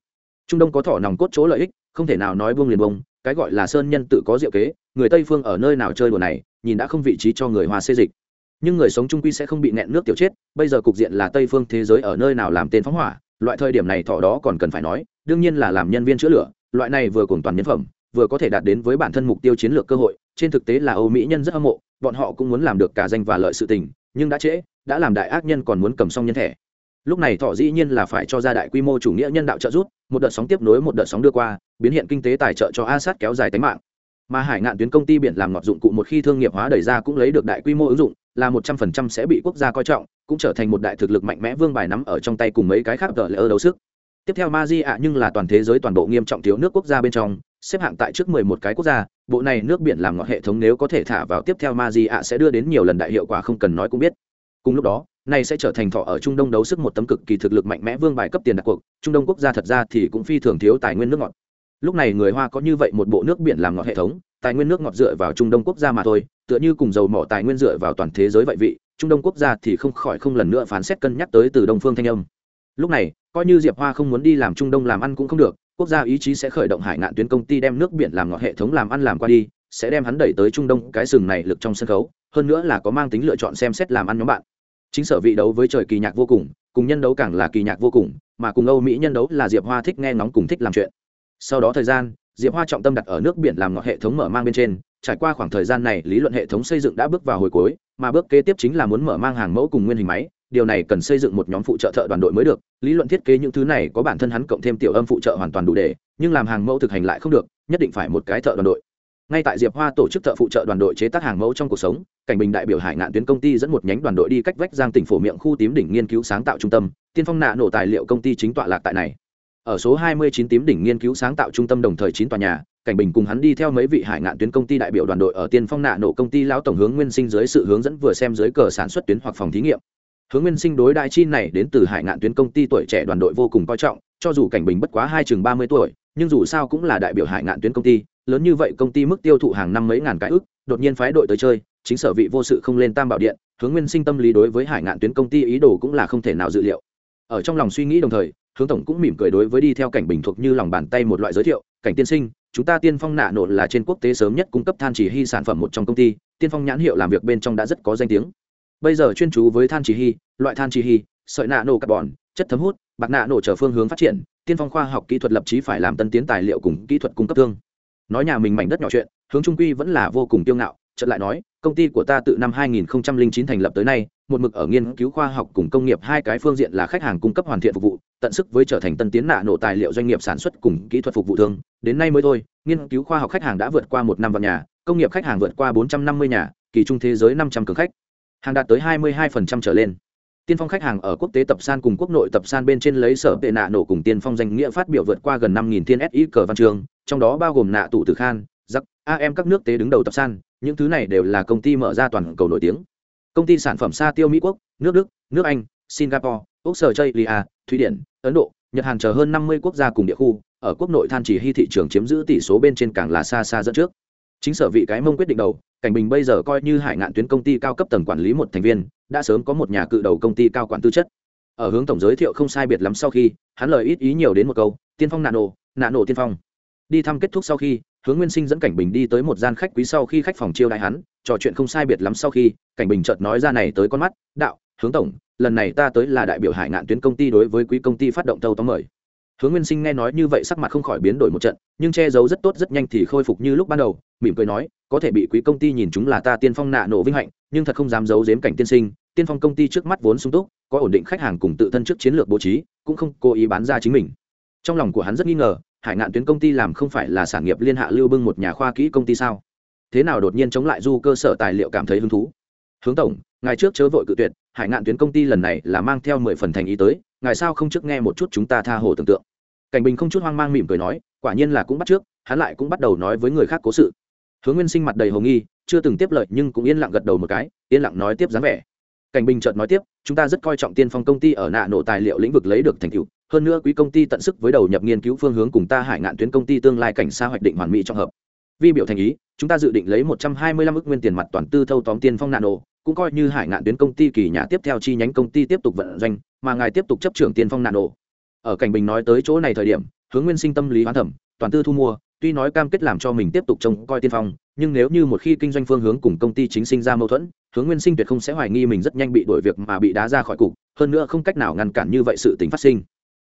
Trung đông có thỏ nòng cốt chỗ lợi ích, không thể nào nói buông liền bông cái gọi là sơn nhân tự có diệu kế, người tây phương ở nơi nào chơi đùa này, nhìn đã không vị trí cho người hoa xê dịch. Nhưng người sống trung quy sẽ không bị nẹn nước tiểu chết, bây giờ cục diện là tây phương thế giới ở nơi nào làm tên phóng hỏa loại thời điểm này thọ đó còn cần phải nói, đương nhiên là làm nhân viên chữa lửa, loại này vừa cùng toàn nhân phẩm, vừa có thể đạt đến với bản thân mục tiêu chiến lược cơ hội, trên thực tế là âu mỹ nhân rất hâm mộ, bọn họ cũng muốn làm được cả danh và lợi sự tình, nhưng đã trễ, đã làm đại ác nhân còn muốn cầm xong nhân thẻ. Lúc này thọ dĩ nhiên là phải cho ra đại quy mô chủ nghĩa nhân đạo trợ giúp, một đợt sóng tiếp nối một đợt sóng đưa qua, biến hiện kinh tế tài trợ cho a sát kéo dài tính mạng. Mà hải ngạn tuyến công ty biển làm ngọt dụng cụ một khi thương nghiệp hóa đẩy ra cũng lấy được đại quy mô ứng dụng là một trăm phần trăm sẽ bị quốc gia coi trọng, cũng trở thành một đại thực lực mạnh mẽ vương bài nắm ở trong tay cùng mấy cái khác tờ lỡ đấu sức. Tiếp theo ma di ạ, nhưng là toàn thế giới toàn bộ nghiêm trọng thiếu nước quốc gia bên trong, xếp hạng tại trước mười một cái quốc gia, bộ này nước biển làm ngọt hệ thống nếu có thể thả vào tiếp theo ma di ạ sẽ đưa đến nhiều lần đại hiệu quả không cần nói cũng biết. Cùng lúc đó, này sẽ trở thành thọ ở trung đông đấu sức một tấm cực kỳ thực lực mạnh mẽ vương bài cấp tiền đặt cuộc, trung đông quốc gia thật ra thì cũng phi thường thiếu tài nguyên nước ngọt. Lúc này người hoa có như vậy một bộ nước biển làm ngọt hệ thống, tài nguyên nước ngọt dựa vào trung đông quốc gia mà thôi tựa như cùng dầu mỏ tài nguyên dựa vào toàn thế giới vậy vị, trung đông quốc gia thì không khỏi không lần nữa phán xét cân nhắc tới từ đông phương thanh âm. Lúc này, coi như diệp hoa không muốn đi làm trung đông làm ăn cũng không được, quốc gia ý chí sẽ khởi động hải ngạn tuyến công ty đem nước biển làm ngọt hệ thống làm ăn làm qua đi, sẽ đem hắn đẩy tới trung đông, cái sừng này lực trong sân khấu, hơn nữa là có mang tính lựa chọn xem xét làm ăn nhóm bạn. Chính sở vị đấu với trời kỳ nhạc vô cùng cùng nhân đấu càng là kỳ nhạc vô cùng, mà cùng âu mỹ nhân đấu là diệp hoa thích nghe ngóng cùng thích làm chuyện. Sau đó thời gian, diệp hoa trọng tâm đặt ở nước biển làm ngọt hệ thống mở mang bên trên trải qua khoảng thời gian này, lý luận hệ thống xây dựng đã bước vào hồi cuối, mà bước kế tiếp chính là muốn mở mang hàng mẫu cùng nguyên hình máy. Điều này cần xây dựng một nhóm phụ trợ thợ đoàn đội mới được. Lý luận thiết kế những thứ này có bản thân hắn cộng thêm tiểu âm phụ trợ hoàn toàn đủ để, nhưng làm hàng mẫu thực hành lại không được, nhất định phải một cái thợ đoàn đội. Ngay tại diệp hoa tổ chức thợ phụ trợ đoàn đội chế tác hàng mẫu trong cuộc sống, cảnh bình đại biểu hải ngạn tuyến công ty dẫn một nhánh đoàn đội đi cách vách giang tỉnh phổ miệng khu tím đỉnh nghiên cứu sáng tạo trung tâm. Tiên phong nạ nổ tài liệu công ty chính tọa lạc tại này. Ở số 29 tím đỉnh nghiên cứu sáng tạo trung tâm đồng thời chín tòa nhà cảnh bình cùng hắn đi theo mấy vị hải ngạn tuyến công ty đại biểu đoàn đội ở tiên phong nạ nổ công ty lão tổng hướng nguyên sinh dưới sự hướng dẫn vừa xem dưới cờ sản xuất tuyến hoặc phòng thí nghiệm. Hướng nguyên sinh đối đại chi này đến từ hải ngạn tuyến công ty tuổi trẻ đoàn đội vô cùng coi trọng, cho dù cảnh bình bất quá hai chừng ba mươi tuổi, nhưng dù sao cũng là đại biểu hải ngạn tuyến công ty, lớn như vậy công ty mức tiêu thụ hàng năm mấy ngàn cái ức, đột nhiên phái đội tới chơi, chính sở vị vô sự không lên tam bảo điện, hướng nguyên sinh tâm lý đối với hải ngạn tuyến công ty ý đồ cũng là không thể nào dự liệu. Ở trong lòng suy nghĩ đồng thời, hướng tổng cũng mỉm cười đối với đi theo cảnh bình thuộc như lòng bàn tay một loại giới thiệu, cảnh tiên sinh chúng ta tiên phong nạ nộn là trên quốc tế sớm nhất cung cấp than chỉ hy sản phẩm một trong công ty, tiên phong nhãn hiệu làm việc bên trong đã rất có danh tiếng. Bây giờ chuyên chú với than chỉ hy, loại than chỉ hy, sợi nạ nổ carbon, chất thấm hút, bạc nạ nổ trở phương hướng phát triển, tiên phong khoa học kỹ thuật lập chí phải làm tân tiến tài liệu cùng kỹ thuật cung cấp thương. Nói nhà mình mảnh đất nhỏ chuyện, hướng trung quy vẫn là vô cùng tiêu ngạo trận lại nói, công ty của ta từ năm 2009 thành lập tới nay, một mực ở nghiên cứu khoa học cùng công nghiệp hai cái phương diện là khách hàng cung cấp hoàn thiện phục vụ tận sức với trở thành tân tiến nạ nổ tài liệu doanh nghiệp sản xuất cùng kỹ thuật phục vụ thương. Đến nay mới thôi, nghiên cứu khoa học khách hàng đã vượt qua một năm vào nhà, công nghiệp khách hàng vượt qua 450 nhà, kỳ trung thế giới 500 cường khách. Hàng đạt tới 22% trở lên. Tiên phong khách hàng ở quốc tế tập san cùng quốc nội tập san bên trên lấy sở tệ nạ nổ cùng tiên phong danh nghĩa phát biểu vượt qua gần năm nghìn thiên si cờ văn trường, trong đó bao gồm nạ tụ tử khan, giặc am các nước tế đứng đầu tập san, những thứ này đều là công ty mở ra toàn cầu nổi tiếng. Công ty sản phẩm sa tiêu mỹ quốc, nước đức, nước anh, singapore úc sở chây lia thụy điển, ấn độ, nhật hàn chờ hơn năm mươi quốc gia cùng địa khu, ở quốc nội than chỉ hy thị trường chiếm giữ tỷ số bên trên càng là xa xa dẫn trước. Chính sở vị cái mông quyết định đầu, cảnh bình bây giờ coi như hải ngạn tuyến công ty cao cấp tầng quản lý một thành viên, đã sớm có một nhà cự đầu công ty cao quản tư chất. Ở hướng tổng giới thiệu không sai biệt lắm sau khi, hắn lời ít ý nhiều đến một câu, tiên phong nano nano tiên phong. Đi thăm kết thúc sau khi, hướng nguyên sinh dẫn cảnh bình đi tới một gian khách quý sau khi khách phòng chiêu đại hắn, trò chuyện không sai biệt lắm sau khi, cảnh bình chợt nói ra này tới con mắt, đạo hướng tổng, lần này ta tới là đại biểu hải ngạn tuyến công ty đối với quý công ty phát động tâu tóm mời. Hướng nguyên sinh nghe nói như vậy sắc mặt không khỏi biến đổi một trận, nhưng che giấu rất tốt rất nhanh thì khôi phục như lúc ban đầu, mỉm cười nói, có thể bị quý công ty nhìn chúng là ta tiên phong nạ nổ vinh hạnh, nhưng thật không dám giấu giếm cảnh tiên sinh, tiên phong công ty trước mắt vốn sung túc, có ổn định khách hàng cùng tự thân trước chiến lược bố trí, cũng không cố ý bán ra chính mình. Trong lòng của hắn rất nghi ngờ, hải ngạn tuyến công ty làm không phải là sản nghiệp liên hạ lưu bưng một nhà khoa kỹ công ty sao? Thế nào đột nhiên chống lại du cơ sở tài liệu cảm thấy hứng thú? Hướng tổng ngày trước chớ vội cự tuyệt hải ngạn tuyến công ty lần này là mang theo mười phần thành ý tới, ngài sao không trước nghe một chút chúng ta tha hồ tưởng tượng. Cảnh bình không chút hoang mang mỉm cười nói, quả nhiên là cũng bắt trước, hắn lại cũng bắt đầu nói với người khác cố sự. Hướng nguyên sinh mặt đầy hồ nghi, chưa từng tiếp lời, nhưng cũng yên lặng gật đầu một cái, yên lặng nói tiếp dáng vẻ. Cảnh bình chợt nói tiếp, chúng ta rất coi trọng tiên phong công ty ở nạ nổ tài liệu lĩnh vực lấy được thành tựu, hơn nữa quý công ty tận sức với đầu nhập nghiên cứu phương hướng cùng ta hải ngạn tuyến công ty tương lai cảnh xa hoạch định hoàn mỹ trong hợp. Vi biểu thành ý, chúng ta dự định lấy một trăm hai mươi lăm ước nguyên tiền mặt toàn tư thâu tóm tiên phong nano cũng coi như hải ngạn tuyến công ty kỳ nhà tiếp theo chi nhánh công ty tiếp tục vận doanh, mà ngài tiếp tục chấp trưởng tiên phong nano ở cảnh bình nói tới chỗ này thời điểm, hướng nguyên sinh tâm lý hoán thẩm, toàn tư thu mua, tuy nói cam kết làm cho mình tiếp tục trông coi tiên phong, nhưng nếu như một khi kinh doanh phương hướng cùng công ty chính sinh ra mâu thuẫn, hướng nguyên sinh tuyệt không sẽ hoài nghi mình rất nhanh bị đổi việc mà bị đá ra khỏi cục, hơn nữa không cách nào ngăn cản như vậy sự tính phát sinh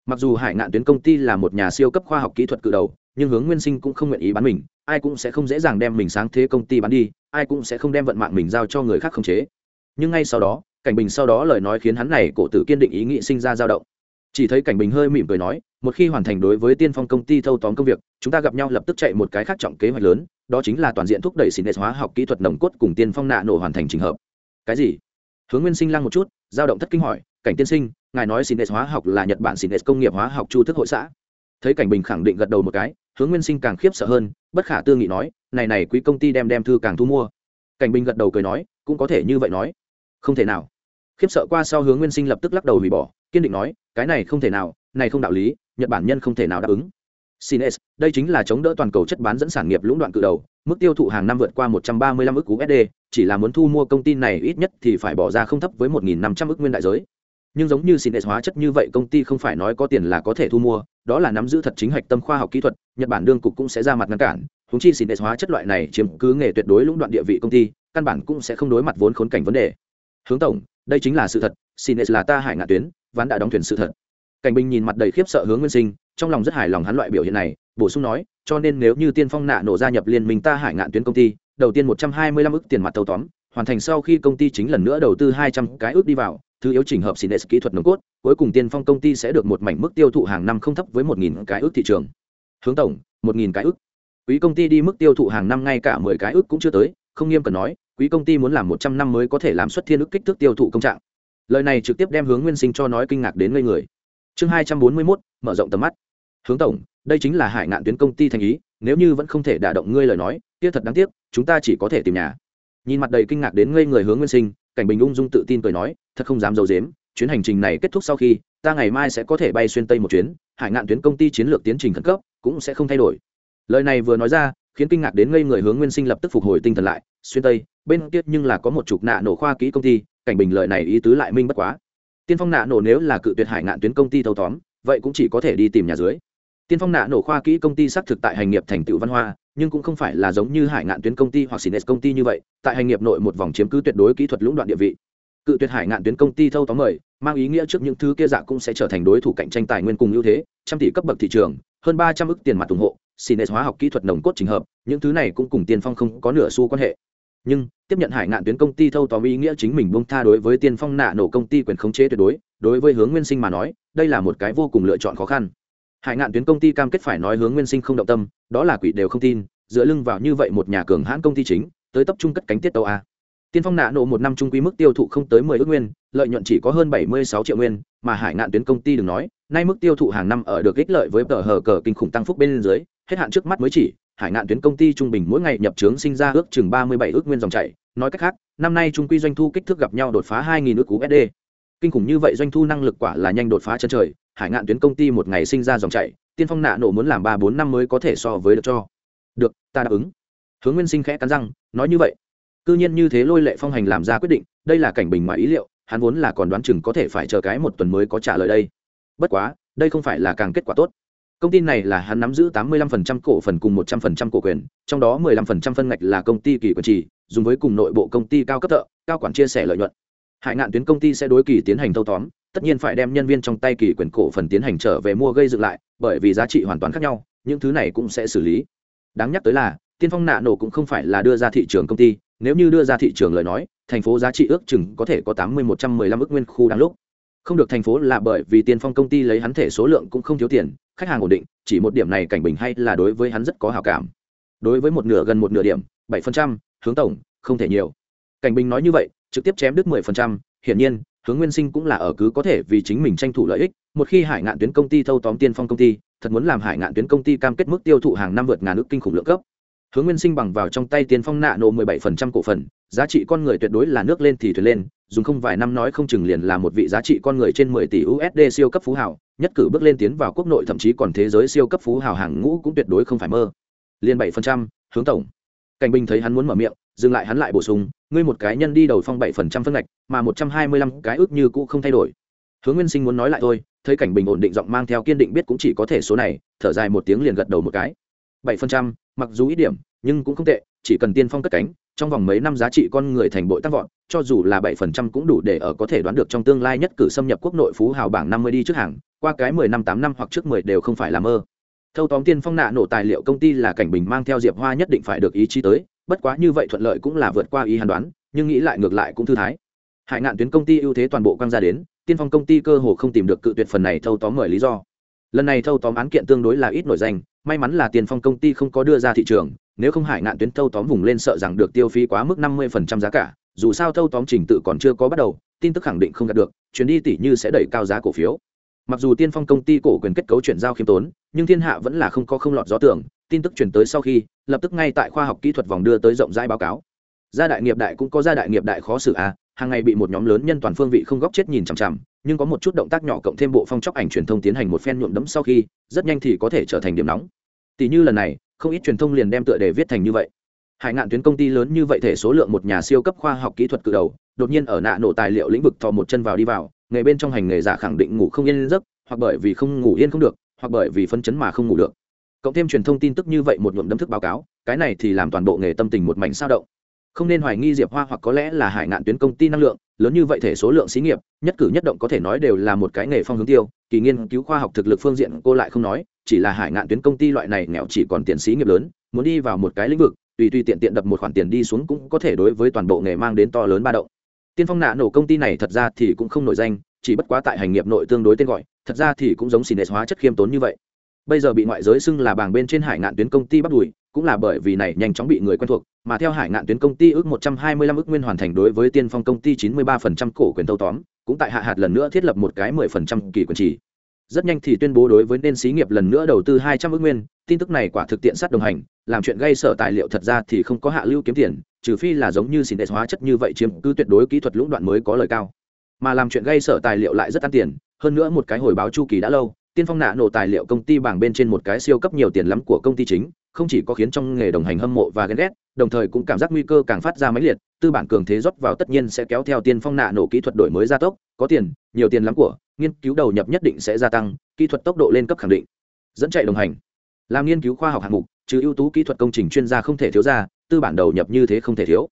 mặc dù hải ngạn tuyến công ty là một nhà siêu cấp khoa học kỹ thuật cự đầu, nhưng hướng nguyên sinh cũng không nguyện ý bán mình, ai cũng sẽ không dễ dàng đem mình sáng thế công ty bán đi, ai cũng sẽ không đem vận mạng mình giao cho người khác khống chế. Nhưng ngay sau đó, cảnh bình sau đó lời nói khiến hắn này cổ tử kiên định ý nghị sinh ra dao động. Chỉ thấy cảnh bình hơi mỉm cười nói, một khi hoàn thành đối với tiên phong công ty thâu tóm công việc, chúng ta gặp nhau lập tức chạy một cái khác trọng kế hoạch lớn, đó chính là toàn diện thúc đẩy xin hóa học kỹ thuật nồng cốt cùng tiên phong nạ nổ hoàn thành trình hợp. Cái gì? Hướng nguyên sinh lăng một chút, dao động thất kinh hỏi, cảnh tiên sinh ngài nói xin hóa học là nhật bản xin công nghiệp hóa học chu thức hội xã. Thấy cảnh bình khẳng định gật đầu một cái hướng nguyên sinh càng khiếp sợ hơn bất khả tư nghị nói này này quý công ty đem đem thư càng thu mua. Cảnh bình gật đầu cười nói cũng có thể như vậy nói. Không thể nào. Khiếp sợ qua sau hướng nguyên sinh lập tức lắc đầu hủy bỏ kiên định nói cái này không thể nào này không đạo lý nhật bản nhân không thể nào đáp ứng. Sines, đây chính là chống đỡ toàn cầu chất bán dẫn sản nghiệp lũng đoạn cự đầu, mức tiêu thụ hàng năm vượt qua 135 ức USD, chỉ là muốn thu mua công ty này ít nhất thì phải bỏ ra không thấp với 1500 ức nguyên đại giới. Nhưng giống như xin hệ hóa chất như vậy công ty không phải nói có tiền là có thể thu mua, đó là nắm giữ thật chính hạch tâm khoa học kỹ thuật, Nhật Bản đương cục cũng sẽ ra mặt ngăn cản, húng chi Sines hóa chất loại này chiếm cứ nghề tuyệt đối lũng đoạn địa vị công ty, căn bản cũng sẽ không đối mặt vốn khốn cảnh vấn đề. Hướng tổng, đây chính là sự thật, xin hệ là ta hải ngạn tuyến, ván đã đóng thuyền sự thật cảnh bình nhìn mặt đầy khiếp sợ hướng nguyên sinh trong lòng rất hài lòng hắn loại biểu hiện này bổ sung nói cho nên nếu như tiên phong nạ nổ gia nhập liên minh ta hải ngạn tuyến công ty đầu tiên một trăm hai mươi lăm ức tiền mặt thâu tóm hoàn thành sau khi công ty chính lần nữa đầu tư hai trăm cái ước đi vào, thứ yếu chỉnh hợp xịn kỹ thuật nồng cốt, cuối cùng tiên phong công ty sẽ được một mảnh mức tiêu thụ hàng năm không thấp với một nghìn cái ước thị trường. Hướng tổng, một nghìn cái ước. Quý công ty đi mức tiêu thụ hàng năm ngay cả mười cái ước cũng chưa tới, không nghiêm cần nói, quý công ty muốn làm một trăm năm mới có thể làm xuất thiên ước kích thước tiêu thụ công trạng. Lời này trực tiếp đem hướng nguyên sinh cho nói kinh ngạc đến ngây người. Chương hai trăm bốn mươi mốt, mở rộng tầm mắt. Hướng tổng, đây chính là hải ngạn tuyến công ty thành ý, nếu như vẫn không thể đả động ngươi lời nói, kia thật đáng tiếc, chúng ta chỉ có thể tìm nhà nhìn mặt đầy kinh ngạc đến ngây người hướng nguyên sinh, cảnh bình ung dung tự tin cười nói, thật không dám d i ấ u dếm chuyến hành trình này kết thúc sau khi, ta ngày mai sẽ có thể bay xuyên tây một chuyến, hải ngạn tuyến công ty chiến lược tiến trình khẩn cấp, cũng sẽ không thay đổi. Lời này vừa nói ra, khiến kinh ngạc đến ngây người hướng nguyên sinh lập tức phục hồi tinh thần lại, xuyên tây, bên kia nhưng là có một chục nạ nổ khoa kỹ công ty, cảnh bình lợi này ý tứ lại minh bất quá. Tiên phong nạ nổ nếu là cự tuyệt hải ngạn tuyến công ty thâu tóm, vậy cũng chỉ có thể đi tìm nhà dưới tiên phong nạ nổ khoa kỹ công ty xác thực tại hành nghiệp thành tựu văn hoa, nhưng cũng không phải là giống như hải ngạn tuyến công ty hoặc sines công ty như vậy, tại hành nghiệp nội một vòng chiếm cứ tuyệt đối kỹ thuật lũng đoạn địa vị. Cự tuyệt hải ngạn tuyến công ty thâu tóm mời, mang ý nghĩa trước những thứ kia dạ cũng sẽ trở thành đối thủ cạnh tranh tài nguyên cùng ưu thế, trăm tỷ cấp bậc thị trường, hơn ba trăm ước tiền mặt ủng hộ sines hóa học kỹ thuật nồng cốt trình hợp, những thứ này cũng cùng tiên phong không có nửa xu quan hệ. Nhưng, tiếp nhận hải ngạn tuyến công ty thâu tóm ý nghĩa chính mình bông tha đối với tiên phong nạ nổ công ty quyền khống chế tuyệt đối đối với hướng nguyên sinh mà nói, đây là một cái vô cùng lựa chọn khó khăn hải ngạn tuyến công ty cam kết phải nói hướng nguyên sinh không động tâm, đó là quỷ đều không tin, dựa lưng vào như vậy một nhà cường hãn công ty chính, tới tập trung cất cánh tiết tàu a. Tiên phong nạ nổ một năm trung quý mức tiêu thụ không tới mười ước nguyên, lợi nhuận chỉ có hơn bảy mươi sáu triệu nguyên, mà hải ngạn tuyến công ty đừng nói, nay mức tiêu thụ hàng năm ở được ích lợi với tờ hờ cờ kinh khủng tăng phúc bên dưới, hết hạn trước mắt mới chỉ, hải ngạn tuyến công ty trung bình mỗi ngày nhập trướng sinh ra ước chừng ba mươi bảy ước nguyên dòng chảy, nói cách khác, năm nay trung quy doanh thu kích thước gặp nhau đột phá hai nghìn ước usd kinh khủng như vậy doanh thu năng lực quả là nhanh đột phá chân trời hải ngạn tuyến công ty một ngày sinh ra dòng chảy, tiên phong nạ nổ muốn làm ba bốn năm mới có thể so với được cho. Được, ta đáp ứng. Hướng nguyên sinh khẽ cắn răng, nói như vậy. Cư nhiên như thế lôi lệ phong hành làm ra quyết định, đây là cảnh bình ngoài ý liệu, hắn vốn là còn đoán chừng có thể phải chờ cái một tuần mới có trả lời đây. Bất quá, đây không phải là càng kết quả tốt. Công ty này là hắn nắm giữ 85% cổ phần cùng 100% cổ quyền, trong đó 15% phân ngạch là công ty kỳ quyền trì, dùng với cùng nội bộ công ty cao cấp thợ, cao quản chia sẻ lợi nhuận. Hải ngạn tuyến công ty sẽ đối kỳ tiến hành thâu tóm tất nhiên phải đem nhân viên trong tay kỳ quyền cổ phần tiến hành trở về mua gây dựng lại, bởi vì giá trị hoàn toàn khác nhau, những thứ này cũng sẽ xử lý. Đáng nhắc tới là, tiên phong nạ nổ cũng không phải là đưa ra thị trường công ty, nếu như đưa ra thị trường lời nói, thành phố giá trị ước chừng có thể có tám mươi một trăm mười lăm ước nguyên khu đáng lúc. Không được thành phố là bởi vì tiên phong công ty lấy hắn thể số lượng cũng không thiếu tiền, khách hàng ổn định, chỉ một điểm này cảnh bình hay là đối với hắn rất có hào cảm. Đối với một nửa gần một nửa điểm, bảy phần trăm, hướng tổng, không thể nhiều. Cảnh bình nói như vậy, trực tiếp chém đứt mười phần trăm, hiển nhiên hướng nguyên sinh cũng là ở cứ có thể vì chính mình tranh thủ lợi ích, một khi hải ngạn tuyến công ty thâu tóm tiên phong công ty, thật muốn làm hải ngạn tuyến công ty cam kết mức tiêu thụ hàng năm vượt ngàn ước kinh khủng lượng cấp. Hướng nguyên sinh bằng vào trong tay tiên phong nạ nổ mười bảy phần trăm cổ phần, giá trị con người tuyệt đối là nước lên thì thuyền lên, dùng không vài năm nói không chừng liền là một vị giá trị con người trên mười tỷ usd siêu cấp phú hào, nhất cử bước lên tiến vào quốc nội thậm chí còn thế giới siêu cấp phú hào hàng ngũ cũng tuyệt đối không phải mơ. Liên 7 phần trăm, hướng tổng. Cảnh bình thấy hắn muốn mở miệng, dừng lại hắn lại bổ sung ngươi một cái nhân đi đầu phong bảy phần trăm phân ngạch, mà một trăm hai mươi lăm cái ước như cũ không thay đổi. Hướng nguyên sinh muốn nói lại thôi, thấy cảnh bình ổn định giọng mang theo kiên định biết cũng chỉ có thể số này, thở dài một tiếng liền gật đầu một cái. Bảy phần trăm, mặc dù ít điểm, nhưng cũng không tệ, chỉ cần tiên phong cất cánh, trong vòng mấy năm giá trị con người thành bội tăng vọt, cho dù là bảy phần trăm cũng đủ để ở có thể đoán được trong tương lai nhất cử xâm nhập quốc nội phú hào bảng năm mươi đi trước hàng, qua cái mười năm tám năm hoặc trước mười đều không phải là mơ. Thâu tóm tiên phong nạ nổ tài liệu công ty là cảnh bình mang theo diệp hoa nhất định phải được ý chí tới bất quá như vậy thuận lợi cũng là vượt qua ý hàn đoán, nhưng nghĩ lại ngược lại cũng thư thái. Hải ngạn tuyến công ty ưu thế toàn bộ quăng ra đến, tiên phong công ty cơ hồ không tìm được cự tuyệt phần này thâu tóm mời lý do. Lần này thâu tóm án kiện tương đối là ít nổi danh, may mắn là tiền phong công ty không có đưa ra thị trường, nếu không hải ngạn tuyến thâu tóm vùng lên sợ rằng được tiêu phí quá mức năm mươi phần trăm giá cả, dù sao thâu tóm trình tự còn chưa có bắt đầu, tin tức khẳng định không đạt được, chuyến đi tỷ như sẽ đẩy cao giá cổ phiếu. Mặc dù tiên phong công ty cổ quyền kết cấu chuyển giao khiêm tốn, nhưng thiên hạ vẫn là không có không lọt gió tưởng tin tức chuyển tới sau khi, lập tức ngay tại khoa học kỹ thuật vòng đưa tới rộng rãi báo cáo. Gia đại nghiệp đại cũng có gia đại nghiệp đại khó xử à hàng ngày bị một nhóm lớn nhân toàn phương vị không góc chết nhìn chằm chằm, nhưng có một chút động tác nhỏ cộng thêm bộ phong chóc ảnh truyền thông tiến hành một phen nhuộm đẫm sau khi, rất nhanh thì có thể trở thành điểm nóng. Tỷ như lần này, không ít truyền thông liền đem tựa đề viết thành như vậy. Hải ngạn tuyến công ty lớn như vậy thể số lượng một nhà siêu cấp khoa học kỹ thuật cự đầu, đột nhiên ở nạ nổ tài liệu lĩnh vực thò một chân vào đi vào, nghề bên trong hành nghề giả khẳng định ngủ không yên giấc, hoặc bởi vì không ngủ yên không được, hoặc bởi vì phân chấn mà không ngủ được cộng thêm truyền thông tin tức như vậy một nhuộm đâm thức báo cáo, cái này thì làm toàn bộ nghề tâm tình một mảnh sao động. Không nên hoài nghi diệp hoa hoặc có lẽ là hải ngạn tuyến công ty năng lượng, lớn như vậy thể số lượng xí nghiệp, nhất cử nhất động có thể nói đều là một cái nghề phong hướng tiêu, kỳ nghiên cứu khoa học thực lực phương diện cô lại không nói, chỉ là hải ngạn tuyến công ty loại này nghèo chỉ còn tiền xí nghiệp lớn, muốn đi vào một cái lĩnh vực, tùy tùy tiện tiện đập một khoản tiền đi xuống cũng có thể đối với toàn bộ nghề mang đến to lớn ba động. Tiên phong nạ nổ công ty này thật ra thì cũng không nổi danh, chỉ bất quá tại hành nghiệp nội tương đối tên gọi, thật ra thì cũng giống xì nệ hóa chất khiêm tốn như vậy bây giờ bị ngoại giới xưng là bảng bên trên hải ngạn tuyến công ty bắt đùi, cũng là bởi vì này nhanh chóng bị người quen thuộc, mà theo hải ngạn tuyến công ty ước 125 ước nguyên hoàn thành đối với tiên phong công ty 93% cổ quyền thâu tóm, cũng tại hạ hạt lần nữa thiết lập một cái 10% kỳ quyền chỉ rất nhanh thì tuyên bố đối với nên xí nghiệp lần nữa đầu tư 200 ước nguyên, tin tức này quả thực tiện sát đồng hành, làm chuyện gây sở tài liệu thật ra thì không có hạ lưu kiếm tiền, trừ phi là giống như xin hóa chất như vậy chiếm cứ tuyệt đối kỹ thuật lũng đoạn mới có lời cao. Mà làm chuyện gây sở tài liệu lại rất ăn tiền, hơn nữa một cái hồi báo chu kỳ đã lâu tiên phong nạ nổ tài liệu công ty bảng bên trên một cái siêu cấp nhiều tiền lắm của công ty chính, không chỉ có khiến trong nghề đồng hành hâm mộ và ghen ghét, đồng thời cũng cảm giác nguy cơ càng phát ra mãnh liệt, tư bản cường thế rót vào tất nhiên sẽ kéo theo tiên phong nạ nổ kỹ thuật đổi mới gia tốc, có tiền, nhiều tiền lắm của, nghiên cứu đầu nhập nhất định sẽ gia tăng, kỹ thuật tốc độ lên cấp khẳng định. Dẫn chạy đồng hành. Làm nghiên cứu khoa học hạng mục chứ ưu tú kỹ thuật công trình chuyên gia không thể thiếu ra, tư bản đầu nhập như thế không thể thiếu.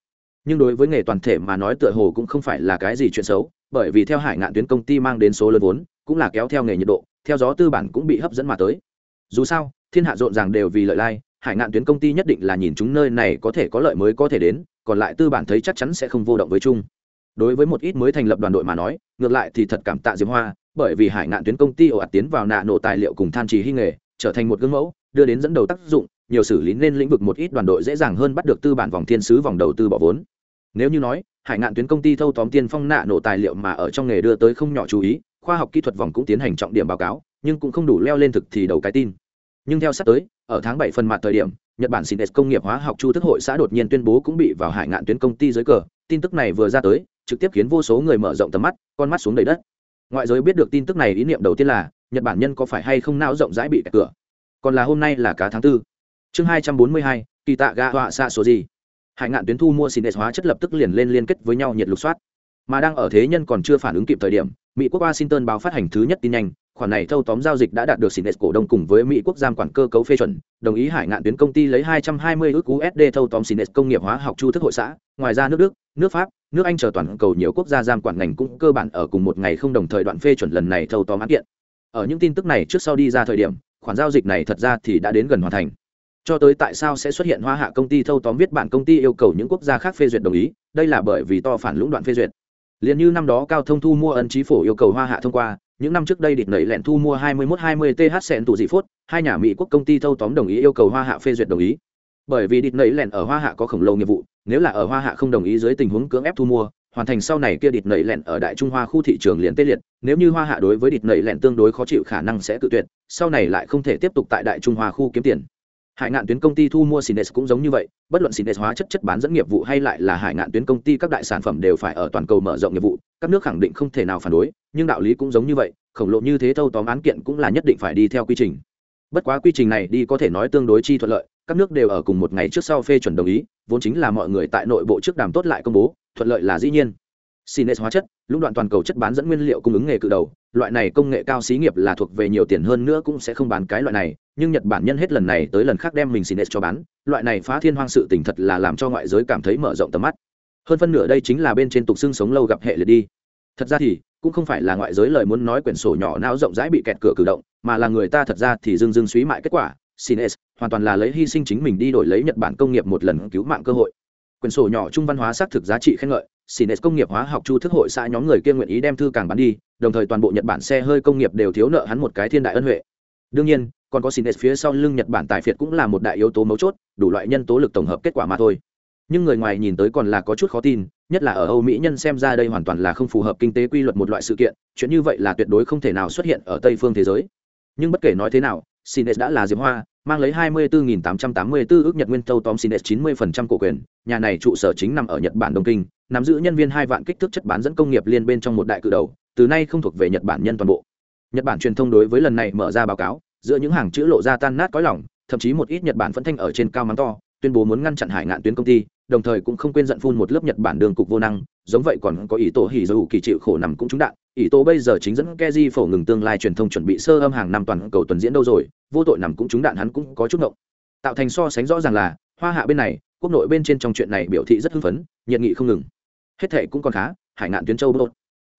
Nhưng đối với nghề toàn thể mà nói tựa hồ cũng không phải là cái gì chuyện xấu, bởi vì theo hải ngạn tuyến công ty mang đến số lớn vốn, cũng là kéo theo nghề nhiệt độ theo gió tư bản cũng bị hấp dẫn mà tới. Dù sao, thiên hạ rộn ràng đều vì lợi lai, hải ngạn tuyến công ty nhất định là nhìn chúng nơi này có thể có lợi mới có thể đến, còn lại tư bản thấy chắc chắn sẽ không vô động với chung. Đối với một ít mới thành lập đoàn đội mà nói, ngược lại thì thật cảm tạ diệp hoa, bởi vì hải ngạn tuyến công ty ồ ạt tiến vào nạ nổ tài liệu cùng than trì hy nghề, trở thành một gương mẫu, đưa đến dẫn đầu tác dụng, nhiều xử lý nên lĩnh vực một ít đoàn đội dễ dàng hơn bắt được tư bản vòng thiên sứ vòng đầu tư bỏ vốn. Nếu như nói, hải ngạn tuyến công ty thâu tóm tiên phong nạ nổ tài liệu mà ở trong nghề đưa tới không nhỏ chú ý khoa học kỹ thuật vòng cũng tiến hành trọng điểm báo cáo, nhưng cũng không đủ leo lên thực thì đầu cái tin. Nhưng theo sắp tới, ở tháng bảy phần mặt thời điểm, nhật bản xin công nghiệp hóa học chu thức hội xã đột nhiên tuyên bố cũng bị vào hải ngạn tuyến công ty dưới cờ. Tin tức này vừa ra tới, trực tiếp khiến vô số người mở rộng tầm mắt, con mắt xuống đầy đất. Ngoại giới biết được tin tức này ý niệm đầu tiên là, nhật bản nhân có phải hay không não rộng rãi bị cạch cửa? Còn là hôm nay là cá tháng tư. Chương hai trăm bốn mươi hai kỳ tạ ga họa xạ số gì hải ngạn tuyến thu mua xin hóa chất lập tức liền lên liên kết với nhau nhiệt lục soát. Mà đang ở thế nhân còn chưa phản ứng kịp thời điểm mỹ quốc washington báo phát hành thứ nhất tin nhanh, khoản này thâu tóm giao dịch đã đạt được xin cổ đông cùng với mỹ quốc giam quản cơ cấu phê chuẩn, đồng ý hải ngạn tuyến công ty lấy 220 ước usd thâu tóm xin công nghiệp hóa học chu thức hội xã, ngoài ra nước đức, nước pháp, nước anh chờ toàn cầu nhiều quốc gia giam quản ngành cũng cơ bản ở cùng một ngày không đồng thời đoạn phê chuẩn lần này thâu tóm án kiện. Ở những tin tức này trước sau đi ra thời điểm, khoản giao dịch này thật ra thì đã đến gần hoàn thành. Cho tới tại sao sẽ xuất hiện hoa hạ công ty thâu tóm viết bản công ty yêu cầu những quốc gia khác phê duyệt đồng ý, đây là bởi vì to phản lũng đoạn phê duyệt liền như năm đó cao thông thu mua ân trí phổ yêu cầu hoa hạ thông qua, những năm trước đây địt nẩy lẹn thu mua 21-20 th sẹn tụ dị phốt, hai nhà mỹ quốc công ty thâu tóm đồng ý yêu cầu hoa hạ phê duyệt đồng ý. Bởi vì địt nẩy lẹn ở hoa hạ có khổng lồ nghiệp vụ, nếu là ở hoa hạ không đồng ý dưới tình huống cưỡng ép thu mua, hoàn thành sau này kia địt nẩy lẹn ở đại trung hoa khu thị trường liền tê liệt, nếu như hoa hạ đối với địt nẩy lẹn tương đối khó chịu khả năng sẽ tự tuyệt, sau này lại không thể tiếp tục tại đại trung hoa khu kiếm tiền hải ngạn tuyến công ty thu mua Sines cũng giống như vậy, bất luận Sines hóa chất chất bán dẫn nghiệp vụ hay lại là hải ngạn tuyến công ty các đại sản phẩm đều phải ở toàn cầu mở rộng nghiệp vụ, các nước khẳng định không thể nào phản đối, nhưng đạo lý cũng giống như vậy, khổng lồ như thế thâu tóm án kiện cũng là nhất định phải đi theo quy trình. Bất quá quy trình này đi có thể nói tương đối chi thuận lợi, các nước đều ở cùng một ngày trước sau phê chuẩn đồng ý, vốn chính là mọi người tại nội bộ trước đàm tốt lại công bố, thuận lợi là dĩ nhiên. Sines hóa chất, lũng đoạn toàn cầu chất bán dẫn nguyên liệu cung ứng nghề cự đầu, loại này công nghệ cao xí nghiệp là thuộc về nhiều tiền hơn nữa cũng sẽ không bán cái loại này, nhưng Nhật Bản nhân hết lần này tới lần khác đem mình Sines cho bán, loại này phá thiên hoang sự tình thật là làm cho ngoại giới cảm thấy mở rộng tầm mắt. Hơn phân nửa đây chính là bên trên tục xương sống lâu gặp hệ liệt đi. Thật ra thì, cũng không phải là ngoại giới lời muốn nói quyển sổ nhỏ não rộng rãi bị kẹt cửa cử động, mà là người ta thật ra thì dưng dưng suy mại kết quả, Sines hoàn toàn là lấy hy sinh chính mình đi đổi lấy Nhật Bản công nghiệp một lần cứu mạng cơ hội. Quyển sổ nhỏ trung văn hóa xác thực giá trị khen ngợi, Sines công nghiệp hóa học chu thức hội xã nhóm người kia nguyện ý đem thư càng bán đi, đồng thời toàn bộ Nhật Bản xe hơi công nghiệp đều thiếu nợ hắn một cái thiên đại ân huệ. Đương nhiên, còn có Sines phía sau lưng Nhật Bản tài phiệt cũng là một đại yếu tố mấu chốt, đủ loại nhân tố lực tổng hợp kết quả mà thôi. Nhưng người ngoài nhìn tới còn là có chút khó tin, nhất là ở Âu Mỹ nhân xem ra đây hoàn toàn là không phù hợp kinh tế quy luật một loại sự kiện, chuyện như vậy là tuyệt đối không thể nào xuất hiện ở Tây phương thế giới. Nhưng bất kể nói thế nào, Sines đã là Diệp Hoa, mang lấy 24.884 ước Nhật Nguyên Châu tóm Sines 90% cổ quyền, nhà này trụ sở chính nằm ở Nhật Bản Đông Kinh, nắm giữ nhân viên hai vạn kích thước chất bán dẫn công nghiệp liên bên trong một đại cự đầu, từ nay không thuộc về Nhật Bản nhân toàn bộ. Nhật Bản truyền thông đối với lần này mở ra báo cáo, giữa những hàng chữ lộ ra tan nát cõi lòng, thậm chí một ít Nhật Bản phẫn thanh ở trên cao mắng to, tuyên bố muốn ngăn chặn hải ngạn tuyến công ty, đồng thời cũng không quên giận phun một lớp Nhật Bản đường cục vô năng, giống vậy còn có ý tổ hỉ dù kỳ chịu khổ nằm cũng trúng đạn, ý tố bây giờ chính dẫn Keji phổ ngừng tương lai truyền thông chuẩn bị sơ âm hàng năm toàn cầu tuần diễn đâu rồi, vô tội nằm cũng trúng đạn hắn cũng có chút ngộng. Tạo thành so sánh rõ ràng là, hoa hạ bên này, quốc nội bên trên trong chuyện này biểu thị rất hưng phấn, nhiệt nghị không ngừng. Hết thệ cũng còn khá hải ngạn tuyến châu bốt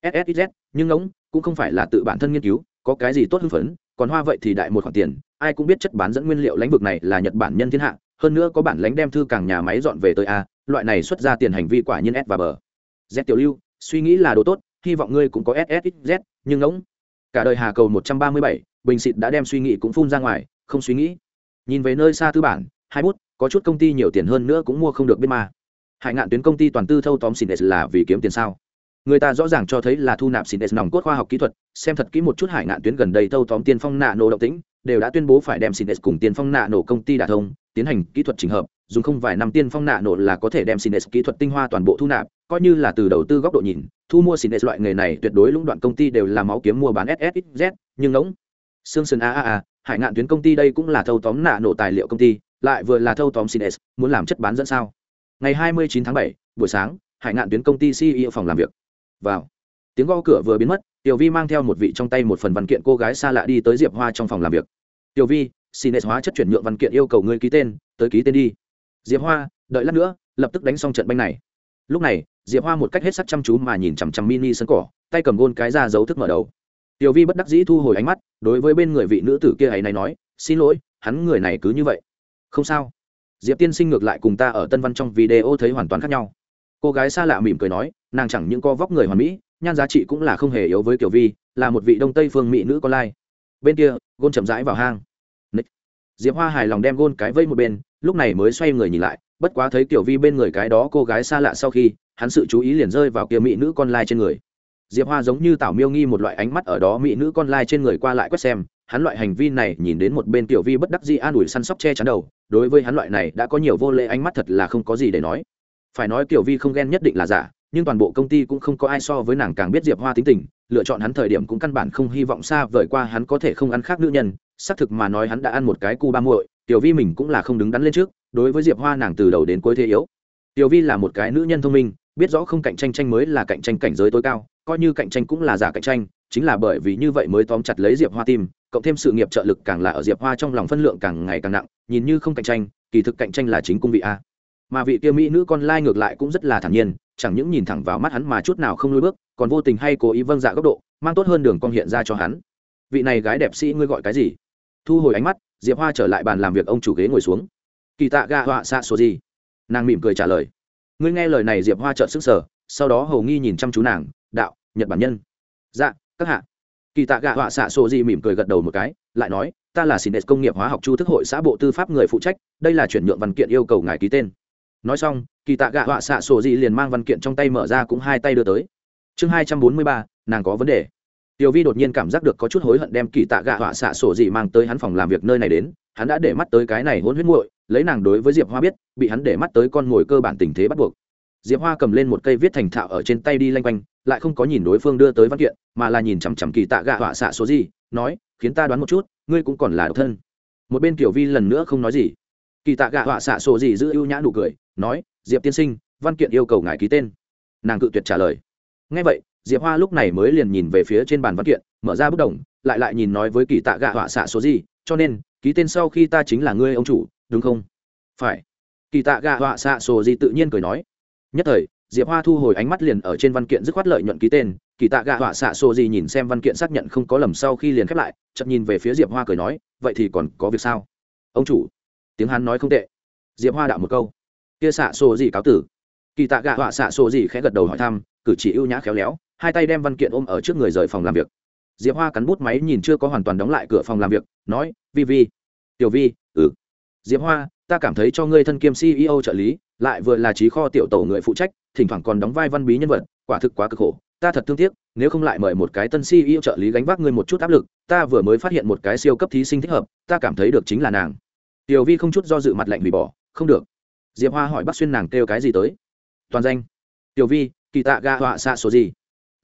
ssx nhưng ngỗng cũng không phải là tự bản thân nghiên cứu có cái gì tốt hưng phấn còn hoa vậy thì đại một khoản tiền ai cũng biết chất bán dẫn nguyên liệu lãnh vực này là nhật bản nhân thiên hạ hơn nữa có bản lãnh đem thư càng nhà máy dọn về tới a loại này xuất ra tiền hành vi quả nhiên s và bờ z tiểu lưu suy nghĩ là đồ tốt hy vọng ngươi cũng có SSXZ nhưng ngỗng. Cả đời hà cầu một trăm ba mươi bảy, bình xịt đã đem suy nghĩ cũng phun ra ngoài, không suy nghĩ. Nhìn về nơi xa tư bản, hai bút, có chút công ty nhiều tiền hơn nữa cũng mua không được biết mà. Hải ngạn tuyến công ty toàn tư thâu tóm xin là vì kiếm tiền sao? Người ta rõ ràng cho thấy là thu nạp xin nòng cốt khoa học kỹ thuật, xem thật kỹ một chút hải ngạn tuyến gần đây thâu tóm tiên phong nạ nổ động tĩnh, đều đã tuyên bố phải đem xin cùng tiên phong nạ nổ công ty đả thông, tiến hành kỹ thuật trình hợp dùng không vài năm tiên phong nạ nổ là có thể đem Sines kỹ thuật tinh hoa toàn bộ thu nạp coi như là từ đầu tư góc độ nhìn thu mua Sines loại nghề này tuyệt đối lũng đoạn công ty đều là máu kiếm mua bán SSXZ, nhưng ngỗng. Sương Sơn a a a, Hải Ngạn tuyến công ty đây cũng là thâu tóm nạ nổ tài liệu công ty, lại vừa là thâu tóm Sines, muốn làm chất bán dẫn sao? ngày 29 tháng 7, buổi sáng hải ngạn tuyến công ty ceo phòng làm việc. Vào. Tiếng gõ cửa vừa biến mất tiểu vi mang theo một vị trong tay một phần văn kiện cô gái xa lạ đi tới diệp hoa trong phòng làm việc. Tiểu vi xin hóa chất chuyển nhượng văn kiện yêu cầu ngươi ký tên tới ký tên đi diệp hoa, đợi lát nữa, lập tức đánh xong trận banh này. Lúc này, diệp hoa một cách hết sắc chăm chú mà nhìn chằm chằm mini sân cỏ, tay cầm gôn cái ra dấu thức mở đầu. Tiểu vi bất đắc dĩ thu hồi ánh mắt, đối với bên người vị nữ tử kia ấy này nói, xin lỗi, hắn người này cứ như vậy. Không sao. Diệp tiên sinh ngược lại cùng ta ở tân văn trong video thấy hoàn toàn khác nhau. Cô gái xa lạ mỉm cười nói, nàng chẳng những co vóc người hoàn mỹ, nhan giá trị cũng là không hề yếu với kiểu vi, là một vị đông tây phương mỹ nữ con lai. Bên kia, gôn chậm rãi vào hang. Diệp hoa hài lòng đem gôn cái vây một bên lúc này mới xoay người nhìn lại, bất quá thấy kiểu vi bên người cái đó cô gái xa lạ sau khi, hắn sự chú ý liền rơi vào kia mỹ nữ con lai trên người. Diệp hoa giống như tảo miêu nghi một loại ánh mắt ở đó mỹ nữ con lai trên người qua lại quét xem, hắn loại hành vi này nhìn đến một bên tiểu vi bất đắc dĩ an ủi săn sóc che chắn đầu, đối với hắn loại này đã có nhiều vô lễ ánh mắt thật là không có gì để nói. Phải nói tiểu vi không ghen nhất định là giả, nhưng toàn bộ công ty cũng không có ai so với nàng càng biết diệp hoa tính tình, lựa chọn hắn thời điểm cũng căn bản không hy vọng xa vời qua hắn có thể không ăn khác nữ nhân, xác thực mà nói hắn đã ăn một cái cu ba muội tiểu vi mình cũng là không đứng đắn lên trước, đối với diệp hoa nàng từ đầu đến cuối thế yếu. Tiểu vi là một cái nữ nhân thông minh, biết rõ không cạnh tranh tranh mới là cạnh tranh cảnh giới tối cao, coi như cạnh tranh cũng là giả cạnh tranh, chính là bởi vì như vậy mới tóm chặt lấy diệp hoa tim, cộng thêm sự nghiệp trợ lực càng là ở diệp hoa trong lòng phân lượng càng ngày càng nặng, nhìn như không cạnh tranh, kỳ thực cạnh tranh là chính cung vị a. Mà vị kia mỹ nữ con lai ngược lại cũng rất là thản nhiên, chẳng những nhìn thẳng vào mắt hắn mà chút nào không lùi bước, còn vô tình hay cố ý vâng dạ góc độ, mang tốt hơn đường con hiện ra cho hắn. Vị này gái đẹp sĩ ngươi gọi cái gì? Thu hồi ánh mắt diệp hoa trở lại bàn làm việc ông chủ ghế ngồi xuống kỳ tạ ga họa xạ số gì nàng mỉm cười trả lời ngươi nghe lời này diệp hoa trợn sức sở sau đó hầu nghi nhìn chăm chú nàng, đạo, nhật bản nhân. dạ các hạ. kỳ tạ gạ họa xạ sổ gì mỉm cười gật đầu một cái, lại nói, ta là xin công nghiệp hóa học chu thức hội xã bộ tư pháp người phụ trách, đây là chuyển nhượng văn kiện yêu cầu ngài ký tên. nói xong, kỳ tạ gạ họa xạ sổ gì liền mang văn kiện trong tay mở ra cũng hai tay đưa tới. chương hai trăm bốn mươi ba, nàng có vấn đề tiểu vi đột nhiên cảm giác được có chút hối hận đem kỳ tạ gạ họa xạ sổ gì mang tới hắn phòng làm việc nơi này đến, hắn đã để mắt tới cái này hôn huyết muội, lấy nàng đối với diệp hoa biết, bị hắn để mắt tới con mồi cơ bản tình thế bắt buộc. Diệp hoa cầm lên một cây viết thành thạo ở trên tay đi lanh quanh, lại không có nhìn đối phương đưa tới văn kiện, mà là nhìn chằm chằm kỳ tạ gạ họa xạ số gì, nói, khiến ta đoán một chút, ngươi cũng còn là độc thân. Một bên tiểu vi lần nữa không nói gì. Kỳ tạ gạ họa xạ số gì giữ ưu nhã nụ cười, nói, diệp tiên sinh, văn kiện yêu cầu ngài ký tên. Nàng cự tuyệt trả lời. Ngay vậy diệp hoa lúc này mới liền nhìn về phía trên bàn văn kiện, mở ra bất đồng, lại lại nhìn nói với kỳ tạ gạ họa xạ số gì, cho nên, ký tên sau khi ta chính là ngươi ông chủ, đúng không? Phải. Kỳ tạ gạ họa xạ số gì tự nhiên cười nói. Nhất thời, diệp hoa thu hồi ánh mắt liền ở trên văn kiện dứt khoát lợi nhuận ký tên, kỳ tạ gạ họa xạ Số gì nhìn xem văn kiện xác nhận không có lầm sau khi liền khép lại chậm nhìn về phía diệp hoa cười nói, vậy thì còn có việc sao? Ông chủ. Tiếng hắn nói không tệ. Diệp hoa đạo một câu. Kia xạ Số gì cáo tử. Kỳ tạ gạ họa xạ Số gì khẽ gật đầu hỏi thăm, cử chỉ ưu nhã khéo léo hai tay đem văn kiện ôm ở trước người rời phòng làm việc. Diệp hoa cắn bút máy nhìn chưa có hoàn toàn đóng lại cửa phòng làm việc, nói, vi vi. Tiểu vi ừ. Diệp hoa, ta cảm thấy cho ngươi thân kiêm ceo trợ lý, lại vừa là trí kho tiểu tổ người phụ trách, thỉnh thoảng còn đóng vai văn bí nhân vật, quả thực quá cực khổ. Ta thật thương tiếc, nếu không lại mời một cái tân ceo trợ lý gánh vác ngươi một chút áp lực, ta vừa mới phát hiện một cái siêu cấp thí sinh thích hợp, ta cảm thấy được chính là nàng. Tiểu vi không chút do dự mặt lạnh hủy bỏ, không được. Diệp hoa hỏi bác xuyên nàng kêu cái gì tới. Toàn danh. Tiểu vi, kỳ tạ ga họa xạ số gì?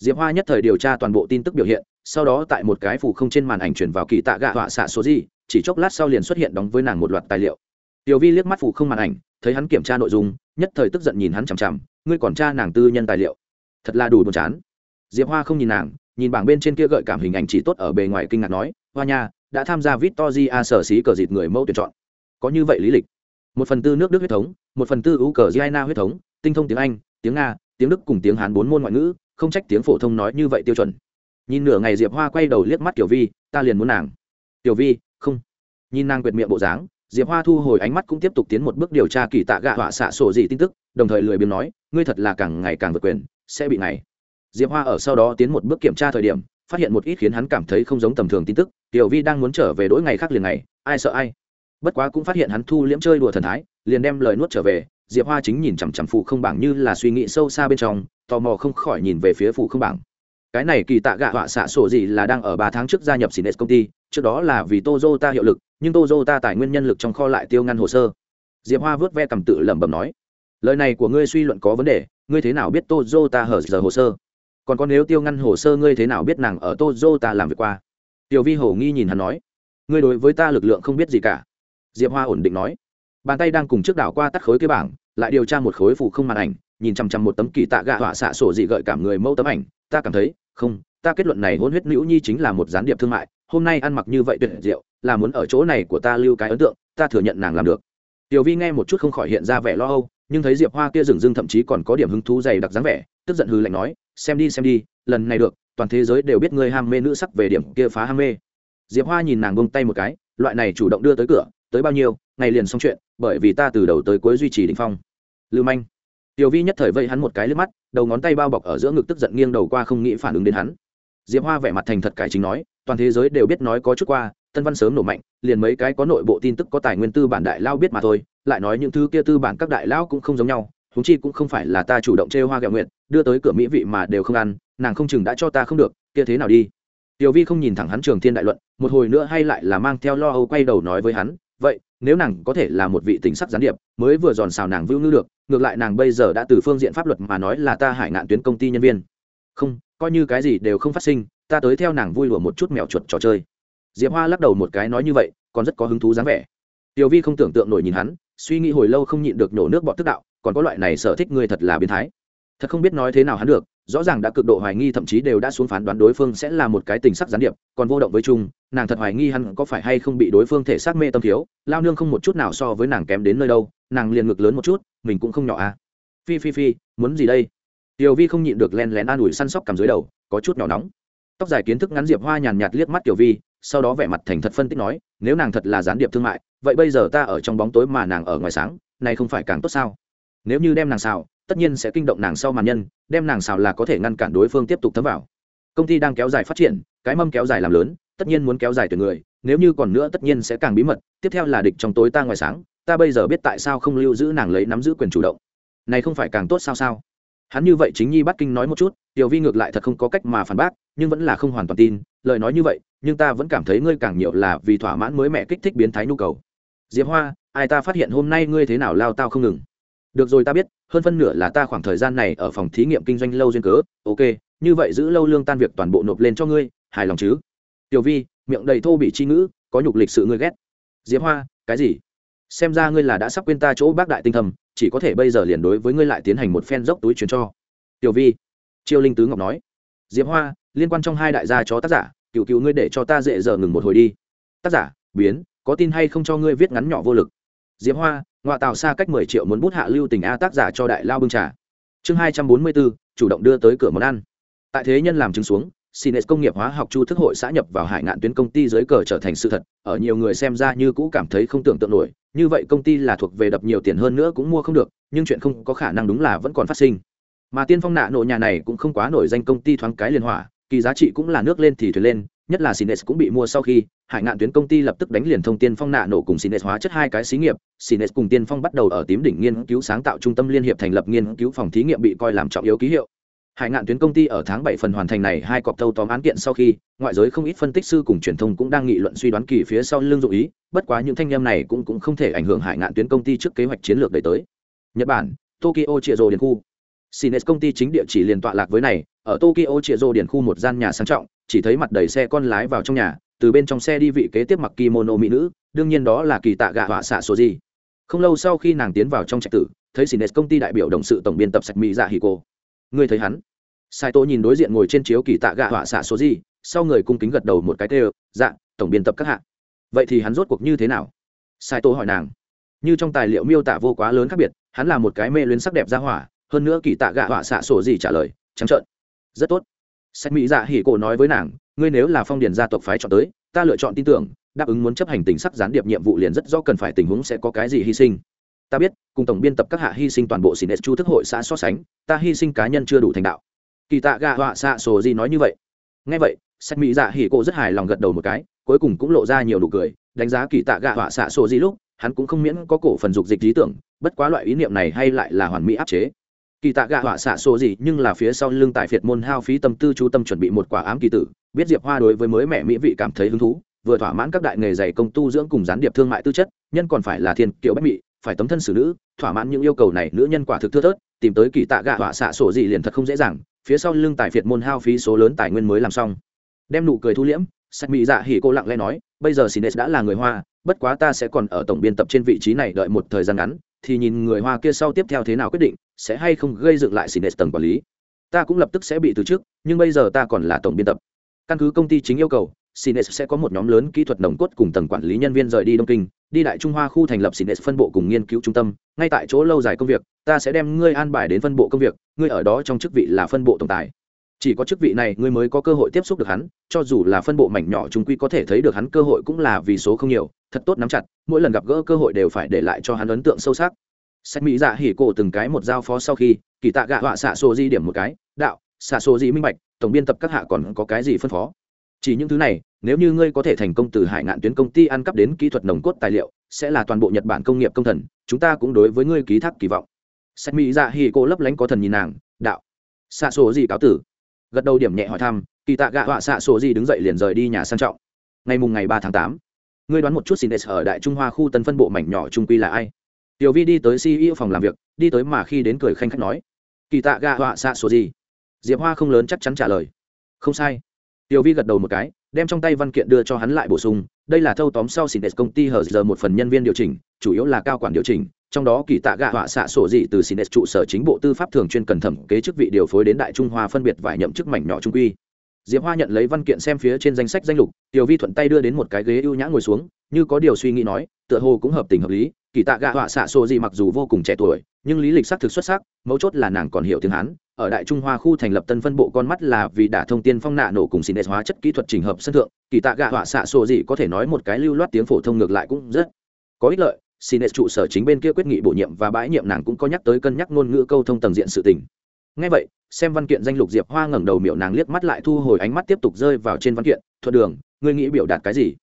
Diệp hoa nhất thời điều tra toàn bộ tin tức biểu hiện, sau đó tại một cái phủ không trên màn ảnh chuyển vào kỳ tạ gạ họa xạ số gì, chỉ chốc lát sau liền xuất hiện đóng với nàng một loạt tài liệu. Tiểu vi liếc mắt phủ không màn ảnh, thấy hắn kiểm tra nội dung, nhất thời tức giận nhìn hắn chằm chằm, ngươi còn tra nàng tư nhân tài liệu? Thật là đủ buồn chán. Diệp hoa không nhìn nàng, nhìn bảng bên trên kia gợi cảm hình ảnh chỉ tốt ở bề ngoài kinh ngạc nói, hoa nha, đã tham gia victory a sở xí cờ dịt người mẫu tuyển chọn. Có như vậy lý lịch? Một phần tư nước đức huyết thống, một phần tư ú cờ giana huyết thống, tinh thông tiếng anh, tiếng nga, tiếng đức cùng tiếng hán bốn môn ngoại ngữ không trách tiếng phổ thông nói như vậy tiêu chuẩn. Nhìn nửa ngày diệp hoa quay đầu liếc mắt tiểu vi, ta liền muốn nàng. Tiểu vi, không. Nhìn nàng quyệt miệng bộ dáng, diệp hoa thu hồi ánh mắt cũng tiếp tục tiến một bước điều tra kỳ tạ gạ họa xạ sổ gì tin tức, đồng thời lười biếng nói, ngươi thật là càng ngày càng vượt quyền, sẽ bị này. Diệp hoa ở sau đó tiến một bước kiểm tra thời điểm, phát hiện một ít khiến hắn cảm thấy không giống tầm thường tin tức, tiểu vi đang muốn trở về đỗi ngày khác liền ngày ai sợ ai? Bất quá cũng phát hiện hắn thu liễm chơi đùa thần thái, liền đem lời nuốt trở về, diệp hoa chính nhìn chằm chằm phụ không bảng như là suy nghĩ sâu xa bên trong tò mò không khỏi nhìn về phía phụ không bảng. Cái này kỳ tạ gạ họa xạ sổ gì là đang ở ba tháng trước gia nhập Sines công ty, trước đó là vì Toyota hiệu lực, nhưng Toyota tài nguyên nhân lực trong kho lại tiêu ngăn hồ sơ. Diệp hoa vớt ve cầm tự lẩm bẩm nói, lời này của ngươi suy luận có vấn đề, ngươi thế nào biết Toyota hở giờ hồ sơ? Còn có nếu tiêu ngăn hồ sơ ngươi thế nào biết nàng ở Toyota làm việc qua? Tiểu vi hồ nghi nhìn hắn nói, ngươi đối với ta lực lượng không biết gì cả. Diệp hoa ổn định nói, bàn tay đang cùng trước đảo qua tắt khối cái bảng, lại điều tra một khối phụ không màn ảnh nhìn chằm chằm một tấm kỳ tạ gạ họa xạ sổ dị gợi cảm người mẫu tấm ảnh, ta cảm thấy, không, ta kết luận này hôn huyết nữ nhi chính là một gián điệp thương mại, hôm nay ăn mặc như vậy tuyệt diệu, là muốn ở chỗ này của ta lưu cái ấn tượng, ta thừa nhận nàng làm được. Tiểu vi nghe một chút không khỏi hiện ra vẻ lo âu, nhưng thấy diệp hoa kia dừng rưng thậm chí còn có điểm hứng thú dày đặc dáng vẻ, tức giận hư lạnh nói, xem đi xem đi, lần này được, toàn thế giới đều biết ngươi ham mê nữ sắc về điểm kia phá ham mê. Diệp hoa nhìn nàng bông tay một cái, loại này chủ động đưa tới cửa, tới bao nhiêu, ngày liền xong chuyện, bởi vì ta từ đầu tới cuối duy trì định phong. Lưu manh tiểu vi nhất thời vây hắn một cái lướt mắt, đầu ngón tay bao bọc ở giữa ngực tức giận nghiêng đầu qua không nghĩ phản ứng đến hắn. Diệp hoa vẻ mặt thành thật cải chính nói, toàn thế giới đều biết nói có chút qua, tân văn sớm nổ mạnh, liền mấy cái có nội bộ tin tức có tài nguyên tư bản đại lao biết mà thôi, lại nói những thứ kia tư bản các đại lao cũng không giống nhau húng chi cũng không phải là ta chủ động chê hoa gạo nguyện đưa tới cửa mỹ vị mà đều không ăn, nàng không chừng đã cho ta không được, kia thế nào đi? Tiểu vi không nhìn thẳng hắn trường thiên đại luận, một hồi nữa hay lại là mang theo lo âu quay đầu nói với hắn nếu nàng có thể là một vị tính sắc gián điệp, mới vừa giòn xào nàng vưu ngư được, ngược lại nàng bây giờ đã từ phương diện pháp luật mà nói là ta hải ngạn tuyến công ty nhân viên. Không, coi như cái gì đều không phát sinh, ta tới theo nàng vui lùa một chút mèo chuột trò chơi. Diệp hoa lắc đầu một cái nói như vậy, còn rất có hứng thú dáng vẻ. Tiểu vi không tưởng tượng nổi nhìn hắn, suy nghĩ hồi lâu không nhịn được nhổ nước bọt tức đạo, còn có loại này sở thích người thật là biến thái. Thật không biết nói thế nào hắn được rõ ràng đã cực độ hoài nghi, thậm chí đều đã xuống phán đoán đối phương sẽ là một cái tình sắc gián điệp, còn vô động với chung, nàng thật hoài nghi hắn có phải hay không bị đối phương thể xác mê tâm thiếu, lao nương không một chút nào so với nàng kém đến nơi đâu, nàng liền ngực lớn một chút, mình cũng không nhỏ à. Phi phi phi, muốn gì đây? Tiểu vi không nhịn được len lén an ủi săn sóc cầm dưới đầu, có chút nhỏ nóng. Tóc dài kiến thức ngắn diệp hoa nhàn nhạt liếc mắt tiểu vi, sau đó vẻ mặt thành thật phân tích nói, nếu nàng thật là gián điệp thương mại, vậy bây giờ ta ở trong bóng tối mà nàng ở ngoài sáng này không phải càng tốt sao? Nếu như đem nàng xào tất nhiên sẽ kinh động nàng sau màn nhân, đem nàng xào là có thể ngăn cản đối phương tiếp tục thấm vào. Công ty đang kéo dài phát triển, cái mâm kéo dài làm lớn, tất nhiên muốn kéo dài từ người, nếu như còn nữa tất nhiên sẽ càng bí mật, tiếp theo là địch trong tối ta ngoài sáng, ta bây giờ biết tại sao không lưu giữ nàng lấy nắm giữ quyền chủ động. Này không phải càng tốt sao sao? Hắn như vậy chính nhi bắt kinh nói một chút, tiểu vi ngược lại thật không có cách mà phản bác, nhưng vẫn là không hoàn toàn tin, lời nói như vậy, nhưng ta vẫn cảm thấy ngươi càng nhiều là vì thỏa mãn mới mẹ kích thích biến thái nhu cầu. Diệp hoa, ai ta phát hiện hôm nay ngươi thế nào lao tao không ngừng. Được rồi ta biết hơn phân nửa là ta khoảng thời gian này ở phòng thí nghiệm kinh doanh lâu duyên cớ. Ok, như vậy giữ lâu lương tan việc toàn bộ nộp lên cho ngươi, hài lòng chứ? Tiểu vi, miệng đầy thô bị chi ngữ, có nhục lịch sự ngươi ghét. Diệp hoa, cái gì? Xem ra ngươi là đã sắp quên ta chỗ bác đại tinh thầm, chỉ có thể bây giờ liền đối với ngươi lại tiến hành một phen dốc túi chuyến cho. Tiểu vi, triều linh tứ ngọc nói. Diệp hoa, liên quan trong hai đại gia chó tác giả, cựu cựu ngươi để cho ta dễ giờ ngừng một hồi đi. Tác giả, biến, có tin hay không cho ngươi viết ngắn nhỏ vô lực diệp hoa ngoại tạo xa cách mười triệu muốn bút hạ lưu tình a tác giả cho đại lao bưng trà chương hai trăm bốn mươi bốn chủ động đưa tới cửa món ăn tại thế nhân làm chứng xuống Sines công nghiệp hóa học chu thức hội xã nhập vào hải ngạn tuyến công ty dưới cờ trở thành sự thật, ở nhiều người xem ra như cũ cảm thấy không tưởng tượng nổi, như vậy công ty là thuộc về đập nhiều tiền hơn nữa cũng mua không được, nhưng chuyện không có khả năng đúng là vẫn còn phát sinh. Mà Tiên Phong nạ nổ nhà này cũng không quá nổi danh công ty thoáng cái liên hỏa, kỳ giá trị cũng là nước lên thì thuyền lên, nhất là Sines cũng bị mua sau khi, Hải Ngạn tuyến công ty lập tức đánh liền thông Tiên Phong nạ nổ cùng Sines hóa chất hai cái xí nghiệp, Sines cùng Tiên Phong bắt đầu ở tím đỉnh nghiên cứu sáng tạo trung tâm liên hiệp thành lập nghiên cứu phòng thí nghiệm bị coi làm trọng yếu ký hiệu. Hải Ngạn tuyến công ty ở tháng bảy phần hoàn thành này hai cọc thâu tóm án kiện sau khi, ngoại giới không ít phân tích sư cùng truyền thông cũng đang nghị luận suy đoán kỳ phía sau lưng dụng ý, bất quá những thanh em này cũng cũng không thể ảnh hưởng Hải Ngạn tuyến công ty trước kế hoạch chiến lược đẩy tới. Nhật Bản, Tokyo Triệu Điền khu. Sines công ty chính địa chỉ liền tọa lạc với này, ở Tokyo Triệu Điền khu một gian nhà sang trọng, chỉ thấy mặt đầy xe con lái vào trong nhà, từ bên trong xe đi vị kế tiếp mặc kimono mỹ nữ, đương nhiên đó là kỳ tạ gạ họa xạ số gì. Không lâu sau khi nàng tiến vào trong trạch tử, thấy xin công ty đại biểu đồng sự tổng biên tập sạch mỹ dạ hỉ cô. Ngươi thấy hắn? Sai tô nhìn đối diện ngồi trên chiếu kỳ tạ gạ họa xạ số gì sau người cung kính gật đầu một cái tê dạ tổng biên tập các hạ. Vậy thì hắn rốt cuộc như thế nào? Sai tô hỏi nàng. Như trong tài liệu miêu tả vô quá lớn khác biệt hắn là một cái mê luyến sắc đẹp ra hỏa hơn nữa kỳ tạ gạ họa xạ sổ gì trả lời trắng trợn. Rất tốt sách mỹ dạ hỉ cổ nói với nàng, ngươi nếu là phong điền gia tộc phái chọn tới, ta lựa chọn tin tưởng, đáp ứng muốn chấp hành tình sắc gián điệp nhiệm vụ liền rất rõ cần phải tình huống sẽ có cái gì hy sinh. Ta biết, cùng tổng biên tập các hạ hy sinh toàn bộ xin ế chu thức hội xã so sánh, ta hy sinh cá nhân chưa đủ thành đạo. Kỳ tạ gạ họa xạ sổ gì nói như vậy. Ngay vậy, sách mỹ dạ hỉ Cổ rất hài lòng gật đầu một cái, cuối cùng cũng lộ ra nhiều nụ cười, đánh giá kỳ tạ gạ họa xạ sổ gì lúc, hắn cũng không miễn có cổ phần dục dịch lý tưởng, bất quá loại ý niệm này hay lại là hoàn mỹ áp chế kỳ tạ gạ họa xạ sổ gì, nhưng là phía sau lưng tại phiệt môn hao phí tâm tư chú tâm chuẩn bị một quả ám kỳ tử. Biết diệp hoa đối với mới mẹ mỹ vị cảm thấy hứng thú, vừa thỏa mãn các đại nghề dày công tu dưỡng cùng gián điệp thương mại tư chất, nhân còn phải là thiên kiều bách mỹ phải tấm thân xử nữ, thỏa mãn những yêu cầu này, nữ nhân quả thực thưa thớt, tìm tới kỳ tạ gạ họa xạ sổ gì liền thật không dễ dàng. Phía sau lưng tài phiệt môn hao phí số lớn tài nguyên mới làm xong. Đem nụ cười thu liễm, sạch mỹ dạ hỉ cô lặng lẽ nói, bây giờ sines đã là người hoa, bất quá ta sẽ còn ở tổng biên tập trên vị trí này đợi một thời gian ngắn thì nhìn người hoa kia sau tiếp theo thế nào quyết định sẽ hay không gây dựng lại sines tầng quản lý. Ta cũng lập tức sẽ bị từ chức nhưng bây giờ ta còn là tổng biên tập. Căn cứ công ty chính yêu cầu Sines sẽ có một nhóm lớn kỹ thuật nồng cốt cùng tầng quản lý nhân viên rời đi Đông Kinh, đi Đại Trung Hoa khu thành lập Sines phân bộ cùng nghiên cứu trung tâm, ngay tại chỗ lâu dài công việc, ta sẽ đem ngươi an bài đến phân bộ công việc, ngươi ở đó trong chức vị là phân bộ tổng tài. Chỉ có chức vị này ngươi mới có cơ hội tiếp xúc được hắn, cho dù là phân bộ mảnh nhỏ chúng quy có thể thấy được hắn cơ hội cũng là vì số không nhiều, thật tốt nắm chặt, mỗi lần gặp gỡ cơ hội đều phải để lại cho hắn ấn tượng sâu sắc. Sách Mỹ Dạ hỉ cổ từng cái một giao phó sau khi, kỳ tạ gạ họa xạ xô di điểm một cái, đạo, xạ xô di minh bạch, tổng biên tập các hạ còn có cái gì phân phó? chỉ những thứ này nếu như ngươi có thể thành công từ hải ngạn tuyến công ty ăn cắp đến kỹ thuật nồng cốt tài liệu sẽ là toàn bộ nhật bản công nghiệp công thần chúng ta cũng đối với ngươi ký thác kỳ vọng sách mỹ dạ Hỉ cô lấp lánh có thần nhìn nàng đạo xạ xô di cáo tử gật đầu điểm nhẹ hỏi thăm kỳ tạ gạ họa xạ sổ gì đứng dậy liền rời đi nhà sang trọng. Ngày mùng ngày ba tháng tám ngươi đoán một chút xin ở đại trung hoa khu tân phân bộ mảnh nhỏ trung quy là ai? Tiểu vi đi tới ceo phòng làm việc đi tới mà khi đến cười khanh khách nói kỳ tạ gạ họa xạ sổ gì? Diệp hoa không lớn chắc chắn trả lời. Không sai. Tiểu Vi gật đầu một cái, đem trong tay văn kiện đưa cho hắn lại bổ sung, đây là thâu tóm sau Sines công ty hở giờ một phần nhân viên điều chỉnh, chủ yếu là cao quản điều chỉnh, trong đó kỳ tạ gạ họa xạ sổ dị từ Sines trụ sở chính bộ tư pháp thường chuyên cần thẩm kế chức vị điều phối đến Đại Trung Hoa phân biệt vài nhậm chức mảnh nhỏ trung quy. Diệp Hoa nhận lấy văn kiện xem phía trên danh sách danh lục, Tiểu Vi thuận tay đưa đến một cái ghế ưu nhã ngồi xuống, như có điều suy nghĩ nói, tựa hồ cũng hợp tình hợp lý, kỳ tạ gạ họa xạ sổ dị mặc dù vô cùng trẻ tuổi, nhưng lý lịch xác thực xuất sắc, mấu chốt là nàng còn hiểu tiếng Hán, ở đại trung hoa khu thành lập tân phân bộ con mắt là vì đã thông tiên phong nạ nổ cùng xin hóa chất kỹ thuật trình hợp sân thượng kỳ tạ gạ họa xạ sổ gì có thể nói một cái lưu loát tiếng phổ thông ngược lại cũng rất có ích lợi xin trụ sở chính bên kia quyết nghị bổ nhiệm và bãi nhiệm nàng cũng có nhắc tới cân nhắc ngôn ngữ câu thông tầng diện sự tình. Ngay vậy, xem văn kiện danh lục diệp hoa ngẩng đầu miệng nàng liếc mắt lại thu hồi ánh mắt tiếp tục rơi vào trên văn kiện, thuận đường, ngươi nghĩ biểu đạt cái gì?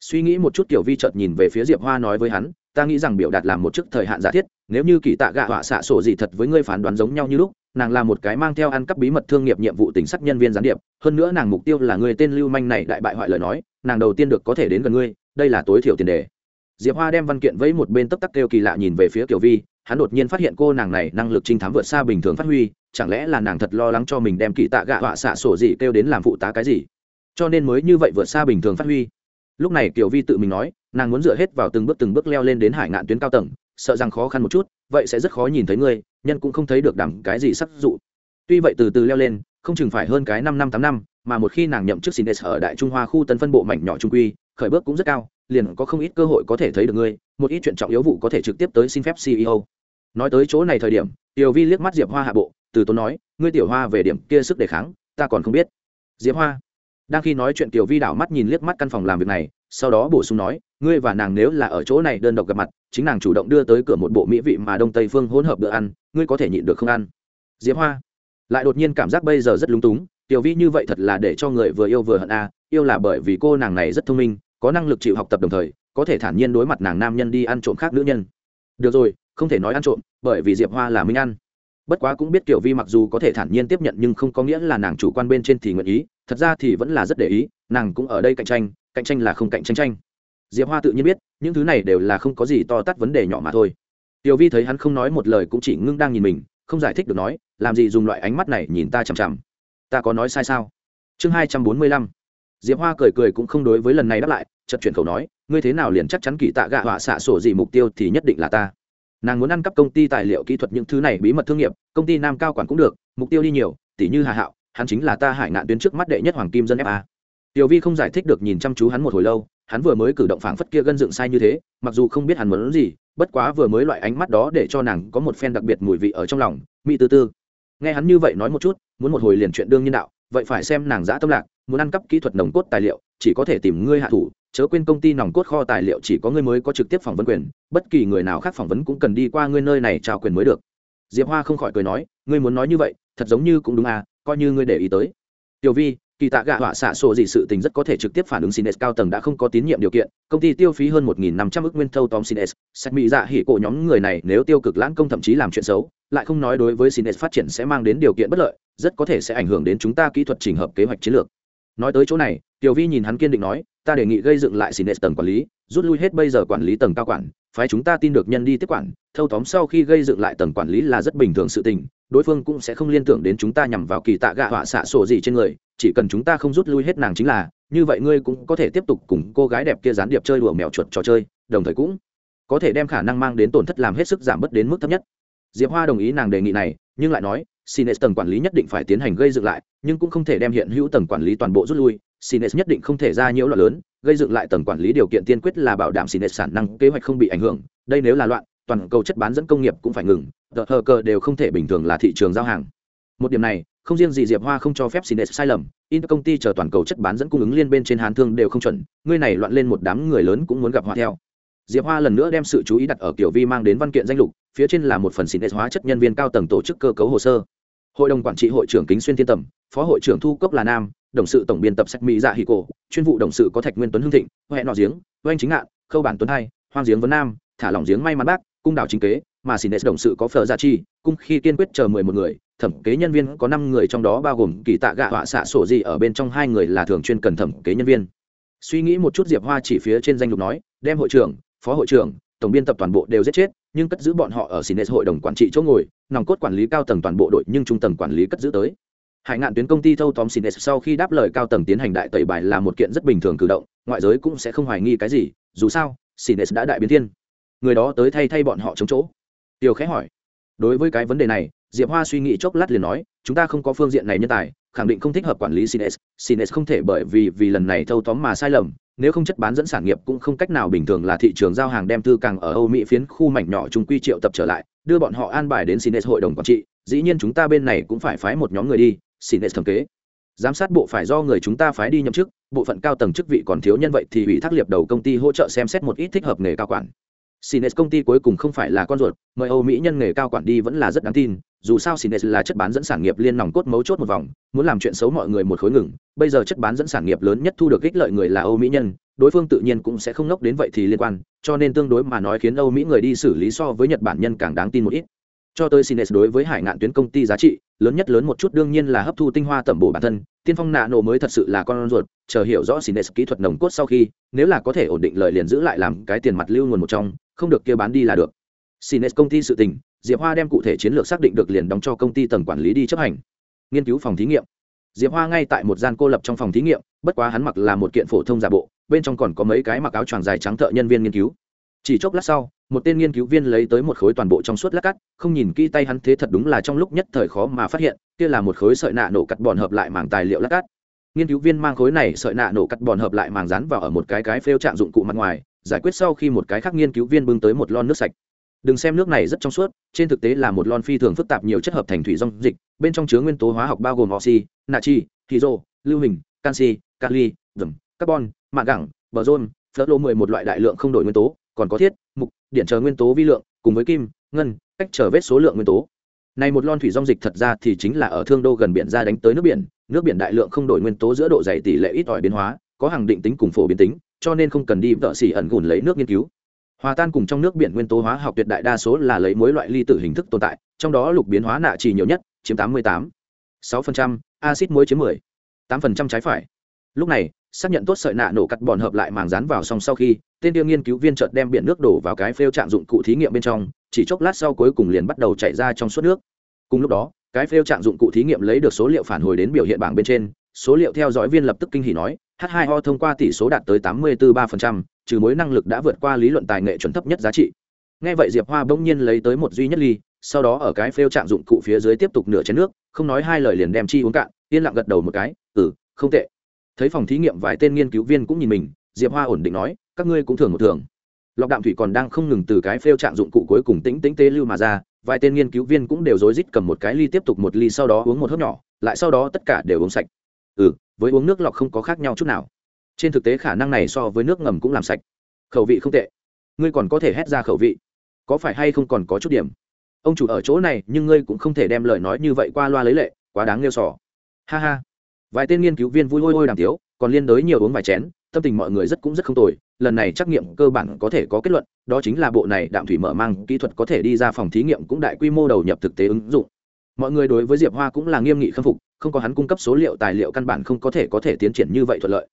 Suy nghĩ một chút Tiểu vi chợt nhìn về phía diệp hoa nói với hắn, ta nghĩ rằng biểu đạt làm một chức thời hạn giả thiết, nếu như kỳ tạ gạ họa xạ sổ gì thật với ngươi phán đoán giống nhau như lúc, nàng là một cái mang theo ăn cắp bí mật thương nghiệp nhiệm vụ tính sắc nhân viên gián điệp, hơn nữa nàng mục tiêu là người tên lưu manh này đại bại hoại lời nói, nàng đầu tiên được có thể đến gần ngươi, đây là tối thiểu tiền đề diệp hoa đem văn kiện với một bên tấp tắc kêu kỳ lạ nhìn về phía kiều vi, hắn đột nhiên phát hiện cô nàng này năng lực trinh thám vượt xa bình thường phát huy, chẳng lẽ là nàng thật lo lắng cho mình đem kỳ tạ gạ họa xạ sổ gì kêu đến làm phụ tá cái gì? Cho nên mới như vậy vượt xa bình thường phát huy. Lúc này kiều vi tự mình nói, nàng muốn dựa hết vào từng bước từng bước leo lên đến hải ngạn tuyến cao tầng, sợ rằng khó khăn một chút, vậy sẽ rất khó nhìn thấy ngươi, nhân cũng không thấy được đảm cái gì sắc dụ. Tuy vậy từ từ leo lên, không chừng phải hơn cái năm năm tám năm, mà một khi nàng nhậm chức xin ở đại trung hoa khu tân phân bộ mảnh nhỏ trung quy, khởi bước cũng rất cao liền có không ít cơ hội có thể thấy được ngươi, một ít chuyện trọng yếu vụ có thể trực tiếp tới xin phép ceo nói tới chỗ này thời điểm, tiểu vi liếc mắt diệp hoa hạ bộ, từ tốn nói, ngươi tiểu hoa về điểm kia sức đề kháng, ta còn không biết. Diệp hoa, đang khi nói chuyện tiểu vi đảo mắt nhìn liếc mắt căn phòng làm việc này, sau đó bổ sung nói, ngươi và nàng nếu là ở chỗ này đơn độc gặp mặt, chính nàng chủ động đưa tới cửa một bộ mỹ vị mà đông tây phương hỗn hợp bữa ăn, ngươi có thể nhịn được không ăn. Diệp hoa lại đột nhiên cảm giác bây giờ rất lúng túng, tiểu vi như vậy thật là để cho người vừa yêu vừa hận a yêu là bởi vì cô nàng này rất thông minh có năng lực chịu học tập đồng thời, có thể thản nhiên đối mặt nàng nam nhân đi ăn trộm khác nữ nhân. Được rồi, không thể nói ăn trộm, bởi vì diệp hoa là minh ăn. Bất quá cũng biết kiểu vi mặc dù có thể thản nhiên tiếp nhận nhưng không có nghĩa là nàng chủ quan bên trên thì nguyện ý, thật ra thì vẫn là rất để ý, nàng cũng ở đây cạnh tranh cạnh tranh là không cạnh tranh tranh. Diệp hoa tự nhiên biết, những thứ này đều là không có gì to tát vấn đề nhỏ mà thôi. Tiểu vi thấy hắn không nói một lời cũng chỉ ngưng đang nhìn mình, không giải thích được nói, làm gì dùng loại ánh mắt này nhìn ta chằm chằm? Ta có nói sai sao? Chương hai trăm bốn mươi lăm diệp hoa cười cười cũng không đối với lần này đáp lại chật chuyển khẩu nói, ngươi thế nào liền chắc chắn kỳ tạ gạ họa xạ sổ gì mục tiêu thì nhất định là ta. Nàng muốn ăn cắp công ty tài liệu kỹ thuật những thứ này bí mật thương nghiệp, công ty nam cao quản cũng được, mục tiêu đi nhiều tỷ như hà hạo, hắn chính là ta hải ngạn tuyến trước mắt đệ nhất hoàng kim dân fa tiểu vi không giải thích được nhìn chăm chú hắn một hồi lâu, hắn vừa mới cử động phảng phất kia gân dựng sai như thế, mặc dù không biết hắn muốn gì, bất quá vừa mới loại ánh mắt đó để cho nàng có một phen đặc biệt mùi vị ở trong lòng, mỹ tư tư. Nghe hắn như vậy nói một chút, muốn một hồi liền chuyện đương nhiên đạo, vậy phải xem nàng giã tâm lạc muốn ăn cắp kỹ thuật nồng cốt tài liệu chỉ có thể tìm ngươi hạ thủ chớ quên công ty nòng cốt kho tài liệu chỉ có ngươi mới có trực tiếp phỏng vấn quyền bất kỳ người nào khác phỏng vấn cũng cần đi qua ngươi nơi này trao quyền mới được diệp hoa không khỏi cười nói ngươi muốn nói như vậy thật giống như cũng đúng à coi như ngươi để ý tới tiểu vi kỳ tạ gạ họa xạ sổ gì sự tình rất có thể trực tiếp phản ứng Sines cao tầng đã không có tín nhiệm điều kiện, công ty tiêu phí hơn 1.500 ước nguyên thâu tóm Sines, sạch mỹ dạ hỉ cổ nhóm người này nếu tiêu cực lãng công thậm chí làm chuyện xấu, lại không nói đối với Sines phát triển sẽ mang đến điều kiện bất lợi, rất có thể sẽ ảnh hưởng đến chúng ta kỹ thuật chỉnh hợp kế hoạch chiến lược. Nói tới chỗ này, Tiểu Vi nhìn hắn kiên định nói, ta đề nghị gây dựng lại Sines tầng quản lý, rút lui hết bây giờ quản lý tầng cao quản, phái chúng ta tin được nhân đi tiếp quản, thâu tóm sau khi gây dựng lại tầng quản lý là rất bình thường sự tình, đối phương cũng sẽ không liên tưởng đến chúng ta nhằm vào kỳ tạ gạ họa xạ sổ gì trên người chỉ cần chúng ta không rút lui hết nàng chính là như vậy ngươi cũng có thể tiếp tục cùng cô gái đẹp kia gián điệp chơi đùa mèo chuột trò chơi đồng thời cũng có thể đem khả năng mang đến tổn thất làm hết sức giảm bớt đến mức thấp nhất. Diệp hoa đồng ý nàng đề nghị này nhưng lại nói Sines tầng quản lý nhất định phải tiến hành gây dựng lại nhưng cũng không thể đem hiện hữu tầng quản lý toàn bộ rút lui Sines nhất định không thể ra nhiễu loạn lớn, gây dựng lại tầng quản lý điều kiện tiên quyết là bảo đảm Sines sản năng kế hoạch không bị ảnh hưởng. Đây nếu là loạn, toàn cầu chất bán dẫn công nghiệp cũng phải ngừng, tờ hờ cờ đều không thể bình thường là thị trường giao hàng. Một điểm này, không riêng gì Diệp Hoa không cho phép Sines sai lầm, Inter công ty chờ toàn cầu chất bán dẫn cung ứng liên bên trên Hàn Thương đều không chuẩn, người này loạn lên một đám người lớn cũng muốn gặp họa theo. Diệp Hoa lần nữa đem sự chú ý đặt ở Kiều vi mang đến văn kiện danh lục, phía trên là một phần Sines hóa chất nhân viên cao tầng tổ chức cơ cấu hồ sơ. Hội đồng quản trị hội trưởng Kính Xuyên Thiên Tầm, phó hội trưởng Thu Cốc là Nam, đồng sự tổng biên tập sách mỹ dạ hì cổ chuyên vụ đồng sự có thạch nguyên tuấn hưng thịnh huệ nọ giếng oanh chính ngạn khâu bản tuấn hai hoang giếng vấn nam thả lỏng giếng may mắn bác cung đảo chính kế mà xin đồng sự có phở gia chi cung khi kiên quyết chờ mười một người thẩm kế nhân viên có năm người trong đó bao gồm kỳ tạ gạ họa xạ sổ gì ở bên trong hai người là thường chuyên cần thẩm kế nhân viên. Suy nghĩ một chút diệp hoa chỉ phía trên danh lục nói đem hội trưởng phó hội trưởng tổng biên tập toàn bộ đều giết chết nhưng cất giữ bọn họ ở Sines hội đồng quản trị chỗ ngồi, nòng cốt quản lý cao tầng toàn bộ đội nhưng trung tầng quản lý cất giữ tới. Hải ngạn tuyến công ty thâu tóm Sines sau khi đáp lời cao tầng tiến hành đại tẩy bài là một kiện rất bình thường cử động, ngoại giới cũng sẽ không hoài nghi cái gì, dù sao, Sines đã đại biến thiên. Người đó tới thay thay bọn họ chống chỗ. Tiêu khẽ hỏi, đối với cái vấn đề này, diệp hoa suy nghĩ chốc lát liền nói, chúng ta không có phương diện này nhân tài, khẳng định không thích hợp quản lý Sines Sines không thể bởi vì vì lần này thâu tóm mà sai lầm nếu không chất bán dẫn sản nghiệp cũng không cách nào bình thường là thị trường giao hàng đem tư càng ở Âu Mỹ phiến khu mảnh nhỏ trung quy triệu tập trở lại, đưa bọn họ an bài đến Sines hội đồng quản trị, dĩ nhiên chúng ta bên này cũng phải phái một nhóm người đi, xin thẩm kế. Giám sát bộ phải do người chúng ta phái đi nhậm chức bộ phận cao tầng chức vị còn thiếu nhân vậy thì ủy thác liệp đầu công ty hỗ trợ xem xét một ít thích hợp nghề cao quản. Sines công ty cuối cùng không phải là con ruột, mời Âu Mỹ nhân nghề cao quản đi vẫn là rất đáng tin, dù sao Sines là chất bán dẫn sản nghiệp liên nòng cốt mấu chốt một vòng, muốn làm chuyện xấu mọi người một khối ngừng, bây giờ chất bán dẫn sản nghiệp lớn nhất thu được ích lợi người là Âu Mỹ nhân, đối phương tự nhiên cũng sẽ không nốc đến vậy thì liên quan, cho nên tương đối mà nói khiến Âu Mỹ người đi xử lý so với Nhật Bản nhân càng đáng tin một ít. Cho tới Sines đối với hải ngạn tuyến công ty giá trị lớn nhất lớn một chút đương nhiên là hấp thu tinh hoa tẩm bổ bản thân tiên phong nạ nổ mới thật sự là con ruột chờ hiểu rõ Sines kỹ thuật nồng cốt sau khi nếu là có thể ổn định lợi liền giữ lại làm cái tiền mặt lưu nguồn một trong không được kia bán đi là được. Sines công ty sự tình, diệp hoa đem cụ thể chiến lược xác định được liền đóng cho công ty tầng quản lý đi chấp hành. Nghiên cứu phòng thí nghiệm. Diệp hoa ngay tại một gian cô lập trong phòng thí nghiệm, bất quá hắn mặc là một kiện phổ thông giả bộ, bên trong còn có mấy cái mặc áo choàng dài trắng thợ nhân viên nghiên cứu. Chỉ chốc lát sau, một tên nghiên cứu viên lấy tới một khối toàn bộ trong suốt lát cắt, không nhìn kỹ tay hắn thế thật đúng là trong lúc nhất thời khó mà phát hiện, kia là một khối sợi nạ nổ cắt bòn hợp lại màng tài liệu lát cắt. Nghiên cứu viên mang khối này sợi nạ nổ cắt bòn hợp lại màng rán vào ở một cái cái phêu trạng dụng cụ mặt ngoài giải quyết sau khi một cái khác nghiên cứu viên bưng tới một lon nước sạch. Đừng xem nước này rất trong suốt, trên thực tế là một lon phi thường phức tạp nhiều chất hợp thành thủy dung dịch, bên trong chứa nguyên tố hóa học bao gồm oxy, natri, hydro, lưu hình, canxi, kali, dầm, carbon, mạ gẳng bờ rôn phớt lô mười một loại đại lượng không đổi nguyên tố, còn có thiết, mục, điện chờ nguyên tố vi lượng, cùng với kim, ngân, cách trở vết số lượng nguyên tố. Này một lon thủy dung dịch thật ra thì chính là ở thương đô gần biển ra đánh tới nước biển nước biển đại lượng không đổi nguyên tố giữa độ dày tỷ lệ ít ỏi biến hóa, có hàng định tính cùng phổ biến tính cho nên không cần đi vợ xỉ ẩn gùn lấy nước nghiên cứu. Hòa tan cùng trong nước biển nguyên tố hóa học tuyệt đại đa số là lấy mối loại ly tử hình thức tồn tại, trong đó lục biến hóa nạ chỉ nhiều nhất, chiếm tám mươi tám. sáu acid muối chiếm mười. tám trái phải. Lúc này, xác nhận tốt sợi nạ nổ cắt bòn hợp lại màng dán vào xong sau khi, tên tiêu nghiên cứu viên chợt đem biển nước đổ vào cái phêu trạng dụng cụ thí nghiệm bên trong, chỉ chốc lát sau cuối cùng liền bắt đầu chảy ra trong suốt nước. Cùng lúc đó, cái phêu trạng dụng cụ thí nghiệm lấy được số liệu phản hồi đến biểu hiện bảng bên trên, số liệu theo dõi viên lập tức kinh hỉ nói h 2 o thông qua tỷ số đạt tới 84.3%, trừ mối năng lực đã vượt qua lý luận tài nghệ chuẩn thấp nhất giá trị. Nghe vậy diệp hoa bỗng nhiên lấy tới một duy nhất ly sau đó ở cái phêu trạng dụng cụ phía dưới tiếp tục nửa chén nước không nói hai lời liền đem chi uống cạn yên lặng gật đầu một cái ừ không tệ. Thấy phòng thí nghiệm vài tên nghiên cứu viên cũng nhìn mình diệp hoa ổn định nói các ngươi cũng thường một thường. Lọc đạm thủy còn đang không ngừng từ cái phêu trạng dụng cụ cuối cùng tĩnh tĩnh tê lưu mà ra vài tên nghiên cứu viên cũng đều rối rít cầm một cái ly tiếp tục một ly sau đó uống một hớp nhỏ lại sau đó tất cả đều uống sạch. Ừ với uống nước lọc không có khác nhau chút nào. Trên thực tế khả năng này so với nước ngầm cũng làm sạch. Khẩu vị không tệ. Ngươi còn có thể hét ra khẩu vị. Có phải hay không còn có chút điểm? Ông chủ ở chỗ này, nhưng ngươi cũng không thể đem lời nói như vậy qua loa lấy lệ, quá đáng nêu sò. Ha ha. Vài tên nghiên cứu viên vui hôi hôi đàm tiếu, còn liên đới nhiều uống vài chén, tâm tình mọi người rất cũng rất không tồi. Lần này trắc nghiệm cơ bản có thể có kết luận, đó chính là bộ này đạm thủy mở mang kỹ thuật có thể đi ra phòng thí nghiệm cũng đại quy mô đầu nhập thực tế ứng dụng. Mọi người đối với diệp hoa cũng là nghiêm nghị khâm phục không có hắn cung cấp số liệu tài liệu căn bản không có thể có thể tiến triển như vậy thuận lợi.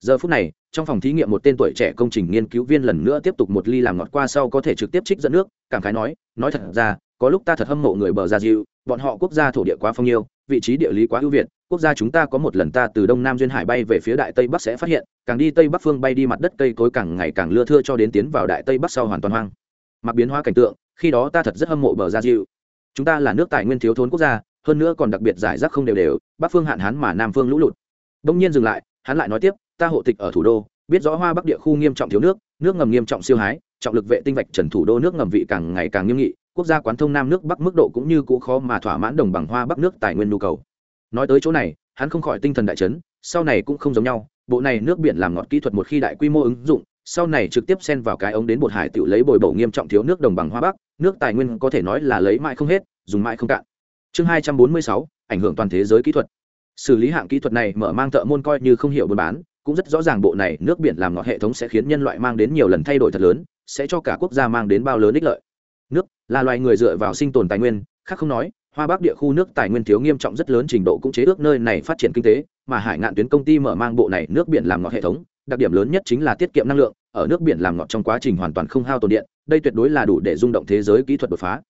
Giờ phút này, trong phòng thí nghiệm một tên tuổi trẻ công trình nghiên cứu viên lần nữa tiếp tục một ly làm ngọt qua sau có thể trực tiếp trích dẫn nước, cảm khái nói nói thật ra, có lúc ta thật hâm mộ người bờ gia diệu bọn họ quốc gia thổ địa quá phong nhiêu, vị trí địa lý quá ưu việt, quốc gia chúng ta có một lần ta từ đông nam duyên hải bay về phía đại tây bắc sẽ phát hiện, càng đi tây bắc phương bay đi mặt đất cây cối càng ngày càng lưa thưa cho đến tiến vào đại tây bắc sau hoàn toàn hoang. Mặc biến hóa cảnh tượng, khi đó ta thật rất hâm mộ bờ gia diệu chúng ta là nước tài nguyên thiếu thốn quốc gia hơn nữa còn đặc biệt giải rác không đều đều, bắc phương hạn hán mà nam phương lũ lụt. Đông nhiên dừng lại, hắn lại nói tiếp, ta hộ tịch ở thủ đô, biết rõ hoa bắc địa khu nghiêm trọng thiếu nước nước ngầm nghiêm trọng siêu hái, trọng lực vệ tinh vạch trần thủ đô nước ngầm vị càng ngày càng nghiêm nghị, quốc gia quán thông nam nước bắc mức độ cũng như cũ khó mà thỏa mãn đồng bằng hoa bắc nước tài nguyên nhu cầu. Nói tới chỗ này, hắn không khỏi tinh thần đại chấn, sau này cũng không giống nhau, bộ này nước biển làm ngọt kỹ thuật một khi đại quy mô ứng dụng, sau này trực tiếp xen vào cái ống đến bột hải tự lấy bồi bổ nghiêm trọng thiếu nước đồng bằng hoa bắc, nước tài nguyên có thể nói là lấy mãi không hết, dùng mãi không cạn chương hai trăm bốn mươi sáu, ảnh hưởng toàn thế giới kỹ thuật. Xử lý hạng kỹ thuật này mở mang thợ môn coi như không hiểu buôn bán, cũng rất rõ ràng bộ này nước biển làm ngọt hệ thống sẽ khiến nhân loại mang đến nhiều lần thay đổi thật lớn, sẽ cho cả quốc gia mang đến bao lớn ích lợi. Nước là loài người dựa vào sinh tồn tài nguyên, khác không nói, hoa bắc địa khu nước tài nguyên thiếu nghiêm trọng rất lớn trình độ cũng chế ước nơi này phát triển kinh tế, mà hải ngạn tuyến công ty mở mang bộ này nước biển làm ngọt hệ thống, đặc điểm lớn nhất chính là tiết kiệm năng lượng, ở nước biển làm ngọt trong quá trình hoàn toàn không hao tồn điện, đây tuyệt đối là đủ để rung động thế giới kỹ thuật đột phá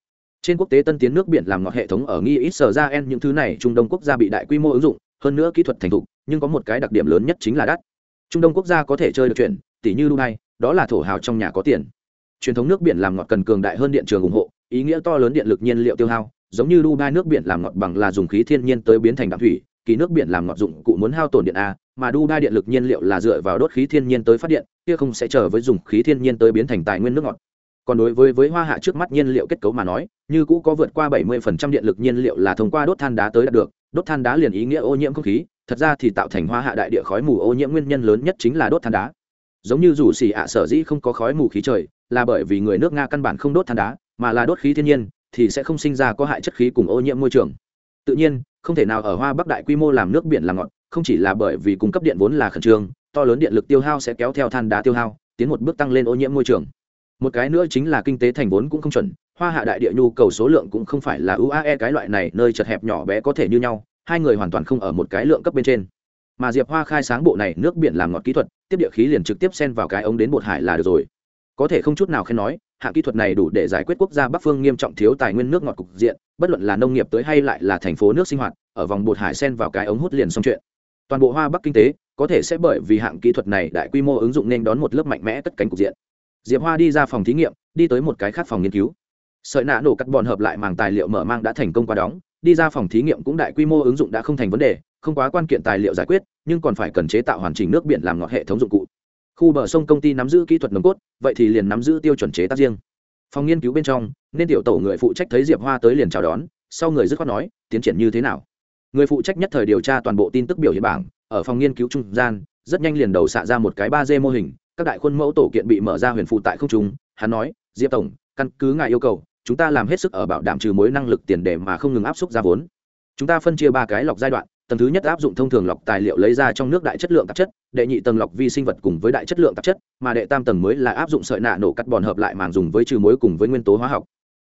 trên quốc tế tân tiến nước biển làm ngọt hệ thống ở nghi ít sở ra en những thứ này, trung đông quốc gia bị đại quy mô ứng dụng, hơn nữa kỹ thuật thành thục, nhưng có một cái đặc điểm lớn nhất chính là đắt. Trung đông quốc gia có thể chơi được chuyện tỷ như dubai, đó là thổ hào trong nhà có tiền. Truyền thống nước biển làm ngọt cần cường đại hơn điện trường ủng hộ, ý nghĩa to lớn điện lực nhiên liệu tiêu hao, giống như dubai nước biển làm ngọt bằng là dùng khí thiên nhiên tới biến thành đạm thủy, kỳ nước biển làm ngọt dụng cụ muốn hao tổn điện a, mà dubai điện lực nhiên liệu là dựa vào đốt khí thiên nhiên tới phát điện, kia không sẽ chờ với dùng khí thiên nhiên tới biến thành tài nguyên nước ngọt còn đối với với hoa hạ trước mắt nhiên liệu kết cấu mà nói, như cũ có vượt qua 70% điện lực nhiên liệu là thông qua đốt than đá tới đạt được. Đốt than đá liền ý nghĩa ô nhiễm không khí, thật ra thì tạo thành hoa hạ đại địa khói mù ô nhiễm nguyên nhân lớn nhất chính là đốt than đá. Giống như dù xì ạ sở dĩ không có khói mù khí trời, là bởi vì người nước nga căn bản không đốt than đá, mà là đốt khí thiên nhiên, thì sẽ không sinh ra có hại chất khí cùng ô nhiễm môi trường. Tự nhiên, không thể nào ở hoa bắc đại quy mô làm nước biển làm ngọt không chỉ là bởi vì cung cấp điện vốn là khẩn trương, to lớn điện lực tiêu hao sẽ kéo theo than đá tiêu hao, tiến một bước tăng lên ô nhiễm môi trường một cái nữa chính là kinh tế thành vốn cũng không chuẩn, hoa hạ đại địa nhu cầu số lượng cũng không phải là uae cái loại này, nơi chật hẹp nhỏ bé có thể như nhau, hai người hoàn toàn không ở một cái lượng cấp bên trên. Mà diệp hoa khai sáng bộ này nước biển làm ngọt kỹ thuật, tiếp địa khí liền trực tiếp xen vào cái ống đến bột hải là được rồi. Có thể không chút nào khen nói hạng kỹ thuật này đủ để giải quyết quốc gia bắc phương nghiêm trọng thiếu tài nguyên nước ngọt cục diện, bất luận là nông nghiệp tới hay lại là thành phố nước sinh hoạt, ở vòng bột hải sen vào cái ống hút liền xong chuyện. Toàn bộ hoa bắc kinh tế có thể sẽ bởi vì hạng kỹ thuật này đại quy mô ứng dụng nên đón một lớp mạnh mẽ cất cánh cục diện diệp hoa đi ra phòng thí nghiệm, đi tới một cái khác phòng nghiên cứu. Sợi nạ nổ cắt bọn hợp lại màng tài liệu mở mang đã thành công qua đóng, đi ra phòng thí nghiệm cũng đại quy mô ứng dụng đã không thành vấn đề, không quá quan kiện tài liệu giải quyết, nhưng còn phải cần chế tạo hoàn chỉnh nước biển làm ngọt hệ thống dụng cụ. Khu bờ sông công ty nắm giữ kỹ thuật nồng cốt, vậy thì liền nắm giữ tiêu chuẩn chế tác riêng. Phòng nghiên cứu bên trong, nên tiểu tổ người phụ trách thấy diệp hoa tới liền chào đón, sau người dứt khoát nói, tiến triển như thế nào? Người phụ trách nhất thời điều tra toàn bộ tin tức biểu hiện bảng, ở phòng nghiên cứu trung gian, rất nhanh liền đầu xạ ra một cái ba d mô hình các đại khuôn mẫu tổ kiện bị mở ra huyền phụ tại không trung, hắn nói, diệp tổng, căn cứ ngài yêu cầu, chúng ta làm hết sức ở bảo đảm trừ mối năng lực tiền để mà không ngừng áp suất ra vốn. Chúng ta phân chia ba cái lọc giai đoạn, tầng thứ nhất áp dụng thông thường lọc tài liệu lấy ra trong nước đại chất lượng tạp chất, đệ nhị tầng lọc vi sinh vật cùng với đại chất lượng tạp chất, mà đệ tam tầng mới là áp dụng sợi nạ nổ cắt bòn hợp lại màng dùng với trừ mối cùng với nguyên tố hóa học.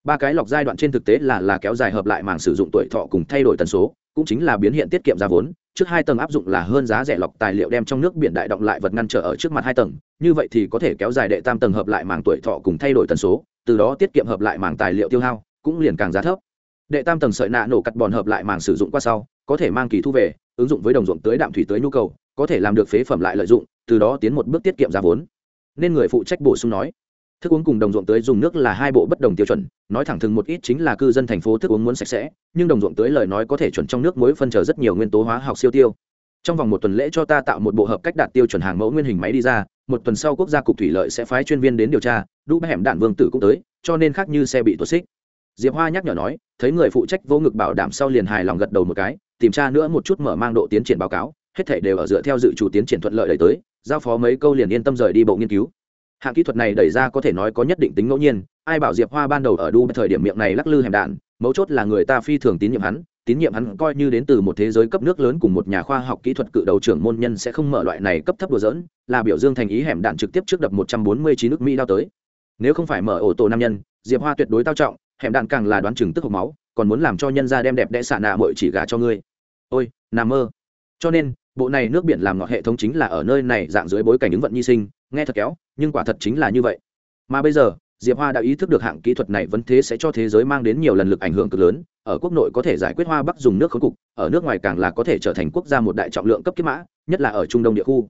Ba cái lọc giai đoạn trên thực tế là là kéo dài hợp lại màng sử dụng tuổi thọ cùng thay đổi tần số, cũng chính là biến hiện tiết kiệm ra vốn trước hai tầng áp dụng là hơn giá rẻ lọc tài liệu đem trong nước biển đại động lại vật ngăn trở ở trước mặt hai tầng, như vậy thì có thể kéo dài đệ tam tầng hợp lại màng tuổi thọ cùng thay đổi tần số, từ đó tiết kiệm hợp lại màng tài liệu tiêu hao, cũng liền càng giá thấp. Đệ tam tầng sợi nạ nổ cắt bòn hợp lại màng sử dụng qua sau, có thể mang kỳ thu về, ứng dụng với đồng ruộng tưới đạm thủy tưới nhu cầu, có thể làm được phế phẩm lại lợi dụng, từ đó tiến một bước tiết kiệm giá vốn. Nên người phụ trách bổ sung nói thức uống cùng đồng ruộng tưới dùng nước là hai bộ bất đồng tiêu chuẩn, nói thẳng thừng một ít chính là cư dân thành phố thức uống muốn sạch sẽ, nhưng đồng ruộng tưới lời nói có thể chuẩn trong nước muối phân trở rất nhiều nguyên tố hóa học siêu tiêu. Trong vòng một tuần lễ cho ta tạo một bộ hợp cách đạt tiêu chuẩn hàng mẫu nguyên hình máy đi ra, một tuần sau quốc gia cục thủy lợi sẽ phái chuyên viên đến điều tra đu hẻm đạn vương tử cũng tới, cho nên khác như xe bị tuột xích. Diệp hoa nhắc nhở nói, thấy người phụ trách vô ngực bảo đảm sau liền hài lòng gật đầu một cái, tìm tra nữa một chút mở mang độ tiến triển báo cáo, hết thể đều ở dựa theo dự chủ tiến triển thuận lợi đẩy tới, giao phó mấy câu liền yên tâm rời đi bộ nghiên cứu hạng kỹ thuật này đẩy ra có thể nói có nhất định tính ngẫu nhiên, ai bảo diệp hoa ban đầu ở đu thời điểm miệng này lắc lư hẻm đạn, mấu chốt là người ta phi thường tín nhiệm hắn, tín nhiệm hắn coi như đến từ một thế giới cấp nước lớn cùng một nhà khoa học kỹ thuật cự đầu trưởng môn nhân sẽ không mở loại này cấp thấp đùa dỡn là biểu dương thành ý hẻm đạn trực tiếp trước đập một trăm bốn mươi chín nước mỹ đao tới. Nếu không phải mở ổ tổ nam nhân, diệp hoa tuyệt đối tao trọng, hẻm đạn càng là đoán chừng tức hộc máu, còn muốn làm cho nhân gia đem đẹp đẽ xạ nạ mội chỉ gà cho ngươi. Ôi, nà mơ. Cho nên, bộ này nước biển làm ngọt hệ thống chính là ở nơi này dạng dưới bối cảnh ứng vận nhi sinh nghe thật kéo, nhưng quả thật chính là như vậy. Mà bây giờ, diệp hoa đã ý thức được hạng kỹ thuật này vẫn thế sẽ cho thế giới mang đến nhiều lần lực ảnh hưởng cực lớn, ở quốc nội có thể giải quyết hoa bắc dùng nước khối cục, ở nước ngoài càng là có thể trở thành quốc gia một đại trọng lượng cấp kiếp mã, nhất là ở trung đông địa khu.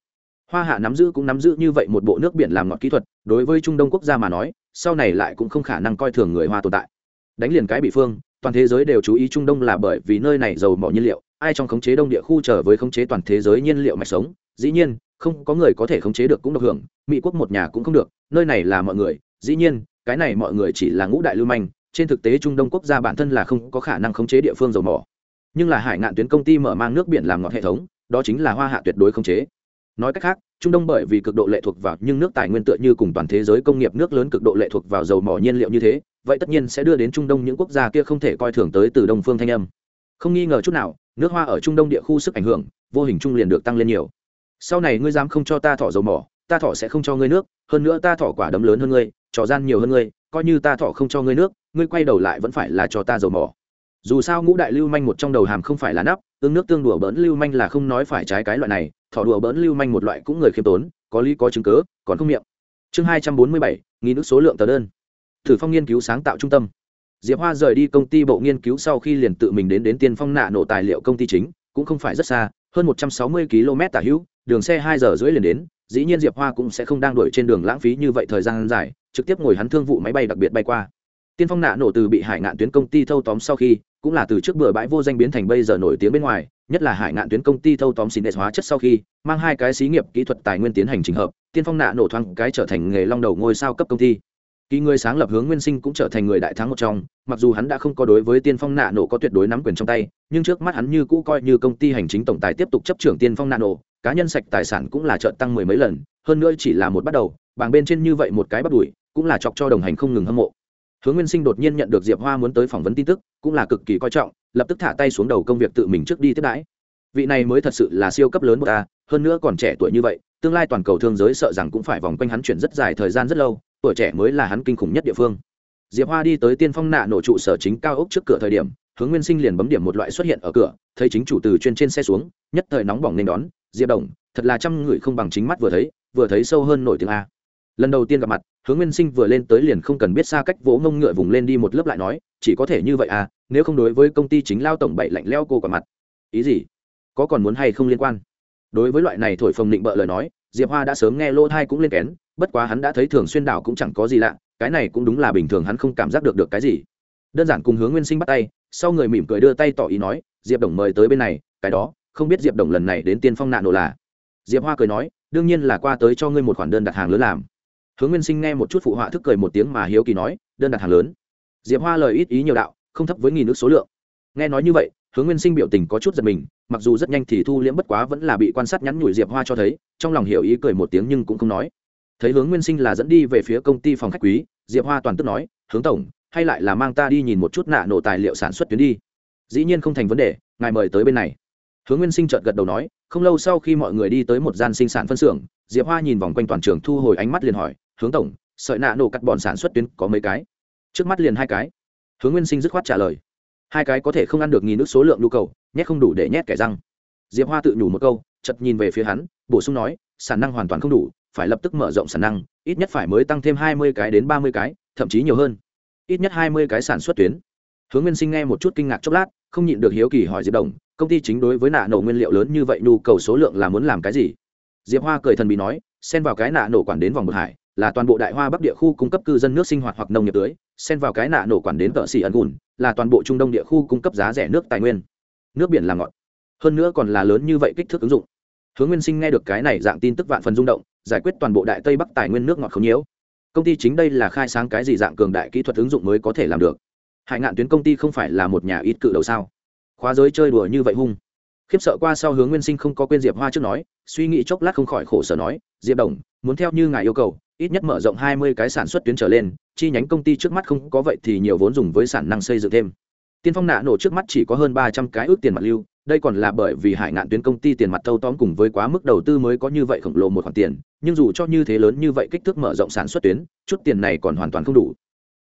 Hoa hạ nắm giữ cũng nắm giữ như vậy một bộ nước biển làm ngọt kỹ thuật, đối với trung đông quốc gia mà nói, sau này lại cũng không khả năng coi thường người hoa tồn tại. Đánh liền cái bị phương, toàn thế giới đều chú ý trung đông là bởi vì nơi này giàu mỏ nhiên liệu, ai trong khống chế đông địa khu trở với khống chế toàn thế giới nhiên liệu mạch sống. Dĩ nhiên không có người có thể khống chế được cũng được hưởng, mỹ quốc một nhà cũng không được, nơi này là mọi người, dĩ nhiên, cái này mọi người chỉ là ngũ đại lưu manh, trên thực tế trung đông quốc gia bản thân là không có khả năng khống chế địa phương dầu mỏ. Nhưng là hải ngạn tuyến công ty mở mang nước biển làm ngọt hệ thống, đó chính là hoa hạ tuyệt đối khống chế. Nói cách khác, trung đông bởi vì cực độ lệ thuộc vào, nhưng nước tài nguyên tựa như cùng toàn thế giới công nghiệp nước lớn cực độ lệ thuộc vào dầu mỏ nhiên liệu như thế, vậy tất nhiên sẽ đưa đến trung đông những quốc gia kia không thể coi thường tới từ đông phương thanh âm. Không nghi ngờ chút nào, nước hoa ở trung đông địa khu sức ảnh hưởng, vô hình trung liền được tăng lên nhiều sau này ngươi dám không cho ta thỏ dầu mỏ, ta thỏ sẽ không cho ngươi nước, hơn nữa ta thỏ quả đấm lớn hơn ngươi, trò gian nhiều hơn ngươi, coi như ta thỏ không cho ngươi nước, ngươi quay đầu lại vẫn phải là cho ta dầu mỏ. Dù sao ngũ đại lưu manh một trong đầu hàm không phải là nắp, tương nước tương đùa bỡn lưu manh là không nói phải trái cái loại này, thỏ đùa bỡn lưu manh một loại cũng người khiêm tốn, có lý có chứng cớ, còn không miệng. Chương hai trăm bốn mươi bảy nghi nước số lượng tờ đơn. Thử phong nghiên cứu sáng tạo trung tâm. Diệp hoa rời đi công ty bộ nghiên cứu sau khi liền tự mình đến đến tiên phong nạ nổ tài liệu công ty chính, cũng không phải rất xa hơn một trăm sáu mươi km tả hữu, đường xe hai giờ rưỡi liền đến, dĩ nhiên diệp hoa cũng sẽ không đang đuổi trên đường lãng phí như vậy thời gian dài, trực tiếp ngồi hắn thương vụ máy bay đặc biệt bay qua. Tiên phong nạ nổ từ bị hải ngạn tuyến công ty thâu tóm sau khi, cũng là từ trước bừa bãi vô danh biến thành bây giờ nổi tiếng bên ngoài, nhất là hải ngạn tuyến công ty thâu tóm xin đệ hóa chất sau khi, mang hai cái xí nghiệp kỹ thuật tài nguyên tiến hành trình hợp, tiên phong nạ nổ thoáng cái trở thành nghề long đầu ngôi sao cấp công ty kỳ người sáng lập hướng nguyên sinh cũng trở thành người đại thắng một trong, mặc dù hắn đã không có đối với tiên phong nạ nổ có tuyệt đối nắm quyền trong tay, nhưng trước mắt hắn như cũ coi như công ty hành chính tổng tài tiếp tục chấp trưởng tiên phong nạ nổ, cá nhân sạch tài sản cũng là trợn tăng mười mấy lần, hơn nữa chỉ là một bắt đầu, bảng bên trên như vậy một cái bắt đuổi, cũng là chọc cho đồng hành không ngừng hâm mộ. Hướng nguyên sinh đột nhiên nhận được diệp hoa muốn tới phỏng vấn tin tức, cũng là cực kỳ coi trọng, lập tức thả tay xuống đầu công việc tự mình trước đi tiếp đãi. Vị này mới thật sự là siêu cấp lớn một ta hơn nữa còn trẻ tuổi như vậy, tương lai toàn cầu thương giới sợ rằng cũng phải vòng quanh hắn chuyển rất dài thời gian rất lâu tuổi trẻ mới là hắn kinh khủng nhất địa phương. Diệp hoa đi tới tiên phong nạ nổ trụ sở chính cao ốc trước cửa thời điểm, hướng nguyên sinh liền bấm điểm một loại xuất hiện ở cửa, thấy chính chủ từ chuyên trên xe xuống, nhất thời nóng bỏng nên đón, diệp đồng, thật là trăm người không bằng chính mắt vừa thấy vừa thấy sâu hơn nổi tiếng a. Lần đầu tiên gặp mặt, hướng nguyên sinh vừa lên tới liền không cần biết xa cách vỗ mông ngựa vùng lên đi một lớp lại nói, chỉ có thể như vậy à nếu không đối với công ty chính lao tổng bảy lạnh leo cô quả mặt. Ý gì? Có còn muốn hay không liên quan? Đối với loại này thổi phồng định bợ lời nói, diệp hoa đã sớm nghe lỗ thai cũng lên kén bất quá hắn đã thấy thường xuyên đảo cũng chẳng có gì lạ, cái này cũng đúng là bình thường hắn không cảm giác được được cái gì. Đơn giản cùng hướng nguyên sinh bắt tay, sau người mỉm cười đưa tay tỏ ý nói, diệp đồng mời tới bên này, cái đó, không biết diệp đồng lần này đến tiên phong nạn nổ là? Diệp hoa cười nói, đương nhiên là qua tới cho ngươi một khoản đơn đặt hàng lớn làm. Hướng nguyên sinh nghe một chút phụ họa thức cười một tiếng mà hiếu kỳ nói, đơn đặt hàng lớn? Diệp hoa lời ít ý nhiều đạo, không thấp với nghìn nước số lượng. Nghe nói như vậy, hướng nguyên sinh biểu tình có chút giật mình, mặc dù rất nhanh thì thu liễm bất quá vẫn là bị quan sát nhắn nhủi diệp hoa cho thấy, trong lòng hiểu ý cười một tiếng nhưng cũng không nói thấy hướng nguyên sinh là dẫn đi về phía công ty phòng khách quý, diệp hoa toàn tức nói, hướng tổng, hay lại là mang ta đi nhìn một chút nạ nổ tài liệu sản xuất tuyến đi. Dĩ nhiên không thành vấn đề, ngài mời tới bên này. Hướng nguyên sinh chợt gật đầu nói, không lâu sau khi mọi người đi tới một gian sinh sản phân xưởng, diệp hoa nhìn vòng quanh toàn trường thu hồi ánh mắt liền hỏi, hướng tổng, sợi nạ nổ cắt bọn sản xuất tuyến có mấy cái? Trước mắt liền hai cái. Hướng nguyên sinh dứt khoát trả lời, hai cái có thể không ăn được nghìn nước số lượng nhu cầu, nhét không đủ để nhét kẻ răng. Diệp hoa tự nhủ một câu chật nhìn về phía hắn, bổ sung nói, sản năng hoàn toàn không đủ phải lập tức mở rộng sản năng, ít nhất phải mới tăng thêm hai mươi cái đến ba mươi cái, thậm chí nhiều hơn. Ít nhất hai mươi cái sản xuất tuyến. Hướng nguyên sinh nghe một chút kinh ngạc chốc lát, không nhịn được hiếu kỳ hỏi diệp đồng, công ty chính đối với nạ nổ nguyên liệu lớn như vậy, nhu cầu số lượng là muốn làm cái gì? Diệp hoa cười thần bị nói, xen vào cái nạ nổ quản đến vòng bậc hải, là toàn bộ đại hoa bắc địa khu cung cấp cư dân nước sinh hoạt hoặc nông nghiệp tưới, xen vào cái nạ nổ quản đến tợ xỉ ẩn gùn, là toàn bộ trung đông địa khu cung cấp giá rẻ nước tài nguyên. Nước biển là ngọt, hơn nữa còn là lớn như vậy kích thước ứng dụng hướng nguyên sinh nghe được cái này dạng tin tức vạn phần rung động, giải quyết toàn bộ đại tây bắc tài nguyên nước ngọt không nhiễu. Công ty chính đây là khai sáng cái gì dạng cường đại kỹ thuật ứng dụng mới có thể làm được? Hải ngạn tuyến công ty không phải là một nhà ít cự đầu sao? Khóa giới chơi đùa như vậy hung. Khiếp sợ qua sau hướng nguyên sinh không có quên diệp hoa trước nói, suy nghĩ chốc lát không khỏi khổ sở nói, diệp đồng, muốn theo như ngài yêu cầu, ít nhất mở rộng hai mươi cái sản xuất tuyến trở lên, chi nhánh công ty trước mắt không có vậy thì nhiều vốn dùng với sản năng xây dựng thêm. Tiên phong nạ nổ trước mắt chỉ có hơn ba trăm cái ước tiền mặt lưu đây còn là bởi vì hải ngạn tuyến công ty tiền mặt thâu tóm cùng với quá mức đầu tư mới có như vậy khổng lồ một khoản tiền, nhưng dù cho như thế lớn như vậy kích thước mở rộng sản xuất tuyến, chút tiền này còn hoàn toàn không đủ.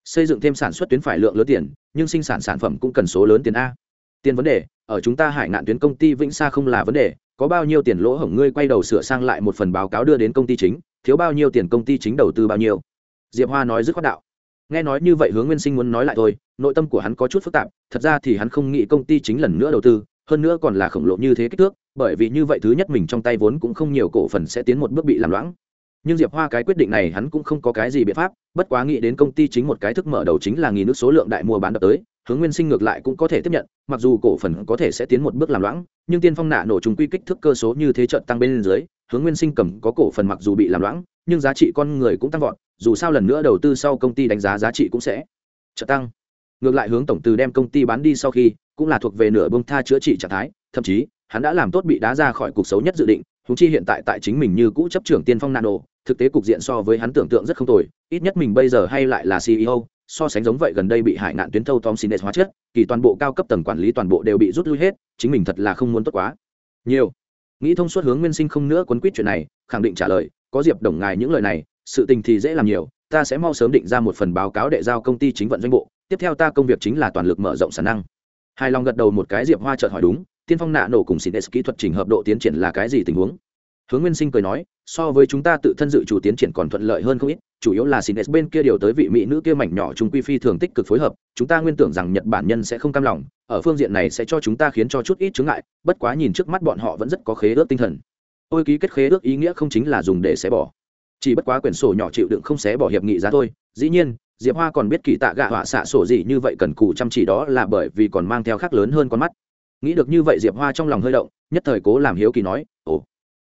Xây dựng thêm sản xuất tuyến phải lượng lớn tiền, nhưng sinh sản sản phẩm cũng cần số lớn tiền a. Tiền vấn đề, ở chúng ta hải ngạn tuyến công ty vĩnh sa không là vấn đề, có bao nhiêu tiền lỗ hổng ngươi quay đầu sửa sang lại một phần báo cáo đưa đến công ty chính, thiếu bao nhiêu tiền công ty chính đầu tư bao nhiêu. Diệp hoa nói dứt khoát đạo. Nghe nói như vậy hướng nguyên sinh muốn nói lại thôi, nội tâm của hắn có chút phức tạp, thật ra thì hắn không nghĩ công ty chính lần nữa đầu tư hơn nữa còn là khổng lồ như thế kích thước, bởi vì như vậy thứ nhất mình trong tay vốn cũng không nhiều cổ phần sẽ tiến một bước bị làm loãng. Nhưng diệp hoa cái quyết định này hắn cũng không có cái gì biện pháp, bất quá nghĩ đến công ty chính một cái thức mở đầu chính là nghìn nước số lượng đại mua bán đập tới, hướng nguyên sinh ngược lại cũng có thể tiếp nhận, mặc dù cổ phần có thể sẽ tiến một bước làm loãng, nhưng tiên phong nạ nổ trùng quy kích thước cơ số như thế trận tăng bên dưới, hướng nguyên sinh cầm có cổ phần mặc dù bị làm loãng, nhưng giá trị con người cũng tăng vọt, dù sao lần nữa đầu tư sau công ty đánh giá giá trị cũng sẽ trợ tăng. Ngược lại hướng tổng từ đem công ty bán đi sau khi cũng là thuộc về nửa bông tha chữa trị trạng thái, thậm chí, hắn đã làm tốt bị đá ra khỏi cuộc xấu nhất dự định húng chi hiện tại tại chính mình như cũ chấp trưởng tiên phong nano, thực tế cục diện so với hắn tưởng tượng rất không tồi, ít nhất mình bây giờ hay lại là ceo so sánh giống vậy gần đây bị hải nạn tuyến thâu tom sinet hóa chất, kỳ toàn bộ cao cấp tầng quản lý toàn bộ đều bị rút lui hết, chính mình thật là không muốn tốt quá. Nhiều. Nghĩ thông suốt hướng nguyên sinh không nữa quấn quýt chuyện này, khẳng định trả lời, có diệp đồng ngài những lời này, sự tình thì dễ làm nhiều, ta sẽ mau sớm định ra một phần báo cáo để giao công ty chính vận doanh bộ, tiếp theo ta công việc chính là toàn lực mở rộng sản năng hài lòng gật đầu một cái, diệp hoa chợt hỏi, đúng, tiên phong nạ nổ cùng xin kỹ thuật trình hợp độ tiến triển là cái gì tình huống? Hướng nguyên sinh cười nói, so với chúng ta tự thân dự chủ tiến triển còn thuận lợi hơn không ít, chủ yếu là xin bên kia điều tới vị mỹ nữ kia mảnh nhỏ chúng quy phi thường tích cực phối hợp, chúng ta nguyên tưởng rằng nhật bản nhân sẽ không cam lòng, ở phương diện này sẽ cho chúng ta khiến cho chút ít chướng ngại, bất quá nhìn trước mắt bọn họ vẫn rất có khế ước tinh thần. Ôi ký kết khế ước ý nghĩa không chính là dùng để xé bỏ. Chỉ bất quá quyển sổ nhỏ chịu đựng không xé bỏ hiệp nghị giá thôi, dĩ nhiên diệp hoa còn biết kỳ tạ gạ họa xạ sổ gì như vậy cần cù chăm chỉ đó là bởi vì còn mang theo khác lớn hơn con mắt. Nghĩ được như vậy diệp hoa trong lòng hơi động, nhất thời cố làm hiếu kỳ nói, ồ,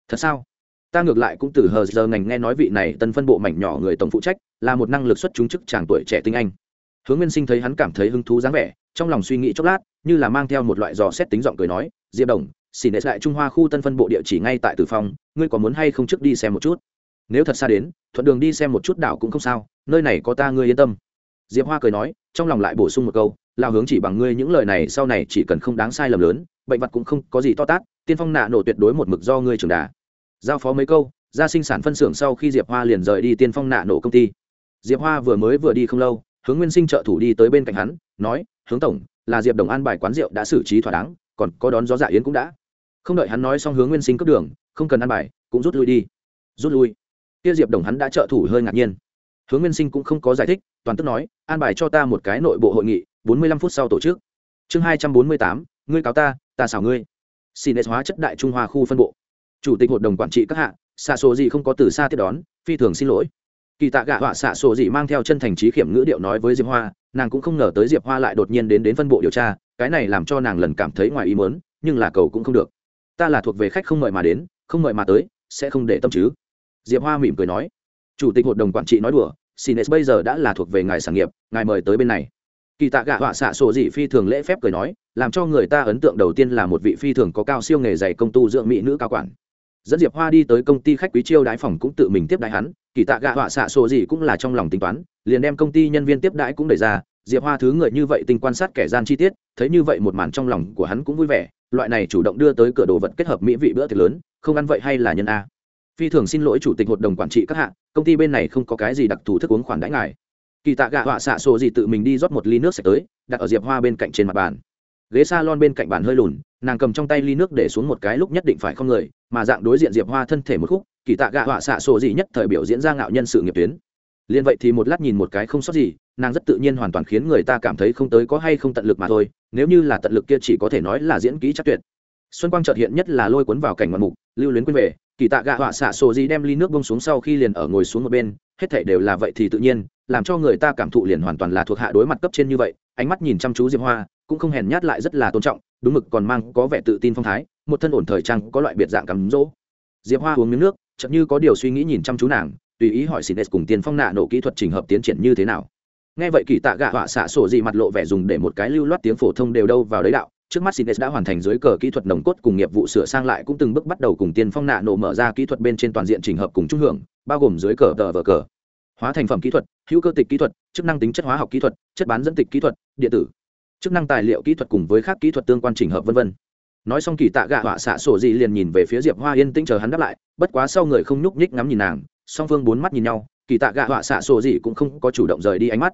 thật sao? Ta ngược lại cũng từ hờ giờ ngành nghe nói vị này tân phân bộ mảnh nhỏ người tổng phụ trách, là một năng lực xuất chúng chức chàng tuổi trẻ tinh anh. Hướng nguyên sinh thấy hắn cảm thấy hứng thú dáng vẻ, trong lòng suy nghĩ chốc lát, như là mang theo một loại dò xét tính giọng cười nói, diệp đồng, xin đệ lại trung hoa khu tân phân bộ địa chỉ ngay tại tử phong ngươi có muốn hay không trước đi xem một chút? Nếu thật xa đến, thuận đường đi xem một chút đảo cũng không sao, nơi này có ta ngươi yên tâm. Diệp hoa cười nói, trong lòng lại bổ sung một câu lao hướng chỉ bằng ngươi những lời này, sau này chỉ cần không đáng sai lầm lớn, bệnh vật cũng không có gì to tát, tiên phong nạ nổ tuyệt đối một mực do ngươi trưởng đà. Giao phó mấy câu, ra sinh sản phân xưởng sau khi diệp hoa liền rời đi tiên phong nạ nổ công ty. Diệp hoa vừa mới vừa đi không lâu, hướng nguyên sinh trợ thủ đi tới bên cạnh hắn, nói, hướng tổng, là diệp đồng an bài quán rượu đã xử trí thỏa đáng, còn có đón gió dạ yến cũng đã. Không đợi hắn nói xong hướng nguyên sinh cấp đường, không cần ăn bài, cũng rút lui đi. Rút lui kia diệp đồng hắn đã trợ thủ hơi ngạc nhiên. Hướng nguyên sinh cũng không có giải thích, toàn tức nói, an bài cho ta một cái nội bộ hội nghị, bốn mươi lăm phút sau tổ chức. Chương hai trăm bốn mươi tám, ngươi cáo ta ta xảo ngươi. Xin hóa chất đại trung hoa khu phân bộ. Chủ tịch hội đồng quản trị các hạ xạ số gì không có từ xa tiếp đón, phi thường xin lỗi. Kỳ tạ gạ họa xạ số gì mang theo chân thành trí khiểm ngữ điệu nói với diệp hoa, nàng cũng không ngờ tới diệp hoa lại đột nhiên đến đến phân bộ điều tra, cái này làm cho nàng lần cảm thấy ngoài ý mớn nhưng là cầu cũng không được. Ta là thuộc về khách không mời mà đến, không mời mà tới, sẽ không để tâm chứ diệp hoa mỉm cười nói chủ tịch hội đồng quản trị nói đùa Sines bây giờ đã là thuộc về ngài sản nghiệp, ngài mời tới bên này. Kỳ tạ gạ họa xạ sổ dị phi thường lễ phép cười nói, làm cho người ta ấn tượng đầu tiên là một vị phi thường có cao siêu nghề dạy công tu dưỡng mỹ nữ cao quản. Dẫn Diệp Hoa đi tới công ty khách quý chiêu đãi phòng cũng tự mình tiếp đãi hắn, kỳ tạ gạ họa xạ sổ dị cũng là trong lòng tính toán, liền đem công ty nhân viên tiếp đãi cũng đẩy ra, Diệp Hoa thứ người như vậy tinh quan sát kẻ gian chi tiết, thấy như vậy một màn trong lòng của hắn cũng vui vẻ, loại này chủ động đưa tới cửa đồ vật kết hợp mỹ vị bữa tiệc lớn, không ăn vậy hay là nhân a phi thường xin lỗi chủ tịch hội đồng quản trị các hạng công ty bên này không có cái gì đặc thù thức uống khoản đãi ngài. Kỳ tạ gạ họa xạ sổ gì tự mình đi rót một ly nước sạch tới, đặt ở diệp hoa bên cạnh trên mặt bàn. Ghế s a lon bên cạnh bàn hơi lùn, nàng cầm trong tay ly nước để xuống một cái lúc nhất định phải không người, mà dạng đối diện diệp hoa thân thể một khúc, kỳ tạ gạ họa xạ sổ gì nhất thời biểu diễn ra ngạo nhân sự nghiệp tuyến. Liền vậy thì một lát nhìn một cái không sót gì, nàng rất tự nhiên hoàn toàn khiến người ta cảm thấy không tới có hay không tận lực mà thôi, nếu như là tận lực kia chỉ có thể nói là diễn kỹ chắc tuyệt. Xuân quang trợt hiện nhất là lôi cuốn vào cảnh ngoạn mục, lưu luyến quên về kỳ tạ gạ họa xạ sổ gì đem ly nước bông xuống sau khi liền ở ngồi xuống một bên, hết thảy đều là vậy thì tự nhiên, làm cho người ta cảm thụ liền hoàn toàn là thuộc hạ đối mặt cấp trên như vậy, ánh mắt nhìn chăm chú diệp hoa, cũng không hèn nhát lại rất là tôn trọng, đúng mực còn mang có vẻ tự tin phong thái, một thân ổn thời trang có loại biệt dạng cắm rỗ. Diệp hoa uống miếng nước chậm như có điều suy nghĩ nhìn chăm chú nàng, tùy ý hỏi xin cùng tiền phong nạ nổ kỹ thuật trình hợp tiến triển như thế nào. Nghe vậy, kỳ tạ gạ họa xạ sổ gì mặt lộ vẻ dùng để một cái lưu loát tiếng phổ thông đều đâu vào đấy đạo trước mắt Sines đã hoàn thành dưới cờ kỹ thuật nồng cốt cùng nghiệp vụ sửa sang lại cũng từng bước bắt đầu cùng tiên phong nạ nổ mở ra kỹ thuật bên trên toàn diện trình hợp cùng trung hưởng, bao gồm dưới cờ tờ vở cờ. Hóa thành phẩm kỹ thuật, hữu cơ tịch kỹ thuật, chức năng tính chất hóa học kỹ thuật, chất bán dẫn tịch kỹ thuật, điện tử, chức năng tài liệu kỹ thuật cùng với các kỹ thuật tương quan trình hợp vân vân. Nói xong kỳ tạ gạ họa xạ sổ gì liền nhìn về phía Diệp Hoa yên tĩnh chờ hắn đáp lại, bất quá sau người không nhúc nhích ngắm nhìn nàng, song phương bốn mắt nhìn nhau, kỳ tạ gạ họa xạ sổ gì cũng không có chủ động rời đi ánh mắt.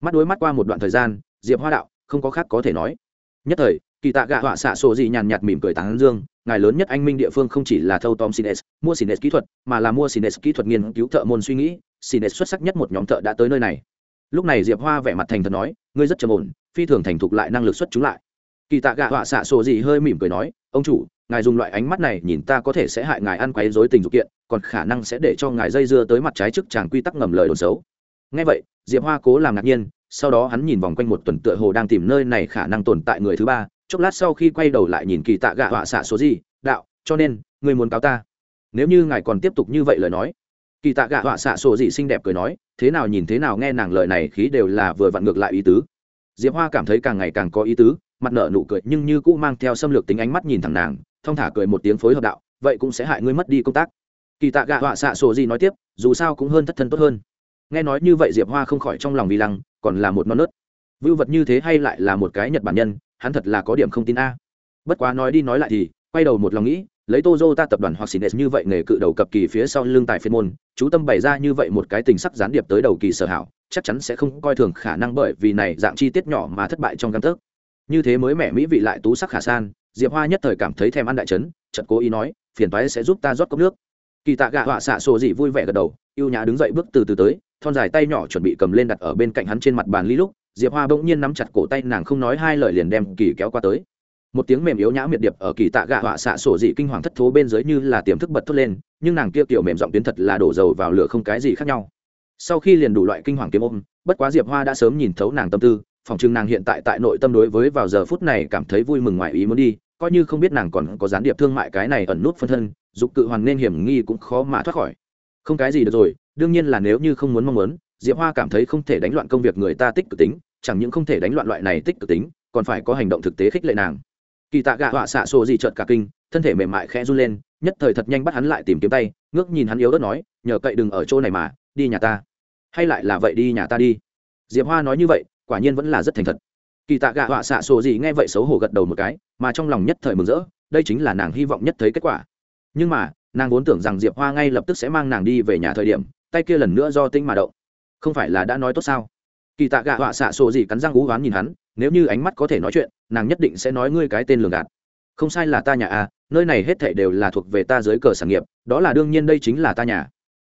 Mắt đối mắt qua một đoạn thời gian, Diệp Hoa đạo, không có khác có thể nói. Nhất thời, kỳ tạ gạ họa xạ sổ gì nhàn nhạt mỉm cười tán dương, ngài lớn nhất anh minh địa phương không chỉ là thâu tom sines, mua sines kỹ thuật, mà là mua sines kỹ thuật nghiên cứu thợ môn suy nghĩ. Sines xuất sắc nhất một nhóm thợ đã tới nơi này. Lúc này diệp hoa vẻ mặt thành thật nói, ngươi rất trầm ổn, phi thường thành thục lại năng lực xuất chúng lại. Kỳ tạ gạ họa xạ sổ gì hơi mỉm cười nói, ông chủ, ngài dùng loại ánh mắt này nhìn ta có thể sẽ hại ngài ăn quấy dối tình dục kiện, còn khả năng sẽ để cho ngài dây dưa tới mặt trái trước chàng quy tắc ngầm lời đồn xấu. Ngay vậy, diệp hoa cố làm ngạc nhiên, sau đó hắn nhìn vòng quanh một tuần tựa hồ đang tìm nơi này khả năng tồn tại người thứ ba chốc lát sau khi quay đầu lại nhìn kỳ tạ gạ họa xạ số gì, đạo, cho nên, người muốn cáo ta. Nếu như ngài còn tiếp tục như vậy lời nói. Kỳ tạ gạ họa xạ sổ dị xinh đẹp cười nói, thế nào nhìn thế nào nghe nàng lời này khí đều là vừa vặn ngược lại ý tứ. Diệp hoa cảm thấy càng ngày càng có ý tứ, mặt nở nụ cười nhưng như cũ mang theo xâm lược tính ánh mắt nhìn thẳng nàng, thong thả cười một tiếng phối hợp đạo, vậy cũng sẽ hại ngươi mất đi công tác. Kỳ tạ gạ họa xạ sổ dị nói tiếp, dù sao cũng hơn thất thân tốt hơn. Nghe nói như vậy diệp hoa không khỏi trong lòng vi lăng, còn là một non nớt. Vưu vật như thế hay lại là một cái nhật bản nhân hắn thật là có điểm không tin a bất quá nói đi nói lại thì quay đầu một lòng nghĩ lấy Toyota tập đoàn hoặc Sines như vậy nghề cự đầu cập kỳ phía sau lưng tại phiên môn, chú tâm bày ra như vậy một cái tình sắc gián điệp tới đầu kỳ sở hảo, chắc chắn sẽ không coi thường khả năng bởi vì này dạng chi tiết nhỏ mà thất bại trong gan tức. Như thế mới mẻ mỹ vị lại tú sắc khả san, Diệp Hoa nhất thời cảm thấy thèm ăn đại chấn, chợt cố ý nói, phiền toái sẽ giúp ta rót cốc nước. Kỳ Tạ gạ họa xạ sổ dị vui vẻ gật đầu, yêu nhã đứng dậy bước từ từ tới, thon dài tay nhỏ chuẩn bị cầm lên đặt ở bên cạnh hắn trên mặt bàn ly lúc, Diệp Hoa bỗng nhiên nắm chặt cổ tay, nàng không nói hai lời liền đem kỳ kéo qua tới. Một tiếng mềm yếu nhã miệt điệp ở kỳ tạ gạ họa xạ sổ dị kinh hoàng thất thố bên dưới như là tiềm thức bật thốt lên, nhưng nàng kia kiểu mềm giọng tuyến thật là đổ dầu vào lửa không cái gì khác nhau. Sau khi liền đủ loại kinh hoàng kiếm ôm, bất quá diệp hoa đã sớm nhìn thấu nàng tâm tư, phòng chừng nàng hiện tại tại nội tâm đối với vào giờ phút này cảm thấy vui mừng ngoài ý muốn đi, coi như không biết nàng còn có gián điệp thương mại cái này ẩn nút phân thân, dục cự hoàng nên hiểm nghi cũng khó mà thoát khỏi. Không cái gì được rồi, đương nhiên là nếu như không muốn mong muốn diệp hoa cảm thấy không thể đánh loạn công việc người ta tích cực tính, chẳng những không thể đánh loạn loại này tích cực tính, còn phải có hành động thực tế khích lệ nàng. Kỳ tạ gạ họa xạ xô gì trợt cả kinh, thân thể mềm mại khẽ run lên, nhất thời thật nhanh bắt hắn lại tìm kiếm tay, ngước nhìn hắn yếu ớt nói, nhờ cậy đừng ở chỗ này mà, đi nhà ta. Hay lại là vậy đi nhà ta đi. Diệp hoa nói như vậy, quả nhiên vẫn là rất thành thật. Kỳ tạ gạ họa xạ xô gì nghe vậy xấu hổ gật đầu một cái, mà trong lòng nhất thời mừng rỡ, đây chính là nàng hy vọng nhất thấy kết quả. Nhưng mà, nàng vốn tưởng rằng diệp hoa ngay lập tức sẽ mang nàng đi về nhà thời điểm, tay kia lần nữa do tinh mà động không phải là đã nói tốt sao? Kỳ tạ gạ họa xạ sổ gì cắn răng ú oán nhìn hắn nếu như ánh mắt có thể nói chuyện nàng nhất định sẽ nói ngươi cái tên lường gạt. Không sai là ta nhà à, nơi này hết thảy đều là thuộc về ta dưới cờ sản nghiệp đó là đương nhiên đây chính là ta nhà.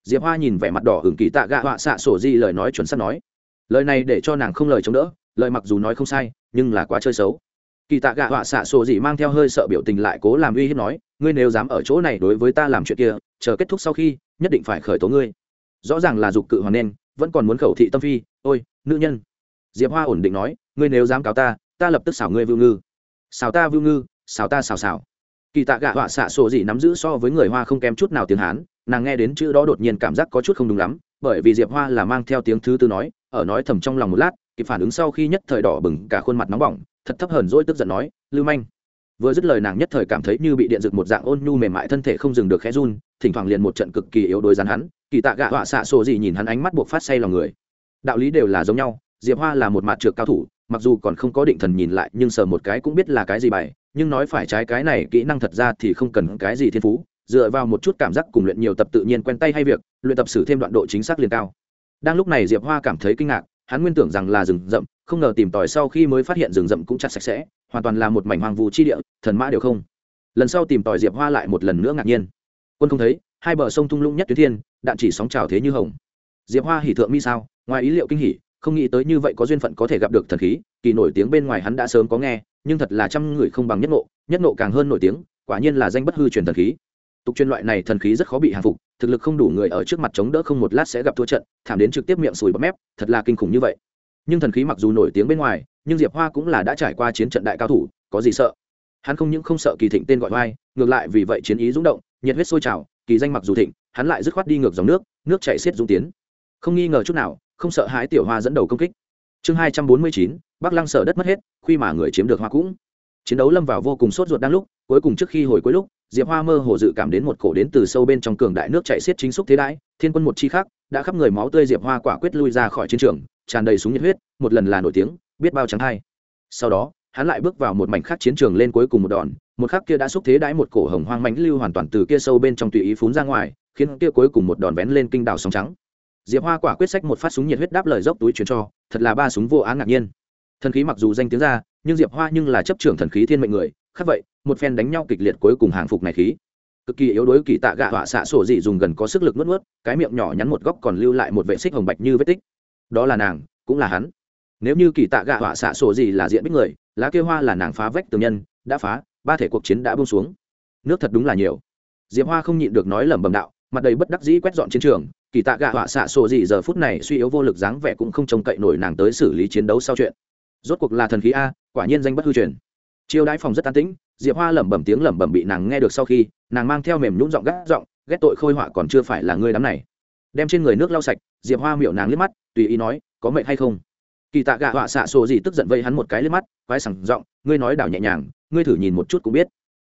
Diệp hoa nhìn vẻ mặt đỏ hưởng kỳ tạ gạ họa xạ sổ di lời nói chuẩn sắp nói. Lời này để cho nàng không lời chống đỡ lời mặc dù nói không sai nhưng là quá chơi xấu. Kỳ tạ gạ họa xạ sổ gì mang theo hơi sợ biểu tình lại cố làm uy hiếp nói ngươi nếu dám ở chỗ này đối với ta làm chuyện kia chờ kết thúc sau khi nhất định phải khởi tố ngươi. Rõ ràng là dục cự hoàng nên vẫn còn muốn khẩu thị tâm phi, ôi, nữ nhân. Diệp hoa ổn định nói, ngươi nếu dám cáo ta ta lập tức xảo ngươi vưu ngư. Xảo ta vưu ngư, xảo ta xảo xảo. Kỳ tạ gạ họa xạ sổ gì nắm giữ so với người hoa không kém chút nào tiếng hán, nàng nghe đến chữ đó đột nhiên cảm giác có chút không đúng lắm, bởi vì diệp hoa là mang theo tiếng thứ tư nói, ở nói thầm trong lòng một lát, kịp phản ứng sau khi nhất thời đỏ bừng cả khuôn mặt nóng bỏng, thật thấp hờn dỗi tức giận nói, lưu manh. Vừa dứt lời nàng nhất thời cảm thấy như bị điện giật một dạng ôn nhu mềm mại thân thể không dừng được khẽ run, thỉnh thoảng liền một trận cực kỳ yếu đuối rắn hắn kỳ tạ gạ họa xạ sổ gì nhìn hắn ánh mắt buộc phát say lòng người. Đạo lý đều là giống nhau, diệp hoa là một mặt trượt cao thủ, mặc dù còn không có định thần nhìn lại, nhưng sờ một cái cũng biết là cái gì bài, nhưng nói phải trái cái này, kỹ năng thật ra thì không cần cái gì thiên phú, dựa vào một chút cảm giác cùng luyện nhiều tập tự nhiên quen tay hay việc, luyện tập xử thêm đoạn độ chính xác liền cao. Đang lúc này diệp hoa cảm thấy kinh ngạc, hắn nguyên tưởng rằng là rừng rậm, không ngờ tìm tòi sau khi mới phát hiện rừng rậm cũng chặt sạch sẽ, hoàn toàn là một mảnh hoang vu chi địa, thần mã đều không. Lần sau tìm tòi diệp hoa lại một lần nữa ngạc nhiên. Quân không thấy, hai bờ sông thung lũng nhất tuyến thiên đạn chỉ sóng trào thế như hồng. Diệp hoa hỉ thượng mi sao, ngoài ý liệu kinh hỉ, không nghĩ tới như vậy có duyên phận có thể gặp được thần khí, kỳ nổi tiếng bên ngoài hắn đã sớm có nghe, nhưng thật là trăm người không bằng nhất nộ nhất nộ càng hơn nổi tiếng, quả nhiên là danh bất hư truyền thần khí. Tục chuyên loại này thần khí rất khó bị hàng phục, thực lực không đủ người ở trước mặt chống đỡ không một lát sẽ gặp thua trận, thảm đến trực tiếp miệng sùi bắp mép, thật là kinh khủng như vậy. Nhưng thần khí mặc dù nổi tiếng bên ngoài, nhưng diệp hoa cũng là đã trải qua chiến trận đại cao thủ, có gì sợ? Hắn không những không sợ kỳ thịnh tên gọi vai ngược lại vì vậy chiến ý rúng động, nhiệt huyết sôi trào kỳ danh mặc dù thịnh, hắn lại dứt khoát đi ngược dòng nước nước chảy xiết dung tiến. Không nghi ngờ chút nào, không sợ hãi tiểu hoa dẫn đầu công kích. Chương hai trăm bốn mươi chín, bắc lăng sợ đất mất hết khi mà người chiếm được hoa cũng. Chiến đấu lâm vào vô cùng sốt ruột đang lúc, cuối cùng trước khi hồi cuối lúc, diệp hoa mơ hồ dự cảm đến một cổ đến từ sâu bên trong cường đại nước chạy xiết chính xúc thế đãi, thiên quân một chi khác, đã khắp người máu tươi diệp hoa quả quyết lui ra khỏi chiến trường, tràn đầy súng nhiệt huyết, một lần là nổi tiếng, biết bao trắng hay sau đó, hắn lại bước vào một mảnh khác chiến trường lên cuối cùng một đòn một khắc kia đã xúc thế đãi một cổ hồng hoang mãnh lưu hoàn toàn từ kia sâu bên trong tùy ý phún ra ngoài, khiến kia cuối cùng một đòn vén lên kinh đảo sóng trắng. Diệp hoa quả quyết sách một phát súng nhiệt huyết đáp lời dốc túi chuyển cho, thật là ba súng vô án ngạc nhiên. Thần khí mặc dù danh tiếng ra, nhưng diệp hoa nhưng là chấp trưởng thần khí thiên mệnh người, khác vậy, một phen đánh nhau kịch liệt cuối cùng hàng phục này khí. Cực kỳ yếu đuối kỳ tạ gạ họa xạ sổ dị dùng gần có sức lực nuốt nuốt, cái miệng nhỏ nhắn một góc còn lưu lại một vệ xích hồng bạch như vết tích. Đó là nàng, cũng là hắn. Nếu như kỳ tạ gạ họa xạ sổ dị là diện bích người, lá kia hoa là nàng phá vách tường nhân, đã phá ba thể cuộc chiến đã bông xuống. Nước thật đúng là nhiều. Diệp hoa không nhịn được nói lẩm bẩm đạo, mặt đầy bất đắc dĩ quét dọn chiến trường, kỳ tạ gạ họa xạ sổ gì giờ phút này suy yếu vô lực dáng vẻ cũng không trông cậy nổi nàng tới xử lý chiến đấu sau chuyện. Rốt cuộc là thần khí a, quả nhiên danh bất hư truyền. Chiêu đãi phòng rất an tĩnh, diệp hoa lẩm bẩm tiếng lẩm bẩm bị nàng nghe được sau khi, nàng mang theo mềm nhũng giọng gắt giọng, ghét tội khôi họa còn chưa phải là ngươi đám này. Đem trên người nước lau sạch, diệp hoa miệu nàng liếc mắt, tùy ý nói, có mệt hay không? Kỳ tạ gạ họa xạ sổ gì tức giận vây hắn một cái lên mắt, quái sẳng giọng, ngươi nói đảo nhẹ nhàng, ngươi thử nhìn một chút cũng biết.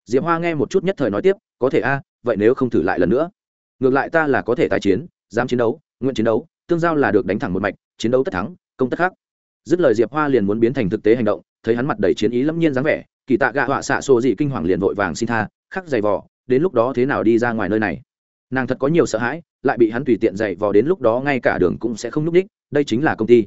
Diệp hoa nghe một chút nhất thời nói tiếp, có thể a, vậy nếu không thử lại lần nữa. Ngược lại ta là có thể tái chiến, dám chiến đấu, nguyện chiến đấu, tương giao là được đánh thẳng một mạch, chiến đấu tất thắng, công tất khác. Dứt lời diệp hoa liền muốn biến thành thực tế hành động, thấy hắn mặt đầy chiến ý lâm nhiên dáng vẻ, kỳ tạ gạ họa xạ xô gì kinh hoàng liền vội vàng xin tha, khắc dày vò, đến lúc đó thế nào đi ra ngoài nơi này? Nàng thật có nhiều sợ hãi, lại bị hắn tùy tiện dày vò đến lúc đó ngay cả đường cũng sẽ không núp đích, đây chính là công ty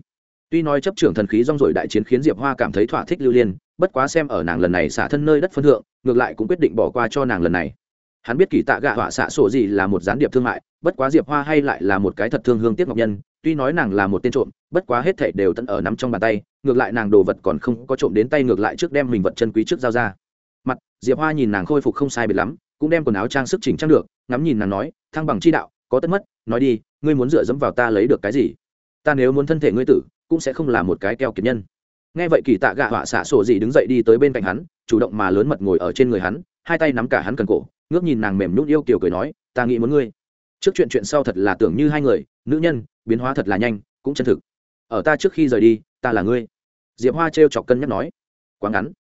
tuy nói chấp trưởng thần khí rong rổi đại chiến khiến diệp hoa cảm thấy thỏa thích lưu liên, bất quá xem ở nàng lần này xả thân nơi đất phân thượng, ngược lại cũng quyết định bỏ qua cho nàng lần này. Hắn biết kỳ tạ gạ họa xạ sổ gì là một gián điệp thương mại, bất quá diệp hoa hay lại là một cái thật thương hương tiếc ngọc nhân, tuy nói nàng là một tên trộm, bất quá hết thảy đều tận ở nắm trong bàn tay, ngược lại nàng đồ vật còn không có trộm đến tay ngược lại trước đem mình vật chân quý trước giao ra. Mặt, diệp hoa nhìn nàng khôi phục không sai biệt lắm, cũng đem quần áo trang sức chỉnh trang được, ngắm nhìn nàng nói, thăng bằng chi đạo, có tất mất, nói đi, ngươi muốn dựa dẫm vào ta lấy được cái gì? Ta nếu muốn thân thể ngươi tử cũng sẽ không là một cái keo kiệt nhân. Nghe vậy kỳ tạ gạ họa xạ sổ gì đứng dậy đi tới bên cạnh hắn, chủ động mà lớn mật ngồi ở trên người hắn, hai tay nắm cả hắn cần cổ, ngước nhìn nàng mềm nhút yêu kiều cười nói, ta nghĩ muốn ngươi. Trước chuyện chuyện sau thật là tưởng như hai người, nữ nhân, biến hóa thật là nhanh, cũng chân thực. Ở ta trước khi rời đi, ta là ngươi. Diệp hoa trêu chọc cân nhắc nói. Quá ngắn.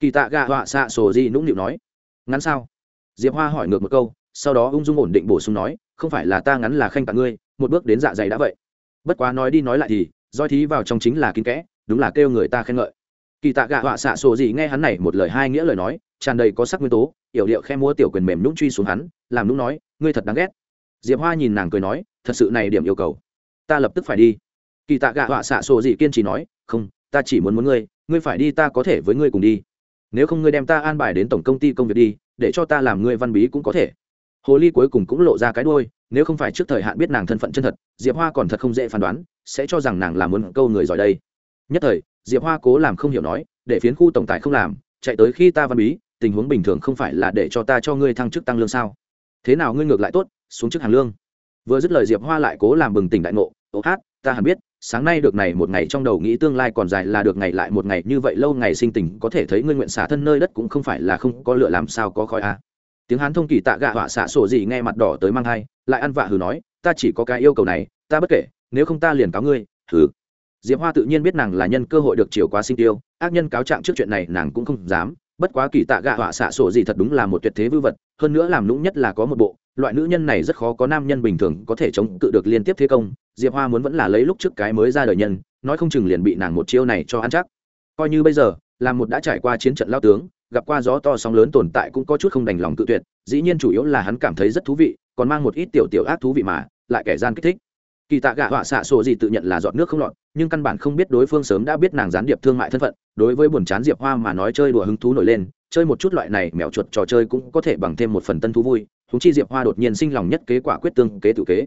Kỳ tạ gạ họa xạ sổ gì nũng nịu nói. Ngắn sao? Diệp hoa hỏi ngược một câu, sau đó ung dung ổn định bổ sung nói, không phải là ta ngắn là khanh tặng ngươi, một bước đến dạ dày đã vậy. Bất quá nói đi nói lại thì doi thí vào trong chính là kín kẽ, đúng là kêu người ta khen ngợi. Kỳ tạ gạ họa xạ sổ gì nghe hắn này một lời hai nghĩa lời nói, tràn đầy có sắc nguyên tố, yểu điệu khe mua tiểu quyền mềm nhũng truy xuống hắn, làm nũng nói, ngươi thật đáng ghét. Diệp hoa nhìn nàng cười nói, thật sự này điểm yêu cầu, ta lập tức phải đi. Kỳ tạ gạ họa xạ sổ gì kiên trì nói, không, ta chỉ muốn muốn ngươi ngươi phải đi ta có thể với ngươi cùng đi. Nếu không ngươi đem ta an bài đến tổng công ty công việc đi, để cho ta làm ngươi văn bí cũng có thể. Hồ ly cuối cùng cũng lộ ra cái đôi nếu không phải trước thời hạn biết nàng thân phận chân thật, diệp hoa còn thật không dễ phán đoán sẽ cho rằng nàng làm muốn câu người giỏi đây. Nhất thời, diệp hoa cố làm không hiểu nói, để phiến khu tổng tài không làm, chạy tới khi ta văn bí, tình huống bình thường không phải là để cho ta cho ngươi thăng chức tăng lương sao? Thế nào ngươi ngược lại tốt, xuống chức hàng lương. Vừa dứt lời diệp hoa lại cố làm bừng tỉnh đại ngộ, ô hát, ta hẳn biết, sáng nay được này một ngày trong đầu nghĩ tương lai còn dài là được ngày lại một ngày, như vậy lâu ngày sinh tình có thể thấy ngươi nguyện xả thân nơi đất cũng không phải là không có lựa làm sao có khói a. À. tiếng hán thông kỳ tạ gạ họa xạ sổ gì nghe mặt đỏ tới mang hai, lại ăn vạ hừ nói, ta chỉ có cái yêu cầu này, ta bất kể nếu không ta liền cáo ngươi thử diệp hoa tự nhiên biết nàng là nhân cơ hội được chiều quá sinh tiêu, ác nhân cáo trạng trước chuyện này nàng cũng không dám, bất quá kỳ tạ gạ họa xạ sổ gì thật đúng là một tuyệt thế vư vật, hơn nữa làm lũng nhất là có một bộ, loại nữ nhân này rất khó có nam nhân bình thường có thể chống cự được liên tiếp thế công, diệp hoa muốn vẫn là lấy lúc trước cái mới ra đời nhân, nói không chừng liền bị nàng một chiêu này cho ăn chắc. Coi như bây giờ, là một đã trải qua chiến trận lao tướng, gặp qua gió to sóng lớn tồn tại cũng có chút không đành lòng tự tuyệt, dĩ nhiên chủ yếu là hắn cảm thấy rất thú vị, còn mang một ít tiểu tiểu ác thú vị mà, lại kẻ gian kích thích kỳ tạ gạ họa xạ sổ gì tự nhận là giọt nước không lọt, nhưng căn bản không biết đối phương sớm đã biết nàng gián điệp thương mại thân phận. Đối với buồn chán diệp hoa mà nói chơi đùa hứng thú nổi lên, chơi một chút loại này mèo chuột trò chơi cũng có thể bằng thêm một phần tân thú vui. Thú chi diệp hoa đột nhiên sinh lòng nhất kế quả quyết tương kế tự kế.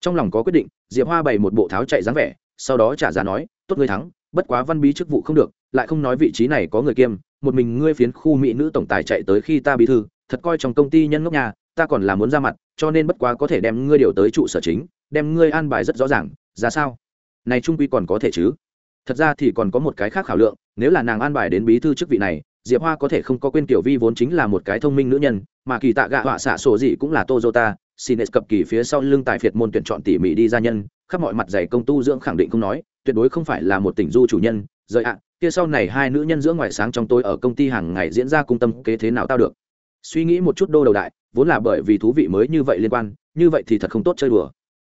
Trong lòng có quyết định, diệp hoa bày một bộ tháo chạy dáng vẻ, sau đó trả giá nói, tốt ngươi thắng, bất quá văn bí chức vụ không được, lại không nói vị trí này có người kiêm, một mình ngươi phiến khu mỹ nữ tổng tài chạy tới khi ta bí thư, thật coi trong công ty nhân ngốc nhà, ta còn là muốn ra mặt, cho nên bất quá có thể đem ngươi điều tới trụ sở chính đem ngươi an bài rất rõ ràng, ra sao? Này trung quy còn có thể chứ? Thật ra thì còn có một cái khác khảo lượng, nếu là nàng an bài đến bí thư chức vị này, diệp hoa có thể không có quên tiểu vi vốn chính là một cái thông minh nữ nhân, mà kỳ tạ gạ họa xạ sổ gì cũng là tozota xin cập kỳ phía sau lưng tài phiệt môn tuyển chọn tỉ mỉ đi gia nhân, khắp mọi mặt giày công tu dưỡng khẳng định không nói, tuyệt đối không phải là một tỉnh du chủ nhân, rời ạ, kia sau này hai nữ nhân giữa ngoài sáng trong tôi ở công ty hàng ngày diễn ra cung tâm kế thế nào tao được. Suy nghĩ một chút đô đầu đại, vốn là bởi vì thú vị mới như vậy liên quan, như vậy thì thật không tốt chơi đùa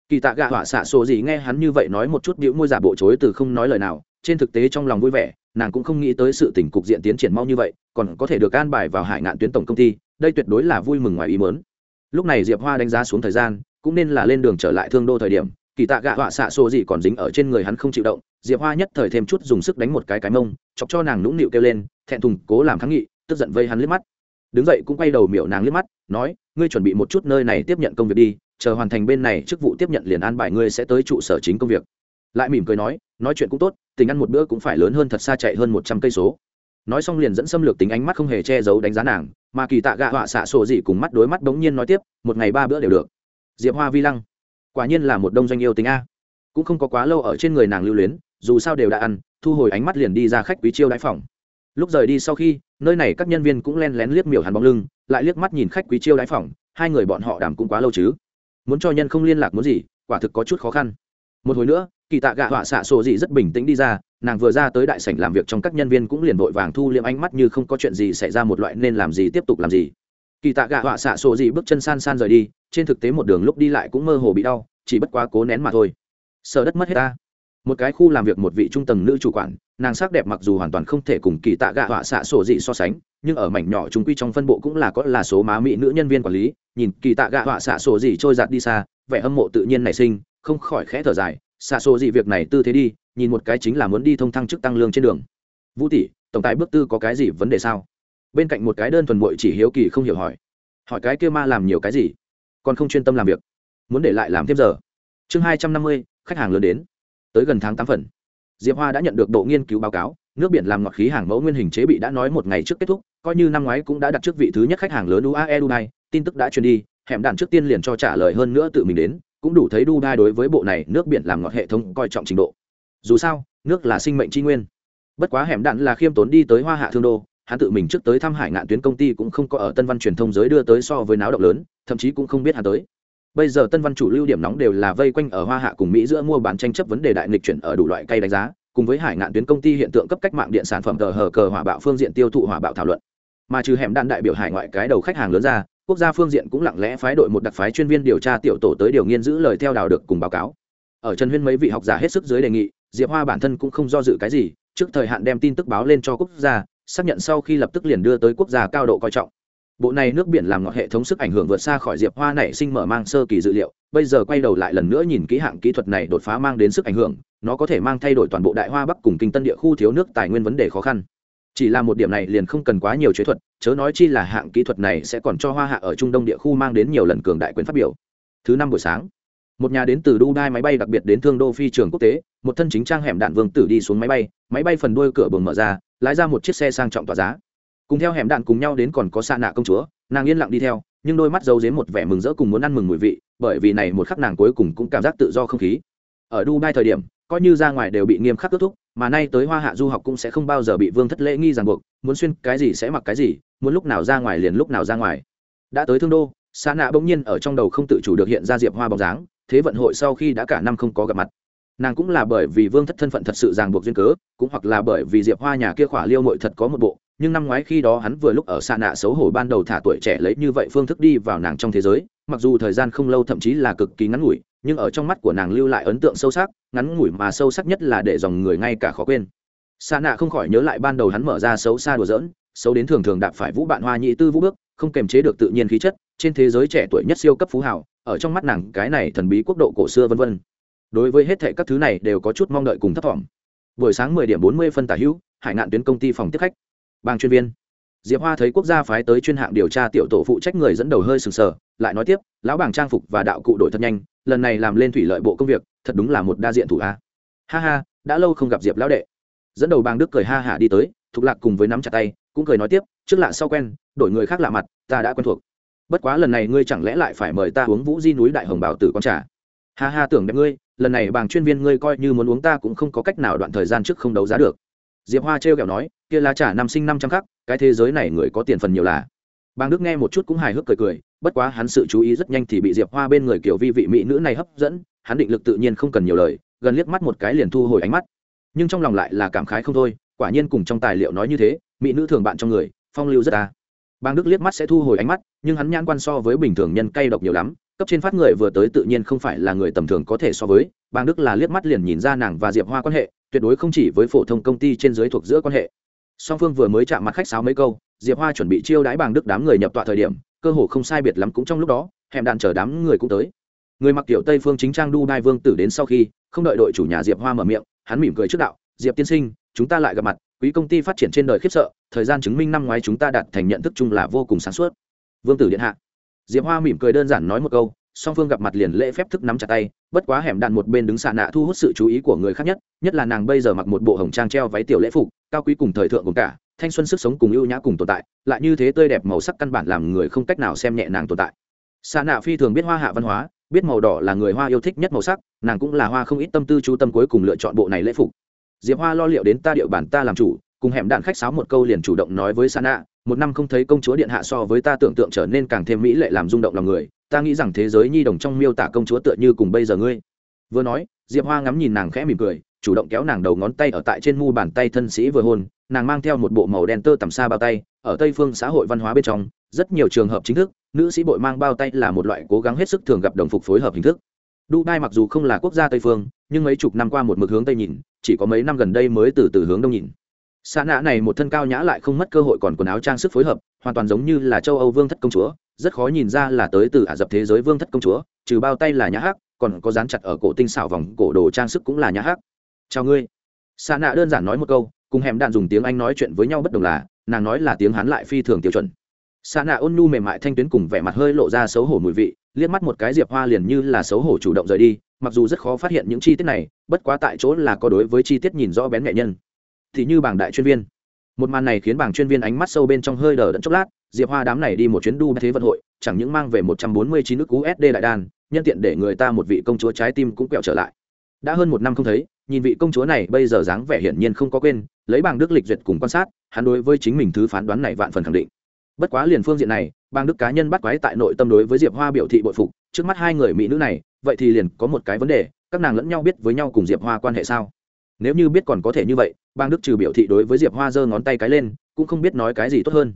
kỳ tạ gạ họa xạ sổ gì nghe hắn như vậy nói một chút bĩu môi giả bộ chối từ không nói lời nào, trên thực tế trong lòng vui vẻ, nàng cũng không nghĩ tới sự tình cục diện tiến triển mau như vậy, còn có thể được an bài vào hải ngạn tuyến tổng công ty, đây tuyệt đối là vui mừng ngoài ý mớn lúc này diệp hoa đánh giá xuống thời gian, cũng nên là lên đường trở lại thương đô thời điểm, kỳ tạ gạ họa xạ xô gì còn dính ở trên người hắn không chịu động, diệp hoa nhất thời thêm chút dùng sức đánh một cái cái mông, chọc cho nàng nũng nịu kêu lên, thẹn thùng cố làm kháng nghị, tức giận vây hắn liếc mắt. Đứng dậy cũng quay đầu miểu nàng liếc mắt, nói, ngươi chuẩn bị một chút nơi này tiếp nhận công việc đi chờ hoàn thành bên này chức vụ tiếp nhận liền an bài ngươi sẽ tới trụ sở chính công việc. Lại mỉm cười nói nói chuyện cũng tốt, tình ăn một bữa cũng phải lớn hơn thật xa chạy hơn một trăm cây số. Nói xong liền dẫn xâm lược tính ánh mắt không hề che giấu đánh giá nàng, mà kỳ tạ gạ họa xạ sổ dị cùng mắt đối mắt đống nhiên nói tiếp, một ngày ba bữa đều được. Diệp hoa vi lăng, quả nhiên là một đông doanh yêu tính a. Cũng không có quá lâu ở trên người nàng lưu luyến, dù sao đều đã ăn, thu hồi ánh mắt liền đi ra khách quý chiêu đãi phòng. Lúc rời đi sau khi, nơi này các nhân viên cũng len lén liếc miểu hắn bóng lưng, lại liếc mắt nhìn khách quý chiêu đãi phòng, hai người bọn họ đàm cũng quá lâu chứ muốn cho nhân không liên lạc muốn gì, quả thực có chút khó khăn. Một hồi nữa, kỳ tạ gạ họa xạ sổ gì rất bình tĩnh đi ra, nàng vừa ra tới đại sảnh làm việc trong các nhân viên cũng liền vội vàng thu liệm ánh mắt như không có chuyện gì xảy ra một loại nên làm gì tiếp tục làm gì. Kỳ tạ gạ họa xạ sổ gì bước chân san san rời đi, trên thực tế một đường lúc đi lại cũng mơ hồ bị đau, chỉ bất quá cố nén mà thôi. Sợ đất mất hết ta một cái khu làm việc một vị trung tầng nữ chủ quản, nàng sắc đẹp mặc dù hoàn toàn không thể cùng kỳ tạ gạ họa xạ sổ gì so sánh, nhưng ở mảnh nhỏ chúng quy trong phân bộ cũng là có là số má mỹ nữ nhân viên quản lý, nhìn kỳ tạ gạ họa xạ sổ gì trôi giạt đi xa, vẻ hâm mộ tự nhiên nảy sinh, không khỏi khẽ thở dài, xạ sổ gì việc này tư thế đi, nhìn một cái chính là muốn đi thông thăng chức tăng lương trên đường. Vũ tỷ, tổng tài bước tư có cái gì vấn đề sao? Bên cạnh một cái đơn thuần bội chỉ hiếu kỳ không hiểu hỏi. Hỏi cái kia ma làm nhiều cái gì? Còn không chuyên tâm làm việc, muốn để lại làm thêm giờ. Chương hai trăm năm mươi, khách hàng lớn đến tới gần tháng tám phần. Diệp hoa đã nhận được độ nghiên cứu báo cáo, nước biển làm ngọt khí hàng mẫu nguyên hình chế bị đã nói một ngày trước kết thúc, coi như năm ngoái cũng đã đặt trước vị thứ nhất khách hàng lớn uae dubai, tin tức đã truyền đi, hẻm đạn trước tiên liền cho trả lời hơn nữa tự mình đến, cũng đủ thấy dubai đối với bộ này nước biển làm ngọt hệ thống coi trọng trình độ. Dù sao, nước là sinh mệnh tri nguyên. Bất quá hẻm đạn là khiêm tốn đi tới hoa hạ thương đô, hắn tự mình trước tới thăm hải ngạn tuyến công ty cũng không có ở tân văn truyền thông giới đưa tới so với náo động lớn, thậm chí cũng không biết hắn tới bây giờ tân văn chủ lưu điểm nóng đều là vây quanh ở hoa hạ cùng mỹ giữa mua bán tranh chấp vấn đề đại nghịch chuyển ở đủ loại cây đánh giá, cùng với hải ngạn tuyến công ty hiện tượng cấp cách mạng điện sản phẩm tờ hờ cờ hỏa bạo phương diện tiêu thụ hỏa bạo thảo luận. Mà trừ hẻm đạn đại biểu hải ngoại cái đầu khách hàng lớn ra, quốc gia phương diện cũng lặng lẽ phái đội một đặc phái chuyên viên điều tra tiểu tổ tới điều nghiên giữ lời theo đào được cùng báo cáo. Ở trần huyên mấy vị học giả hết sức dưới đề nghị, diệp hoa bản thân cũng không do dự cái gì, trước thời hạn đem tin tức báo lên cho quốc gia, xác nhận sau khi lập tức liền đưa tới quốc gia cao độ coi trọng bộ này nước biển làm ngọt hệ thống sức ảnh hưởng vượt xa khỏi diệp hoa nảy sinh mở mang sơ kỳ dữ liệu, bây giờ quay đầu lại lần nữa nhìn kỹ hạng kỹ thuật này đột phá mang đến sức ảnh hưởng, nó có thể mang thay đổi toàn bộ đại hoa bắc cùng kinh tân địa khu thiếu nước tài nguyên vấn đề khó khăn. Chỉ là một điểm này liền không cần quá nhiều chế thuật, chớ nói chi là hạng kỹ thuật này sẽ còn cho hoa hạ ở trung đông địa khu mang đến nhiều lần cường đại quyền phát biểu. Thứ năm buổi sáng, một nhà đến từ dubai máy bay đặc biệt đến thương đô phi trường quốc tế, một thân chính trang hẻm đạn vương tử đi xuống máy bay máy bay phần đuôi cửa buồng mở ra, lái ra một chiếc xe sang trọng tỏa giá cùng theo hẻm đạn cùng nhau đến còn có xa nạ công chúa, nàng yên lặng đi theo, nhưng đôi mắt giấu dếm một vẻ mừng rỡ cùng muốn ăn mừng mùi vị, bởi vì này một khắc nàng cuối cùng cũng cảm giác tự do không khí. Ở dubai thời điểm, coi như ra ngoài đều bị nghiêm khắc kết thúc, mà nay tới hoa hạ du học cũng sẽ không bao giờ bị vương thất lễ nghi ràng buộc, muốn xuyên cái gì sẽ mặc cái gì, muốn lúc nào ra ngoài liền lúc nào ra ngoài. Đã tới thương đô xa nạ bỗng nhiên ở trong đầu không tự chủ được hiện ra diệp hoa bóng dáng, thế vận hội sau khi đã cả năm không có gặp mặt. Nàng cũng là bởi vì vương thất thân phận thật sự ràng buộc duyên cớ, cũng hoặc là bởi vì diệp hoa nhà kia khỏa liêu mội thật có một bộ nhưng năm ngoái khi đó hắn vừa lúc ở xa nạ xấu hổ ban đầu thả tuổi trẻ lấy như vậy phương thức đi vào nàng trong thế giới, mặc dù thời gian không lâu thậm chí là cực kỳ ngắn ngủi, nhưng ở trong mắt của nàng lưu lại ấn tượng sâu sắc, ngắn ngủi mà sâu sắc nhất là để dòng người ngay cả khó quên. Xa nạ không khỏi nhớ lại ban đầu hắn mở ra xấu xa đùa giỡn, xấu đến thường thường đạp phải vũ bạn hoa nhị tư vũ bước, không kềm chế được tự nhiên khí chất, trên thế giới trẻ tuổi nhất siêu cấp phú hảo ở trong mắt nàng cái này thần bí quốc độ cổ xưa vân vân. Đối với hết thệ các thứ này đều có chút mong đợi cùng thấp thỏm. Buổi sáng mười điểm bốn mươi phân tả hữu, hải ngạn tuyến công ty phòng tiếp khách bang chuyên viên. Diệp hoa thấy quốc gia phái tới chuyên hạng điều tra tiểu tổ phụ trách người dẫn đầu hơi sừng sờ, lại nói tiếp, lão bảng trang phục và đạo cụ đổi thật nhanh, lần này làm lên thủy lợi bộ công việc, thật đúng là một đa diện thủ a. Ha ha, đã lâu không gặp diệp lão đệ. Dẫn đầu bang đức cười ha hả đi tới, thục lạc cùng với nắm chặt tay, cũng cười nói tiếp, trước lạ sau quen, đổi người khác lạ mặt, ta đã quen thuộc. Bất quá lần này ngươi chẳng lẽ lại phải mời ta uống vũ di núi đại hồng bảo tử con trà? Ha ha, tưởng đẹp ngươi, lần này bàng chuyên viên ngươi coi như muốn uống ta cũng không có cách nào đoạn thời gian trước không đấu giá được. Diệp hoa trêu kẹo nói kia là trả năm sinh năm trăm khắc, cái thế giới này người có tiền phần nhiều là. Bàng đức nghe một chút cũng hài hước cười cười, bất quá hắn sự chú ý rất nhanh thì bị diệp hoa bên người kiểu vi vị mỹ nữ này hấp dẫn, hắn định lực tự nhiên không cần nhiều lời, gần liếc mắt một cái liền thu hồi ánh mắt. Nhưng trong lòng lại là cảm khái không thôi, quả nhiên cùng trong tài liệu nói như thế, mỹ nữ thường bạn trong người, phong lưu rất ta bàng đức liếc mắt sẽ thu hồi ánh mắt, nhưng hắn nhãn quan so với bình thường nhân cay độc nhiều lắm, cấp trên phát người vừa tới tự nhiên không phải là người tầm thường có thể so với, bàng đức là liếc mắt liền nhìn ra nàng và diệp hoa quan hệ, tuyệt đối không chỉ với phổ thông công ty trên dưới thuộc giữa quan hệ song phương vừa mới chạm mặt khách sáo mấy câu, diệp hoa chuẩn bị chiêu đãi bàng đức đám người nhập tọa thời điểm, cơ hồ không sai biệt lắm cũng trong lúc đó, hẻm đạn chờ đám người cũng tới. Người mặc kiểu tây phương chính trang đu đai vương tử đến sau khi, không đợi đội chủ nhà diệp hoa mở miệng, hắn mỉm cười trước đạo, diệp tiên sinh, chúng ta lại gặp mặt, quý công ty phát triển trên đời khiếp sợ, thời gian chứng minh năm ngoái chúng ta đạt thành nhận thức chung là vô cùng sáng suốt. Vương tử điện hạ. Diệp hoa mỉm cười đơn giản nói một câu, song phương gặp mặt liền lễ phép thức nắm chặt tay, bất quá hẻm đạn một bên đứng xà nạ thu hút sự chú ý của người khác nhất nhất là nàng bây giờ mặc một bộ hồng trang treo váy tiểu lễ phục cao quý cùng thời thượng cùng cả, thanh xuân sức sống cùng ưu nhã cùng tồn tại, lại như thế tươi đẹp màu sắc căn bản làm người không cách nào xem nhẹ nàng tồn tại. Xa nạ phi thường biết hoa hạ văn hóa, biết màu đỏ là người hoa yêu thích nhất màu sắc, nàng cũng là hoa không ít tâm tư chú tâm cuối cùng lựa chọn bộ này lễ phục. Diệp hoa lo liệu đến ta điệu bản ta làm chủ, cùng hẻm đạn khách sáo một câu liền chủ động nói với sa nạ một năm không thấy công chúa điện hạ so với ta tưởng tượng trở nên càng thêm mỹ lệ làm rung động lòng người, ta nghĩ rằng thế giới nhi đồng trong miêu tả công chúa tựa như cùng bây giờ ngươi vừa nói, diệp hoa ngắm nhìn nàng khẽ mỉm cười, chủ động kéo nàng đầu ngón tay ở tại trên mu bàn tay thân sĩ vừa hôn, nàng mang theo một bộ màu đen tơ tầm xa bao tay, ở tây phương xã hội văn hóa bên trong, rất nhiều trường hợp chính thức, nữ sĩ bội mang bao tay là một loại cố gắng hết sức thường gặp đồng phục phối hợp hình thức. Dubai mặc dù không là quốc gia tây phương, nhưng mấy chục năm qua một mực hướng tây nhìn, chỉ có mấy năm gần đây mới từ từ hướng đông nhìn. Xa nạ này một thân cao nhã lại không mất cơ hội còn quần áo trang sức phối hợp, hoàn toàn giống như là châu âu vương thất công chúa, rất khó nhìn ra là tới từ ả rập thế giới vương thất công chúa, trừ bao tay là nhã hắc còn có dán chặt ở cổ tinh xảo vòng cổ đồ trang sức cũng là nhã hắc. Chào ngươi. Xa nạ đơn giản nói một câu, cùng hẻm đạn dùng tiếng anh nói chuyện với nhau bất đồng là, nàng nói là tiếng hán lại phi thường tiêu chuẩn. Xa nạ ôn nhu mềm mại thanh tuyến cùng vẻ mặt hơi lộ ra xấu hổ mùi vị, liếc mắt một cái diệp hoa liền như là xấu hổ chủ động rời đi, mặc dù rất khó phát hiện những chi tiết này, bất quá tại chỗ là có đối với chi tiết nhìn rõ bén nghệ nhân. Thì như bảng đại chuyên viên. Một màn này khiến bảng chuyên viên ánh mắt sâu bên trong hơi đờ đẫn chốc lát diệp hoa đám này đi một chuyến đu thế vận hội, chẳng những mang về một trăm bốn mươi chín nước usd đại đan, nhân tiện để người ta một vị công chúa trái tim cũng quẹo trở lại. Đã hơn một năm không thấy, nhìn vị công chúa này bây giờ dáng vẻ hiển nhiên không có quên, lấy bảng đức lịch duyệt cùng quan sát, hắn đối với chính mình thứ phán đoán này vạn phần khẳng định. Bất quá liền phương diện này bang đức cá nhân bắt quái tại nội tâm đối với diệp hoa biểu thị bội phục, trước mắt hai người mỹ nữ này, vậy thì liền có một cái vấn đề, các nàng lẫn nhau biết với nhau cùng diệp hoa quan hệ sao? Nếu như biết còn có thể như vậy bang đức trừ biểu thị đối với diệp hoa giơ ngón tay cái lên, cũng không biết nói cái gì tốt hơn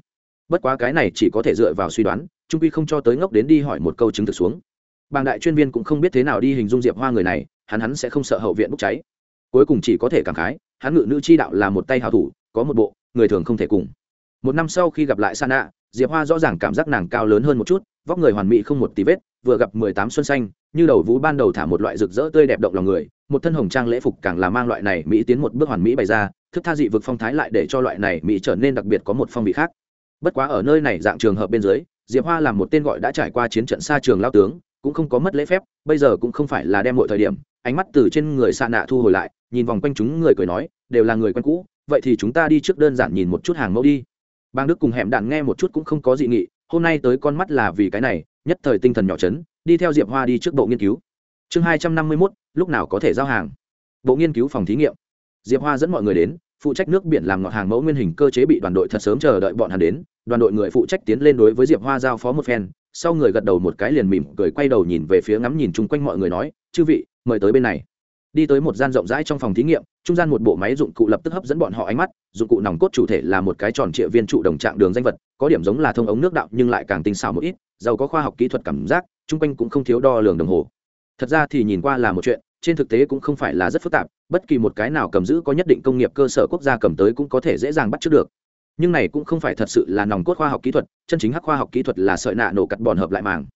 bất quá cái này chỉ có thể dựa vào suy đoán, trung quy không cho tới ngốc đến đi hỏi một câu chứng thực xuống. Bàng đại chuyên viên cũng không biết thế nào đi hình dung diệp hoa người này, hắn hắn sẽ không sợ hậu viện bốc cháy. Cuối cùng chỉ có thể cảm khái, hắn ngự nữ chi đạo là một tay hào thủ, có một bộ, người thường không thể cùng. Một năm sau khi gặp lại sa nạ diệp hoa rõ ràng cảm giác nàng cao lớn hơn một chút, vóc người hoàn mỹ không một tí vết, vừa gặp mười tám xuân xanh, như đầu vũ ban đầu thả một loại rực rỡ tươi đẹp động lòng người, một thân hồng trang lễ phục càng là mang loại này mỹ tiến một bước hoàn mỹ bày ra, thức tha dị vực phong thái lại để cho loại này mỹ trở nên đặc biệt có một phong vị khác bất quá ở nơi này dạng trường hợp bên dưới, diệp hoa là một tên gọi đã trải qua chiến trận xa trường lao tướng, cũng không có mất lễ phép, bây giờ cũng không phải là đem mọi thời điểm, ánh mắt từ trên người xa nạ thu hồi lại, nhìn vòng quanh chúng người cười nói, đều là người quen cũ, vậy thì chúng ta đi trước đơn giản nhìn một chút hàng mẫu đi. Bang đức cùng hẻm đạn nghe một chút cũng không có dị nghị, hôm nay tới con mắt là vì cái này, nhất thời tinh thần nhỏ chấn, đi theo diệp hoa đi trước bộ nghiên cứu. Chương hai trăm năm mươi mốt, lúc nào có thể giao hàng? Bộ nghiên cứu phòng thí nghiệm. Diệp hoa dẫn mọi người đến phụ trách nước biển làm ngọt hàng mẫu nguyên hình cơ chế bị đoàn đội thật sớm chờ đợi bọn hắn đến, đoàn đội người phụ trách tiến lên đối với diệp hoa giao phó một phen, sau người gật đầu một cái liền mỉm cười quay đầu nhìn về phía ngắm nhìn chung quanh mọi người nói, chư vị, mời tới bên này. Đi tới một gian rộng rãi trong phòng thí nghiệm, trung gian một bộ máy dụng cụ lập tức hấp dẫn bọn họ ánh mắt, dụng cụ nòng cốt chủ thể là một cái tròn trịa viên trụ đồng trạng đường danh vật, có điểm giống là thông ống nước đạo nhưng lại càng tinh xảo một ít, giàu có khoa học kỹ thuật cảm giác, chung quanh cũng không thiếu đo lường đồng hồ. Thật ra thì nhìn qua là một chuyện trên thực tế cũng không phải là rất phức tạp, bất kỳ một cái nào cầm giữ có nhất định công nghiệp cơ sở quốc gia cầm tới cũng có thể dễ dàng bắt chước được. Nhưng này cũng không phải thật sự là nòng cốt khoa học kỹ thuật, chân chính hắc khoa học kỹ thuật là sợi nạ nổ cắt bòn hợp lại màng.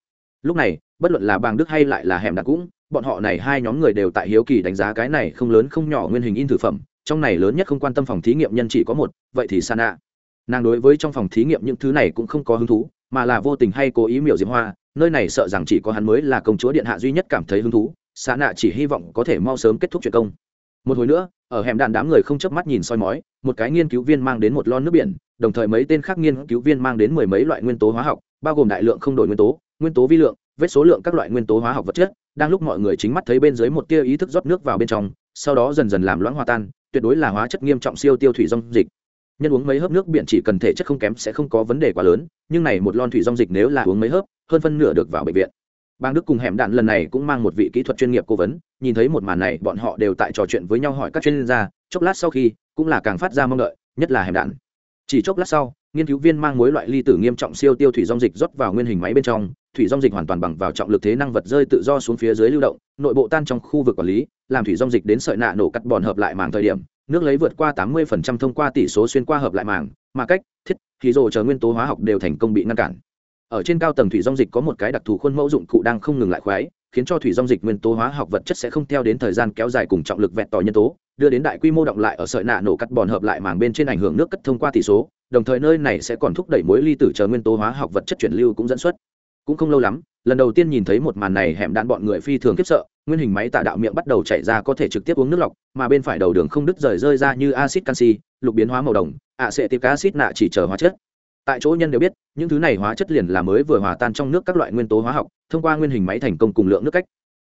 Lúc này, bất luận là bàng đức hay lại là hẻm đặc cũng, bọn họ này hai nhóm người đều tại hiếu kỳ đánh giá cái này không lớn không nhỏ nguyên hình in thử phẩm, trong này lớn nhất không quan tâm phòng thí nghiệm nhân chỉ có một, vậy thì sana. Nàng đối với trong phòng thí nghiệm những thứ này cũng không có hứng thú, mà là vô tình hay cố ý miểu diễm hoa, nơi này sợ rằng chỉ có hắn mới là công chúa điện hạ duy nhất cảm thấy hứng thú xa nạ chỉ hy vọng có thể mau sớm kết thúc chuyện công. Một hồi nữa, ở hẻm đạn đám người không chớp mắt nhìn soi mói, một cái nghiên cứu viên mang đến một lon nước biển, đồng thời mấy tên khác nghiên cứu viên mang đến mười mấy loại nguyên tố hóa học, bao gồm đại lượng không đổi nguyên tố nguyên tố vi lượng, vết số lượng các loại nguyên tố hóa học vật chất. Đang lúc mọi người chính mắt thấy bên dưới một tia ý thức rót nước vào bên trong, sau đó dần dần làm loãng hòa tan, tuyệt đối là hóa chất nghiêm trọng siêu tiêu thủy dung dịch. Nhân uống mấy hớp nước biển chỉ cần thể chất không kém sẽ không có vấn đề quá lớn, nhưng này một lon thủy dung dịch nếu là uống mấy hớp, hơn phân nửa được vào bệnh viện bang đức cùng hẻm đạn lần này cũng mang một vị kỹ thuật chuyên nghiệp cố vấn, nhìn thấy một màn này, bọn họ đều tại trò chuyện với nhau hỏi các chuyên gia, chốc lát sau khi, cũng là càng phát ra mong đợi, nhất là hẻm đạn. Chỉ chốc lát sau, nghiên cứu viên mang mối loại ly tử nghiêm trọng siêu tiêu thủy dung dịch rót vào nguyên hình máy bên trong, thủy dung dịch hoàn toàn bằng vào trọng lực thế năng vật rơi tự do xuống phía dưới lưu động, nội bộ tan trong khu vực quản lý, làm thủy dung dịch đến sợi nạ nổ cắt bòn hợp lại màng thời điểm, nước lấy vượt qua 80% thông qua tỷ số xuyên qua hợp lại màng, mà cách thiết, khí rồ chờ nguyên tố hóa học đều thành công bị ngăn cản ở trên cao tầng thủy dung dịch có một cái đặc thù khuôn mẫu dụng cụ đang không ngừng lại khoái, khiến cho thủy dung dịch nguyên tố hóa học vật chất sẽ không theo đến thời gian kéo dài cùng trọng lực vẹn tỏ nhân tố, đưa đến đại quy mô động lại ở sợi nạ nổ cắt bòn hợp lại màng bên trên ảnh hưởng nước cất thông qua tỷ số, đồng thời nơi này sẽ còn thúc đẩy mối ly tử chờ nguyên tố hóa học vật chất chuyển lưu cũng dẫn xuất. Cũng không lâu lắm, lần đầu tiên nhìn thấy một màn này hẻm đạn bọn người phi thường khiếp sợ, nguyên hình máy tạ đạo miệng bắt đầu chảy ra có thể trực tiếp uống nước lọc, mà bên phải đầu đường không đứt rời rơi ra như acid canxi, lục biến hóa màu đồng ạ sẽ tiếp acid nạ chỉ chờ hóa chất tại chỗ nhân đều biết, những thứ này hóa chất liền là mới vừa hòa tan trong nước các loại nguyên tố hóa học, thông qua nguyên hình máy thành công cùng lượng nước cách.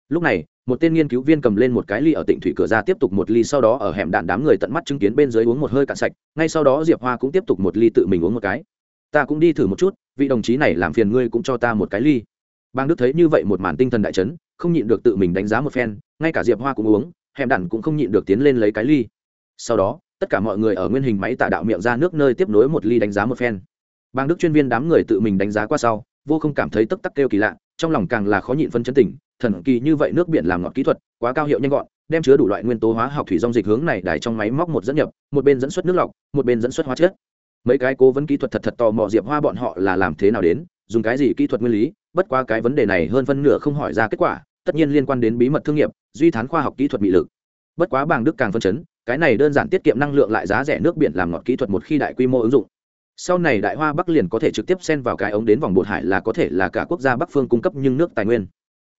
Lúc này, một tên nghiên cứu viên cầm lên một cái ly ở tỉnh thủy cửa ra tiếp tục một ly, sau đó ở hẻm đạn đám người tận mắt chứng kiến bên dưới uống một hơi cạn sạch, ngay sau đó diệp hoa cũng tiếp tục một ly tự mình uống một cái. Ta cũng đi thử một chút, vị đồng chí này làm phiền ngươi cũng cho ta một cái ly. Bang đức thấy như vậy một màn tinh thần đại chấn, không nhịn được tự mình đánh giá một phen, ngay cả diệp hoa cũng uống, hẻm đạn cũng không nhịn được tiến lên lấy cái ly. Sau đó, tất cả mọi người ở nguyên hình máy tạ đạo miệng ra nước nơi tiếp nối một ly đánh giá một phen bang đức chuyên viên đám người tự mình đánh giá qua sau, vô không cảm thấy tức tắc kêu kỳ lạ, trong lòng càng là khó nhịn phân chấn tỉnh, thần kỳ như vậy nước biển làm ngọt kỹ thuật, quá cao hiệu nhanh gọn, đem chứa đủ loại nguyên tố hóa học thủy dung dịch hướng này đài trong máy móc một dẫn nhập, một bên dẫn xuất nước lọc, một bên dẫn xuất hóa chất. Mấy cái cố vấn kỹ thuật thật thật tò mò diệp hoa bọn họ là làm thế nào đến, dùng cái gì kỹ thuật nguyên lý, bất qua cái vấn đề này hơn phân nửa không hỏi ra kết quả, tất nhiên liên quan đến bí mật thương nghiệp, duy thán khoa học kỹ thuật bị lực. Bất quá bàng đức càng phân chấn, cái này đơn giản tiết kiệm năng lượng lại giá rẻ nước biển làm ngọt kỹ thuật một khi đại quy mô ứng dụng sau này đại hoa bắc liền có thể trực tiếp xen vào cái ống đến vòng bột hải là có thể là cả quốc gia bắc phương cung cấp nhưng nước tài nguyên.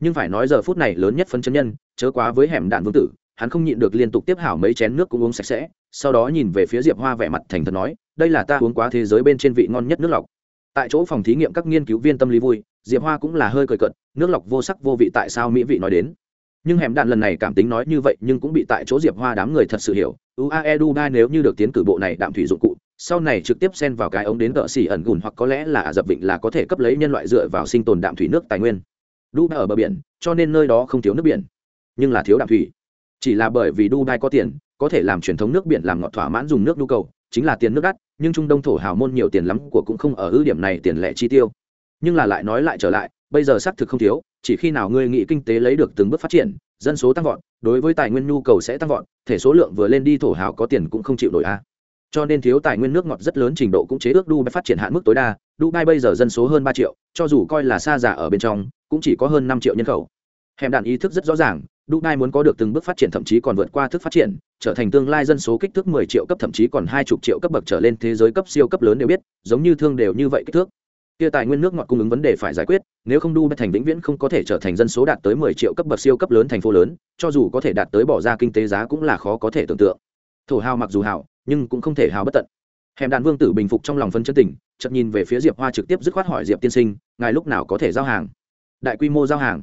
Nhưng phải nói giờ phút này lớn nhất phấn chân nhân, chớ quá với hẻm đạn vương tử, hắn không nhịn được liên tục tiếp hảo mấy chén nước cũng uống sạch sẽ, sau đó nhìn về phía diệp hoa vẻ mặt thành thật nói, đây là ta uống quá thế giới bên trên vị ngon nhất nước lọc. Tại chỗ phòng thí nghiệm các nghiên cứu viên tâm lý vui, diệp hoa cũng là hơi cười cận nước lọc vô sắc vô vị tại sao mỹ vị nói đến? Nhưng hẻm đạn lần này cảm tính nói như vậy nhưng cũng bị tại chỗ diệp hoa đám người thật sự hiểu, uae dubai nếu như được tiến cử bộ này đạm thủy dụng cụ sau này trực tiếp xen vào cái ống đến tợ xỉ ẩn gùn hoặc có lẽ là ả dập vịnh là có thể cấp lấy nhân loại dựa vào sinh tồn đạm thủy nước tài nguyên. Dubai ở bờ biển, cho nên nơi đó không thiếu nước biển. Nhưng là thiếu đạm thủy. Chỉ là bởi vì dubai có tiền, có thể làm truyền thống nước biển làm ngọt thỏa mãn dùng nước nhu cầu, chính là tiền nước đắt, nhưng trung đông thổ hào môn nhiều tiền lắm của cũng không ở ưu điểm này tiền lẻ chi tiêu. Nhưng là lại nói lại trở lại, bây giờ xác thực không thiếu, chỉ khi nào ngươi nghĩ kinh tế lấy được từng bước phát triển, dân số tăng vọt, đối với tài nguyên nhu cầu sẽ tăng vọt, thể số lượng vừa lên đi thổ hào có tiền cũng không chịu đổi a à cho nên thiếu tài nguyên nước ngọt rất lớn trình độ cũng chế ước dubai phát triển hạn mức tối đa. Dubai bây giờ dân số hơn ba triệu, cho dù coi là xa giả ở bên trong, cũng chỉ có hơn năm triệu nhân khẩu. Hẻm đạn ý thức rất rõ ràng, dubai muốn có được từng bước phát triển thậm chí còn vượt qua thức phát triển, trở thành tương lai dân số kích thước 10 triệu cấp thậm chí còn hai chục triệu cấp bậc trở lên thế giới cấp siêu cấp lớn đều biết, giống như thương đều như vậy kích thước. Kia tài nguyên nước ngọt cung ứng vấn đề phải giải quyết, nếu không dubai thành vĩnh viễn không có thể trở thành dân số đạt tới 10 triệu cấp bậc siêu cấp lớn thành phố lớn, cho dù có thể đạt tới bỏ ra kinh tế giá cũng là khó có thể tưởng tượng. Thổ hào mặc dù hào nhưng cũng không thể hào bất tận. Hèm đàn vương tử bình phục trong lòng phân chân tình, chợt nhìn về phía diệp hoa trực tiếp dứt khoát hỏi diệp tiên sinh, ngài lúc nào có thể giao hàng? Đại quy mô giao hàng.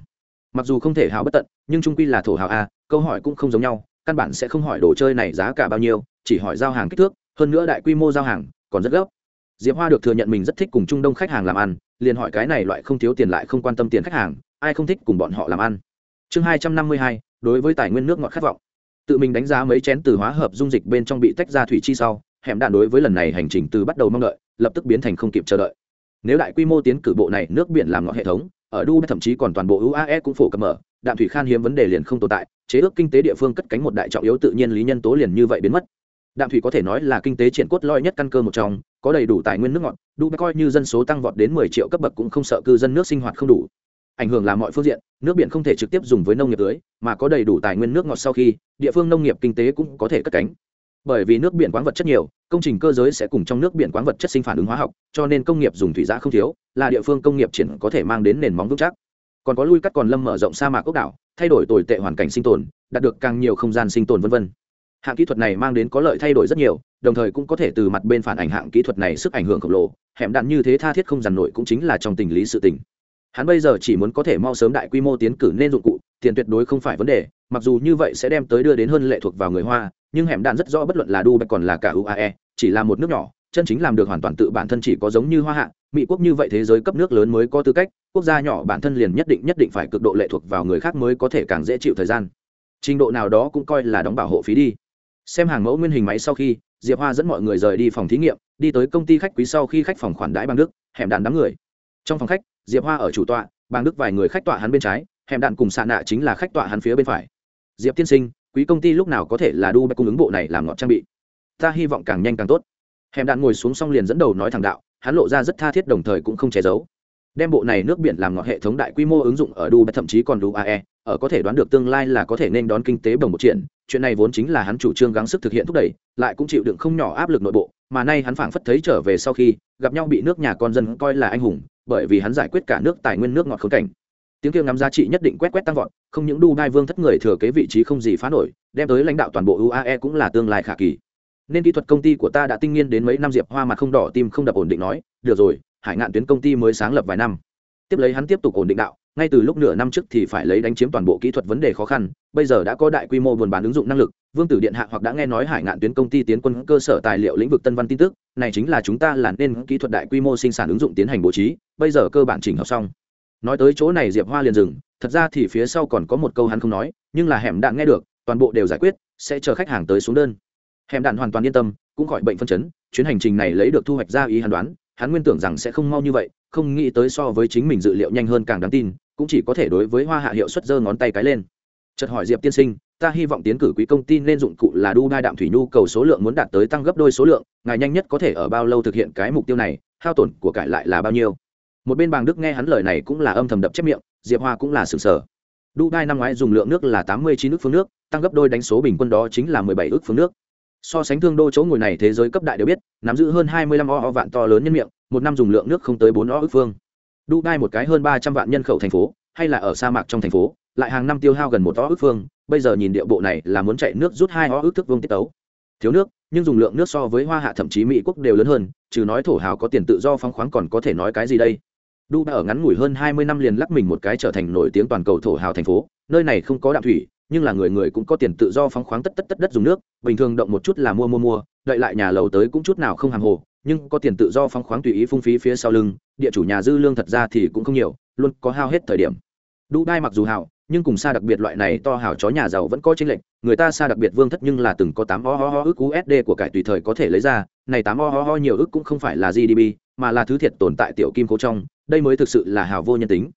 Mặc dù không thể hào bất tận, nhưng trung quy là thổ hào a, câu hỏi cũng không giống nhau, căn bản sẽ không hỏi đồ chơi này giá cả bao nhiêu, chỉ hỏi giao hàng kích thước, hơn nữa đại quy mô giao hàng, còn rất gấp. Diệp hoa được thừa nhận mình rất thích cùng trung đông khách hàng làm ăn, liền hỏi cái này loại không thiếu tiền lại không quan tâm tiền khách hàng, ai không thích cùng bọn họ làm ăn? Chương hai trăm năm mươi hai, đối với tài nguyên nước ngọt khát vọng tự mình đánh giá mấy chén từ hóa hợp dung dịch bên trong bị tách ra thủy chi sau, hẻm đạn đối với lần này hành trình từ bắt đầu mong đợi, lập tức biến thành không kịp chờ đợi. Nếu đại quy mô tiến cử bộ này nước biển làm ngọn hệ thống, ở dubai thậm chí còn toàn bộ uae cũng phổ cập mở đạm thủy khan hiếm vấn đề liền không tồn tại, chế ước kinh tế địa phương cất cánh một đại trọng yếu tự nhiên lý nhân tố liền như vậy biến mất. Đạm thủy có thể nói là kinh tế triển cốt lõi nhất căn cơ một trong, có đầy đủ tài nguyên nước ngọt dubai coi như dân số tăng vọt đến 10 triệu cấp bậc cũng không sợ cư dân nước sinh hoạt không đủ ảnh hưởng là mọi phương diện, nước biển không thể trực tiếp dùng với nông nghiệp tưới, mà có đầy đủ tài nguyên nước ngọt sau khi, địa phương nông nghiệp kinh tế cũng có thể cất cánh. Bởi vì nước biển khoáng vật chất nhiều, công trình cơ giới sẽ cùng trong nước biển khoáng vật chất sinh phản ứng hóa học, cho nên công nghiệp dùng thủy giã không thiếu, là địa phương công nghiệp triển có thể mang đến nền móng vững chắc. Còn có lui cắt còn lâm mở rộng sa mạc ốc đảo, thay đổi tồi tệ hoàn cảnh sinh tồn, đạt được càng nhiều không gian sinh tồn v v hạng kỹ thuật này mang đến có lợi thay đổi rất nhiều, đồng thời cũng có thể từ mặt bên phản ảnh hạng kỹ thuật này sức ảnh hưởng khổng lồ, hẻm đạn như thế tha thiết không giàn nổi cũng chính là trong tình lý sự tình hắn bây giờ chỉ muốn có thể mau sớm đại quy mô tiến cử nên dụng cụ, tiền tuyệt đối không phải vấn đề, mặc dù như vậy sẽ đem tới đưa đến hơn lệ thuộc vào người hoa, nhưng hẻm đạn rất rõ bất luận là dubai còn là cả uae chỉ là một nước nhỏ, chân chính làm được hoàn toàn tự bản thân chỉ có giống như hoa hạ, mỹ quốc như vậy thế giới cấp nước lớn mới có tư cách, quốc gia nhỏ bản thân liền nhất định nhất định phải cực độ lệ thuộc vào người khác mới có thể càng dễ chịu thời gian. Trình độ nào đó cũng coi là đóng bảo hộ phí đi. Xem hàng mẫu nguyên hình máy sau khi, diệp hoa dẫn mọi người rời đi phòng thí nghiệm, đi tới công ty khách quý sau khi khách phòng khoản đãi bằng đức, hẻm đạn đám người. Trong phòng khách diệp hoa ở chủ tọa bàng đức vài người khách tọa hắn bên trái hẻm đạn cùng xạ nạ chính là khách tọa hắn phía bên phải. Diệp tiên sinh quý công ty lúc nào có thể là đu cung ứng bộ này làm ngọt trang bị? Ta hy vọng càng nhanh càng tốt. Hẻm đạn ngồi xuống xong liền dẫn đầu nói thẳng đạo hắn lộ ra rất tha thiết đồng thời cũng không che giấu. Đem bộ này nước biển làm ngọt hệ thống đại quy mô ứng dụng ở Dubai thậm chí còn Dubai, ở có thể đoán được tương lai là có thể nên đón kinh tế bồng một triển, chuyện này vốn chính là hắn chủ trương gắng sức thực hiện thúc đẩy, lại cũng chịu đựng không nhỏ áp lực nội bộ, mà nay hắn phảng phất thấy trở về sau khi gặp nhau bị nước nhà con dân coi là anh hùng, bởi vì hắn giải quyết cả nước tài nguyên nước ngọt khốn cảnh. Tiếng kêu ngắm giá trị nhất định quét quét tăng vọt, không những Dubai vương thất người thừa kế vị trí không gì phá nổi, đem tới lãnh đạo toàn bộ UAE cũng là tương lai khả kỳ. Nên kỹ thuật công ty của ta đã tinh nghiên đến mấy năm Diệp Hoa mà không đỏ tim không đập ổn định nói, được rồi, Hải Ngạn tuyến công ty mới sáng lập vài năm tiếp lấy hắn tiếp tục ổn định đạo, ngay từ lúc nửa năm trước thì phải lấy đánh chiếm toàn bộ kỹ thuật vấn đề khó khăn, bây giờ đã có đại quy mô buôn bán ứng dụng năng lực, vương tử điện hạ hoặc đã nghe nói hải ngạn tuyến công ty tiến quân cơ sở tài liệu lĩnh vực tân văn tin tức, này chính là chúng ta là nên kỹ thuật đại quy mô sinh sản ứng dụng tiến hành bố trí, bây giờ cơ bản chỉnh hợp xong. Nói tới chỗ này diệp hoa liền dừng, thật ra thì phía sau còn có một câu hắn không nói, nhưng là hẻm đạn nghe được, toàn bộ đều giải quyết, sẽ chờ khách hàng tới xuống đơn. Hẻm đạn hoàn toàn yên tâm, cũng khỏi bệnh phân chấn, chuyến hành trình này lấy được thu hoạch ra ý hắn đoán, hắn nguyên tưởng rằng sẽ không mau như vậy không nghĩ tới so với chính mình dự liệu nhanh hơn càng đáng tin cũng chỉ có thể đối với hoa hạ hiệu suất giơ ngón tay cái lên. Chợt hỏi diệp tiên sinh ta hy vọng tiến cử quý công ty nên dụng cụ là đu đai đạm thủy nhu cầu số lượng muốn đạt tới tăng gấp đôi số lượng ngài nhanh nhất có thể ở bao lâu thực hiện cái mục tiêu này hao tổn của cải lại là bao nhiêu? Một bên bàng đức nghe hắn lời này cũng là âm thầm đập chép miệng diệp hoa cũng là sừng sờ. Đu đai năm ngoái dùng lượng nước là tám mươi chín ước phương nước tăng gấp đôi đánh số bình quân đó chính là mười bảy ước phương nước. So sánh thương đô chỗ ngồi này thế giới cấp đại đều biết nắm giữ hơn hai mươi lăm o, o vạn to lớn nhân miệng một năm dùng lượng nước không tới bốn o ước phương. Dubai một cái hơn ba trăm vạn nhân khẩu thành phố, hay là ở sa mạc trong thành phố, lại hàng năm tiêu hao gần một o ước phương, bây giờ nhìn địa bộ này là muốn chạy nước rút hai o ước thức vương tiết tấu. Thiếu nước, nhưng dùng lượng nước so với hoa hạ thậm chí mỹ quốc đều lớn hơn, trừ nói thổ hào có tiền tự do phóng khoáng còn có thể nói cái gì đây? Dubai ở ngắn ngủi hơn hai mươi năm liền lắc mình một cái trở thành nổi tiếng toàn cầu thổ hào thành phố, nơi này không có đạm thủy, nhưng là người người cũng có tiền tự do phóng khoáng tất tất tất đất dùng nước, bình thường động một chút là mua mua mua, đợi lại nhà lầu tới cũng chút nào không hàng hồ nhưng có tiền tự do phóng khoáng tùy ý phung phí phía sau lưng, địa chủ nhà dư lương thật ra thì cũng không nhiều, luôn có hao hết thời điểm. Đu đai mặc dù hào nhưng cùng xa đặc biệt loại này to hào chó nhà giàu vẫn có chênh lệch, người ta xa đặc biệt vương thất nhưng là từng có tám o ho ho ước usd của cải tùy thời có thể lấy ra, này tám o ho ho nhiều ước cũng không phải là gdp mà là thứ thiệt tồn tại tiểu kim cố trong, đây mới thực sự là hào vô nhân tính.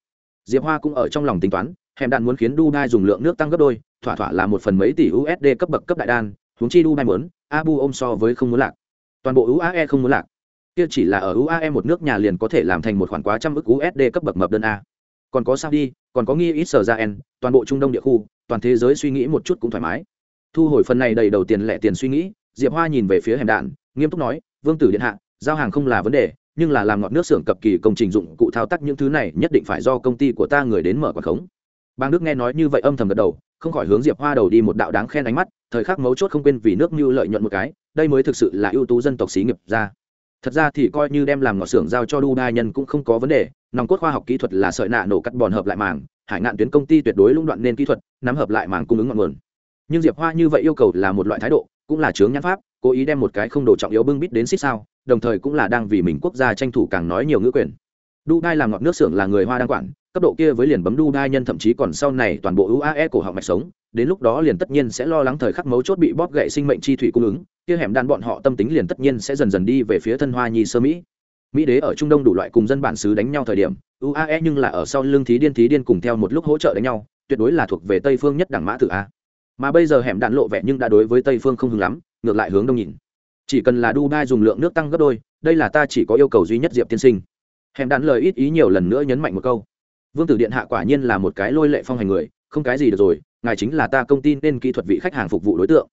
Diệp hoa cũng ở trong lòng tính toán hẻm đạn muốn khiến dubai dùng lượng nước tăng gấp đôi, thỏa thỏa là một phần mấy tỷ usd cấp bậc cấp đại đan, huống chi dubai muốn, abu ôm so với không muốn lạc toàn bộ uae không muốn lạc. Kia chỉ là ở uae một nước nhà liền có thể làm thành một khoản quá trăm ức usd cấp bậc mập đơn a. Còn có saudi, còn có nghi ít sở ra en, toàn bộ trung đông địa khu, toàn thế giới suy nghĩ một chút cũng thoải mái. Thu hồi phần này đầy đầu tiền lẻ tiền suy nghĩ, diệp hoa nhìn về phía hẻm đạn, nghiêm túc nói, vương tử điện hạ, giao hàng không là vấn đề, nhưng là làm ngọt nước xưởng cập kỳ công trình dụng cụ thao tác những thứ này nhất định phải do công ty của ta người đến mở quảng khống. Bang đức nghe nói như vậy âm thầm gật đầu không khỏi hướng diệp hoa đầu đi một đạo đáng khen ánh mắt, thời khắc mấu chốt không quên vì nước mưu lợi nhuận một cái, đây mới thực sự là ưu tú dân tộc xí nghiệp ra. Thật ra thì coi như đem làm ngọt xưởng giao cho đu đa nhân cũng không có vấn đề, nòng cốt khoa học kỹ thuật là sợi nạ nổ cắt bòn hợp lại màng, hải ngạn tuyến công ty tuyệt đối lũng đoạn nên kỹ thuật, nắm hợp lại màng cung ứng ngọn nguồn. Nhưng diệp hoa như vậy yêu cầu là một loại thái độ, cũng là chướng nhãn pháp, cố ý đem một cái không đồ trọng yếu bưng bít đến xích sao, đồng thời cũng là đang vì mình quốc gia tranh thủ càng nói nhiều ngữ quyền. Đu Đai làm ngọt nước xưởng là người hoa đang quản cấp độ kia với liền bấm đu dubai nhân thậm chí còn sau này toàn bộ uae cổ họng mạch sống, đến lúc đó liền tất nhiên sẽ lo lắng thời khắc mấu chốt bị bóp gậy sinh mệnh chi thủy cung ứng, kia hẻm đạn bọn họ tâm tính liền tất nhiên sẽ dần dần đi về phía thân hoa nhi sơ mỹ. Mỹ đế ở trung đông đủ loại cùng dân bản xứ đánh nhau thời điểm uae nhưng là ở sau lưng thí điên thí điên cùng theo một lúc hỗ trợ đánh nhau, tuyệt đối là thuộc về tây phương nhất đẳng mã tử a. Mà bây giờ hẻm đạn lộ vẻ nhưng đã đối với tây phương không hứng lắm, ngược lại hướng đông nhìn. Chỉ cần là dubai dùng lượng nước tăng gấp đôi, đây là ta chỉ có yêu cầu duy nhất diệp tiên sinh. Hẻm đạn lời ít ý nhiều lần nữa nhấn mạnh một câu vương tử điện hạ quả nhiên là một cái lôi lệ phong hành người, không cái gì được rồi, ngài chính là ta công ty nên kỹ thuật vị khách hàng phục vụ đối tượng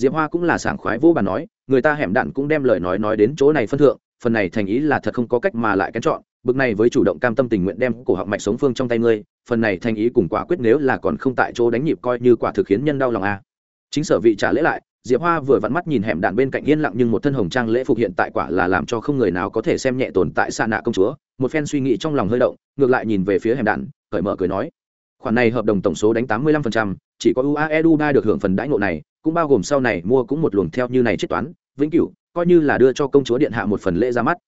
diệp hoa cũng là sảng khoái vô bàn nói, người ta hẻm đạn cũng đem lời nói nói đến chỗ này phân thượng, phần này thành ý là thật không có cách mà lại kén chọn, bực này với chủ động cam tâm tình nguyện đem cổ họng mạch sống phương trong tay ngươi, phần này thành ý cùng quả quyết nếu là còn không tại chỗ đánh nhịp coi như quả thực khiến nhân đau lòng a à. chính sở vị trả lễ lại, diệp hoa vừa vặn mắt nhìn hẻm đạn bên cạnh yên lặng nhưng một thân hồng trang lễ phục hiện tại quả là làm cho không người nào có thể xem nhẹ tồn tại xa nạ công chúa một phen suy nghĩ trong lòng hơi động ngược lại nhìn về phía hẻm đạn cởi mở cười nói khoản này hợp đồng tổng số đánh tám mươi lăm phần trăm, chỉ có uae dubai được hưởng phần đãi ngộ này cũng bao gồm sau này mua cũng một luồng theo như này chết toán vĩnh cửu coi như là đưa cho công chúa điện hạ một phần lễ ra mắt.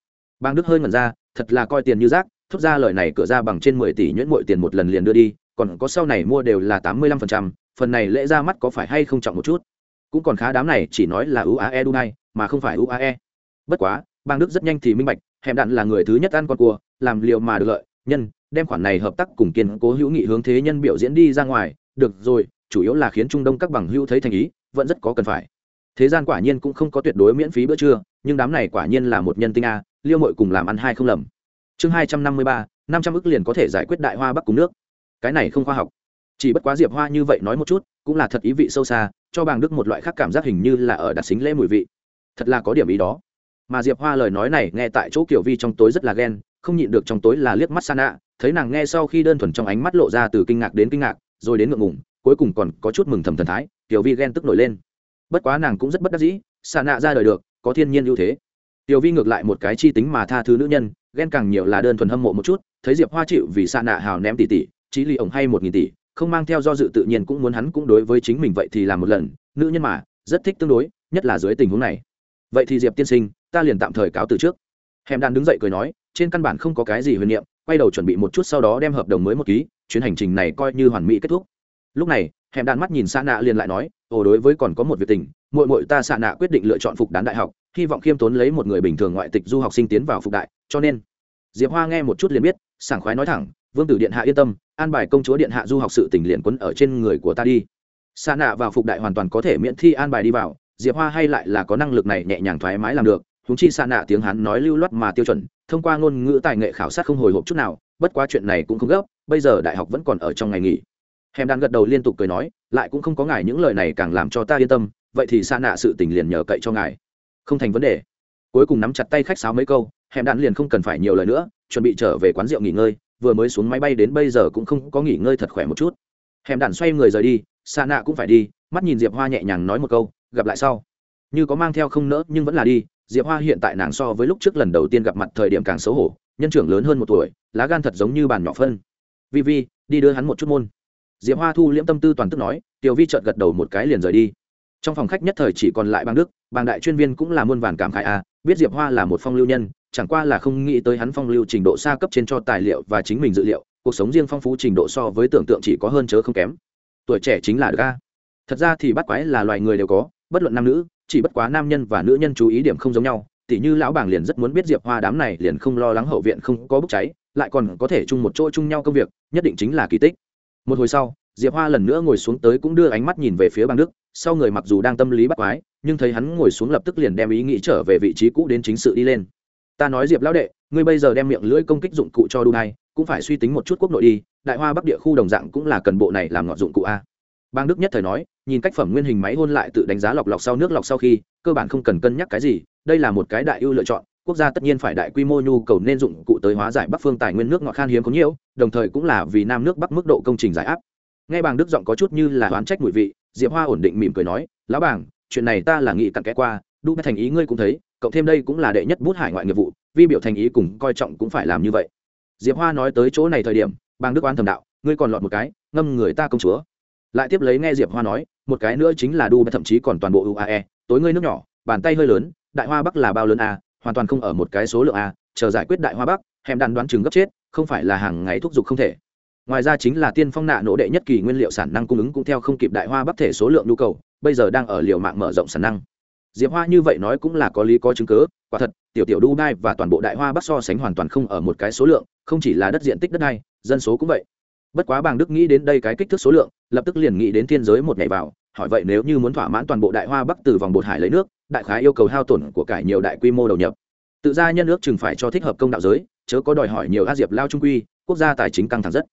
Bang đức hơi ngẩn ra thật là coi tiền như rác thốt ra lời này cửa ra bằng trên mười tỷ nhuyễn mội tiền một lần liền đưa đi còn có sau này mua đều là tám mươi lăm phần trăm phần này lễ ra mắt có phải hay không trọng một chút? Cũng còn khá đám này chỉ nói là uae dubai mà không phải uae bất quá bang đức rất nhanh thì minh bạch hẻm đạn là người thứ nhất ăn con cua, làm liệu mà được lợi. Nhân, đem khoản này hợp tác cùng kiên cố hữu nghị hướng thế nhân biểu diễn đi ra ngoài. Được rồi, chủ yếu là khiến trung đông các bằng hữu thấy thành ý, vẫn rất có cần phải. Thế gian quả nhiên cũng không có tuyệt đối miễn phí bữa trưa, nhưng đám này quả nhiên là một nhân tinh a, liêu mội cùng làm ăn hai không lầm. Chương hai trăm năm mươi ba, năm trăm ức liền có thể giải quyết đại hoa bắc cùng nước. Cái này không khoa học. Chỉ bất quá diệp hoa như vậy nói một chút, cũng là thật ý vị sâu xa, cho bàng đức một loại khác cảm giác hình như là ở đặt xính lễ mùi vị. Thật là có điểm ý đó mà diệp hoa lời nói này nghe tại chỗ kiểu vi trong tối rất là ghen, không nhịn được trong tối là liếc mắt sana, thấy nàng nghe sau khi đơn thuần trong ánh mắt lộ ra từ kinh ngạc đến kinh ngạc, rồi đến ngượng ngùng, cuối cùng còn có chút mừng thầm thần thái tiểu vi ghen tức nổi lên. Bất quá nàng cũng rất bất đắc dĩ xa nạ ra đời được, có thiên nhiên ưu thế. Tiểu vi ngược lại một cái chi tính mà tha thứ nữ nhân, ghen càng nhiều là đơn thuần hâm mộ một chút, thấy diệp hoa chịu vì xa nạ hào ném tỷ tỷ trí lì ổng hay một nghìn tỷ, không mang theo do dự tự nhiên cũng muốn hắn cũng đối với chính mình vậy thì làm một lần, nữ nhân mà, rất thích tương đối, nhất là dưới tình huống này. Vậy thì diệp tiên sinh ta liền tạm thời cáo từ trước. Hèm đàn đứng dậy cười nói, trên căn bản không có cái gì huyền niệm, quay đầu chuẩn bị một chút sau đó đem hợp đồng mới một ký, chuyến hành trình này coi như hoàn mỹ kết thúc. Lúc này hèm đàn mắt nhìn xa nạ liền lại nói, ồ, đối với còn có một việc tình, muội muội ta xa nạ quyết định lựa chọn phục đán đại học, hy vọng khiêm tốn lấy một người bình thường ngoại tịch du học sinh tiến vào phục đại, cho nên. Diệp hoa nghe một chút liền biết, sảng khoái nói thẳng, vương tử điện hạ yên tâm, an bài công chúa điện hạ du học sự tỉnh liền quấn ở trên người của ta đi. Xa nạ vào phục đại hoàn toàn có thể miễn thi an bài đi vào, diệp hoa hay lại là có năng lực này nhẹ nhàng thoải mái làm được húng chi xa nạ tiếng hắn nói lưu loát mà tiêu chuẩn, thông qua ngôn ngữ tài nghệ khảo sát không hồi hộp chút nào, bất quá chuyện này cũng không gấp, bây giờ đại học vẫn còn ở trong ngày nghỉ. Hèm đàn gật đầu liên tục cười nói, lại cũng không có ngài những lời này càng làm cho ta yên tâm, vậy thì xa nạ sự tình liền nhờ cậy cho ngài. Không thành vấn đề. Cuối cùng nắm chặt tay khách sáo mấy câu, hèm đạn liền không cần phải nhiều lời nữa, chuẩn bị trở về quán rượu nghỉ ngơi, vừa mới xuống máy bay đến bây giờ cũng không có nghỉ ngơi thật khỏe một chút. Hèm đạn xoay người rời đi xa nạ cũng phải đi, mắt nhìn diệp hoa nhẹ nhàng nói một câu, gặp lại sau. Như có mang theo không nỡ nhưng vẫn là đi diệp hoa hiện tại nàng so với lúc trước lần đầu tiên gặp mặt thời điểm càng xấu hổ, nhân trưởng lớn hơn một tuổi, lá gan thật giống như bàn nhỏ phân. Vi vi, đi đưa hắn một chút môn. Diệp hoa thu liễm tâm tư toàn tức nói, tiểu vi trợt gật đầu một cái liền rời đi. Trong phòng khách nhất thời chỉ còn lại bang đức bang đại chuyên viên cũng là muôn vàn cảm khải a à, biết diệp hoa là một phong lưu nhân, chẳng qua là không nghĩ tới hắn phong lưu trình độ xa cấp trên cho tài liệu và chính mình dự liệu, cuộc sống riêng phong phú trình độ so với tưởng tượng chỉ có hơn chớ không kém. Tuổi trẻ chính là được a. Thật ra thì bắt quái là loài người đều có, bất luận nam nữ chỉ bất quá nam nhân và nữ nhân chú ý điểm không giống nhau, tỉ như lão bảng liền rất muốn biết diệp hoa đám này liền không lo lắng hậu viện không có bốc cháy, lại còn có thể chung một chỗ chung nhau công việc, nhất định chính là kỳ tích. Một hồi sau, diệp hoa lần nữa ngồi xuống tới cũng đưa ánh mắt nhìn về phía bang đức, sau người mặc dù đang tâm lý bắt quái, nhưng thấy hắn ngồi xuống lập tức liền đem ý nghĩ trở về vị trí cũ đến chính sự đi lên. Ta nói diệp lão đệ, ngươi bây giờ đem miệng lưỡi công kích dụng cụ cho đu này cũng phải suy tính một chút quốc nội đi, đại hoa bắc địa khu đồng dạng cũng là cần bộ này làm ngọn dụng cụ a bang đức nhất thời nói nhìn cách phẩm nguyên hình máy hôn lại tự đánh giá lọc lọc sau nước lọc sau khi cơ bản không cần cân nhắc cái gì đây là một cái đại ưu lựa chọn quốc gia tất nhiên phải đại quy mô nhu cầu nên dụng cụ tới hóa giải bắc phương tài nguyên nước ngọt khan hiếm có nhiều đồng thời cũng là vì nam nước bắc mức độ công trình giải áp. Nghe bàng đức giọng có chút như là oán trách mùi vị diệp hoa ổn định mỉm cười nói lão bảng, chuyện này ta là nghĩ cặn kẽ qua đu thành ý ngươi cũng thấy cộng thêm đây cũng là đệ nhất bút hải ngoại nghiệp vụ vi biểu thành ý cùng coi trọng cũng phải làm như vậy. Diệp hoa nói tới chỗ này thời điểm bàng đức oan thầm đạo ngươi còn lọt một cái ngâm người ta công chúa lại tiếp lấy nghe diệp hoa nói, một cái nữa chính là đu thậm chí còn toàn bộ uae tối ngươi nước nhỏ, bàn tay hơi lớn, đại hoa bắc là bao lớn a, hoàn toàn không ở một cái số lượng a, chờ giải quyết đại hoa bắc hèm đàn đoán chừng gấp chết, không phải là hàng ngày thúc giục không thể. Ngoài ra chính là tiên phong nạ nỗ đệ nhất kỳ nguyên liệu sản năng cung ứng cũng theo không kịp đại hoa bắc thể số lượng nhu cầu, bây giờ đang ở liều mạng mở rộng sản năng. Diệp hoa như vậy nói cũng là có lý có chứng cứ. quả thật, tiểu tiểu dubai và toàn bộ đại hoa bắc so sánh hoàn toàn không ở một cái số lượng, không chỉ là đất diện tích đất này dân số cũng vậy bất quá bàng đức nghĩ đến đây cái kích thước số lượng, lập tức liền nghĩ đến thiên giới một ngày vào, hỏi vậy nếu như muốn thỏa mãn toàn bộ đại hoa bắc từ vòng bột hải lấy nước, đại khái yêu cầu hao tổn của cải nhiều đại quy mô đầu nhập. Tự ra nhân nước chừng phải cho thích hợp công đạo giới, chớ có đòi hỏi nhiều a diệp lao trung quy, quốc gia tài chính căng thẳng rất.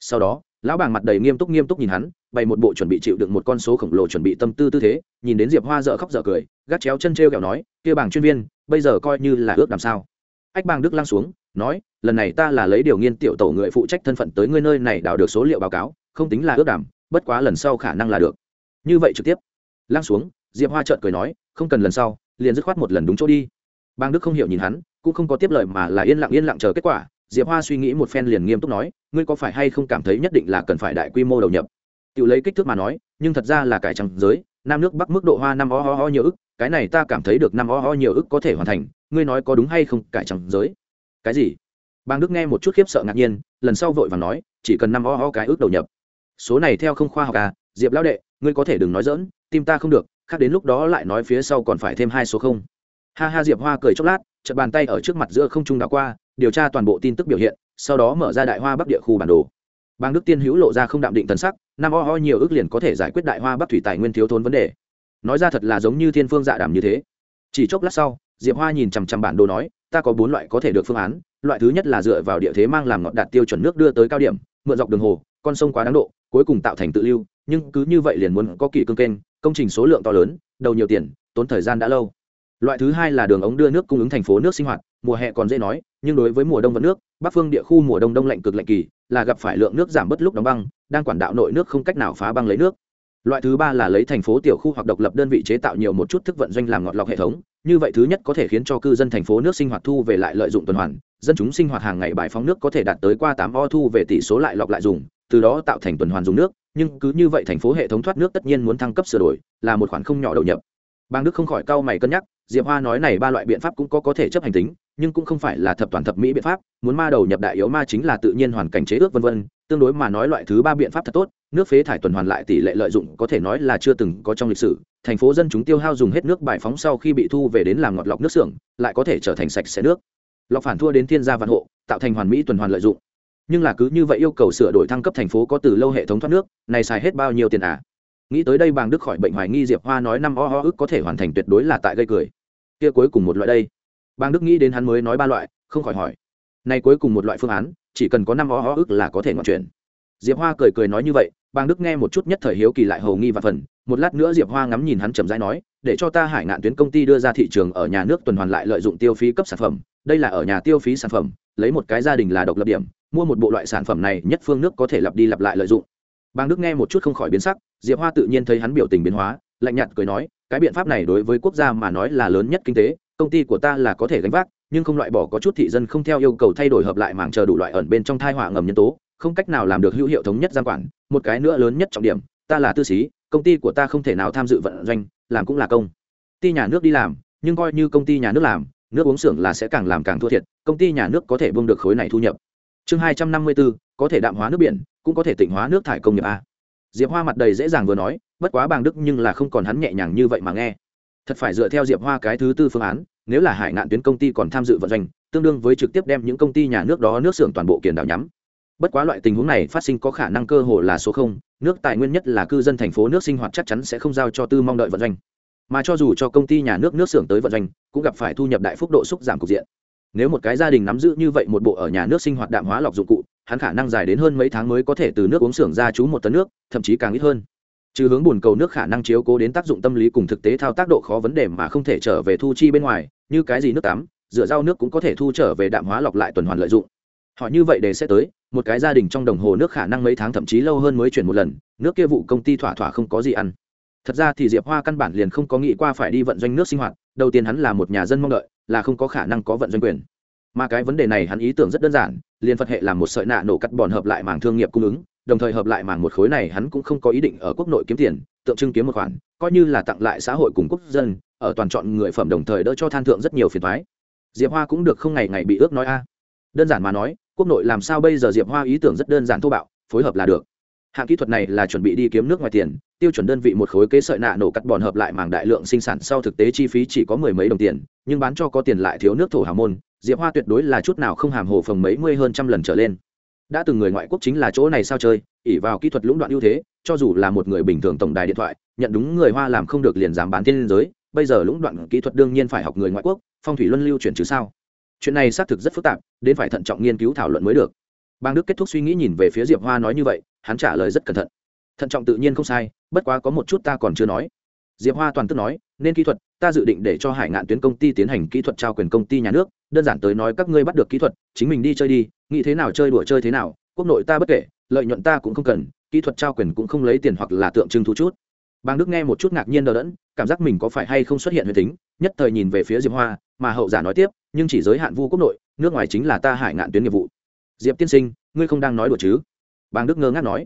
Sau đó, lão bàng mặt đầy nghiêm túc nghiêm túc nhìn hắn, bày một bộ chuẩn bị chịu đựng một con số khổng lồ chuẩn bị tâm tư tư thế, nhìn đến diệp hoa dợ khóc dợ cười gác chéo chân t r e o kẹo nói, kia bàng chuyên viên, bây giờ coi như là ước làm sao. Ách bàng đức lăng xuống nói, lần này ta là lấy điều nghiên tiểu tổ người phụ trách thân phận tới ngươi nơi này đào được số liệu báo cáo, không tính là ước đảm bất quá lần sau khả năng là được. Như vậy trực tiếp. Lăng xuống, diệp hoa trợn cười nói, không cần lần sau, liền dứt khoát một lần đúng chỗ đi. Bang đức không hiểu nhìn hắn, cũng không có tiếp lời mà là yên lặng yên lặng chờ kết quả, diệp hoa suy nghĩ một phen liền nghiêm túc nói, ngươi có phải hay không cảm thấy nhất định là cần phải đại quy mô đầu nhập? Tự lấy kích thước mà nói, nhưng thật ra là cải trắng giới, nam nước bắc mức độ hoa năm o ho ho nhiều ức, cái này ta cảm thấy được năm o ho nhiều ức có thể hoàn thành, ngươi nói có đúng hay không, cải trắng giới? Cái gì? Bang đức nghe một chút khiếp sợ ngạc nhiên, lần sau vội và nói, chỉ cần năm o o cái ước đầu nhập. Số này theo không khoa học à diệp lão đệ, ngươi có thể đừng nói dỡn tim ta không được, khác đến lúc đó lại nói phía sau còn phải thêm hai số không. Ha ha diệp hoa cười chốc lát, chợt bàn tay ở trước mặt giữa không trung đảo qua, điều tra toàn bộ tin tức biểu hiện, sau đó mở ra đại hoa bắc địa khu bản đồ. Bang đức tiên hữu lộ ra không đạm định thần sắc, năm o ho nhiều ước liền có thể giải quyết đại hoa bắc thủy tài nguyên thiếu thốn vấn đề. Nói ra thật là giống như thiên phương dạ đàm như thế. Chỉ chốc lát sau, diệp hoa nhìn chằm chằm bản đồ nói ta có bốn loại có thể được phương án, loại thứ nhất là dựa vào địa thế mang làm ngọt đạt tiêu chuẩn nước đưa tới cao điểm, mượn dọc đường hồ, con sông quá đáng độ, cuối cùng tạo thành tự lưu, nhưng cứ như vậy liền muốn có kỳ cương kênh, công trình số lượng to lớn, đầu nhiều tiền, tốn thời gian đã lâu. Loại thứ hai là đường ống đưa nước cung ứng thành phố nước sinh hoạt, mùa hè còn dễ nói, nhưng đối với mùa đông vận nước, bắc phương địa khu mùa đông đông lạnh cực lạnh kỳ, là gặp phải lượng nước giảm bớt lúc đóng băng, đang quản đạo nội nước không cách nào phá băng lấy nước loại thứ ba là lấy thành phố tiểu khu hoặc độc lập đơn vị chế tạo nhiều một chút thức vận doanh làm ngọt lọc hệ thống. Như vậy thứ nhất có thể khiến cho cư dân thành phố nước sinh hoạt thu về lại lợi dụng tuần hoàn. Dân chúng sinh hoạt hàng ngày bài phóng nước có thể đạt tới qua tám o thu về tỷ số lại lọc lại dùng, từ đó tạo thành tuần hoàn dùng nước. Nhưng cứ như vậy thành phố hệ thống thoát nước tất nhiên muốn thăng cấp sửa đổi, là một khoản không nhỏ đầu nhập bang đức không khỏi cau mày cân nhắc, diệp hoa nói này ba loại biện pháp cũng có có thể chấp hành tính, nhưng cũng không phải là thập toàn thập mỹ biện pháp, muốn ma đầu nhập đại yếu ma chính là tự nhiên hoàn cảnh chế ước vân vân, tương đối mà nói loại thứ ba biện pháp thật tốt, nước phế thải tuần hoàn lại tỷ lệ lợi dụng có thể nói là chưa từng có trong lịch sử, thành phố dân chúng tiêu hao dùng hết nước bài phóng sau khi bị thu về đến làm ngọt lọc nước xưởng, lại có thể trở thành sạch sẽ nước. Lọc phản thua đến thiên gia vạn hộ, tạo thành hoàn mỹ tuần hoàn lợi dụng. Nhưng là cứ như vậy yêu cầu sửa đổi thăng cấp thành phố có từ lâu hệ thống thoát nước, này xài hết bao nhiêu tiền à? Nghĩ tới đây bàng đức khỏi bệnh hoài nghi diệp hoa nói năm o ho ức có thể hoàn thành tuyệt đối là tại gây cười. Kia cuối cùng một loại đây. Bàng đức nghĩ đến hắn mới nói ba loại, không khỏi hỏi. Này cuối cùng một loại phương án, chỉ cần có năm o ho ức là có thể ngoại chuyển. Diệp hoa cười cười nói như vậy, bàng đức nghe một chút nhất thời hiếu kỳ lại hầu nghi và phần. Một lát nữa diệp hoa ngắm nhìn hắn trầm rãi nói, để cho ta hải ngạn tuyến công ty đưa ra thị trường ở nhà nước tuần hoàn lại lợi dụng tiêu phí cấp sản phẩm. Đây là ở nhà tiêu phí sản phẩm, lấy một cái gia đình là độc lập điểm, mua một bộ loại sản phẩm này, nhất phương nước có thể lặp đi lặp lại lợi dụng bang đức nghe một chút không khỏi biến sắc, diệp hoa tự nhiên thấy hắn biểu tình biến hóa, lạnh nhạt cười nói, cái biện pháp này đối với quốc gia mà nói là lớn nhất kinh tế, công ty của ta là có thể gánh vác, nhưng không loại bỏ có chút thị dân không theo yêu cầu thay đổi hợp lại mảng chờ đủ loại ẩn bên trong thai họa ngầm nhân tố, không cách nào làm được hữu hiệu thống nhất giang quản. Một cái nữa lớn nhất trọng điểm, ta là tư sĩ công ty của ta không thể nào tham dự vận doanh, làm cũng là công ty nhà nước đi làm, nhưng coi như công ty nhà nước làm, nước uống xưởng là sẽ càng làm càng thua thiệt, công ty nhà nước có thể bông được khối này thu nhập. Chương hai trăm năm mươi bốn có thể đạm hóa nước biển cũng có thể tịnh hóa nước thải công nghiệp a. Diệp hoa mặt đầy dễ dàng vừa nói, bất quá bàng đức nhưng là không còn hắn nhẹ nhàng như vậy mà nghe. Thật phải dựa theo diệp hoa cái thứ tư phương án, nếu là hải ngạn tuyến công ty còn tham dự vận doanh, tương đương với trực tiếp đem những công ty nhà nước đó nước xưởng toàn bộ kiền đảo nhắm. Bất quá loại tình huống này phát sinh có khả năng cơ hồ là số không, nước tài nguyên nhất là cư dân thành phố nước sinh hoạt chắc chắn sẽ không giao cho tư mong đợi vận doanh. Mà cho dù cho công ty nhà nước nước xưởng tới vận doanh, cũng gặp phải thu nhập đại phúc độ xúc giảm cục diện. Nếu một cái gia đình nắm giữ như vậy một bộ ở nhà nước sinh hoạt đạm hóa lọc dụng cụ hắn khả năng dài đến hơn mấy tháng mới có thể từ nước uống xưởng ra chú một tấn nước, thậm chí càng ít hơn. Trừ hướng buồn cầu nước khả năng chiếu cố đến tác dụng tâm lý cùng thực tế thao tác độ khó vấn đề mà không thể trở về thu chi bên ngoài, như cái gì nước tắm, rửa rau nước cũng có thể thu trở về đạm hóa lọc lại tuần hoàn lợi dụng. Họ như vậy để sẽ tới, một cái gia đình trong đồng hồ nước khả năng mấy tháng thậm chí lâu hơn mới chuyển một lần, nước kia vụ công ty thỏa thỏa không có gì ăn. Thật ra thì diệp hoa căn bản liền không có nghĩ qua phải đi vận doanh nước sinh hoạt, đầu tiên hắn là một nhà dân mong đợi, là không có khả năng có vận doanh quyền mà cái vấn đề này hắn ý tưởng rất đơn giản, liền phật hệ làm một sợi nạ nổ cắt bòn hợp lại mảng thương nghiệp cung ứng, đồng thời hợp lại mảng một khối này hắn cũng không có ý định ở quốc nội kiếm tiền, tượng trưng kiếm một khoản, coi như là tặng lại xã hội cùng quốc dân, ở toàn chọn người phẩm đồng thời đỡ cho than thượng rất nhiều phiền thoái diệp hoa cũng được không ngày ngày bị ước nói a. Đơn giản mà nói, quốc nội làm sao bây giờ diệp hoa ý tưởng rất đơn giản thô bạo, phối hợp là được. Hạng kỹ thuật này là chuẩn bị đi kiếm nước ngoài tiền, tiêu chuẩn đơn vị một khối kế sợi nạ nổ cắt bòn hợp lại mảng đại lượng sinh sản sau thực tế chi phí chỉ có mười mấy đồng tiền, nhưng bán cho có tiền lại thiếu nước thổ hào môn diệp hoa tuyệt đối là chút nào không hàm hồ phồng mấy mươi hơn trăm lần trở lên. Đã từng người ngoại quốc chính là chỗ này sao chơi ỉ vào kỹ thuật lũng đoạn ưu thế, cho dù là một người bình thường tổng đài điện thoại, nhận đúng người hoa làm không được liền dám bán thiên giới, bây giờ lũng đoạn kỹ thuật đương nhiên phải học người ngoại quốc, phong thủy luân lưu chuyển chứ sao? Chuyện này xác thực rất phức tạp, đến phải thận trọng nghiên cứu thảo luận mới được. Bang đức kết thúc suy nghĩ nhìn về phía diệp hoa nói như vậy, hắn trả lời rất cẩn thận. Thận trọng tự nhiên không sai, bất quá có một chút ta còn chưa nói diệp hoa toàn tức nói, nên kỹ thuật, ta dự định để cho hải ngạn tuyến công ty tiến hành kỹ thuật trao quyền công ty nhà nước, đơn giản tới nói các ngươi bắt được kỹ thuật, chính mình đi chơi đi, nghĩ thế nào chơi đùa chơi thế nào, quốc nội ta bất kể, lợi nhuận ta cũng không cần, kỹ thuật trao quyền cũng không lấy tiền hoặc là tượng trưng thu chút. Bang đức nghe một chút ngạc nhiên đờ đẫn, cảm giác mình có phải hay không xuất hiện huyền tính, nhất thời nhìn về phía diệp hoa, mà hậu giả nói tiếp, nhưng chỉ giới hạn vu quốc nội, nước ngoài chính là ta hải ngạn tuyến nghiệp vụ. Diệp tiên sinh, ngươi không đang nói đùa chứ? Bang đức ngơ ngác nói.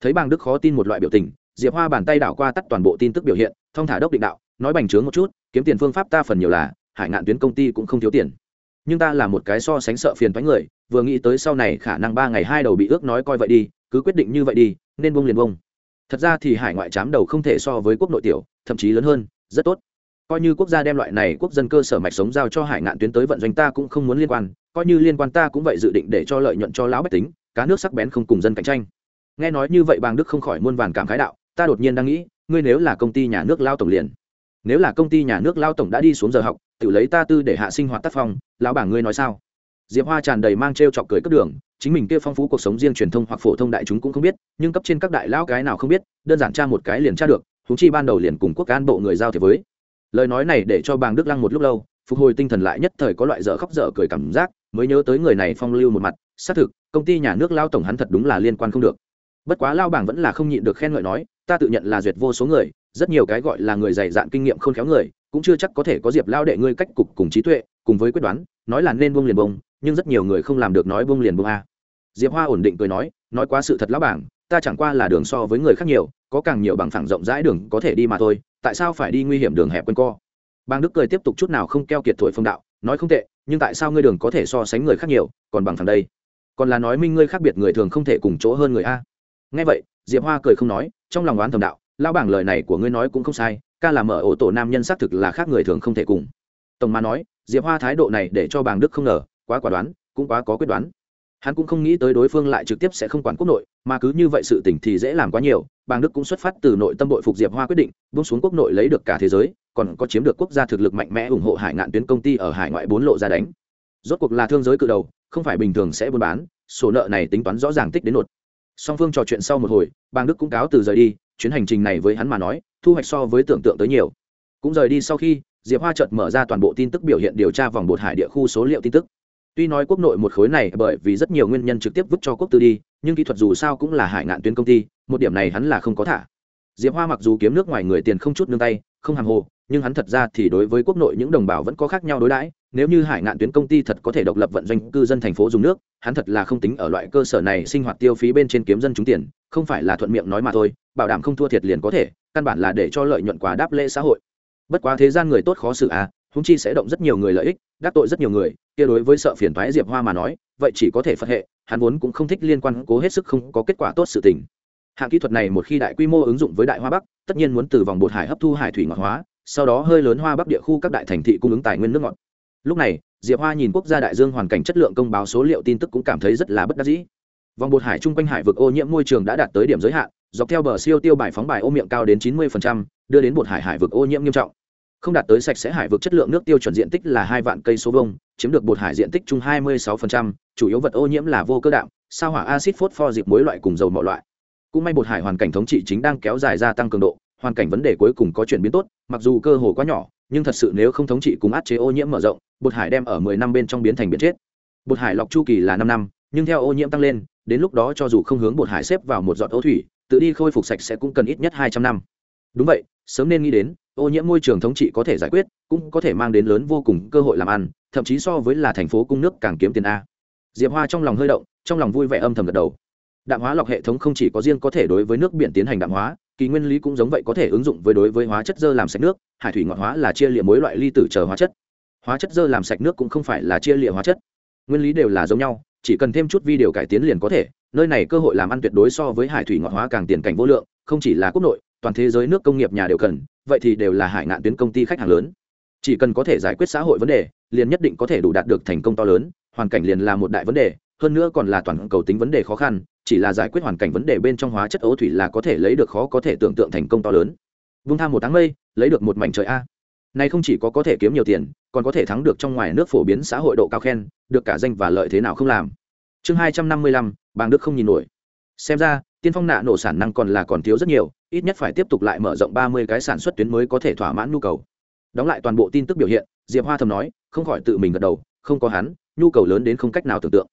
Thấy bang đức khó tin một loại biểu tình diệp hoa bàn tay đảo qua tắt toàn bộ tin tức biểu hiện thông thả đốc định đạo, nói bành trướng một chút, kiếm tiền phương pháp ta phần nhiều là, hải ngạn tuyến công ty cũng không thiếu tiền. Nhưng ta là một cái so sánh sợ phiền thoái người, vừa nghĩ tới sau này khả năng ba ngày hai đầu bị ước nói coi vậy đi, cứ quyết định như vậy đi, nên bông liền bông thật ra thì hải ngoại chám đầu không thể so với quốc nội tiểu, thậm chí lớn hơn, rất tốt. Coi như quốc gia đem loại này quốc dân cơ sở mạch sống giao cho hải ngạn tuyến tới vận doanh ta cũng không muốn liên quan, coi như liên quan ta cũng vậy dự định để cho lợi nhuận cho lão bách tính, cá nước sắc bén không cùng dân cạnh tranh. Nghe nói như vậy bàng đức không khỏi muôn vàn cảm khái đạo ta đột nhiên đang nghĩ, ngươi nếu là công ty nhà nước lao tổng liền. Nếu là công ty nhà nước lao tổng đã đi xuống giờ học, tự lấy ta tư để hạ sinh hoạt tác phong, lão bảng ngươi nói sao? Diệp hoa tràn đầy mang t r e o chọc cười cất đường, chính mình kia phong phú cuộc sống riêng truyền thông hoặc phổ thông đại chúng cũng không biết, nhưng cấp trên các đại lão cái nào không biết, đơn giản tra một cái liền tra được thú chi ban đầu liền cùng quốc an bộ người giao thế với. Lời nói này để cho bàng đức lăng một lúc lâu, phục hồi tinh thần lại nhất thời có loại dở khóc dở cười cảm giác, mới nhớ tới người này phong lưu một mặt, xác thực, công ty nhà nước lao tổng hắn thật đúng là liên quan không được. Bất quá lao bảng vẫn là không nhịn được khen ngợi nói ta tự nhận là duyệt vô số người, rất nhiều cái gọi là người dày dạn kinh nghiệm không khéo người, cũng chưa chắc có thể có diệp lao đệ ngươi cách cục cùng trí tuệ, cùng với quyết đoán, nói là nên bông liền bông nhưng rất nhiều người không làm được nói bông liền bông a. Diệp hoa ổn định cười nói nói quá sự thật lão bảng, ta chẳng qua là đường so với người khác nhiều, có càng nhiều bằng phẳng rộng rãi đường có thể đi mà thôi, tại sao phải đi nguy hiểm đường hẹp q co? Bang đức cười tiếp tục chút nào không keo kiệt thổi phong đạo, nói không tệ, nhưng tại sao ngươi đường có thể so sánh người khác nhiều, còn bằng phẳng đây? Còn là nói minh ngươi khác biệt người thường không thể cùng chỗ hơn người a nghe vậy, diệp hoa cười không nói, trong lòng oán thầm đạo, lão bảng lời này của ngươi nói cũng không sai, ca làm ở ổ tổ nam nhân xác thực là khác người thường không thể cùng. Tổng mà nói, diệp hoa thái độ này để cho bàng đức không ngờ, quá quả đoán, cũng quá có quyết đoán. Hắn cũng không nghĩ tới đối phương lại trực tiếp sẽ không quản quốc nội, mà cứ như vậy sự tỉnh thì dễ làm quá nhiều bàng đức cũng xuất phát từ nội tâm bội phục diệp hoa quyết định bung xuống quốc nội lấy được cả thế giới, còn có chiếm được quốc gia thực lực mạnh mẽ ủng hộ hải ngạn tuyến công ty ở hải ngoại bốn lộ ra đánh. Rốt cuộc là thương giới cự đầu, không phải bình thường sẽ buôn bán sổ nợ này tính toán rõ ràng tích đến nột song phương trò chuyện sau một hồi, bàng đức cũng cáo từ rời đi, chuyến hành trình này với hắn mà nói, thu hoạch so với tưởng tượng tới nhiều. Cũng rời đi sau khi, diệp hoa chợt mở ra toàn bộ tin tức biểu hiện điều tra vòng bột hải địa khu số liệu tin tức. Tuy nói quốc nội một khối này bởi vì rất nhiều nguyên nhân trực tiếp vứt cho quốc tư đi, nhưng kỹ thuật dù sao cũng là hải ngạn tuyến công ty, một điểm này hắn là không có thả. Diệp hoa mặc dù kiếm nước ngoài người tiền không chút nương tay, không hàng hồ, nhưng hắn thật ra thì đối với quốc nội những đồng bào vẫn có khác nhau đối đãi nếu như hải ngạn tuyến công ty thật có thể độc lập vận doanh cư dân thành phố dùng nước, hắn thật là không tính ở loại cơ sở này sinh hoạt tiêu phí bên trên kiếm dân trúng tiền, không phải là thuận miệng nói mà thôi, bảo đảm không thua thiệt liền có thể, căn bản là để cho lợi nhuận quả đáp lễ xã hội. Bất quá thế gian người tốt khó xử à húng chi sẽ động rất nhiều người lợi ích, đắc tội rất nhiều người, kia đối với sợ phiền thoái diệp hoa mà nói, vậy chỉ có thể phật hệ, hắn vốn cũng không thích liên quan, cố hết sức không có kết quả tốt sự tình. Hạng kỹ thuật này một khi đại quy mô ứng dụng với đại hoa bắc, tất nhiên muốn từ vòng bột hải hấp thu hải thủy ngọt hóa, sau đó hơi lớn hoa bắc địa khu các đại thành thị cung ứng tài nguyên nước ngọt lúc này diệp hoa nhìn quốc gia đại dương hoàn cảnh chất lượng công báo số liệu tin tức cũng cảm thấy rất là bất đắc dĩ. Vòng bột hải chung quanh hải vực ô nhiễm môi trường đã đạt tới điểm giới hạn dọc theo bờ siêu tiêu bài phóng bài ô miệng cao đến 90%, đưa đến bột hải hải vực ô nhiễm nghiêm trọng. Không đạt tới sạch sẽ hải vực chất lượng nước tiêu chuẩn diện tích là hai vạn cây số vông chiếm được bột hải diện tích chung 26%, chủ yếu vật ô nhiễm là vô cơ đạm sao hỏa acid phốt pho dịp mối loại cùng dầu mọi loại. Cũng may bột hải hoàn cảnh thống trị chính đang kéo dài gia tăng cường độ hoàn cảnh vấn đề cuối cùng có chuyển biến tốt mặc dù cơ hồ quá nhỏ nhưng thật sự nếu không thống trị cùng át chế ô nhiễm mở rộng, bột hải đem ở 10 năm bên trong biến thành biến chết. Bột hải lọc chu kỳ là 5 năm, nhưng theo ô nhiễm tăng lên, đến lúc đó cho dù không hướng bột hải xếp vào một giọt ô thủy, tự đi khôi phục sạch sẽ cũng cần ít nhất 200 năm. Đúng vậy, sớm nên nghĩ đến, ô nhiễm môi trường thống trị có thể giải quyết, cũng có thể mang đến lớn vô cùng cơ hội làm ăn, thậm chí so với là thành phố cung nước càng kiếm tiền a. Diệp hoa trong lòng hơi động, trong lòng vui vẻ âm thầm gật đầu. Đạm hóa lọc hệ thống không chỉ có riêng có thể đối với nước biển tiến hành đạm hóa kỳ nguyên lý cũng giống vậy có thể ứng dụng với đối với hóa chất dơ làm sạch nước, hải thủy ngọt hóa là chia liệm mối loại ly tử chờ hóa chất. Hóa chất dơ làm sạch nước cũng không phải là chia liệm hóa chất. Nguyên lý đều là giống nhau, chỉ cần thêm chút vi điều cải tiến liền có thể, nơi này cơ hội làm ăn tuyệt đối so với hải thủy ngọt hóa càng tiền cảnh vô lượng, không chỉ là quốc nội, toàn thế giới nước công nghiệp nhà đều cần, vậy thì đều là hải ngạn tuyến công ty khách hàng lớn. Chỉ cần có thể giải quyết xã hội vấn đề, liền nhất định có thể đủ đạt được thành công to lớn, hoàn cảnh liền là một đại vấn đề hơn nữa còn là toàn cầu tính vấn đề khó khăn, chỉ là giải quyết hoàn cảnh vấn đề bên trong hóa chất ấu thủy là có thể lấy được khó có thể tưởng tượng thành công to lớn. Vung tham một tháng mây, lấy được một mảnh trời a. Này không chỉ có có thể kiếm nhiều tiền, còn có thể thắng được trong ngoài nước phổ biến xã hội độ cao khen, được cả danh và lợi thế nào không làm. Chương hai trăm năm mươi lăm, bàng đức không nhìn nổi. Xem ra, tiên phong nạ nổ sản năng còn là còn thiếu rất nhiều, ít nhất phải tiếp tục lại mở rộng ba mươi cái sản xuất tuyến mới có thể thỏa mãn nhu cầu. Đóng lại toàn bộ tin tức biểu hiện, diệp hoa thầm nói, không khỏi tự mình gật đầu, không có hắn, nhu cầu lớn đến không cách nào tưởng tượng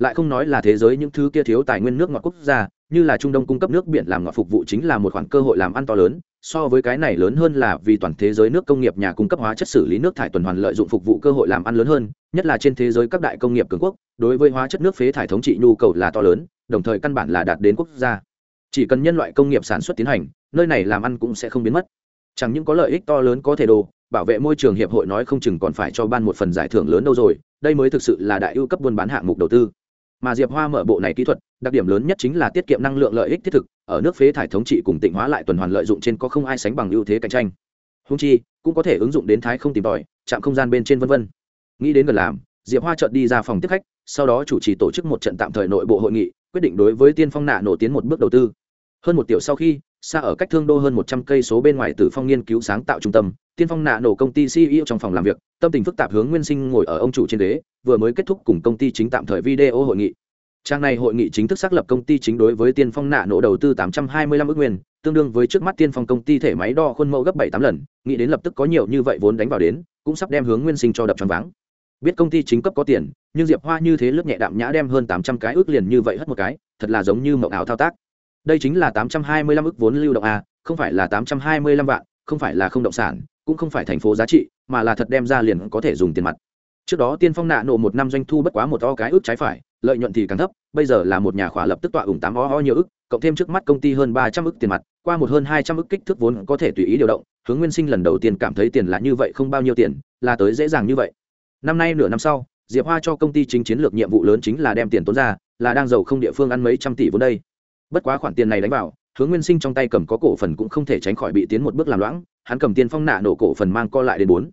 lại không nói là thế giới những thứ kia thiếu tài nguyên nước ngọt quốc gia, như là trung đông cung cấp nước biển làm ngọt phục vụ chính là một khoản cơ hội làm ăn to lớn, so với cái này lớn hơn là vì toàn thế giới nước công nghiệp nhà cung cấp hóa chất xử lý nước thải tuần hoàn lợi dụng phục vụ cơ hội làm ăn lớn hơn, nhất là trên thế giới các đại công nghiệp cường quốc, đối với hóa chất nước phế thải thống trị nhu cầu là to lớn, đồng thời căn bản là đạt đến quốc gia. Chỉ cần nhân loại công nghiệp sản xuất tiến hành, nơi này làm ăn cũng sẽ không biến mất. Chẳng những có lợi ích to lớn có thể đồ bảo vệ môi trường hiệp hội nói không chừng còn phải cho ban một phần giải thưởng lớn đâu rồi, đây mới thực sự là đại ưu cấp buôn bán hạng mục đầu tư mà diệp hoa mở bộ này kỹ thuật, đặc điểm lớn nhất chính là tiết kiệm năng lượng lợi ích thiết thực, ở nước phế thải thống trị cùng tịnh hóa lại tuần hoàn lợi dụng trên có không ai sánh bằng ưu thế cạnh tranh. Húng chi, cũng có thể ứng dụng đến thái không tìm tòi chạm không gian bên trên vân vân. Nghĩ đến gần làm, diệp hoa chợt đi ra phòng tiếp khách, sau đó chủ trì tổ chức một trận tạm thời nội bộ hội nghị, quyết định đối với tiên phong nạ nổ tiến một bước đầu tư. Hơn một tiểu sau khi, xa ở cách thương đô hơn một trăm cây số bên ngoài từ phong nghiên cứu sáng tạo trung tâm tiên phong nạ nổ công ty ceo trong phòng làm việc, tâm tình phức tạp hướng nguyên sinh ngồi ở ông chủ trên ghế, vừa mới kết thúc cùng công ty chính tạm thời video hội nghị. Trang này hội nghị chính thức xác lập công ty chính đối với tiên phong nạ nổ đầu tư tám trăm hai mươi lăm ước nguyên, tương đương với trước mắt tiên phong công ty thể máy đo khuôn mẫu gấp bảy tám lần, nghĩ đến lập tức có nhiều như vậy vốn đánh vào đến, cũng sắp đem hướng nguyên sinh cho đập tròn váng. Biết công ty chính cấp có tiền, nhưng diệp hoa như thế lướt nhẹ đạm nhã đem hơn tám trăm cái ước liền như vậy hất một cái, thật là giống như mộng ảo thao tác. Đây chính là tám trăm hai mươi lăm ước vốn lưu động a không phải là tám trăm hai mươi lăm vạn, không phải là không động sản cũng không phải thành phố giá trị, mà là thật đem ra liền có thể dùng tiền mặt. Trước đó tiên phong nạ nổ một năm doanh thu bất quá một o cái ước trái phải, lợi nhuận thì càng thấp, bây giờ là một nhà khỏa lập tức tọa ủng tám o o nhiều ức cộng thêm trước mắt công ty hơn ba trăm ức tiền mặt, qua một hơn hai trăm ức kích thước vốn có thể tùy ý điều động, hướng nguyên sinh lần đầu tiên cảm thấy tiền là như vậy không bao nhiêu tiền, là tới dễ dàng như vậy. Năm nay nửa năm sau, diệp hoa cho công ty chính chiến lược nhiệm vụ lớn chính là đem tiền tốn ra, là đang giàu không địa phương ăn mấy trăm tỷ vốn đây. Bất quá khoản tiền này đánh vào, hướng nguyên sinh trong tay cầm có cổ phần cũng không thể tránh khỏi bị tiến một bước làm loãng hắn cầm tiền phong nạ nổ cổ phần mang co lại đến bốn.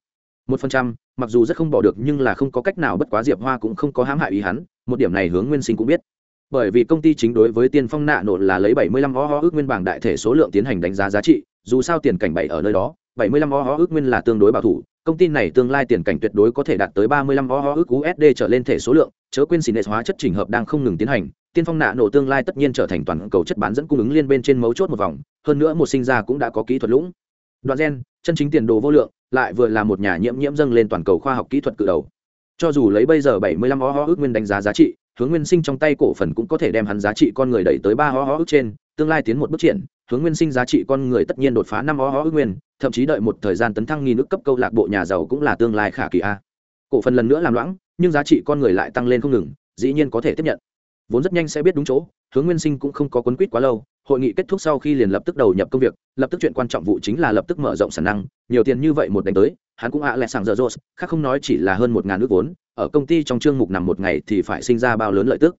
Một phần trăm, mặc dù rất không bỏ được nhưng là không có cách nào bất quá diệp hoa cũng không có hãm hại ý hắn, một điểm này hướng nguyên sinh cũng biết. Bởi vì công ty chính đối với tiên phong nạ nổ là lấy bảy mươi lăm o ho ước nguyên bảng đại thể số lượng tiến hành đánh giá giá trị, dù sao tiền cảnh bảy ở nơi đó, bảy mươi lăm o ho ước nguyên là tương đối bảo thủ, công ty này tương lai tiền cảnh tuyệt đối có thể đạt tới ba mươi lăm o ho ước usd trở lên thể số lượng, chớ quên xỉn hóa chất trình hợp đang không ngừng tiến hành, tiên phong nạ nổ tương lai tất nhiên trở thành toàn cầu chất bán dẫn cung ứng liên bên trên mấu chốt một vòng, hơn nữa một sinh ra cũng đã có kỹ thuật lũng đoạn gen, chân chính tiền đồ vô lượng, lại vừa là một nhà nhiễm nhiễm dâng lên toàn cầu khoa học kỹ thuật cự đầu. Cho dù lấy bây giờ 75 ho ho ước nguyên đánh giá giá trị, hướng nguyên sinh trong tay cổ phần cũng có thể đem hắn giá trị con người đẩy tới ba ho ho ước trên, tương lai tiến một bước triển, hướng nguyên sinh giá trị con người tất nhiên đột phá năm ho ho ước nguyên, thậm chí đợi một thời gian tấn thăng nghìn nước cấp câu lạc bộ nhà giàu cũng là tương lai khả kỳ a. Cổ phần lần nữa làm loãng, nhưng giá trị con người lại tăng lên không ngừng, dĩ nhiên có thể tiếp nhận. Vốn rất nhanh sẽ biết đúng chỗ, hướng nguyên sinh cũng không có quấn quýt quá lâu hội nghị kết thúc sau khi liền lập tức đầu nhập công việc, lập tức chuyện quan trọng vụ chính là lập tức mở rộng sản năng, nhiều tiền như vậy một đánh tới, hắn cũng ạ à lẹ sàng giờ rô khác không nói chỉ là hơn một ngàn nước vốn, ở công ty trong chương mục nằm một ngày thì phải sinh ra bao lớn lợi tức.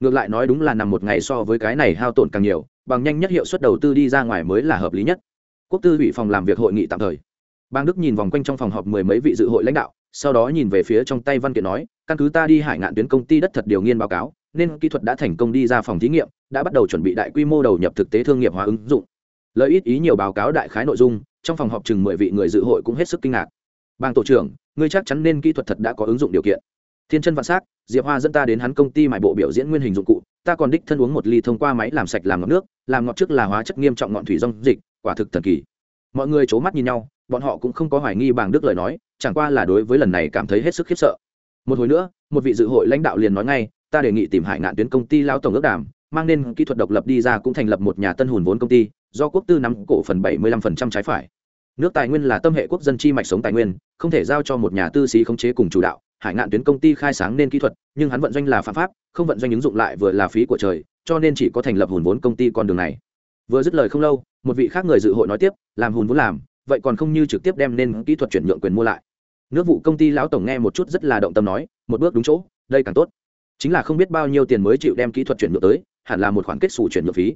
Ngược lại nói đúng là nằm một ngày so với cái này hao tổn càng nhiều, bằng nhanh nhất hiệu suất đầu tư đi ra ngoài mới là hợp lý nhất. Quốc tư ủy phòng làm việc hội nghị tạm thời. Bang đức nhìn vòng quanh trong phòng họp mười mấy vị dự hội lãnh đạo, sau đó nhìn về phía trong tay văn kiện nói, căn cứ ta đi hải ngạn tuyến công ty đất thật điều nghiên báo cáo nên kỹ thuật đã thành công đi ra phòng thí nghiệm, đã bắt đầu chuẩn bị đại quy mô đầu nhập thực tế thương nghiệp hóa ứng dụng. Lợi ít ý nhiều báo cáo đại khái nội dung, trong phòng họp chừng mười vị người dự hội cũng hết sức kinh ngạc. Bang tổ trưởng, ngươi chắc chắn nên kỹ thuật thật đã có ứng dụng điều kiện. Thiên chân vạn s á c diệp hoa dẫn ta đến hắn công ty mại bộ biểu diễn nguyên hình dụng cụ, ta còn đích thân uống một ly thông qua máy làm sạch làm ngọt nước, làm ngọt trước là hóa chất nghiêm trọng ngọn thủy rong dịch, quả thực thần kỳ. Mọi người c mắt nhìn nhau, bọn họ cũng không có hoài nghi bằng đức lời nói, chẳng qua là đối với lần này cảm thấy hết sức khiếp sợ. Một hồi nữa, một vị dự hội lãnh đạo liền nói ngay ta đề nghị tìm hải ngạn tuyến công ty lao tổng ước đàm, mang nên kỹ thuật độc lập đi ra cũng thành lập một nhà tân hùn vốn công ty, do quốc tư nắm cổ phần bảy mươi lăm phần trăm trái phải. Nước tài nguyên là tâm hệ quốc dân chi mạch sống tài nguyên, không thể giao cho một nhà tư sĩ khống chế cùng chủ đạo. Hải ngạn tuyến công ty khai sáng nên kỹ thuật, nhưng hắn vận doanh là phạm pháp, không vận doanh ứng dụng lại vừa là phí của trời, cho nên chỉ có thành lập hùn vốn công ty con đường này. Vừa dứt lời không lâu, một vị khác người dự hội nói tiếp, làm hùn vốn làm, vậy còn không như trực tiếp đem nên kỹ thuật chuyển nhượng quyền mua lại. Nước vụ công ty lão tổng nghe một chút rất là động tâm nói, một bước đúng chỗ, đây càng tốt chính là không biết bao nhiêu tiền mới chịu đem kỹ thuật chuyển nhượng tới, hẳn là một khoản kết xù chuyển nhượng phí.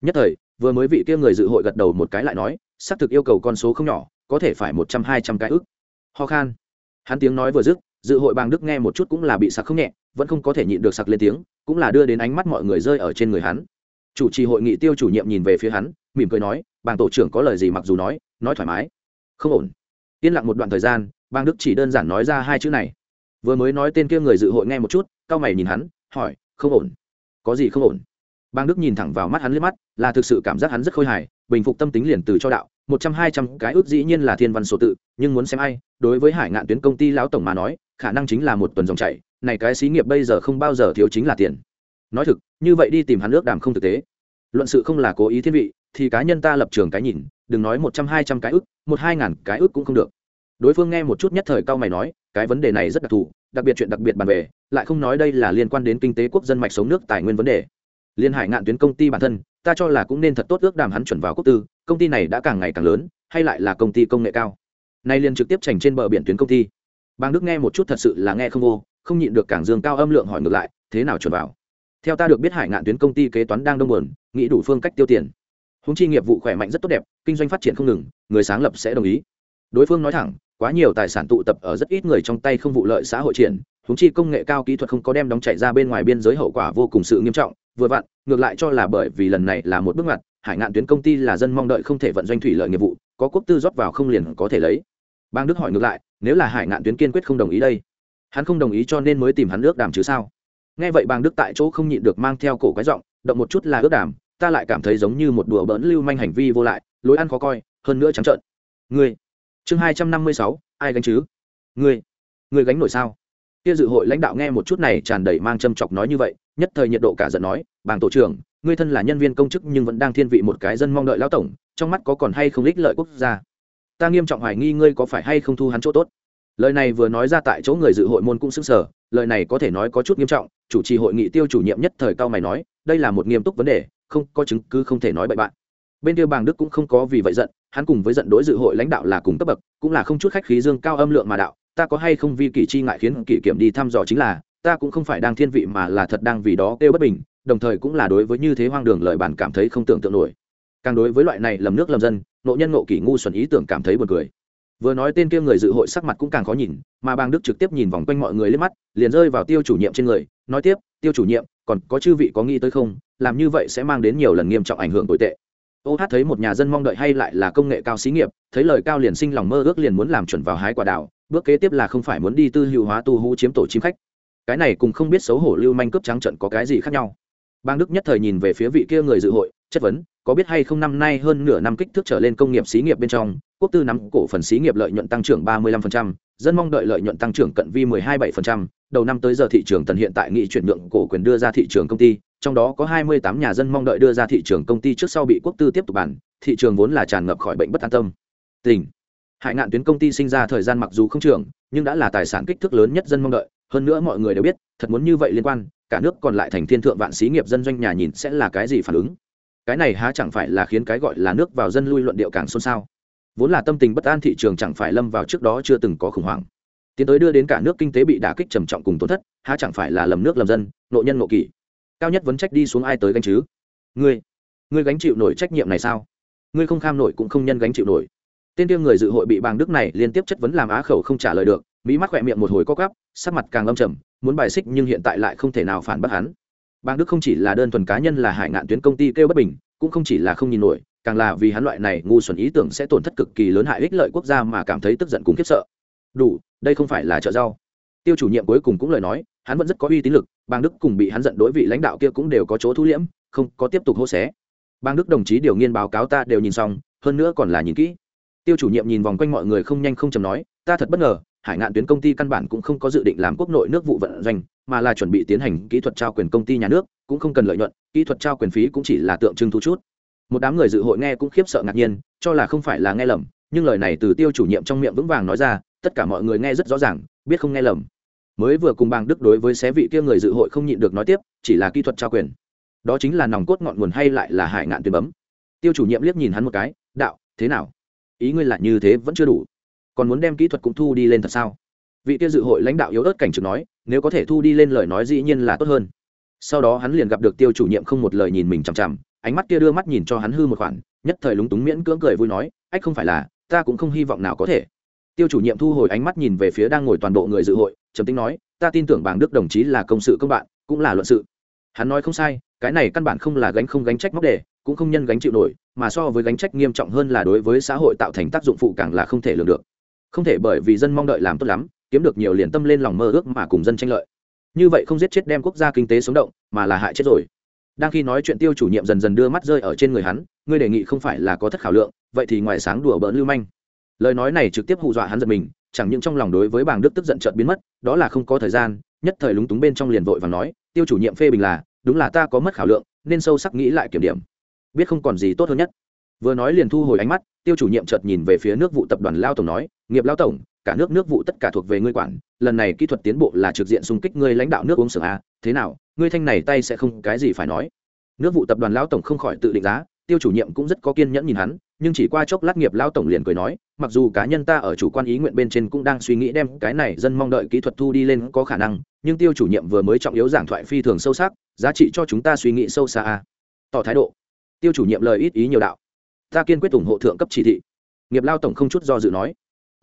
Nhất thời, vừa mới vị kia người dự hội gật đầu một cái lại nói, xác thực yêu cầu con số không nhỏ, có thể phải một trăm, hai trăm cái ức. Ho khan. Hắn tiếng nói vừa dứt, dự hội bàng đức nghe một chút cũng là bị sặc không nhẹ, vẫn không có thể nhịn được sặc lên tiếng, cũng là đưa đến ánh mắt mọi người rơi ở trên người hắn. Chủ trì hội nghị tiêu chủ nhiệm nhìn về phía hắn, mỉm cười nói, bàng tổ trưởng có lời gì mặc dù nói nói thoải mái. Không ổn. Yên lặng một đoạn thời gian, bàng đức chỉ đơn giản nói ra hai chữ này vừa mới nói tên kia người dự hội nghe một chút cao mày nhìn hắn, hỏi, không ổn? Có gì không ổn? Bang đức nhìn thẳng vào mắt hắn liếc mắt, là thực sự cảm giác hắn rất khôi hài, bình phục tâm tính liền từ cho đạo, một trăm hai trăm cái ước dĩ nhiên là thiên văn số tự, nhưng muốn xem ai, đối với hải ngạn tuyến công ty lão tổng mà nói, khả năng chính là một tuần dòng chảy, này cái xí nghiệp bây giờ không bao giờ thiếu chính là tiền. Nói thực, như vậy đi tìm hắn ước đàm không thực tế. Luận sự không là cố ý thiên vị, thì cá nhân ta lập trường cái nhìn, đừng nói một trăm hai trăm cái ước, một hai ngàn cái ước cũng không được. Đối phương nghe một chút nhất thời cao mày nói cái vấn đề này rất đặc thù, đặc biệt chuyện đặc biệt bàn về, lại không nói đây là liên quan đến kinh tế quốc dân mạch sống nước tài nguyên vấn đề. Liên hải ngạn tuyến công ty bản thân, ta cho là cũng nên thật tốt ước đàm hắn chuẩn vào quốc tư, công ty này đã càng ngày càng lớn, hay lại là công ty công nghệ cao. Nay liền trực tiếp trành trên bờ biển tuyến công ty. Bang đức nghe một chút thật sự là nghe không vô, không nhịn được cảng dương cao âm lượng hỏi ngược lại, thế nào chuẩn vào? Theo ta được biết hải ngạn tuyến công ty kế toán đang đông buồn, nghĩ đủ phương cách tiêu tiền. Húng chi nghiệp vụ khỏe mạnh rất tốt đẹp, kinh doanh phát triển không ngừng, người sáng lập sẽ đồng ý. Đối phương nói thẳng quá nhiều tài sản tụ tập ở rất ít người trong tay không vụ lợi xã hội triển húng chi công nghệ cao kỹ thuật không có đem đóng chạy ra bên ngoài biên giới hậu quả vô cùng sự nghiêm trọng, vừa vặn, ngược lại cho là bởi vì lần này là một bước ngoặt, hải ngạn tuyến công ty là dân mong đợi không thể vận doanh thủy lợi nghiệp vụ, có quốc tư rót vào không liền có thể lấy. Bang đức hỏi ngược lại, nếu là hải ngạn tuyến kiên quyết không đồng ý đây? Hắn không đồng ý cho nên mới tìm hắn ước đàm chứ sao? Nghe vậy bang đức tại chỗ không nhịn được mang theo cổ cái giọng, động một chút là ước đàm, ta lại cảm thấy giống như một đùa bỡn lưu manh hành vi vô lại, lối ăn khó coi, hơn nữa trắng trợn. Ngươi chương hai trăm năm mươi sáu, ai gánh chứ? Ngươi ngươi gánh nổi sao? Kia dự hội lãnh đạo nghe một chút này tràn đầy mang châm chọc nói như vậy, nhất thời nhiệt độ cả giận nói, bàng tổ trưởng, ngươi thân là nhân viên công chức nhưng vẫn đang thiên vị một cái dân mong đợi lão tổng, trong mắt có còn hay không ích lợi quốc gia? Ta nghiêm trọng hoài nghi ngươi có phải hay không thu hắn chỗ tốt. Lời này vừa nói ra tại chỗ người dự hội môn cũng sững sờ, lời này có thể nói có chút nghiêm trọng, chủ trì hội nghị tiêu chủ nhiệm nhất thời cao mày nói, đây là một nghiêm túc vấn đề, không có chứng cứ không thể nói bậy bạn. Bên kia bàng đức cũng không có vì vậy giận hắn cùng với giận đối dự hội lãnh đạo là cùng cấp bậc, cũng là không chút khách khí dương cao âm lượng mà đạo, ta có hay không vi kỷ chi ngại khiến kỷ kiểm đi thăm dò chính là, ta cũng không phải đang thiên vị mà là thật đang vì đó kêu bất bình, đồng thời cũng là đối với như thế hoang đường lời bản cảm thấy không tưởng tượng nổi. Càng đối với loại này lầm nước lầm dân, nộ nhân nộ kỷ ngu xuẩn ý tưởng cảm thấy buồn cười. Vừa nói tên kia người dự hội sắc mặt cũng càng khó nhìn, mà bang đức trực tiếp nhìn vòng quanh mọi người lên mắt, liền rơi vào tiêu chủ nhiệm trên người, nói tiếp, tiêu chủ nhiệm, còn có chư vị có nghĩ tới không? Làm như vậy sẽ mang đến nhiều lần nghiêm trọng ảnh hưởng tồi tệ ô hát thấy một nhà dân mong đợi hay lại là công nghệ cao xí nghiệp thấy lời cao liền sinh lòng mơ ước liền muốn làm chuẩn vào hái quả đảo. bước kế tiếp là không phải muốn đi tư hữu hóa tu hú chiếm tổ chim khách cái này cùng không biết xấu hổ lưu manh cướp trắng trận có cái gì khác nhau bang đức nhất thời nhìn về phía vị kia người dự hội chất vấn có biết hay không năm nay hơn nửa năm kích thước trở lên công nghiệp xí nghiệp bên trong quốc tư nắm cổ phần xí nghiệp lợi nhuận tăng trưởng 35%, dân mong đợi lợi nhuận tăng trưởng cận vi 12,7%, đầu năm tới giờ thị trường tần hiện tại nghị chuyển nhượng cổ quyền đưa ra thị trường công ty, trong đó có 28 nhà dân mong đợi đưa ra thị trường công ty trước sau bị quốc tư tiếp tục bản, thị trường vốn là tràn ngập khỏi bệnh bất an tâm. Tỉnh. Hải ngạn tuyến công ty sinh ra thời gian mặc dù không trưởng, nhưng đã là tài sản kích thước lớn nhất dân mong đợi, hơn nữa mọi người đều biết, thật muốn như vậy liên quan, cả nước còn lại thành thiên thượng vạn xí nghiệp dân doanh nhà nhìn sẽ là cái gì phản ứng. Cái này há chẳng phải là khiến cái gọi là nước vào dân lui luận điệu càng xôn xao vốn là tâm tình bất an thị trường chẳng phải lâm vào trước đó chưa từng có khủng hoảng tiến tới đưa đến cả nước kinh tế bị đả kích trầm trọng cùng tổn thất há chẳng phải là lầm nước lầm dân nội nhân nội kỷ cao nhất vấn trách đi xuống ai tới gánh chứ? Ngươi ngươi gánh chịu nổi trách nhiệm này sao? Ngươi không kham nổi cũng không nhân gánh chịu nổi. Tên tiêu người dự hội bị bàng đức này liên tiếp chất vấn làm á khẩu không trả lời được mỹ mắt khỏe miệng một hồi co cắp sắc mặt càng lâm trầm, muốn bài xích nhưng hiện tại lại không thể nào phản bác hắn. Bàng đức không chỉ là đơn thuần cá nhân là hải ngạn tuyến công ty kêu bất bình, cũng không chỉ là không nhìn nổi, càng là vì hắn loại này ngu xuẩn ý tưởng sẽ tổn thất cực kỳ lớn hại ích lợi quốc gia mà cảm thấy tức giận cùng khiếp sợ. Đủ, đây không phải là chợ rau. Tiêu chủ nhiệm cuối cùng cũng lời nói hắn vẫn rất có uy tín lực bang đức cùng bị hắn giận đối vị lãnh đạo kia cũng đều có chỗ thu liễm, không có tiếp tục hô xé. Bang đức đồng chí điều nghiên báo cáo ta đều nhìn xong, hơn nữa còn là nhìn kỹ. Tiêu chủ nhiệm nhìn vòng quanh mọi người không nhanh không chầm nói, ta thật bất ngờ, hải ngạn tuyến công ty căn bản cũng không có dự định làm quốc nội nước vụ vận doanh, mà là chuẩn bị tiến hành kỹ thuật trao quyền công ty nhà nước, cũng không cần lợi nhuận, kỹ thuật trao quyền phí cũng chỉ là tượng trưng thu chút. Một đám người dự hội nghe cũng khiếp sợ ngạc nhiên, cho là không phải là nghe lầm, nhưng lời này từ tiêu chủ nhiệm trong miệng vững vàng nói ra, tất cả mọi người nghe rất rõ ràng, biết không nghe lầm mới vừa cùng bang đức đối với xé vị kia người dự hội không nhịn được nói tiếp, chỉ là kỹ thuật trao quyền. Đó chính là nòng cốt ngọn nguồn hay lại là hải ngạn tuyến bấm. Tiêu chủ nhiệm liếc nhìn hắn một cái, đạo, thế nào? Ý ngươi là như thế vẫn chưa đủ. Còn muốn đem kỹ thuật cũng thu đi lên thật sao? Vị kia dự hội lãnh đạo yếu ớt cảnh trực nói, nếu có thể thu đi lên lời nói dĩ nhiên là tốt hơn. Sau đó hắn liền gặp được tiêu chủ nhiệm không một lời nhìn mình chằm chằm, ánh mắt kia đưa mắt nhìn cho hắn hư một khoản, nhất thời lúng túng miễn cưỡng cười vui nói, ách không phải là, ta cũng không hy vọng nào có thể tiêu chủ nhiệm thu hồi ánh mắt nhìn về phía đang ngồi toàn bộ người dự hội, trầm tính nói, ta tin tưởng bảng đức đồng chí là công sự công bạn, cũng là luận sự. Hắn nói không sai, cái này căn bản không là gánh không gánh trách móc đề, cũng không nhân gánh chịu nổi, mà so với gánh trách nghiêm trọng hơn là đối với xã hội tạo thành tác dụng phụ càng là không thể lường được. Không thể bởi vì dân mong đợi làm tốt lắm, kiếm được nhiều liền tâm lên lòng mơ ước mà cùng dân tranh lợi. Như vậy không giết chết đem quốc gia kinh tế sống động, mà là hại chết rồi. Đang khi nói chuyện tiêu chủ nhiệm dần dần đưa mắt rơi ở trên người hắn, ngươi đề nghị không phải là có thất khảo lượng, vậy thì ngoài sáng đùa bỡn lưu manh lời nói này trực tiếp hù dọa hắn giật mình, chẳng những trong lòng đối với bảng đức tức giận trợt biến mất, đó là không có thời gian, nhất thời lúng túng bên trong liền vội và nói, tiêu chủ nhiệm phê bình là, đúng là ta có mất khảo lượng, nên sâu sắc nghĩ lại kiểm điểm. Biết không còn gì tốt hơn nhất. Vừa nói liền thu hồi ánh mắt, tiêu chủ nhiệm chợt nhìn về phía nước vụ tập đoàn lao tổng nói, nghiệp lao tổng, cả nước nước vụ tất cả thuộc về ngươi quản, lần này kỹ thuật tiến bộ là trực diện xung kích ngươi lãnh đạo nước uống sưởng a, thế nào, ngươi thanh này tay sẽ không cái gì phải nói. Nước vụ tập đoàn lão tổng không khỏi tự định giá tiêu chủ nhiệm cũng rất có kiên nhẫn nhìn hắn, nhưng chỉ qua chốc lát nghiệp lao tổng liền cười nói, mặc dù cá nhân ta ở chủ quan ý nguyện bên trên cũng đang suy nghĩ đem cái này dân mong đợi kỹ thuật thu đi lên có khả năng, nhưng tiêu chủ nhiệm vừa mới trọng yếu giảng thoại phi thường sâu sắc, giá trị cho chúng ta suy nghĩ sâu xa a. Tỏ thái độ. Tiêu chủ nhiệm lời ít ý nhiều đạo. Ta kiên quyết ủng hộ thượng cấp chỉ thị. Nghiệp lao tổng không chút do dự nói.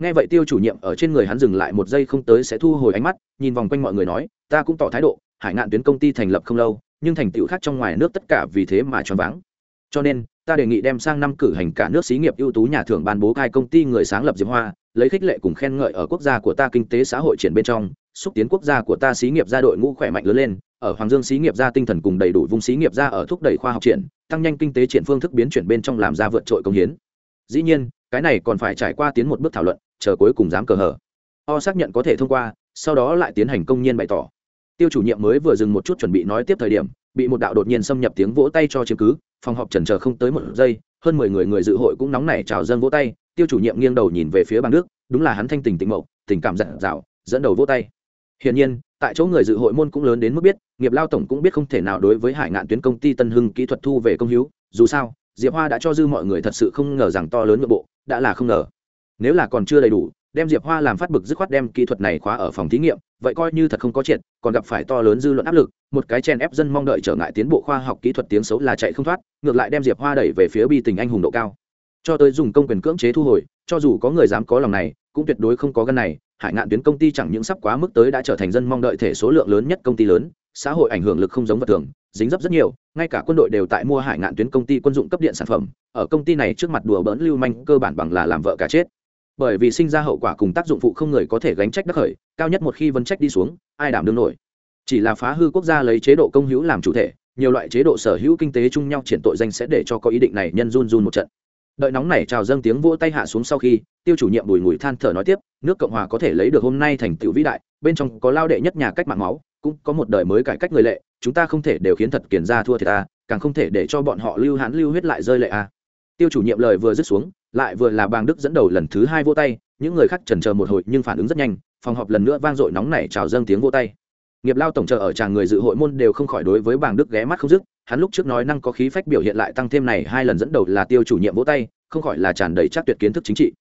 Nghe vậy tiêu chủ nhiệm ở trên người hắn dừng lại một giây không tới sẽ thu hồi ánh mắt, nhìn vòng quanh mọi người nói, ta cũng tỏ thái độ, hải ngạn tuyến công ty thành lập không lâu, nhưng thành tựu khác trong ngoài nước tất cả vì thế mà choáng váng cho nên, ta đề nghị đem sang năm cử hành cả nước xí nghiệp ưu tú nhà thưởng ban bố khai công ty người sáng lập diệp hoa, lấy khích lệ cùng khen ngợi ở quốc gia của ta kinh tế xã hội triển bên trong, xúc tiến quốc gia của ta xí nghiệp gia đội ngũ khỏe mạnh lớn lên, ở hoàng dương xí nghiệp gia tinh thần cùng đầy đủ vùng xí nghiệp gia ở thúc đẩy khoa học triển, tăng nhanh kinh tế triển phương thức biến chuyển bên trong làm ra vượt trội công hiến. Dĩ nhiên, cái này còn phải trải qua tiến một bước thảo luận, chờ cuối cùng dám cờ hở o xác nhận có thể thông qua, sau đó lại tiến hành công nhiên bày tỏ. Tiêu chủ nhiệm mới vừa dừng một chút chuẩn bị nói tiếp thời điểm, bị một đạo đột nhiên xâm nhập tiếng vỗ tay cho chứng cứ phòng họp trần chờ không tới một giây, hơn mười người người dự hội cũng nóng nảy chào dâng vỗ tay, tiêu chủ nhiệm nghiêng đầu nhìn về phía bang đức, đúng là hắn thanh tình tịnh mậu tình cảm dặn dào, dẫn đầu vỗ tay. Hiển nhiên, tại chỗ người dự hội môn cũng lớn đến mức biết, nghiệp lao tổng cũng biết không thể nào đối với hải ngạn tuyến công ty tân hưng kỹ thuật thu về công hiếu, dù sao, diệp hoa đã cho dư mọi người thật sự không ngờ rằng to lớn nội bộ, đã là không ngờ nếu là còn chưa đầy đủ, đem diệp hoa làm phát bực dứt khoát đem kỹ thuật này khóa ở phòng thí nghiệm, vậy coi như thật không có triệt, còn gặp phải to lớn dư luận áp lực, một cái chen ép dân mong đợi trở ngại tiến bộ khoa học kỹ thuật tiếng xấu là chạy không thoát, ngược lại đem diệp hoa đẩy về phía bi tình anh hùng độ cao. Cho tới dùng công quyền cưỡng chế thu hồi, cho dù có người dám có lòng này, cũng tuyệt đối không có gân này, hải ngạn tuyến công ty chẳng những sắp quá mức tới đã trở thành dân mong đợi thể số lượng lớn nhất công ty lớn, xã hội ảnh hưởng lực không giống vật thường, dính dấp rất nhiều, ngay cả quân đội đều tại mua hải ngạn tuyến công ty quân dụng cấp điện sản phẩm, ở công ty này trước mặt đùa bỡn lưu manh, cơ bản bằng là làm vợ cả chết bởi vì sinh ra hậu quả cùng tác dụng phụ không người có thể gánh trách đắc khởi, cao nhất một khi vân trách đi xuống, ai đảm đương nổi. Chỉ là phá hư quốc gia lấy chế độ công hữu làm chủ thể, nhiều loại chế độ sở hữu kinh tế chung nhau triển tội danh sẽ để cho có ý định này nhân run run một trận. Đợi nóng này trào dâng tiếng vỗ tay hạ xuống sau khi, tiêu chủ nhiệm bùi ngùi than thở nói tiếp, nước cộng hòa có thể lấy được hôm nay thành tựu vĩ đại, bên trong có lao đệ nhất nhà cách mạng máu, cũng có một đời mới cải cách người lệ, chúng ta không thể đều khiến thật kiền ra thua thiệt ta, càng không thể để cho bọn họ lưu hãn lưu huyết lại rơi lệ a. Tiêu chủ nhiệm lời vừa dứt xuống lại vừa là bàng đức dẫn đầu lần thứ hai vô tay, những người khác chần chờ một hồi nhưng phản ứng rất nhanh, phòng họp lần nữa vang dội nóng nảy trào dâng tiếng vô tay. Nghiệp lao tổng trợ ở tràng người dự hội môn đều không khỏi đối với bàng đức ghé mắt không dứt, hắn lúc trước nói năng có khí phách biểu hiện lại tăng thêm này hai lần dẫn đầu là tiêu chủ nhiệm vỗ tay, không khỏi là tràn đầy chắc tuyệt kiến thức chính trị.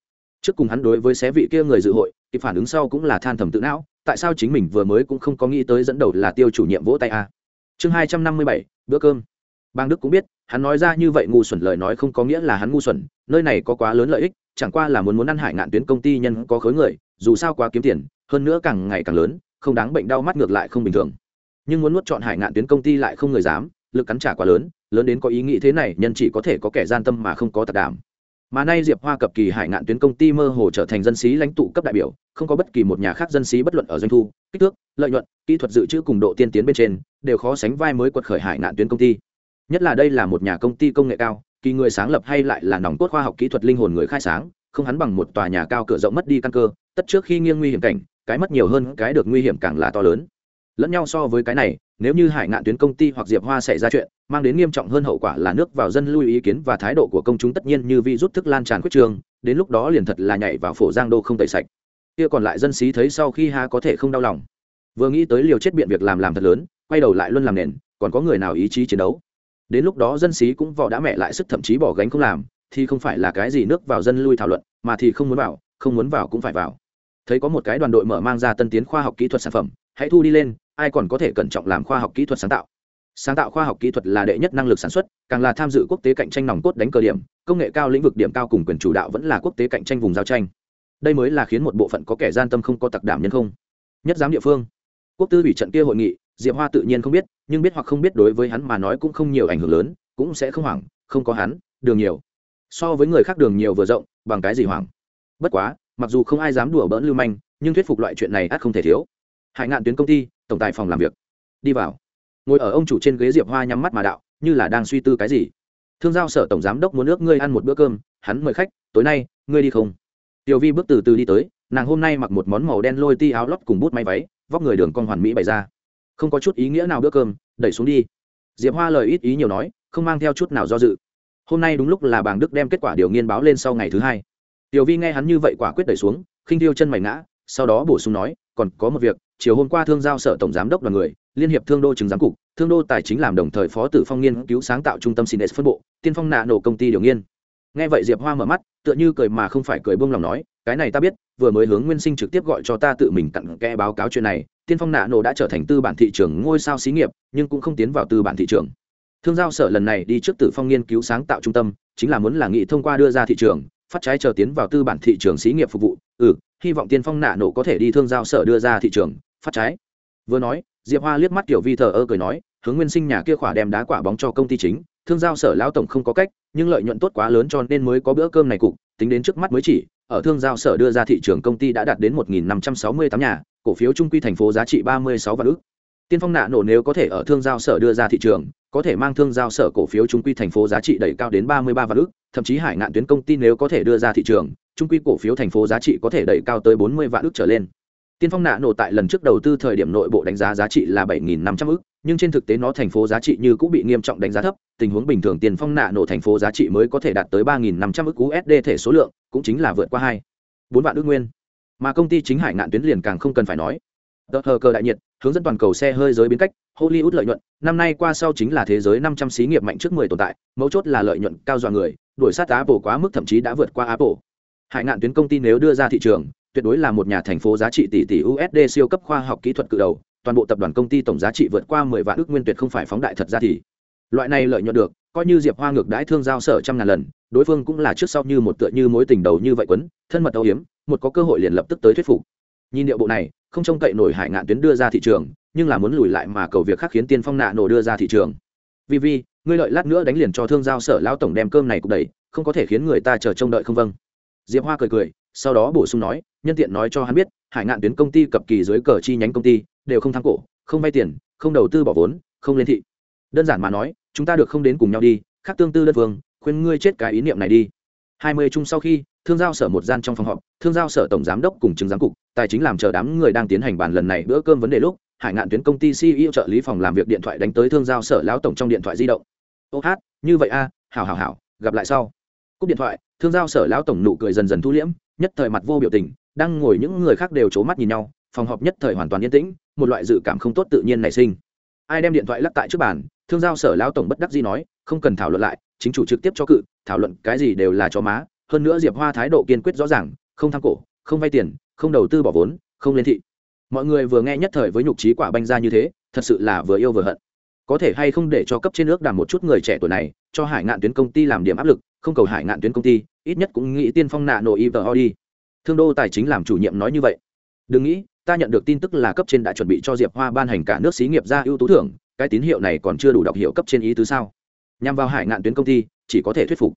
Trước cùng hắn đối với xé vị kia người dự hội thì phản ứng sau cũng là than thầm tự não, tại sao chính mình vừa mới cũng không có nghĩ tới dẫn đầu là tiêu chủ nhiệm vỗ tay a chương hai trăm năm mươi bảy, bữa cơm. Bang đức cũng biết hắn nói ra như vậy ngu xuẩn lời nói không có nghĩa là hắn ngu xuẩn, nơi này có quá lớn lợi ích, chẳng qua là muốn muốn ăn hải ngạn tuyến công ty nhân có khối người, dù sao quá kiếm tiền, hơn nữa càng ngày càng lớn, không đáng bệnh đau mắt ngược lại không bình thường. Nhưng muốn nuốt chọn hải ngạn tuyến công ty lại không người dám, lực cắn trả quá lớn lớn đến có ý nghĩ thế này, nhân chỉ có thể có kẻ gian tâm mà không có tạc đảm mà nay diệp hoa cập kỳ hải ngạn tuyến công ty mơ hồ trở thành dân sĩ lãnh tụ cấp đại biểu, không có bất kỳ một nhà khác dân sĩ bất luận ở doanh thu, kích thước, lợi nhuận, kỹ thuật dự trữ cùng độ tiên tiến bên trên, đều khó sánh vai mới quật khởi hải ngạn tuyến công ty nhất là đây là một nhà công ty công nghệ cao, kỳ người sáng lập hay lại là nòng cốt khoa học kỹ thuật linh hồn người khai sáng, không hắn bằng một tòa nhà cao cửa rộng mất đi căn cơ, tất trước khi nghiêng nguy hiểm cảnh, cái mất nhiều hơn cái được nguy hiểm càng là to lớn. Lẫn nhau so với cái này, nếu như hải ngạn tuyến công ty hoặc diệp hoa xảy ra chuyện, mang đến nghiêm trọng hơn hậu quả là nước vào dân lưu ý kiến và thái độ của công chúng tất nhiên như vi rút thức lan tràn quyết trường, đến lúc đó liền thật là nhảy vào phổ giang đô không tẩy sạch. Kia còn lại dân xí thấy sau khi ha có thể không đau lòng. Vừa nghĩ tới liều chết biện việc làm làm thật lớn, quay đầu lại luôn làm nền, còn có người nào ý chí chiến đấu? Đến lúc đó dân sĩ cũng vò đã mẹ lại sức thậm chí bỏ gánh không làm, thì không phải là cái gì nước vào dân lui thảo luận, mà thì không muốn vào, không muốn vào cũng phải vào. Thấy có một cái đoàn đội mở mang ra tân tiến khoa học kỹ thuật sản phẩm, hãy thu đi lên, ai còn có thể cẩn trọng làm khoa học kỹ thuật sáng tạo. Sáng tạo khoa học kỹ thuật là đệ nhất năng lực sản xuất, càng là tham dự quốc tế cạnh tranh nòng cốt đánh cờ điểm, công nghệ cao lĩnh vực điểm cao cùng quyền chủ đạo vẫn là quốc tế cạnh tranh vùng giao tranh. Đây mới là khiến một bộ phận có kẻ gian tâm không có tặc đảm nhân không. Nhất giám địa phương. Quốc tư ủy trận kia hội nghị diệp hoa tự nhiên không biết, nhưng biết hoặc không biết đối với hắn mà nói cũng không nhiều ảnh hưởng lớn, cũng sẽ không hoảng, không có hắn, đường nhiều. So với người khác đường nhiều vừa rộng, bằng cái gì hoảng? Bất quá, mặc dù không ai dám đùa bỡn lưu manh, nhưng thuyết phục loại chuyện này ắt không thể thiếu. Hải ngạn tuyến công ty, tổng tài phòng làm việc. Đi vào. Ngồi ở ông chủ trên ghế diệp hoa nhắm mắt mà đạo, như là đang suy tư cái gì. Thương giao sở tổng giám đốc muốn nước ngươi ăn một bữa cơm, hắn mời khách, tối nay, ngươi đi không? Tiểu vi bước từ từ đi tới, nàng hôm nay mặc một món màu đen lôi ti áo lót cùng bút máy váy, vóc người đường con hoàn mỹ bày ra không có chút ý nghĩa nào bữa cơm, đẩy xuống đi. Diệp hoa lời ít ý nhiều nói, không mang theo chút nào do dự. Hôm nay đúng lúc là bàng đức đem kết quả điều nghiên báo lên sau ngày thứ hai. Tiểu vi nghe hắn như vậy quả quyết đẩy xuống, khinh thiêu chân mày ngã, sau đó bổ sung nói, còn có một việc, chiều hôm qua thương giao sở tổng giám đốc đoàn người, liên hiệp thương đô chứng giám cục, thương đô tài chính làm đồng thời phó tử phong nghiên cứu sáng tạo trung tâm sines phân bộ, tiên phong nạ nổ công ty điều nghiên. Nghe vậy diệp hoa mở mắt, tựa như cười mà không phải cười buông lòng nói, cái này ta biết, vừa mới hướng nguyên sinh trực tiếp gọi cho ta tự mình cặn kẽ báo cáo chuyện này tiên phong nạ nổ đã trở thành tư bản thị trường ngôi sao xí nghiệp, nhưng cũng không tiến vào tư bản thị trường. Thương giao sở lần này đi trước tử phong nghiên cứu sáng tạo trung tâm, chính là muốn là nghị thông qua đưa ra thị trường, phát trái chờ tiến vào tư bản thị trường xí nghiệp phục vụ. Ừ hy vọng tiên phong nạ nổ có thể đi thương giao sở đưa ra thị trường, phát trái. Vừa nói, diệp hoa liếc mắt kiểu vi thờ ơ cười nói, hướng nguyên sinh nhà kia khỏa đem đá quả bóng cho công ty chính thương giao sở lão tổng không có cách, nhưng lợi nhuận tốt quá lớn cho nên mới có bữa cơm này cục, tính đến trước mắt mới chỉ, ở thương giao sở đưa ra thị trường công ty đã đạt đến một nghìn năm trăm sáu mươi tám nhà, cổ phiếu trung quy thành phố giá trị ba mươi sáu vạn ước tiên phong nạ nổ nếu có thể ở thương giao sở đưa ra thị trường, có thể mang thương giao sở cổ phiếu trung quy thành phố giá trị đẩy cao đến ba mươi ba vạn ước thậm chí hải ngạn tuyến công ty nếu có thể đưa ra thị trường, trung quy cổ phiếu thành phố giá trị có thể đẩy cao tới bốn mươi vạn ước trở lên. Tiên phong nạ nổ tại lần trước đầu tư thời điểm nội bộ đánh giá giá trị là bảy nghìn năm trăm ước nhưng trên thực tế nó thành phố giá trị như cũng bị nghiêm trọng đánh giá thấp, tình huống bình thường tiền phong nạ nổ thành phố giá trị mới có thể đạt tới ba nghìn năm trăm ức usd thể số lượng, cũng chính là vượt qua hai, bốn vạn ước nguyên. Mà công ty chính hải ngạn tuyến liền càng không cần phải nói. Tờ hờ cờ đại nhiệt, hướng dẫn toàn cầu xe hơi giới biến cách, hollywood lợi nhuận, năm nay qua sau chính là thế giới năm trăm xí nghiệp mạnh trước mười tồn tại, mấu chốt là lợi nhuận cao dọa người, đuổi sát apple quá mức thậm chí đã vượt qua apple. Hải ngạn tuyến công ty nếu đưa ra thị trường, tuyệt đối là một nhà thành phố giá trị tỷ tỷ usd siêu cấp khoa học kỹ thuật cự đầu toàn bộ tập đoàn công ty tổng giá trị vượt qua mười vạn ước nguyên tuyệt không phải phóng đại thật ra thì. Loại này lợi nhuận được, coi như diệp hoa ngược đãi thương giao sở trăm ngàn lần, đối phương cũng là trước sau như một tựa như mối tình đầu như vậy quấn, thân mật âu hiếm một có cơ hội liền lập tức tới thuyết phục. Nhìn điệu bộ này, không trông cậy nổi hải ngạn tuyến đưa ra thị trường, nhưng là muốn lùi lại mà cầu việc khác khiến tiên phong nạ nổ đưa ra thị trường. Vì vì, ngươi lợi lát nữa đánh liền cho thương giao sở lão tổng đem cơm này cục đầy không có thể khiến người ta chờ trông đợi không vâng. Diệp hoa cười cười, sau đó bổ sung nói, nhân tiện nói cho hắn biết, hải ngạn tuyến công ty cập kỳ dưới cờ chi nhánh công ty đều không thắng cổ không vay tiền không đầu tư bỏ vốn không lên thị. Đơn giản mà nói chúng ta được không đến cùng nhau đi khác tương tư đất vương khuyên ngươi chết cái ý niệm này đi. Hai mươi chung sau khi thương giao sở một gian trong phòng họp thương giao sở tổng giám đốc cùng chứng giám cục tài chính làm chờ đám người đang tiến hành bàn lần này bữa cơm vấn đề lúc hải ngạn tuyến công ty ceo trợ lý phòng làm việc điện thoại đánh tới thương giao sở lão tổng trong điện thoại di động. Ô hát như vậy a à, hảo hảo hảo gặp lại sau. Cúp điện thoại thương giao sở lão tổng nụ cười dần dần thu liễm nhất thời mặt vô biểu tình đang ngồi những người khác đều c h ố mắt nhìn nhau phòng họp nhất thời hoàn toàn yên tĩnh một loại dự cảm không tốt tự nhiên nảy sinh. Ai đem điện thoại lắc tại trước bàn, thương giao sở lão tổng bất đắc dĩ nói, không cần thảo luận lại, chính chủ trực tiếp cho cự, thảo luận cái gì đều là cho má, hơn nữa diệp hoa thái độ kiên quyết rõ ràng, không tham cổ, không vay tiền, không đầu tư bỏ vốn, không lên thị. Mọi người vừa nghe nhất thời với nhục trí quả banh ra như thế, thật sự là vừa yêu vừa hận. Có thể hay không để cho cấp trên nước đàm một chút người trẻ tuổi này, cho hải ngạn tuyến công ty làm điểm áp lực, không cầu hải ngạn tuyến công ty, ít nhất cũng nghĩ tiên phong nạ nổ y tờ đi thương đô tài chính làm chủ nhiệm nói như vậy. Đừng nghĩ ta nhận được tin tức là cấp trên đã chuẩn bị cho diệp hoa ban hành cả nước xí nghiệp ra ưu tú thưởng, cái tín hiệu này còn chưa đủ đọc hiệu cấp trên ý tứ sao? Nhằm vào hải ngạn tuyến công ty, chỉ có thể thuyết phục.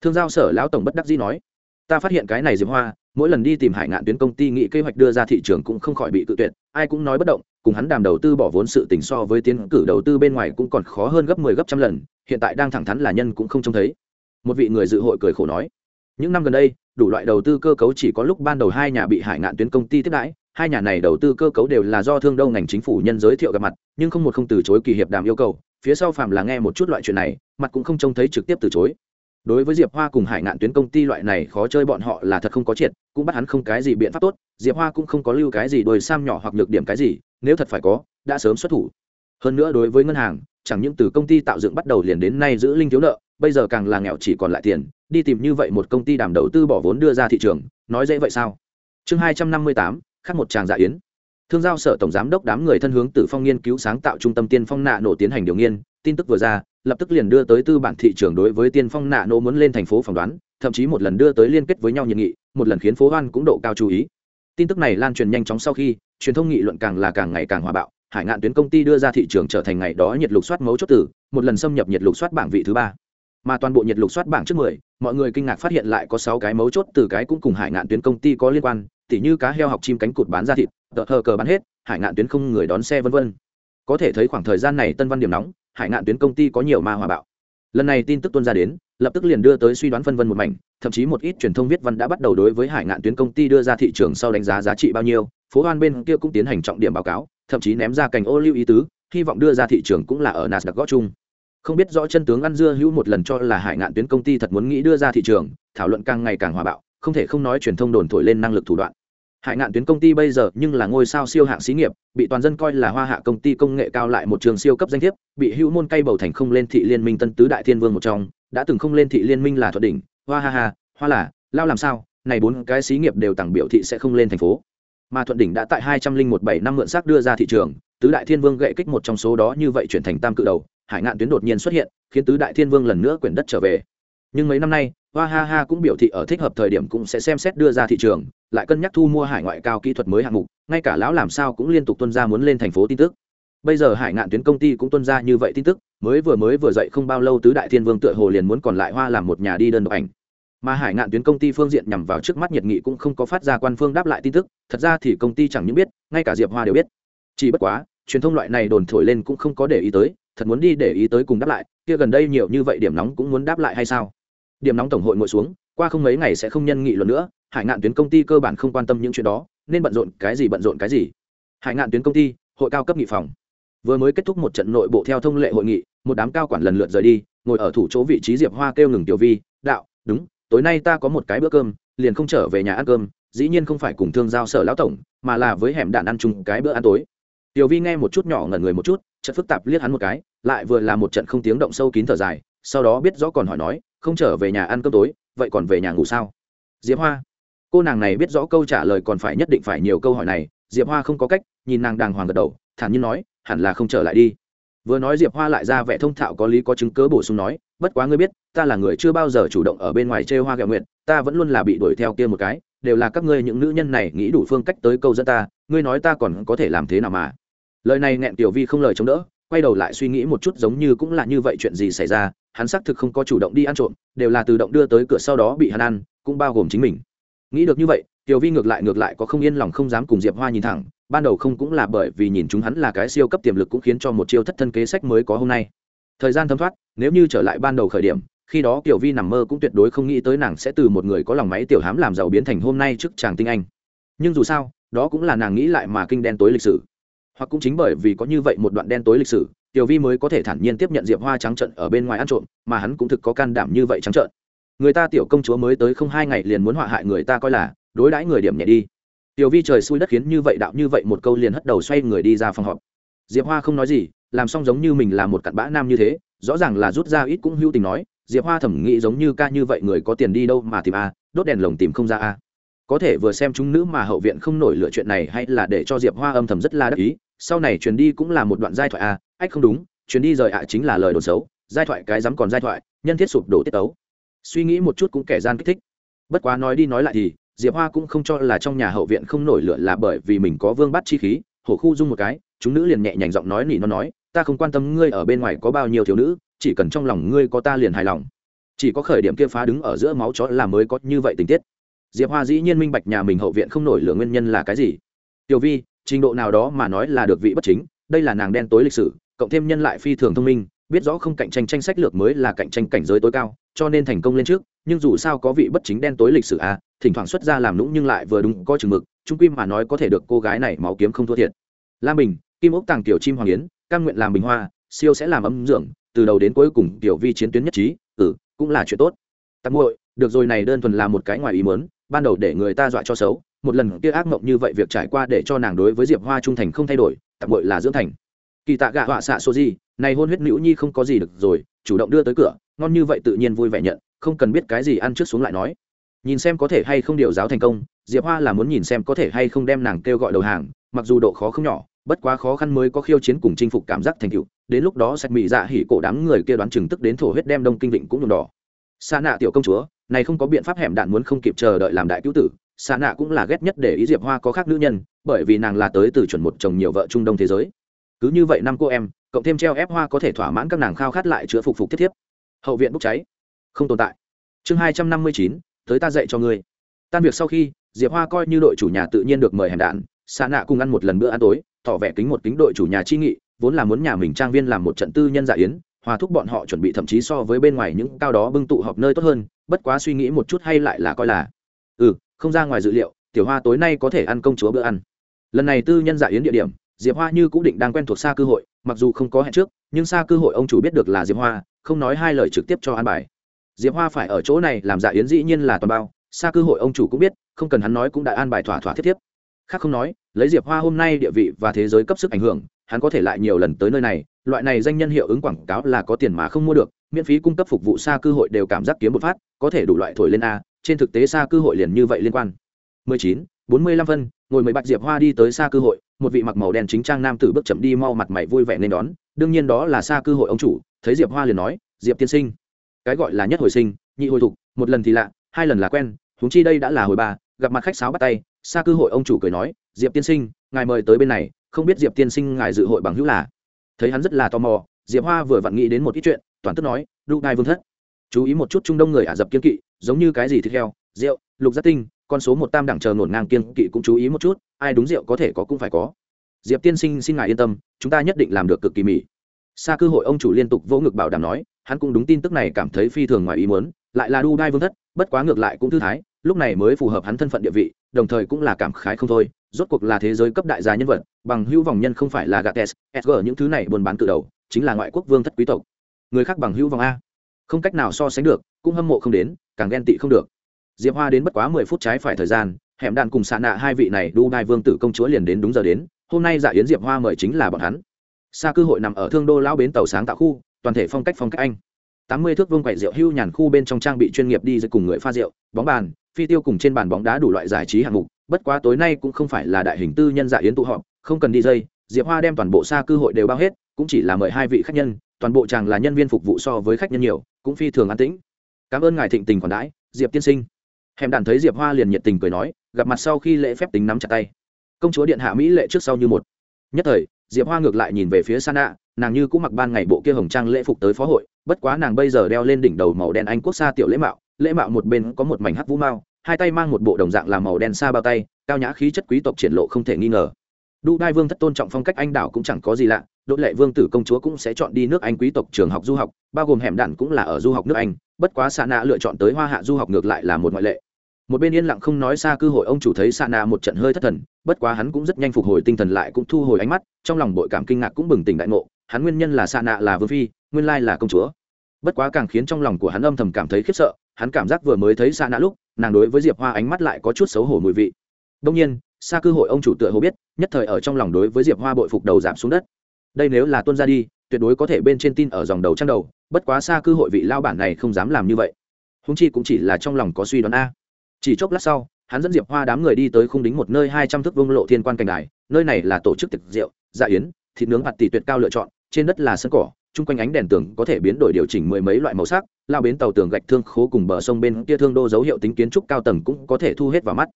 Thương giao sở lão tổng bất đắc dĩ nói, ta phát hiện cái này diệp hoa, mỗi lần đi tìm hải ngạn tuyến công ty nghị kế hoạch đưa ra thị trường cũng không khỏi bị cự tuyệt, ai cũng nói bất động, cùng hắn đàm đầu tư bỏ vốn sự tình so với tiến cử đầu tư bên ngoài cũng còn khó hơn gấp mười 10 gấp trăm lần, hiện tại đang thẳng thắn là nhân cũng không trông thấy. Một vị người dự hội cười khổ nói, những năm gần đây, đủ loại đầu tư cơ cấu chỉ có lúc ban đầu hai nhà bị hải ngạn tuyến công ty tiếp đãi hai nhà này đầu tư cơ cấu đều là do thương đâu ngành chính phủ nhân giới thiệu gặp mặt, nhưng không một không từ chối kỳ hiệp đàm yêu cầu, phía sau phạm là nghe một chút loại chuyện này, mặt cũng không trông thấy trực tiếp từ chối. Đối với diệp hoa cùng hải ngạn tuyến công ty loại này khó chơi bọn họ là thật không có triệt, cũng bắt hắn không cái gì biện pháp tốt, diệp hoa cũng không có lưu cái gì đồi sam nhỏ hoặc nhược điểm cái gì, nếu thật phải có, đã sớm xuất thủ. Hơn nữa đối với ngân hàng, chẳng những từ công ty tạo dựng bắt đầu liền đến nay giữ linh thiếu nợ, bây giờ càng là nghèo chỉ còn lại tiền, đi tìm như vậy một công ty đàm đầu tư bỏ vốn đưa ra thị trường, nói dễ vậy sao? Chương hai trăm năm mươi tám khác một tràng dạ yến. Thương giao sở tổng giám đốc đám người thân hướng từ phong nghiên cứu sáng tạo trung tâm tiên phong nạ nổ tiến hành điều nghiên, tin tức vừa ra, lập tức liền đưa tới tư bản thị trường đối với tiên phong nạ nổ muốn lên thành phố phỏng đoán, thậm chí một lần đưa tới liên kết với nhau nhiệt nghị, một lần khiến phố hoan cũng độ cao chú ý. Tin tức này lan truyền nhanh chóng sau khi, truyền thông nghị luận càng là càng ngày càng hòa bạo, hải ngạn tuyến công ty đưa ra thị trường trở thành ngày đó nhiệt lục soát mấu chốt tử một lần xâm nhập nhiệt lục soát bảng vị thứ ba. Mà toàn bộ nhiệt lục soát bảng trước mười, mọi người kinh ngạc phát hiện lại có sáu cái mấu chốt từ cái cũng cùng hải ngạn tuyến công ty có liên quan tỉ như cá heo học chim cánh cụt bán ra thịt, tờ hờ cờ bán hết, hải ngạn tuyến không người đón xe vân vân. Có thể thấy khoảng thời gian này tân văn điểm nóng, hải ngạn tuyến công ty có nhiều ma hòa bạo. Lần này tin tức tuân ra đến, lập tức liền đưa tới suy đoán phân vân một mảnh, thậm chí một ít truyền thông viết văn đã bắt đầu đối với hải ngạn tuyến công ty đưa ra thị trường sau đánh giá giá trị bao nhiêu, phố hoan bên kia cũng tiến hành trọng điểm báo cáo, thậm chí ném ra cành ô lưu ý tứ, hy vọng đưa ra thị trường cũng là ở nasdaq gót chung. Không biết rõ chân tướng ăn dưa hữu một lần cho là hải ngạn tuyến công ty thật muốn nghĩ đưa ra thị trường, thảo luận càng ngày càng hòa bạo, không thể không nói truyền thông đồn thổi lên năng lực thủ đoạn hải ngạn tuyến công ty bây giờ nhưng là ngôi sao siêu hạng xí nghiệp, bị toàn dân coi là hoa hạ công ty công nghệ cao lại một trường siêu cấp danh thiếp, bị hữu môn cây bầu thành không lên thị liên minh tân tứ đại thiên vương một trong, đã từng không lên thị liên minh là thuận đỉnh, hoa ha ha, hoa là, lao làm sao, này bốn cái xí nghiệp đều tặng biểu thị sẽ không lên thành phố. Mà thuận đỉnh đã tại hai trăm linh một bảy năm mượn xác đưa ra thị trường, tứ đại thiên vương gậy kích một trong số đó như vậy chuyển thành tam cự đầu, hải ngạn tuyến đột nhiên xuất hiện, khiến tứ đại thiên vương lần nữa quyển đất trở về. Nhưng mấy năm nay hoa ha ha cũng biểu thị ở thích hợp thời điểm cũng sẽ xem xét đưa ra thị trường, lại cân nhắc thu mua hải ngoại cao kỹ thuật mới hạng mục, ngay cả lão làm sao cũng liên tục tuân ra muốn lên thành phố tin tức. Bây giờ hải ngạn tuyến công ty cũng tuân ra như vậy tin tức, mới vừa mới vừa dậy không bao lâu tứ đại thiên vương tựa hồ liền muốn còn lại hoa làm một nhà đi đơn độc ảnh. Mà hải ngạn tuyến công ty phương diện nhằm vào trước mắt nhiệt nghị cũng không có phát ra quan phương đáp lại tin tức, thật ra thì công ty chẳng những biết, ngay cả diệp hoa đều biết. Chỉ bất quá, truyền thông loại này đồn thổi lên cũng không có để ý tới, thật muốn đi để ý tới cùng đáp lại, kia gần đây nhiều như vậy điểm nóng cũng muốn đáp lại hay sao? Điểm nóng tổng hội ngồi xuống, qua không mấy ngày sẽ không nhân nghị luận nữa, hải ngạn tuyến công ty cơ bản không quan tâm những chuyện đó, nên bận rộn cái gì bận rộn cái gì. Hải ngạn tuyến công ty, hội cao cấp nghị phòng. Vừa mới kết thúc một trận nội bộ theo thông lệ hội nghị, một đám cao quản lần lượt rời đi, ngồi ở thủ chỗ vị trí diệp hoa kêu ngừng tiểu vi, đạo, đúng, tối nay ta có một cái bữa cơm, liền không trở về nhà ăn cơm, dĩ nhiên không phải cùng thương giao sở lão tổng, mà là với hẻm đạn ăn chung cái bữa ăn tối. Tiểu vi nghe một chút nhỏ ngẩn người một chút trận phức tạp liếc hắn một cái, lại vừa là một trận không tiếng động sâu kín thở dài, sau đó biết rõ còn hỏi nói không trở về nhà ăn cơm tối, vậy còn về nhà ngủ sao? Diệp hoa. Cô nàng này biết rõ câu trả lời còn phải nhất định phải nhiều câu hỏi này, diệp hoa không có cách, nhìn nàng đàng hoàng gật đầu, thản nhiên nói, hẳn là không trở lại đi. Vừa nói diệp hoa lại ra vẻ thông thạo có lý có chứng cớ bổ sung nói, bất quá ngươi biết, ta là người chưa bao giờ chủ động ở bên ngoài chê hoa gạo nguyện, ta vẫn luôn là bị đuổi theo kia một cái, đều là các ngươi những nữ nhân này nghĩ đủ phương cách tới câu dẫn ta, ngươi nói ta còn có thể làm thế nào mà? Lời này nghẹn tiểu vi không lời chống đỡ quay đầu lại suy nghĩ một chút giống như cũng là như vậy chuyện gì xảy ra, hắn xác thực không có chủ động đi ăn trộm, đều là tự động đưa tới cửa sau đó bị hắn ăn, cũng bao gồm chính mình. Nghĩ được như vậy, tiểu vi ngược lại ngược lại có không yên lòng không dám cùng diệp hoa nhìn thẳng, ban đầu không cũng là bởi vì nhìn chúng hắn là cái siêu cấp tiềm lực cũng khiến cho một chiêu thất thân kế sách mới có hôm nay. Thời gian thấm thoát, nếu như trở lại ban đầu khởi điểm, khi đó tiểu vi nằm mơ cũng tuyệt đối không nghĩ tới nàng sẽ từ một người có lòng máy tiểu hám làm giàu biến thành hôm nay trước chàng tinh anh. Nhưng dù sao, đó cũng là nàng nghĩ lại mà kinh đen tối lịch sử hoặc cũng chính bởi vì có như vậy một đoạn đen tối lịch sử, tiểu vi mới có thể thản nhiên tiếp nhận diệp hoa trắng trận ở bên ngoài ăn trộm, mà hắn cũng thực có can đảm như vậy trắng trợn người ta tiểu công chúa mới tới không hai ngày liền muốn họa hại người ta coi là, đối đãi người điểm nhẹ đi. Tiểu vi trời xui đất khiến như vậy đạo như vậy một câu liền hất đầu xoay người đi ra phòng họp. Diệp hoa không nói gì, làm xong giống như mình là một cặn bã nam như thế, rõ ràng là rút ra ít cũng hữu tình nói, diệp hoa thẩm nghĩ giống như ca như vậy người có tiền đi đâu mà tìm a, đốt đèn lồng tìm không ra a có thể vừa xem chúng nữ mà hậu viện không nổi lựa chuyện này hay là để cho diệp hoa âm thầm rất là đắc ý, sau này truyền đi cũng là một đoạn giai thoại à ách không đúng, truyền đi rời ạ chính là lời đồn xấu, giai thoại cái dám còn giai thoại, nhân thiết sụp đổ tiết tấu. Suy nghĩ một chút cũng kẻ gian kích thích. Bất quá nói đi nói lại thì, diệp hoa cũng không cho là trong nhà hậu viện không nổi lửa là bởi vì mình có vương bắt chi khí, hổ khu dung một cái, chúng nữ liền nhẹ nhàng giọng nói nỉ nó nói, ta không quan tâm ngươi ở bên ngoài có bao nhiêu thiếu nữ, chỉ cần trong lòng ngươi có ta liền hài lòng. Chỉ có khởi điểm kia phá đứng ở giữa máu chó là mới có như vậy tình tiết diệp hoa dĩ nhiên minh bạch nhà mình hậu viện không nổi lửa nguyên nhân là cái gì. Tiểu vi trình độ nào đó mà nói là được vị bất chính đây là nàng đen tối lịch sử cộng thêm nhân lại phi thường thông minh biết rõ không cạnh tranh tranh sách lược mới là cạnh tranh cảnh giới tối cao cho nên thành công lên trước nhưng dù sao có vị bất chính đen tối lịch sử a à, thỉnh thoảng xuất ra làm lũng nhưng lại vừa đúng có chừng mực trung quy mà nói có thể được cô gái này máu kiếm không thua thiệt. Lam bình kim ốc tàng tiểu chim hoàng yến căn nguyện làm bình hoa siêu sẽ làm ấm dưỡng từ đầu đến cuối cùng tiểu vi chiến tuyến nhất trí ừ cũng là chuyện tốt. Tạm muội được rồi này đơn thuần là một cái ngoài ý muốn ban đầu để người ta dọa cho xấu, một lần kia ác mộng như vậy việc trải qua để cho nàng đối với diệp hoa trung thành không thay đổi, tạm muội là dưỡng thành. Kỳ tạ gạ họa xạ số gì này hôn huyết nữ nhi không có gì được rồi, chủ động đưa tới cửa, ngon như vậy tự nhiên vui vẻ nhận, không cần biết cái gì ăn trước xuống lại nói. Nhìn xem có thể hay không điều giáo thành công, diệp hoa là muốn nhìn xem có thể hay không đem nàng kêu gọi đầu hàng, mặc dù độ khó không nhỏ, bất quá khó khăn mới có khiêu chiến cùng chinh phục cảm giác thành tựu, đến lúc đó sạch mị dạ hỉ cổ đám người kia đoán chừng tức đến thổ huyết đem đông kinh vịnh cũng nhuộm đỏ. Xa nạ tiểu công chúa này không có biện pháp hẻm đạn muốn không kịp chờ đợi làm đại cứu tử xa nạ cũng là ghét nhất để ý diệp hoa có khác nữ nhân, bởi vì nàng là tới từ chuẩn một chồng nhiều vợ trung đông thế giới. Cứ như vậy năm cô em, cộng thêm treo ép hoa có thể thỏa mãn các nàng khao khát lại chữa phục phục thiết thiếp. Hậu viện bốc cháy. Không tồn tại. Chương hai trăm năm mươi chín, tới ta dạy cho ngươi. Tan việc sau khi, diệp hoa coi như đội chủ nhà tự nhiên được mời hẻm đạn xa nạ cùng ăn một lần bữa ăn tối, tỏ vẻ kính một kính đội chủ nhà chi nghị, vốn là muốn nhà mình trang viên làm một trận tư nhân dạ yến hòa thúc bọn họ chuẩn bị thậm chí so với bên ngoài những cao đó bưng tụ họp nơi tốt hơn, bất quá suy nghĩ một chút hay lại là coi là ừ không ra ngoài dự liệu, tiểu hoa tối nay có thể ăn công chúa bữa ăn. Lần này tư nhân dạ yến địa điểm, diệp hoa như cũng định đang quen thuộc xa cư hội, mặc dù không có hẹn trước, nhưng xa cư hội ông chủ biết được là diệp hoa, không nói hai lời trực tiếp cho ăn bài. Diệp hoa phải ở chỗ này làm dạ yến dĩ nhiên là toàn bao, xa cư hội ông chủ cũng biết, không cần hắn nói cũng đã an bài thỏa thỏa thiết thiếp. Khác không nói, lấy diệp hoa hôm nay địa vị và thế giới cấp sức ảnh hưởng hắn có thể lại nhiều lần tới nơi này loại này danh nhân hiệu ứng quảng cáo là có tiền mà không mua được miễn phí cung cấp phục vụ xa cư hội đều cảm giác kiếm một phát có thể đủ loại thổi lên a trên thực tế xa cư hội liền như vậy liên quan. 19, 45 phân ngồi mấy bạch diệp hoa đi tới xa cư hội một vị mặc màu đen chính trang nam tử bước chậm đi mau mặt mày vui vẻ nên đón đương nhiên đó là xa cư hội ông chủ thấy diệp hoa liền nói diệp tiên sinh. Cái gọi là nhất hồi sinh nhị hồi thục một lần thì lạ hai lần là quen huống chi đây đã là hồi ba gặp mặt khách sáo bắt tay xa cư hội ông chủ cười nói diệp tiên sinh ngài mời tới bên này không biết diệp tiên sinh ngài dự hội bằng hữu là? Thấy hắn rất là tò mò, diệp hoa vừa vặn nghĩ đến một ít chuyện, toàn tức nói đu đai vương thất. Chú ý một chút trung đông người ả rập kiên kỵ, giống như cái gì thịt heo rượu, lục giác tinh, con số một tam đẳng chờ ngổn ngang kiên kỵ cũng chú ý một chút, ai đúng rượu có thể có cũng phải có. Diệp tiên sinh xin ngài yên tâm, chúng ta nhất định làm được cực kỳ mỹ xa cư hội ông chủ liên tục vỗ ngực bảo đảm nói, hắn cũng đúng tin tức này cảm thấy phi thường ngoài ý muốn, lại là đu đai vương thất, bất quá ngược lại cũng thư thái, lúc này mới phù hợp hắn thân phận địa vị, đồng thời cũng là cảm khái không thôi, rốt cuộc là thế giới cấp đại gia nhân vật bằng hữu vòng nhân không phải là gates sg những thứ này buôn bán cự đầu, chính là ngoại quốc vương thất quý tộc. Người khác bằng hữu vòng a. Không cách nào so sánh được, cũng hâm mộ không đến, càng ghen tị không được. Diệp hoa đến bất quá mười phút trái phải thời gian, hẻm đạn cùng xạ nạ hai vị này đu đai vương tử công chúa liền đến đúng giờ đến, hôm nay dạ yến diệp hoa mời chính là bọn hắn. Xa cư hội nằm ở thương đô lão bến tàu sáng tạo khu, toàn thể phong cách phong cách anh. Tám mươi thước vương quậy rượu hưu nhàn khu bên trong trang bị chuyên nghiệp đi dưới cùng người pha rượu, bóng bàn, phi tiêu cùng trên bàn bóng đá đủ loại giải trí hạng mục, bất quá tối nay cũng không phải là đại hình tư nhân dạ yến tụ họp không cần đi dây, diệp hoa đem toàn bộ xa cư hội đều bao hết, cũng chỉ là mời hai vị khách nhân, toàn bộ chàng là nhân viên phục vụ so với khách nhân nhiều, cũng phi thường an tĩnh. Cảm ơn ngài thịnh tình khoản đãi, diệp tiên sinh. Hèm đàn thấy diệp hoa liền nhiệt tình cười nói, gặp mặt sau khi lễ phép tính nắm chặt tay. Công chúa điện hạ mỹ lệ trước sau như một. Nhất thời, diệp hoa ngược lại nhìn về phía sana, nàng như cũng mặc ban ngày bộ kia hồng trang lễ phục tới phó hội, bất quá nàng bây giờ đeo lên đỉnh đầu màu đen anh quốc xa tiểu lễ mạo lễ mạo một bên có một mảnh hắc vũ mao, hai tay mang một bộ đồng dạng làm màu đen xa bao tay, cao nhã khí chất quý tộc triển lộ không thể nghi ngờ đu đai vương thất tôn trọng phong cách anh đảo cũng chẳng có gì lạ, đỗ lệ vương tử công chúa cũng sẽ chọn đi nước anh quý tộc trường học du học, bao gồm hẻm đạn cũng là ở du học nước anh, bất quá xa nạ lựa chọn tới hoa hạ du học ngược lại là một ngoại lệ. Một bên yên lặng không nói xa cư hội ông chủ thấy xa nạ một trận hơi thất thần, bất quá hắn cũng rất nhanh phục hồi tinh thần lại cũng thu hồi ánh mắt, trong lòng bội cảm kinh ngạc cũng bừng tỉnh đại ngộ, hắn nguyên nhân là xa nạ là vương phi, nguyên lai là công chúa. Bất quá càng khiến trong lòng của hắn âm thầm cảm thấy khiếp sợ, hắn cảm giác vừa mới thấy xa nạ lúc, nàng đối với diệp hoa ánh mắt lại có chút xấu hổ mùi vị. Đông nhiên, xa cư hội ông chủ tựa hồ biết nhất thời ở trong lòng đối với diệp hoa bội phục đầu giảm xuống đất. Đây nếu là tuân ra đi, tuyệt đối có thể bên trên tin ở dòng đầu trang đầu, bất quá xa cư hội vị lao bản này không dám làm như vậy. Húng chi cũng chỉ là trong lòng có suy đoán a. Chỉ chốc lát sau, hắn dẫn diệp hoa đám người đi tới khung đính một nơi hai trăm thước vương lộ thiên quan cảnh đài, nơi này là tổ chức tiệc rượu dạ yến, thịt nướng hạt tỷ tuyệt cao lựa chọn, trên đất là sân cỏ, chung quanh ánh đèn tường có thể biến đổi điều chỉnh mười mấy loại màu sắc, lao bến tàu tường gạch thương khố cùng bờ sông bên kia thương đô dấu hiệu tính kiến trúc cao tầng cũng có thể thu hết vào mắt.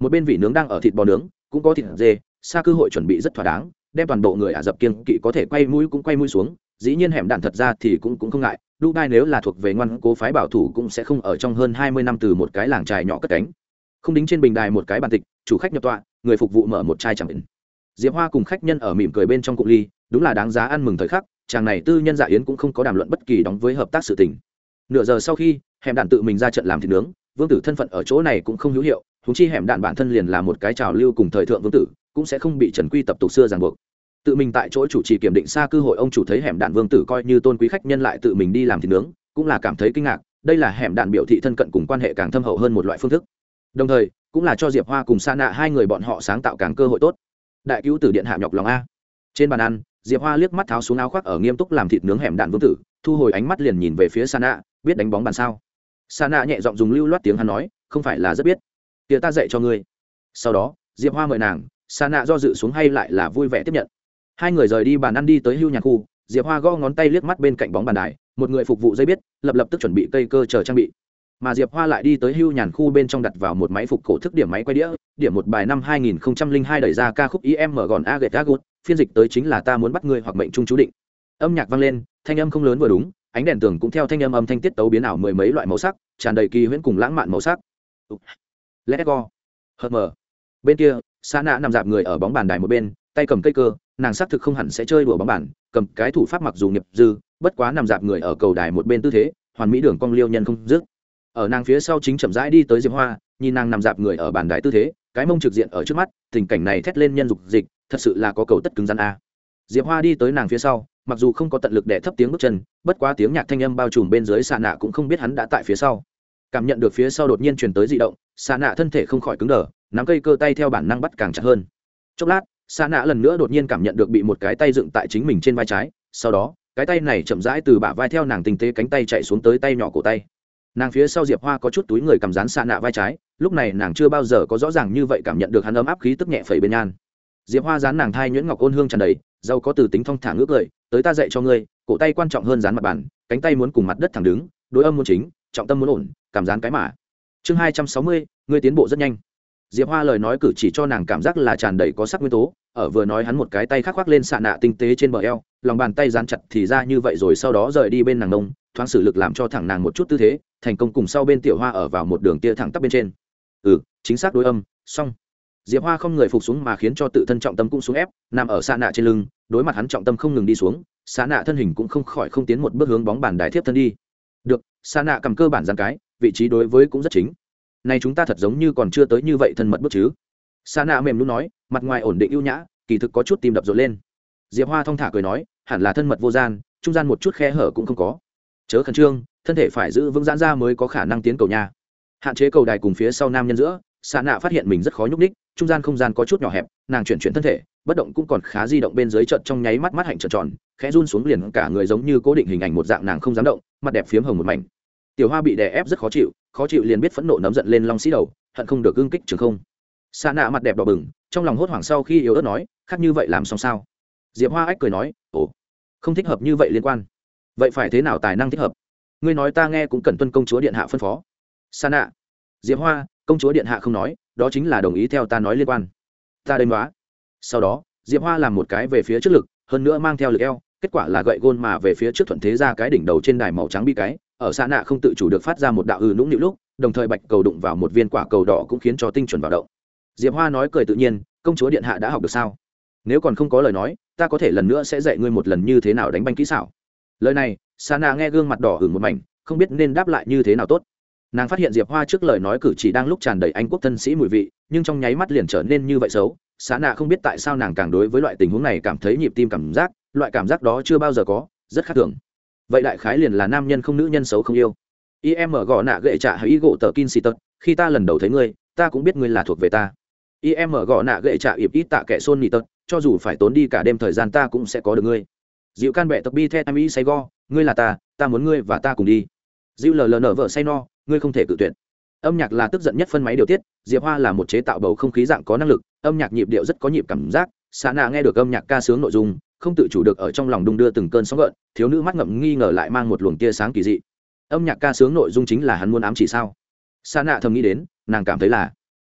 Một bên vị nướng đang ở thịt bò nướng, cũng có thịt dê xa cơ hội chuẩn bị rất thỏa đáng, đem toàn bộ người ả rập kiên kỵ có thể quay mũi cũng quay mũi xuống, dĩ nhiên hẻm đạn thật ra thì cũng cũng không ngại, dubai nếu là thuộc về ngoan cố phái bảo thủ cũng sẽ không ở trong hơn hai mươi năm từ một cái làng trài nhỏ cất cánh. Không đính trên bình đài một cái bàn tịch, chủ khách nhập tọa, người phục vụ mở một chai chẳng định diệp hoa cùng khách nhân ở mỉm cười bên trong cụng ly, đúng là đáng giá ăn mừng thời khắc, chàng này tư nhân dạ yến cũng không có đàm luận bất kỳ đóng với hợp tác sự tình. Nửa giờ sau khi, hẻm đạn tự mình ra trận làm thịt nướng, vương tử thân phận ở chỗ này cũng không hữu hiệu thúng chi hẻm đạn bản thân liền là một cái trào lưu cùng thời thượng vương tử cũng sẽ không bị trần quy tập tục xưa ràng buộc. Tự mình tại chỗ chủ trì kiểm định xa cư hội, ông chủ thấy hẻm đạn vương tử coi như tôn quý khách nhân lại tự mình đi làm thịt nướng, cũng là cảm thấy kinh ngạc, đây là hẻm đạn biểu thị thân cận cùng quan hệ càng thâm hậu hơn một loại phương thức. Đồng thời, cũng là cho diệp hoa cùng sa nạ hai người bọn họ sáng tạo càng cơ hội tốt. Đại cứu tử điện hạ nhọc lòng a. Trên bàn ăn, diệp hoa liếc mắt tháo xuống áo khoác ở nghiêm túc làm thịt nướng hẻm đạn vương tử, thu hồi ánh mắt liền nhìn về phía sa nạ, biết đánh bóng bàn sao? Sa nạ nhẹ giọng dùng lưu loát tiếng hắn nói, không phải là rất biết. Tía ta dạy cho ngươi. Sau đó, diệp hoa mời nàng xa nạ do dự xuống hay lại là vui vẻ tiếp nhận. Hai người rời đi bàn ăn đi tới hưu nhà khu, diệp hoa gõ ngón tay liếc mắt bên cạnh bóng bàn đài, một người phục vụ dây biết, lập lập tức chuẩn bị cây cơ chờ trang bị. Mà diệp hoa lại đi tới hưu nhàn khu bên trong đặt vào một máy phục cổ thức điểm máy quay đĩa, điểm một bài năm 2002 đẩy ra ca khúc im gòn aget agut phiên dịch tới chính là ta muốn bắt người hoặc mệnh trung chú định. Âm nhạc vang lên, thanh âm không lớn vừa đúng, ánh đèn tường cũng theo thanh âm âm thanh tiết tấu biến ảo mười mấy loại màu sắc, tràn đầy kỳ huyễn cùng lãng mạn màu sắc. Let go. Hờ mờ. Bên kia xa nạ nằm dạp người ở bóng bàn đài một bên, tay cầm cây cơ, nàng xác thực không hẳn sẽ chơi đùa bóng bàn, cầm cái thủ pháp mặc dù nghiệp dư, bất quá nằm dạp người ở cầu đài một bên tư thế, hoàn mỹ đường cong liêu nhân không dứt. Ở nàng phía sau chính chậm rãi đi tới diệp hoa, nhìn nàng nằm dạp người ở bàn đài tư thế, cái mông trực diện ở trước mắt, tình cảnh này thét lên nhân dục dịch, thật sự là có cầu tất cứng rắn a. Diệp hoa đi tới nàng phía sau, mặc dù không có tận lực để thấp tiếng bước chân, bất quá tiếng nhạc thanh âm bao trùm bên dưới xạ nạ cũng không biết hắn đã tại phía sau. Cảm nhận được phía sau đột nhiên truyền tới dị động xạ nạ thân thể không khỏi cứng đờ nắm cây cơ tay theo bản năng bắt càng chặt hơn. Chốc lát xa nạ lần nữa đột nhiên cảm nhận được bị một cái tay dựng tại chính mình trên vai trái, sau đó, cái tay này chậm rãi từ bả vai theo nàng tinh tế cánh tay chạy xuống tới tay nhỏ cổ tay. Nàng phía sau diệp hoa có chút túi người cầm rán xa nạ vai trái, lúc này nàng chưa bao giờ có rõ ràng như vậy cảm nhận được hắn ấm áp khí tức nhẹ phẩy bên nhan. Diệp hoa dán nàng thai nhuyễn ngọc ôn hương tràn đầy giàu có từ tính thong thả ngước cười tới ta dạy cho ngươi, cổ tay quan trọng hơn dán mặt bàn, cánh tay muốn cùng mặt đất thẳng đứng, đối âm muốn chính, trọng tâm muốn ổn, cảm rán cái mã chương hai trăm sáu mươi, ngươi tiến bộ rất nhanh diệp hoa lời nói cử chỉ cho nàng cảm giác là tràn đầy có sắc nguyên tố, ở vừa nói hắn một cái tay khắc khoác lên xạ nạ tinh tế trên bờ eo, lòng bàn tay dán chặt thì ra như vậy rồi sau đó rời đi bên nàng nông thoáng sử lực làm cho thẳng nàng một chút tư thế, thành công cùng sau bên tiểu hoa ở vào một đường tia thẳng tắp bên trên. Ừ chính xác đối âm, xong. Diệp hoa không người phục xuống mà khiến cho tự thân trọng tâm cũng xuống ép, nằm ở xa nạ trên lưng, đối mặt hắn trọng tâm không ngừng đi xuống xa nạ thân hình cũng không khỏi không tiến một bước hướng bóng bàn đài thiếp thân đi. Được xa nạ cầm cơ bản giàn cái, vị trí đối với cũng rất chính này chúng ta thật giống như còn chưa tới như vậy thân mật bước chứ. Sa nạ mềm lúc nói, mặt ngoài ổn định ưu nhã, kỳ thực có chút tim đập rộn lên. Diệp hoa thong thả cười nói, hẳn là thân mật vô gian, trung gian một chút khe hở cũng không có. Chớ khẩn trương, thân thể phải giữ vững giãn ra mới có khả năng tiến cầu nha. Hạn chế cầu đài cùng phía sau nam nhân giữa xạ nạ phát hiện mình rất khó nhúc ních trung gian không gian có chút nhỏ hẹp, nàng chuyển chuyển thân thể, bất động cũng còn khá di động bên dưới trận trong nháy mắt mắt hạnh trợn tròn, khẽ run xuống liền cả người giống như cố định hình ảnh một dạng nàng không dám động, mặt đẹp phiếm hồng một mảnh tiểu hoa bị đè ép rất khó chịu khó chịu liền biết phẫn nộ nấm giận lên long sĩ đầu, hận không được gương kích trường không. Xa nạ mặt đẹp đỏ bừng, trong lòng hốt hoảng sau khi yếu ớt nói, khác như vậy làm xong sao? Diệp hoa ách cười nói, ồ, không thích hợp như vậy liên quan. Vậy phải thế nào tài năng thích hợp? Ngươi nói ta nghe cũng cần tuân công chúa điện hạ phân phó. Sa nạ diệp hoa, công chúa điện hạ không nói, đó chính là đồng ý theo ta nói liên quan. Ta đêm đoá sau đó, diệp hoa làm một cái về phía trước lực, hơn nữa mang theo lực eo, kết quả là gậy gôn mà về phía trước thuận thế ra cái đỉnh đầu trên đài màu trắng bi cái ở xa nạ không tự chủ được phát ra một đạo ư nũng nịu lúc, đồng thời bạch cầu đụng vào một viên quả cầu đỏ cũng khiến cho tinh chuẩn vào động. Diệp hoa nói cười tự nhiên, công chúa điện hạ đã học được sao? Nếu còn không có lời nói, ta có thể lần nữa sẽ dạy ngươi một lần như thế nào đánh banh kỹ xảo. Lời này, sa nạ nghe gương mặt đỏ hửng một mảnh, không biết nên đáp lại như thế nào tốt. Nàng phát hiện diệp hoa trước lời nói cử chỉ đang lúc tràn đầy anh quốc thân sĩ mùi vị, nhưng trong nháy mắt liền trở nên như vậy xấu. Sa nạ không biết tại sao nàng càng đối với loại tình huống này cảm thấy nhịp tim cảm giác, loại cảm giác đó chưa bao giờ có, rất khác thường vậy đại khái liền là nam nhân không nữ nhân xấu không yêu. Im gõ nạ gậy trả hay gỗ tờ kin xì tật, khi ta lần đầu thấy ngươi, ta cũng biết ngươi là thuộc về ta. Im gõ nạ gậy trả ịp ít tạ kẻ xôn nị tật, cho dù phải tốn đi cả đêm thời gian ta cũng sẽ có được ngươi. Dịu can bệ tập bi the tam y say go, ngươi là ta ta muốn ngươi và ta cùng đi. Dịu lờ lờ nở vợ say no, ngươi không thể cự tuyệt. Âm nhạc là tức giận nhất phân máy điều tiết, diệp hoa là một chế tạo bầu không khí dạng có năng lực, âm nhạc nhịp điệu rất có nhịp cảm giác. Xa nạ nghe được âm nhạc ca sướng nội dung không tự chủ được ở trong lòng đung đưa từng cơn sóng gợn, thiếu nữ mắt ngậm nghi ngờ lại mang một luồng tia sáng kỳ dị. Âm nhạc ca sướng nội dung chính là hắn muốn ám chỉ sao? Sa nạ thầm nghĩ đến, nàng cảm thấy là.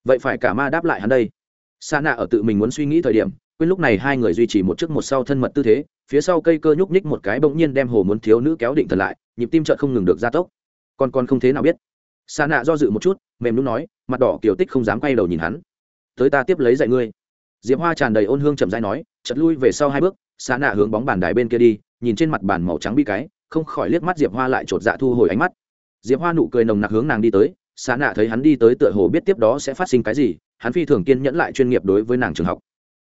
Vậy phải cả ma đáp lại hắn đây. Sa nạ ở tự mình muốn suy nghĩ thời điểm, quên lúc này hai người duy trì một trước một sau thân mật tư thế, phía sau cây cơ nhúc nhích một cái bỗng nhiên đem hồ muốn thiếu nữ kéo định thần lại, nhịp tim chợt không ngừng được gia tốc. Còn còn không thế nào biết. Sa nạ do dự một chút, mềm lúc nói, mặt đỏ kiểu tích không dám quay đầu nhìn hắn. Tới ta tiếp lấy dạy ngươi. Diệp hoa tràn đầy ôn hương chậm dãi nói chật lui về sau hai bước xa nạ hướng bóng bàn đài bên kia đi, nhìn trên mặt bàn màu trắng bi cái, không khỏi liếc mắt diệp hoa lại chột dạ thu hồi ánh mắt. Diệp hoa nụ cười nồng nặc hướng nàng đi tới xa nạ thấy hắn đi tới tựa hồ biết tiếp đó sẽ phát sinh cái gì, hắn phi thường kiên nhẫn lại chuyên nghiệp đối với nàng trường học.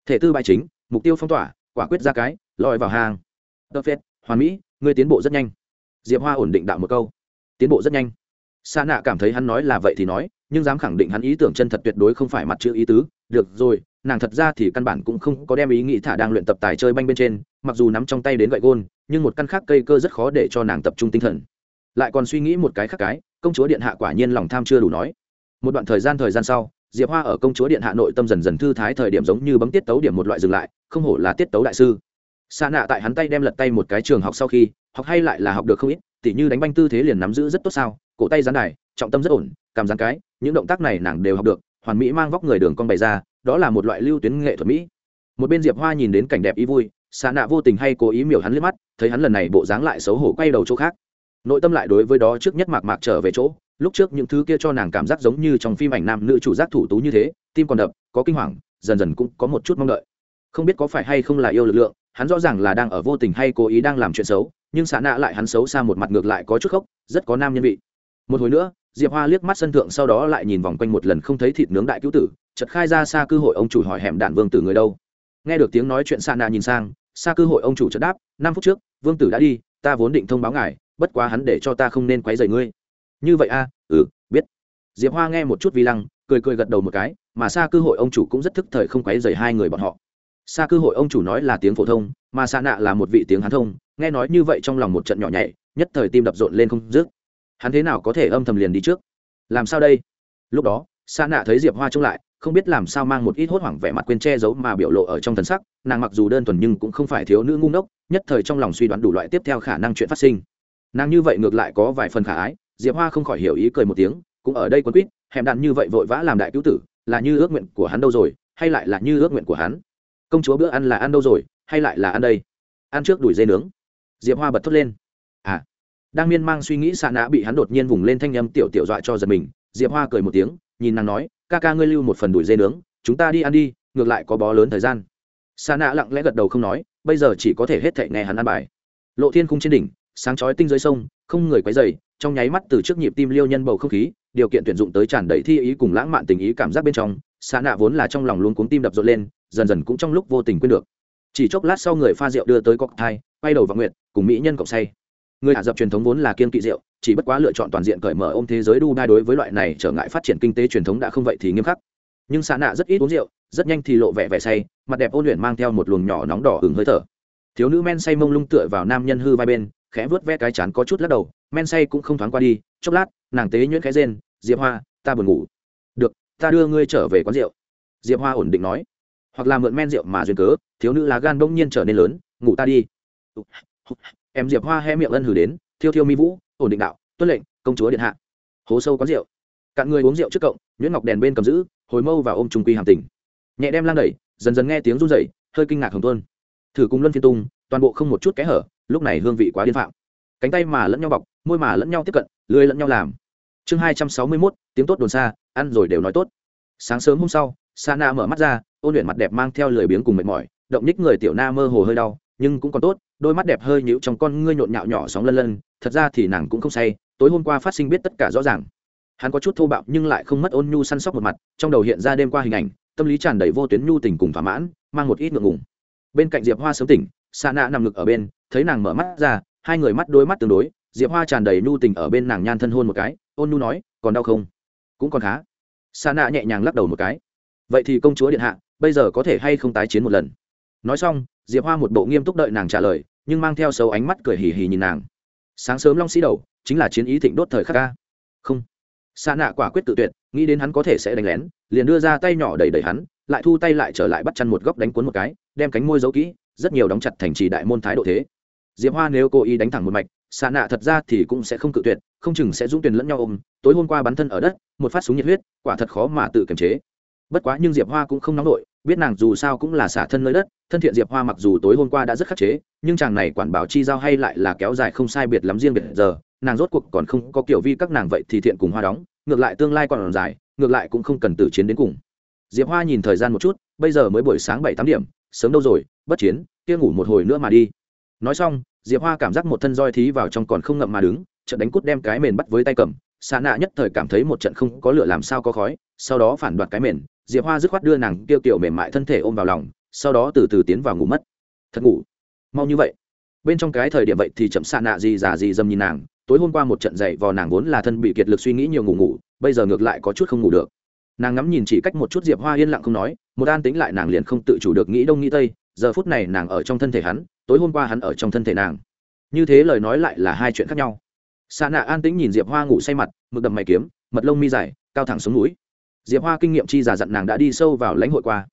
Thể tư bài chính, mục tiêu phong tỏa, quả quyết ra cái, lòi vào hàng. Tơ phết, hoàn mỹ, ngươi tiến bộ rất nhanh. Diệp hoa ổn định đạo một câu. Tiến bộ rất nhanh. Sa nạ cảm thấy hắn nói là vậy thì nói, nhưng dám khẳng định hắn ý tưởng chân thật tuyệt đối không phải mặt chữ ý tứ. Được rồi nàng thật ra thì căn bản cũng không có đem ý nghĩ thả đang luyện tập tài chơi banh bên trên, mặc dù nắm trong tay đến gậy gôn, nhưng một căn khác cây cơ rất khó để cho nàng tập trung tinh thần. Lại còn suy nghĩ một cái khác cái, công chúa điện hạ quả nhiên lòng tham chưa đủ nói. Một đoạn thời gian thời gian sau, diệp hoa ở công chúa điện hạ nội tâm dần dần thư thái thời điểm giống như bấm tiết tấu điểm một loại dừng lại, không hổ là tiết tấu đại sư. Xa nạ tại hắn tay đem lật tay một cái trường học sau khi, học hay lại là học được không ít, tỉ như đánh banh tư thế liền nắm giữ rất tốt sao, cổ tay gián đài, trọng tâm rất ổn, cảm gián cái, những động tác này nàng đều học được, hoàn mỹ mang vóc người đường con bày ra đó là một loại lưu tuyến nghệ thuật mỹ. Một bên diệp hoa nhìn đến cảnh đẹp ý vui xa nạ vô tình hay cố ý miểu hắn liếc mắt thấy hắn lần này bộ dáng lại xấu hổ quay đầu chỗ khác. Nội tâm lại đối với đó trước nhất mạc mạc trở về chỗ lúc trước những thứ kia cho nàng cảm giác giống như trong phim ảnh nam nữ chủ giác thủ tú như thế tim còn đập có kinh hoàng dần dần cũng có một chút mong đợi. Không biết có phải hay không là yêu lực lượng hắn rõ ràng là đang ở vô tình hay cố ý đang làm chuyện xấu nhưng xạ nạ lại hắn xấu xa một mặt ngược lại có chút khóc, rất có nam nhân vị. Một hồi nữa diệp hoa liếc mắt sân thượng sau đó lại nhìn vòng quanh một lần không thấy thịt nướng đại cứu tử chật khai ra xa cư hội ông chủ hỏi hẻm đạn vương tử người đâu? Nghe được tiếng nói chuyện xa nạ nhìn sang xa cư hội ông chủ chợt đáp năm phút trước vương tử đã đi ta vốn định thông báo ngài bất quá hắn để cho ta không nên quấy rầy ngươi. Như vậy a à, ừ biết. Diệp hoa nghe một chút vi lăng cười cười gật đầu một cái mà xa cư hội ông chủ cũng rất thức thời không quấy rầy hai người bọn họ. Xa cư hội ông chủ nói là tiếng phổ thông mà xa nạ là một vị tiếng hán thông nghe nói như vậy trong lòng một trận nhỏ nhảy nhất thời tim đập rộn lên không dứt. Hắn thế nào có thể âm thầm liền đi trước? Làm sao đây? Lúc đó xa nạ thấy diệp hoa trông lại không biết làm sao mang một ít hốt hoảng vẻ mặt quên che giấu mà biểu lộ ở trong thần sắc, nàng mặc dù đơn thuần nhưng cũng không phải thiếu nữ ngu ngốc, nhất thời trong lòng suy đoán đủ loại tiếp theo khả năng chuyện phát sinh. Nàng như vậy ngược lại có vài phần khả ái, diệp hoa không khỏi hiểu ý cười một tiếng, cũng ở đây quân quýt hẻm đạn như vậy vội vã làm đại cứu tử, là như ước nguyện của hắn đâu rồi, hay lại là như ước nguyện của hắn? Công chúa bữa ăn là ăn đâu rồi, hay lại là ăn đây? Ăn trước đùi dây nướng. Diệp hoa bật thốt lên. À. Đang miên mang suy nghĩ xạ nã bị hắn đột nhiên vùng lên thanh âm tiểu tiểu dọa cho giật mình, diệp hoa cười một tiếng, nhìn nàng nói ca ca ngươi lưu một phần đùi dê nướng, chúng ta đi ăn đi, ngược lại có bó lớn thời gian. Sa nã lặng lẽ gật đầu không nói, bây giờ chỉ có thể hết thệ nghe hắn ăn bài. Lộ thiên khung trên đỉnh, sáng chói tinh dưới sông, không người quấy dày trong nháy mắt từ trước nhịp tim liêu nhân bầu không khí, điều kiện tuyển dụng tới tràn đầy thi ý cùng lãng mạn tình ý cảm giác bên trong xạ nạ vốn là trong lòng luôn cuống tim đập rộn lên, dần dần cũng trong lúc vô tình quên được. Chỉ chốc lát sau người pha rượu đưa tới cọc thai, quay đầu vào nguyện cùng mỹ nhân cộng say người ả rập truyền thống vốn là kiên kỵ rượu, chỉ bất quá lựa chọn toàn diện cởi mở ôm thế giới đu đai đối với loại này trở ngại phát triển kinh tế truyền thống đã không vậy thì nghiêm khắc. Nhưng xạ nạ rất ít uống rượu, rất nhanh thì lộ vẻ vẻ say, mặt đẹp ôn luyện mang theo một luồng nhỏ nóng đỏ hừng hơi thở. Thiếu nữ men say mông lung tựa vào nam nhân hư vai bên, khẽ vớt ve cái chán có chút lắc đầu, men say cũng không thoáng qua đi, chốc lát, nàng tế nhuyễn khẽ rên, diệp hoa, ta buồn ngủ. Được, ta đưa ngươi trở về quán rượu. Diệp hoa ổn định nói. Hoặc là mượn men rượu mà duyên cớ, thiếu nữ lá gan bỗng nhiên trở nên lớn, ngủ ta đi em diệp hoa hé miệng ân hử đến, thiêu thiêu mi vũ, ổn định đạo, tuân lệnh, công chúa điện hạ. Hố sâu quán rượu. Cạn người uống rượu trước cộng nhuyễn ngọc đèn bên cầm giữ, hồi mâu và ôm trung quy hàm tình. Nhẹ đem lan đẩy, dần dần nghe tiếng run rẩy, hơi kinh ngạc hồng tuân. Thử cùng luân phiên tung, toàn bộ không một chút kẽ hở, lúc này hương vị quá điên phạm. Cánh tay mà lẫn nhau bọc, môi mà lẫn nhau tiếp cận, lưới lẫn nhau làm. Chương hai trăm sáu mươi mốt, tiếng tốt đồn xa, ăn rồi đều nói tốt. Sáng sớm hôm sau, sa na mở mắt ra, ôn luyện mặt đẹp mang theo lười biếng cùng mệt mỏi, động ních người tiểu na mơ hồ hơi đau nhưng cũng còn tốt, đôi mắt đẹp hơi nhũ trong con ngươi nhộn nhạo nhỏ sóng lân lân, thật ra thì nàng cũng không say, tối hôm qua phát sinh biết tất cả rõ ràng. Hắn có chút thô bạo nhưng lại không mất ôn nhu săn sóc một mặt, trong đầu hiện ra đêm qua hình ảnh, tâm lý tràn đầy vô tuyến nhu tình cùng thỏa mãn, mang một ít ngượng ngùng. Bên cạnh diệp hoa sớm tỉnh xa nạ nằm ngực ở bên, thấy nàng mở mắt ra, hai người mắt đôi mắt tương đối, diệp hoa tràn đầy nhu tình ở bên nàng nhan thân hôn một cái, ôn nhu nói, còn đau không? Cũng còn khá. Xa nạ nhẹ nhàng lắc đầu một cái. Vậy thì công chúa điện hạ, bây giờ có thể hay không tái chiến một lần? Nói xong, diệp hoa một bộ nghiêm túc đợi nàng trả lời, nhưng mang theo sâu ánh mắt cười hì hì nhìn nàng. Sáng sớm long sĩ đầu, chính là chiến ý thịnh đốt thời khắc ca. Không. Xa nạ quả quyết tự tuyệt, nghĩ đến hắn có thể sẽ đánh lén, liền đưa ra tay nhỏ đẩy đẩy hắn, lại thu tay lại trở lại bắt chăn một góc đánh cuốn một cái, đem cánh môi giấu kỹ, rất nhiều đóng chặt thành trì đại môn thái độ thế. Diệp hoa nếu cố ý đánh thẳng một mạch xa nạ thật ra thì cũng sẽ không cự tuyệt, không chừng sẽ dũng tuyển lẫn nhau ôm, tối hôm qua bắn thân ở đất, một phát súng nhiệt huyết, quả thật khó mà tự kiềm chế. Bất quá nhưng diệp hoa cũng không nóng nổi biết nàng dù sao cũng là xả thân nơi đất, thân thiện diệp hoa mặc dù tối hôm qua đã rất khắc chế, nhưng chàng này quản bảo chi giao hay lại là kéo dài không sai biệt lắm riêng biệt giờ, nàng rốt cuộc còn không có kiểu vi các nàng vậy thì thiện cùng hoa đóng, ngược lại tương lai còn dài, ngược lại cũng không cần tử chiến đến cùng. Diệp hoa nhìn thời gian một chút, bây giờ mới buổi sáng bảy tám điểm, sớm đâu rồi, bất chiến, kia ngủ một hồi nữa mà đi. Nói xong, diệp hoa cảm giác một thân roi thí vào trong còn không ngậm mà đứng trận đánh cút đem cái mền bắt với tay cầm, xa nạ nhất thời cảm thấy một trận không có lửa làm sao có khói, sau đó phản đoạt cái mền diệp hoa dứt khoát đưa nàng tiêu kiểu mềm mại thân thể ôm vào lòng, sau đó từ từ tiến vào ngủ mất. Thật ngủ? Mau như vậy. Bên trong cái thời điểm vậy thì chậm xa nạ gì già gì dâm nhìn nàng, tối hôm qua một trận dậy vò nàng vốn là thân bị kiệt lực suy nghĩ nhiều ngủ ngủ, bây giờ ngược lại có chút không ngủ được. Nàng ngắm nhìn chỉ cách một chút diệp hoa yên lặng không nói, một an tính lại nàng liền không tự chủ được nghĩ đông nghĩ tây, giờ phút này nàng ở trong thân thể hắn, tối hôm qua hắn ở trong thân thể nàng. Như thế lời nói lại là hai chuyện khác nhau. Xa nạ an tĩnh nhìn diệp hoa ngủ say mặt, mực đầm mày kiếm, mật lông mi dài, cao thẳng xuống núi diệp hoa kinh nghiệm chi giả dặn nàng đã đi sâu vào lãnh hội qua.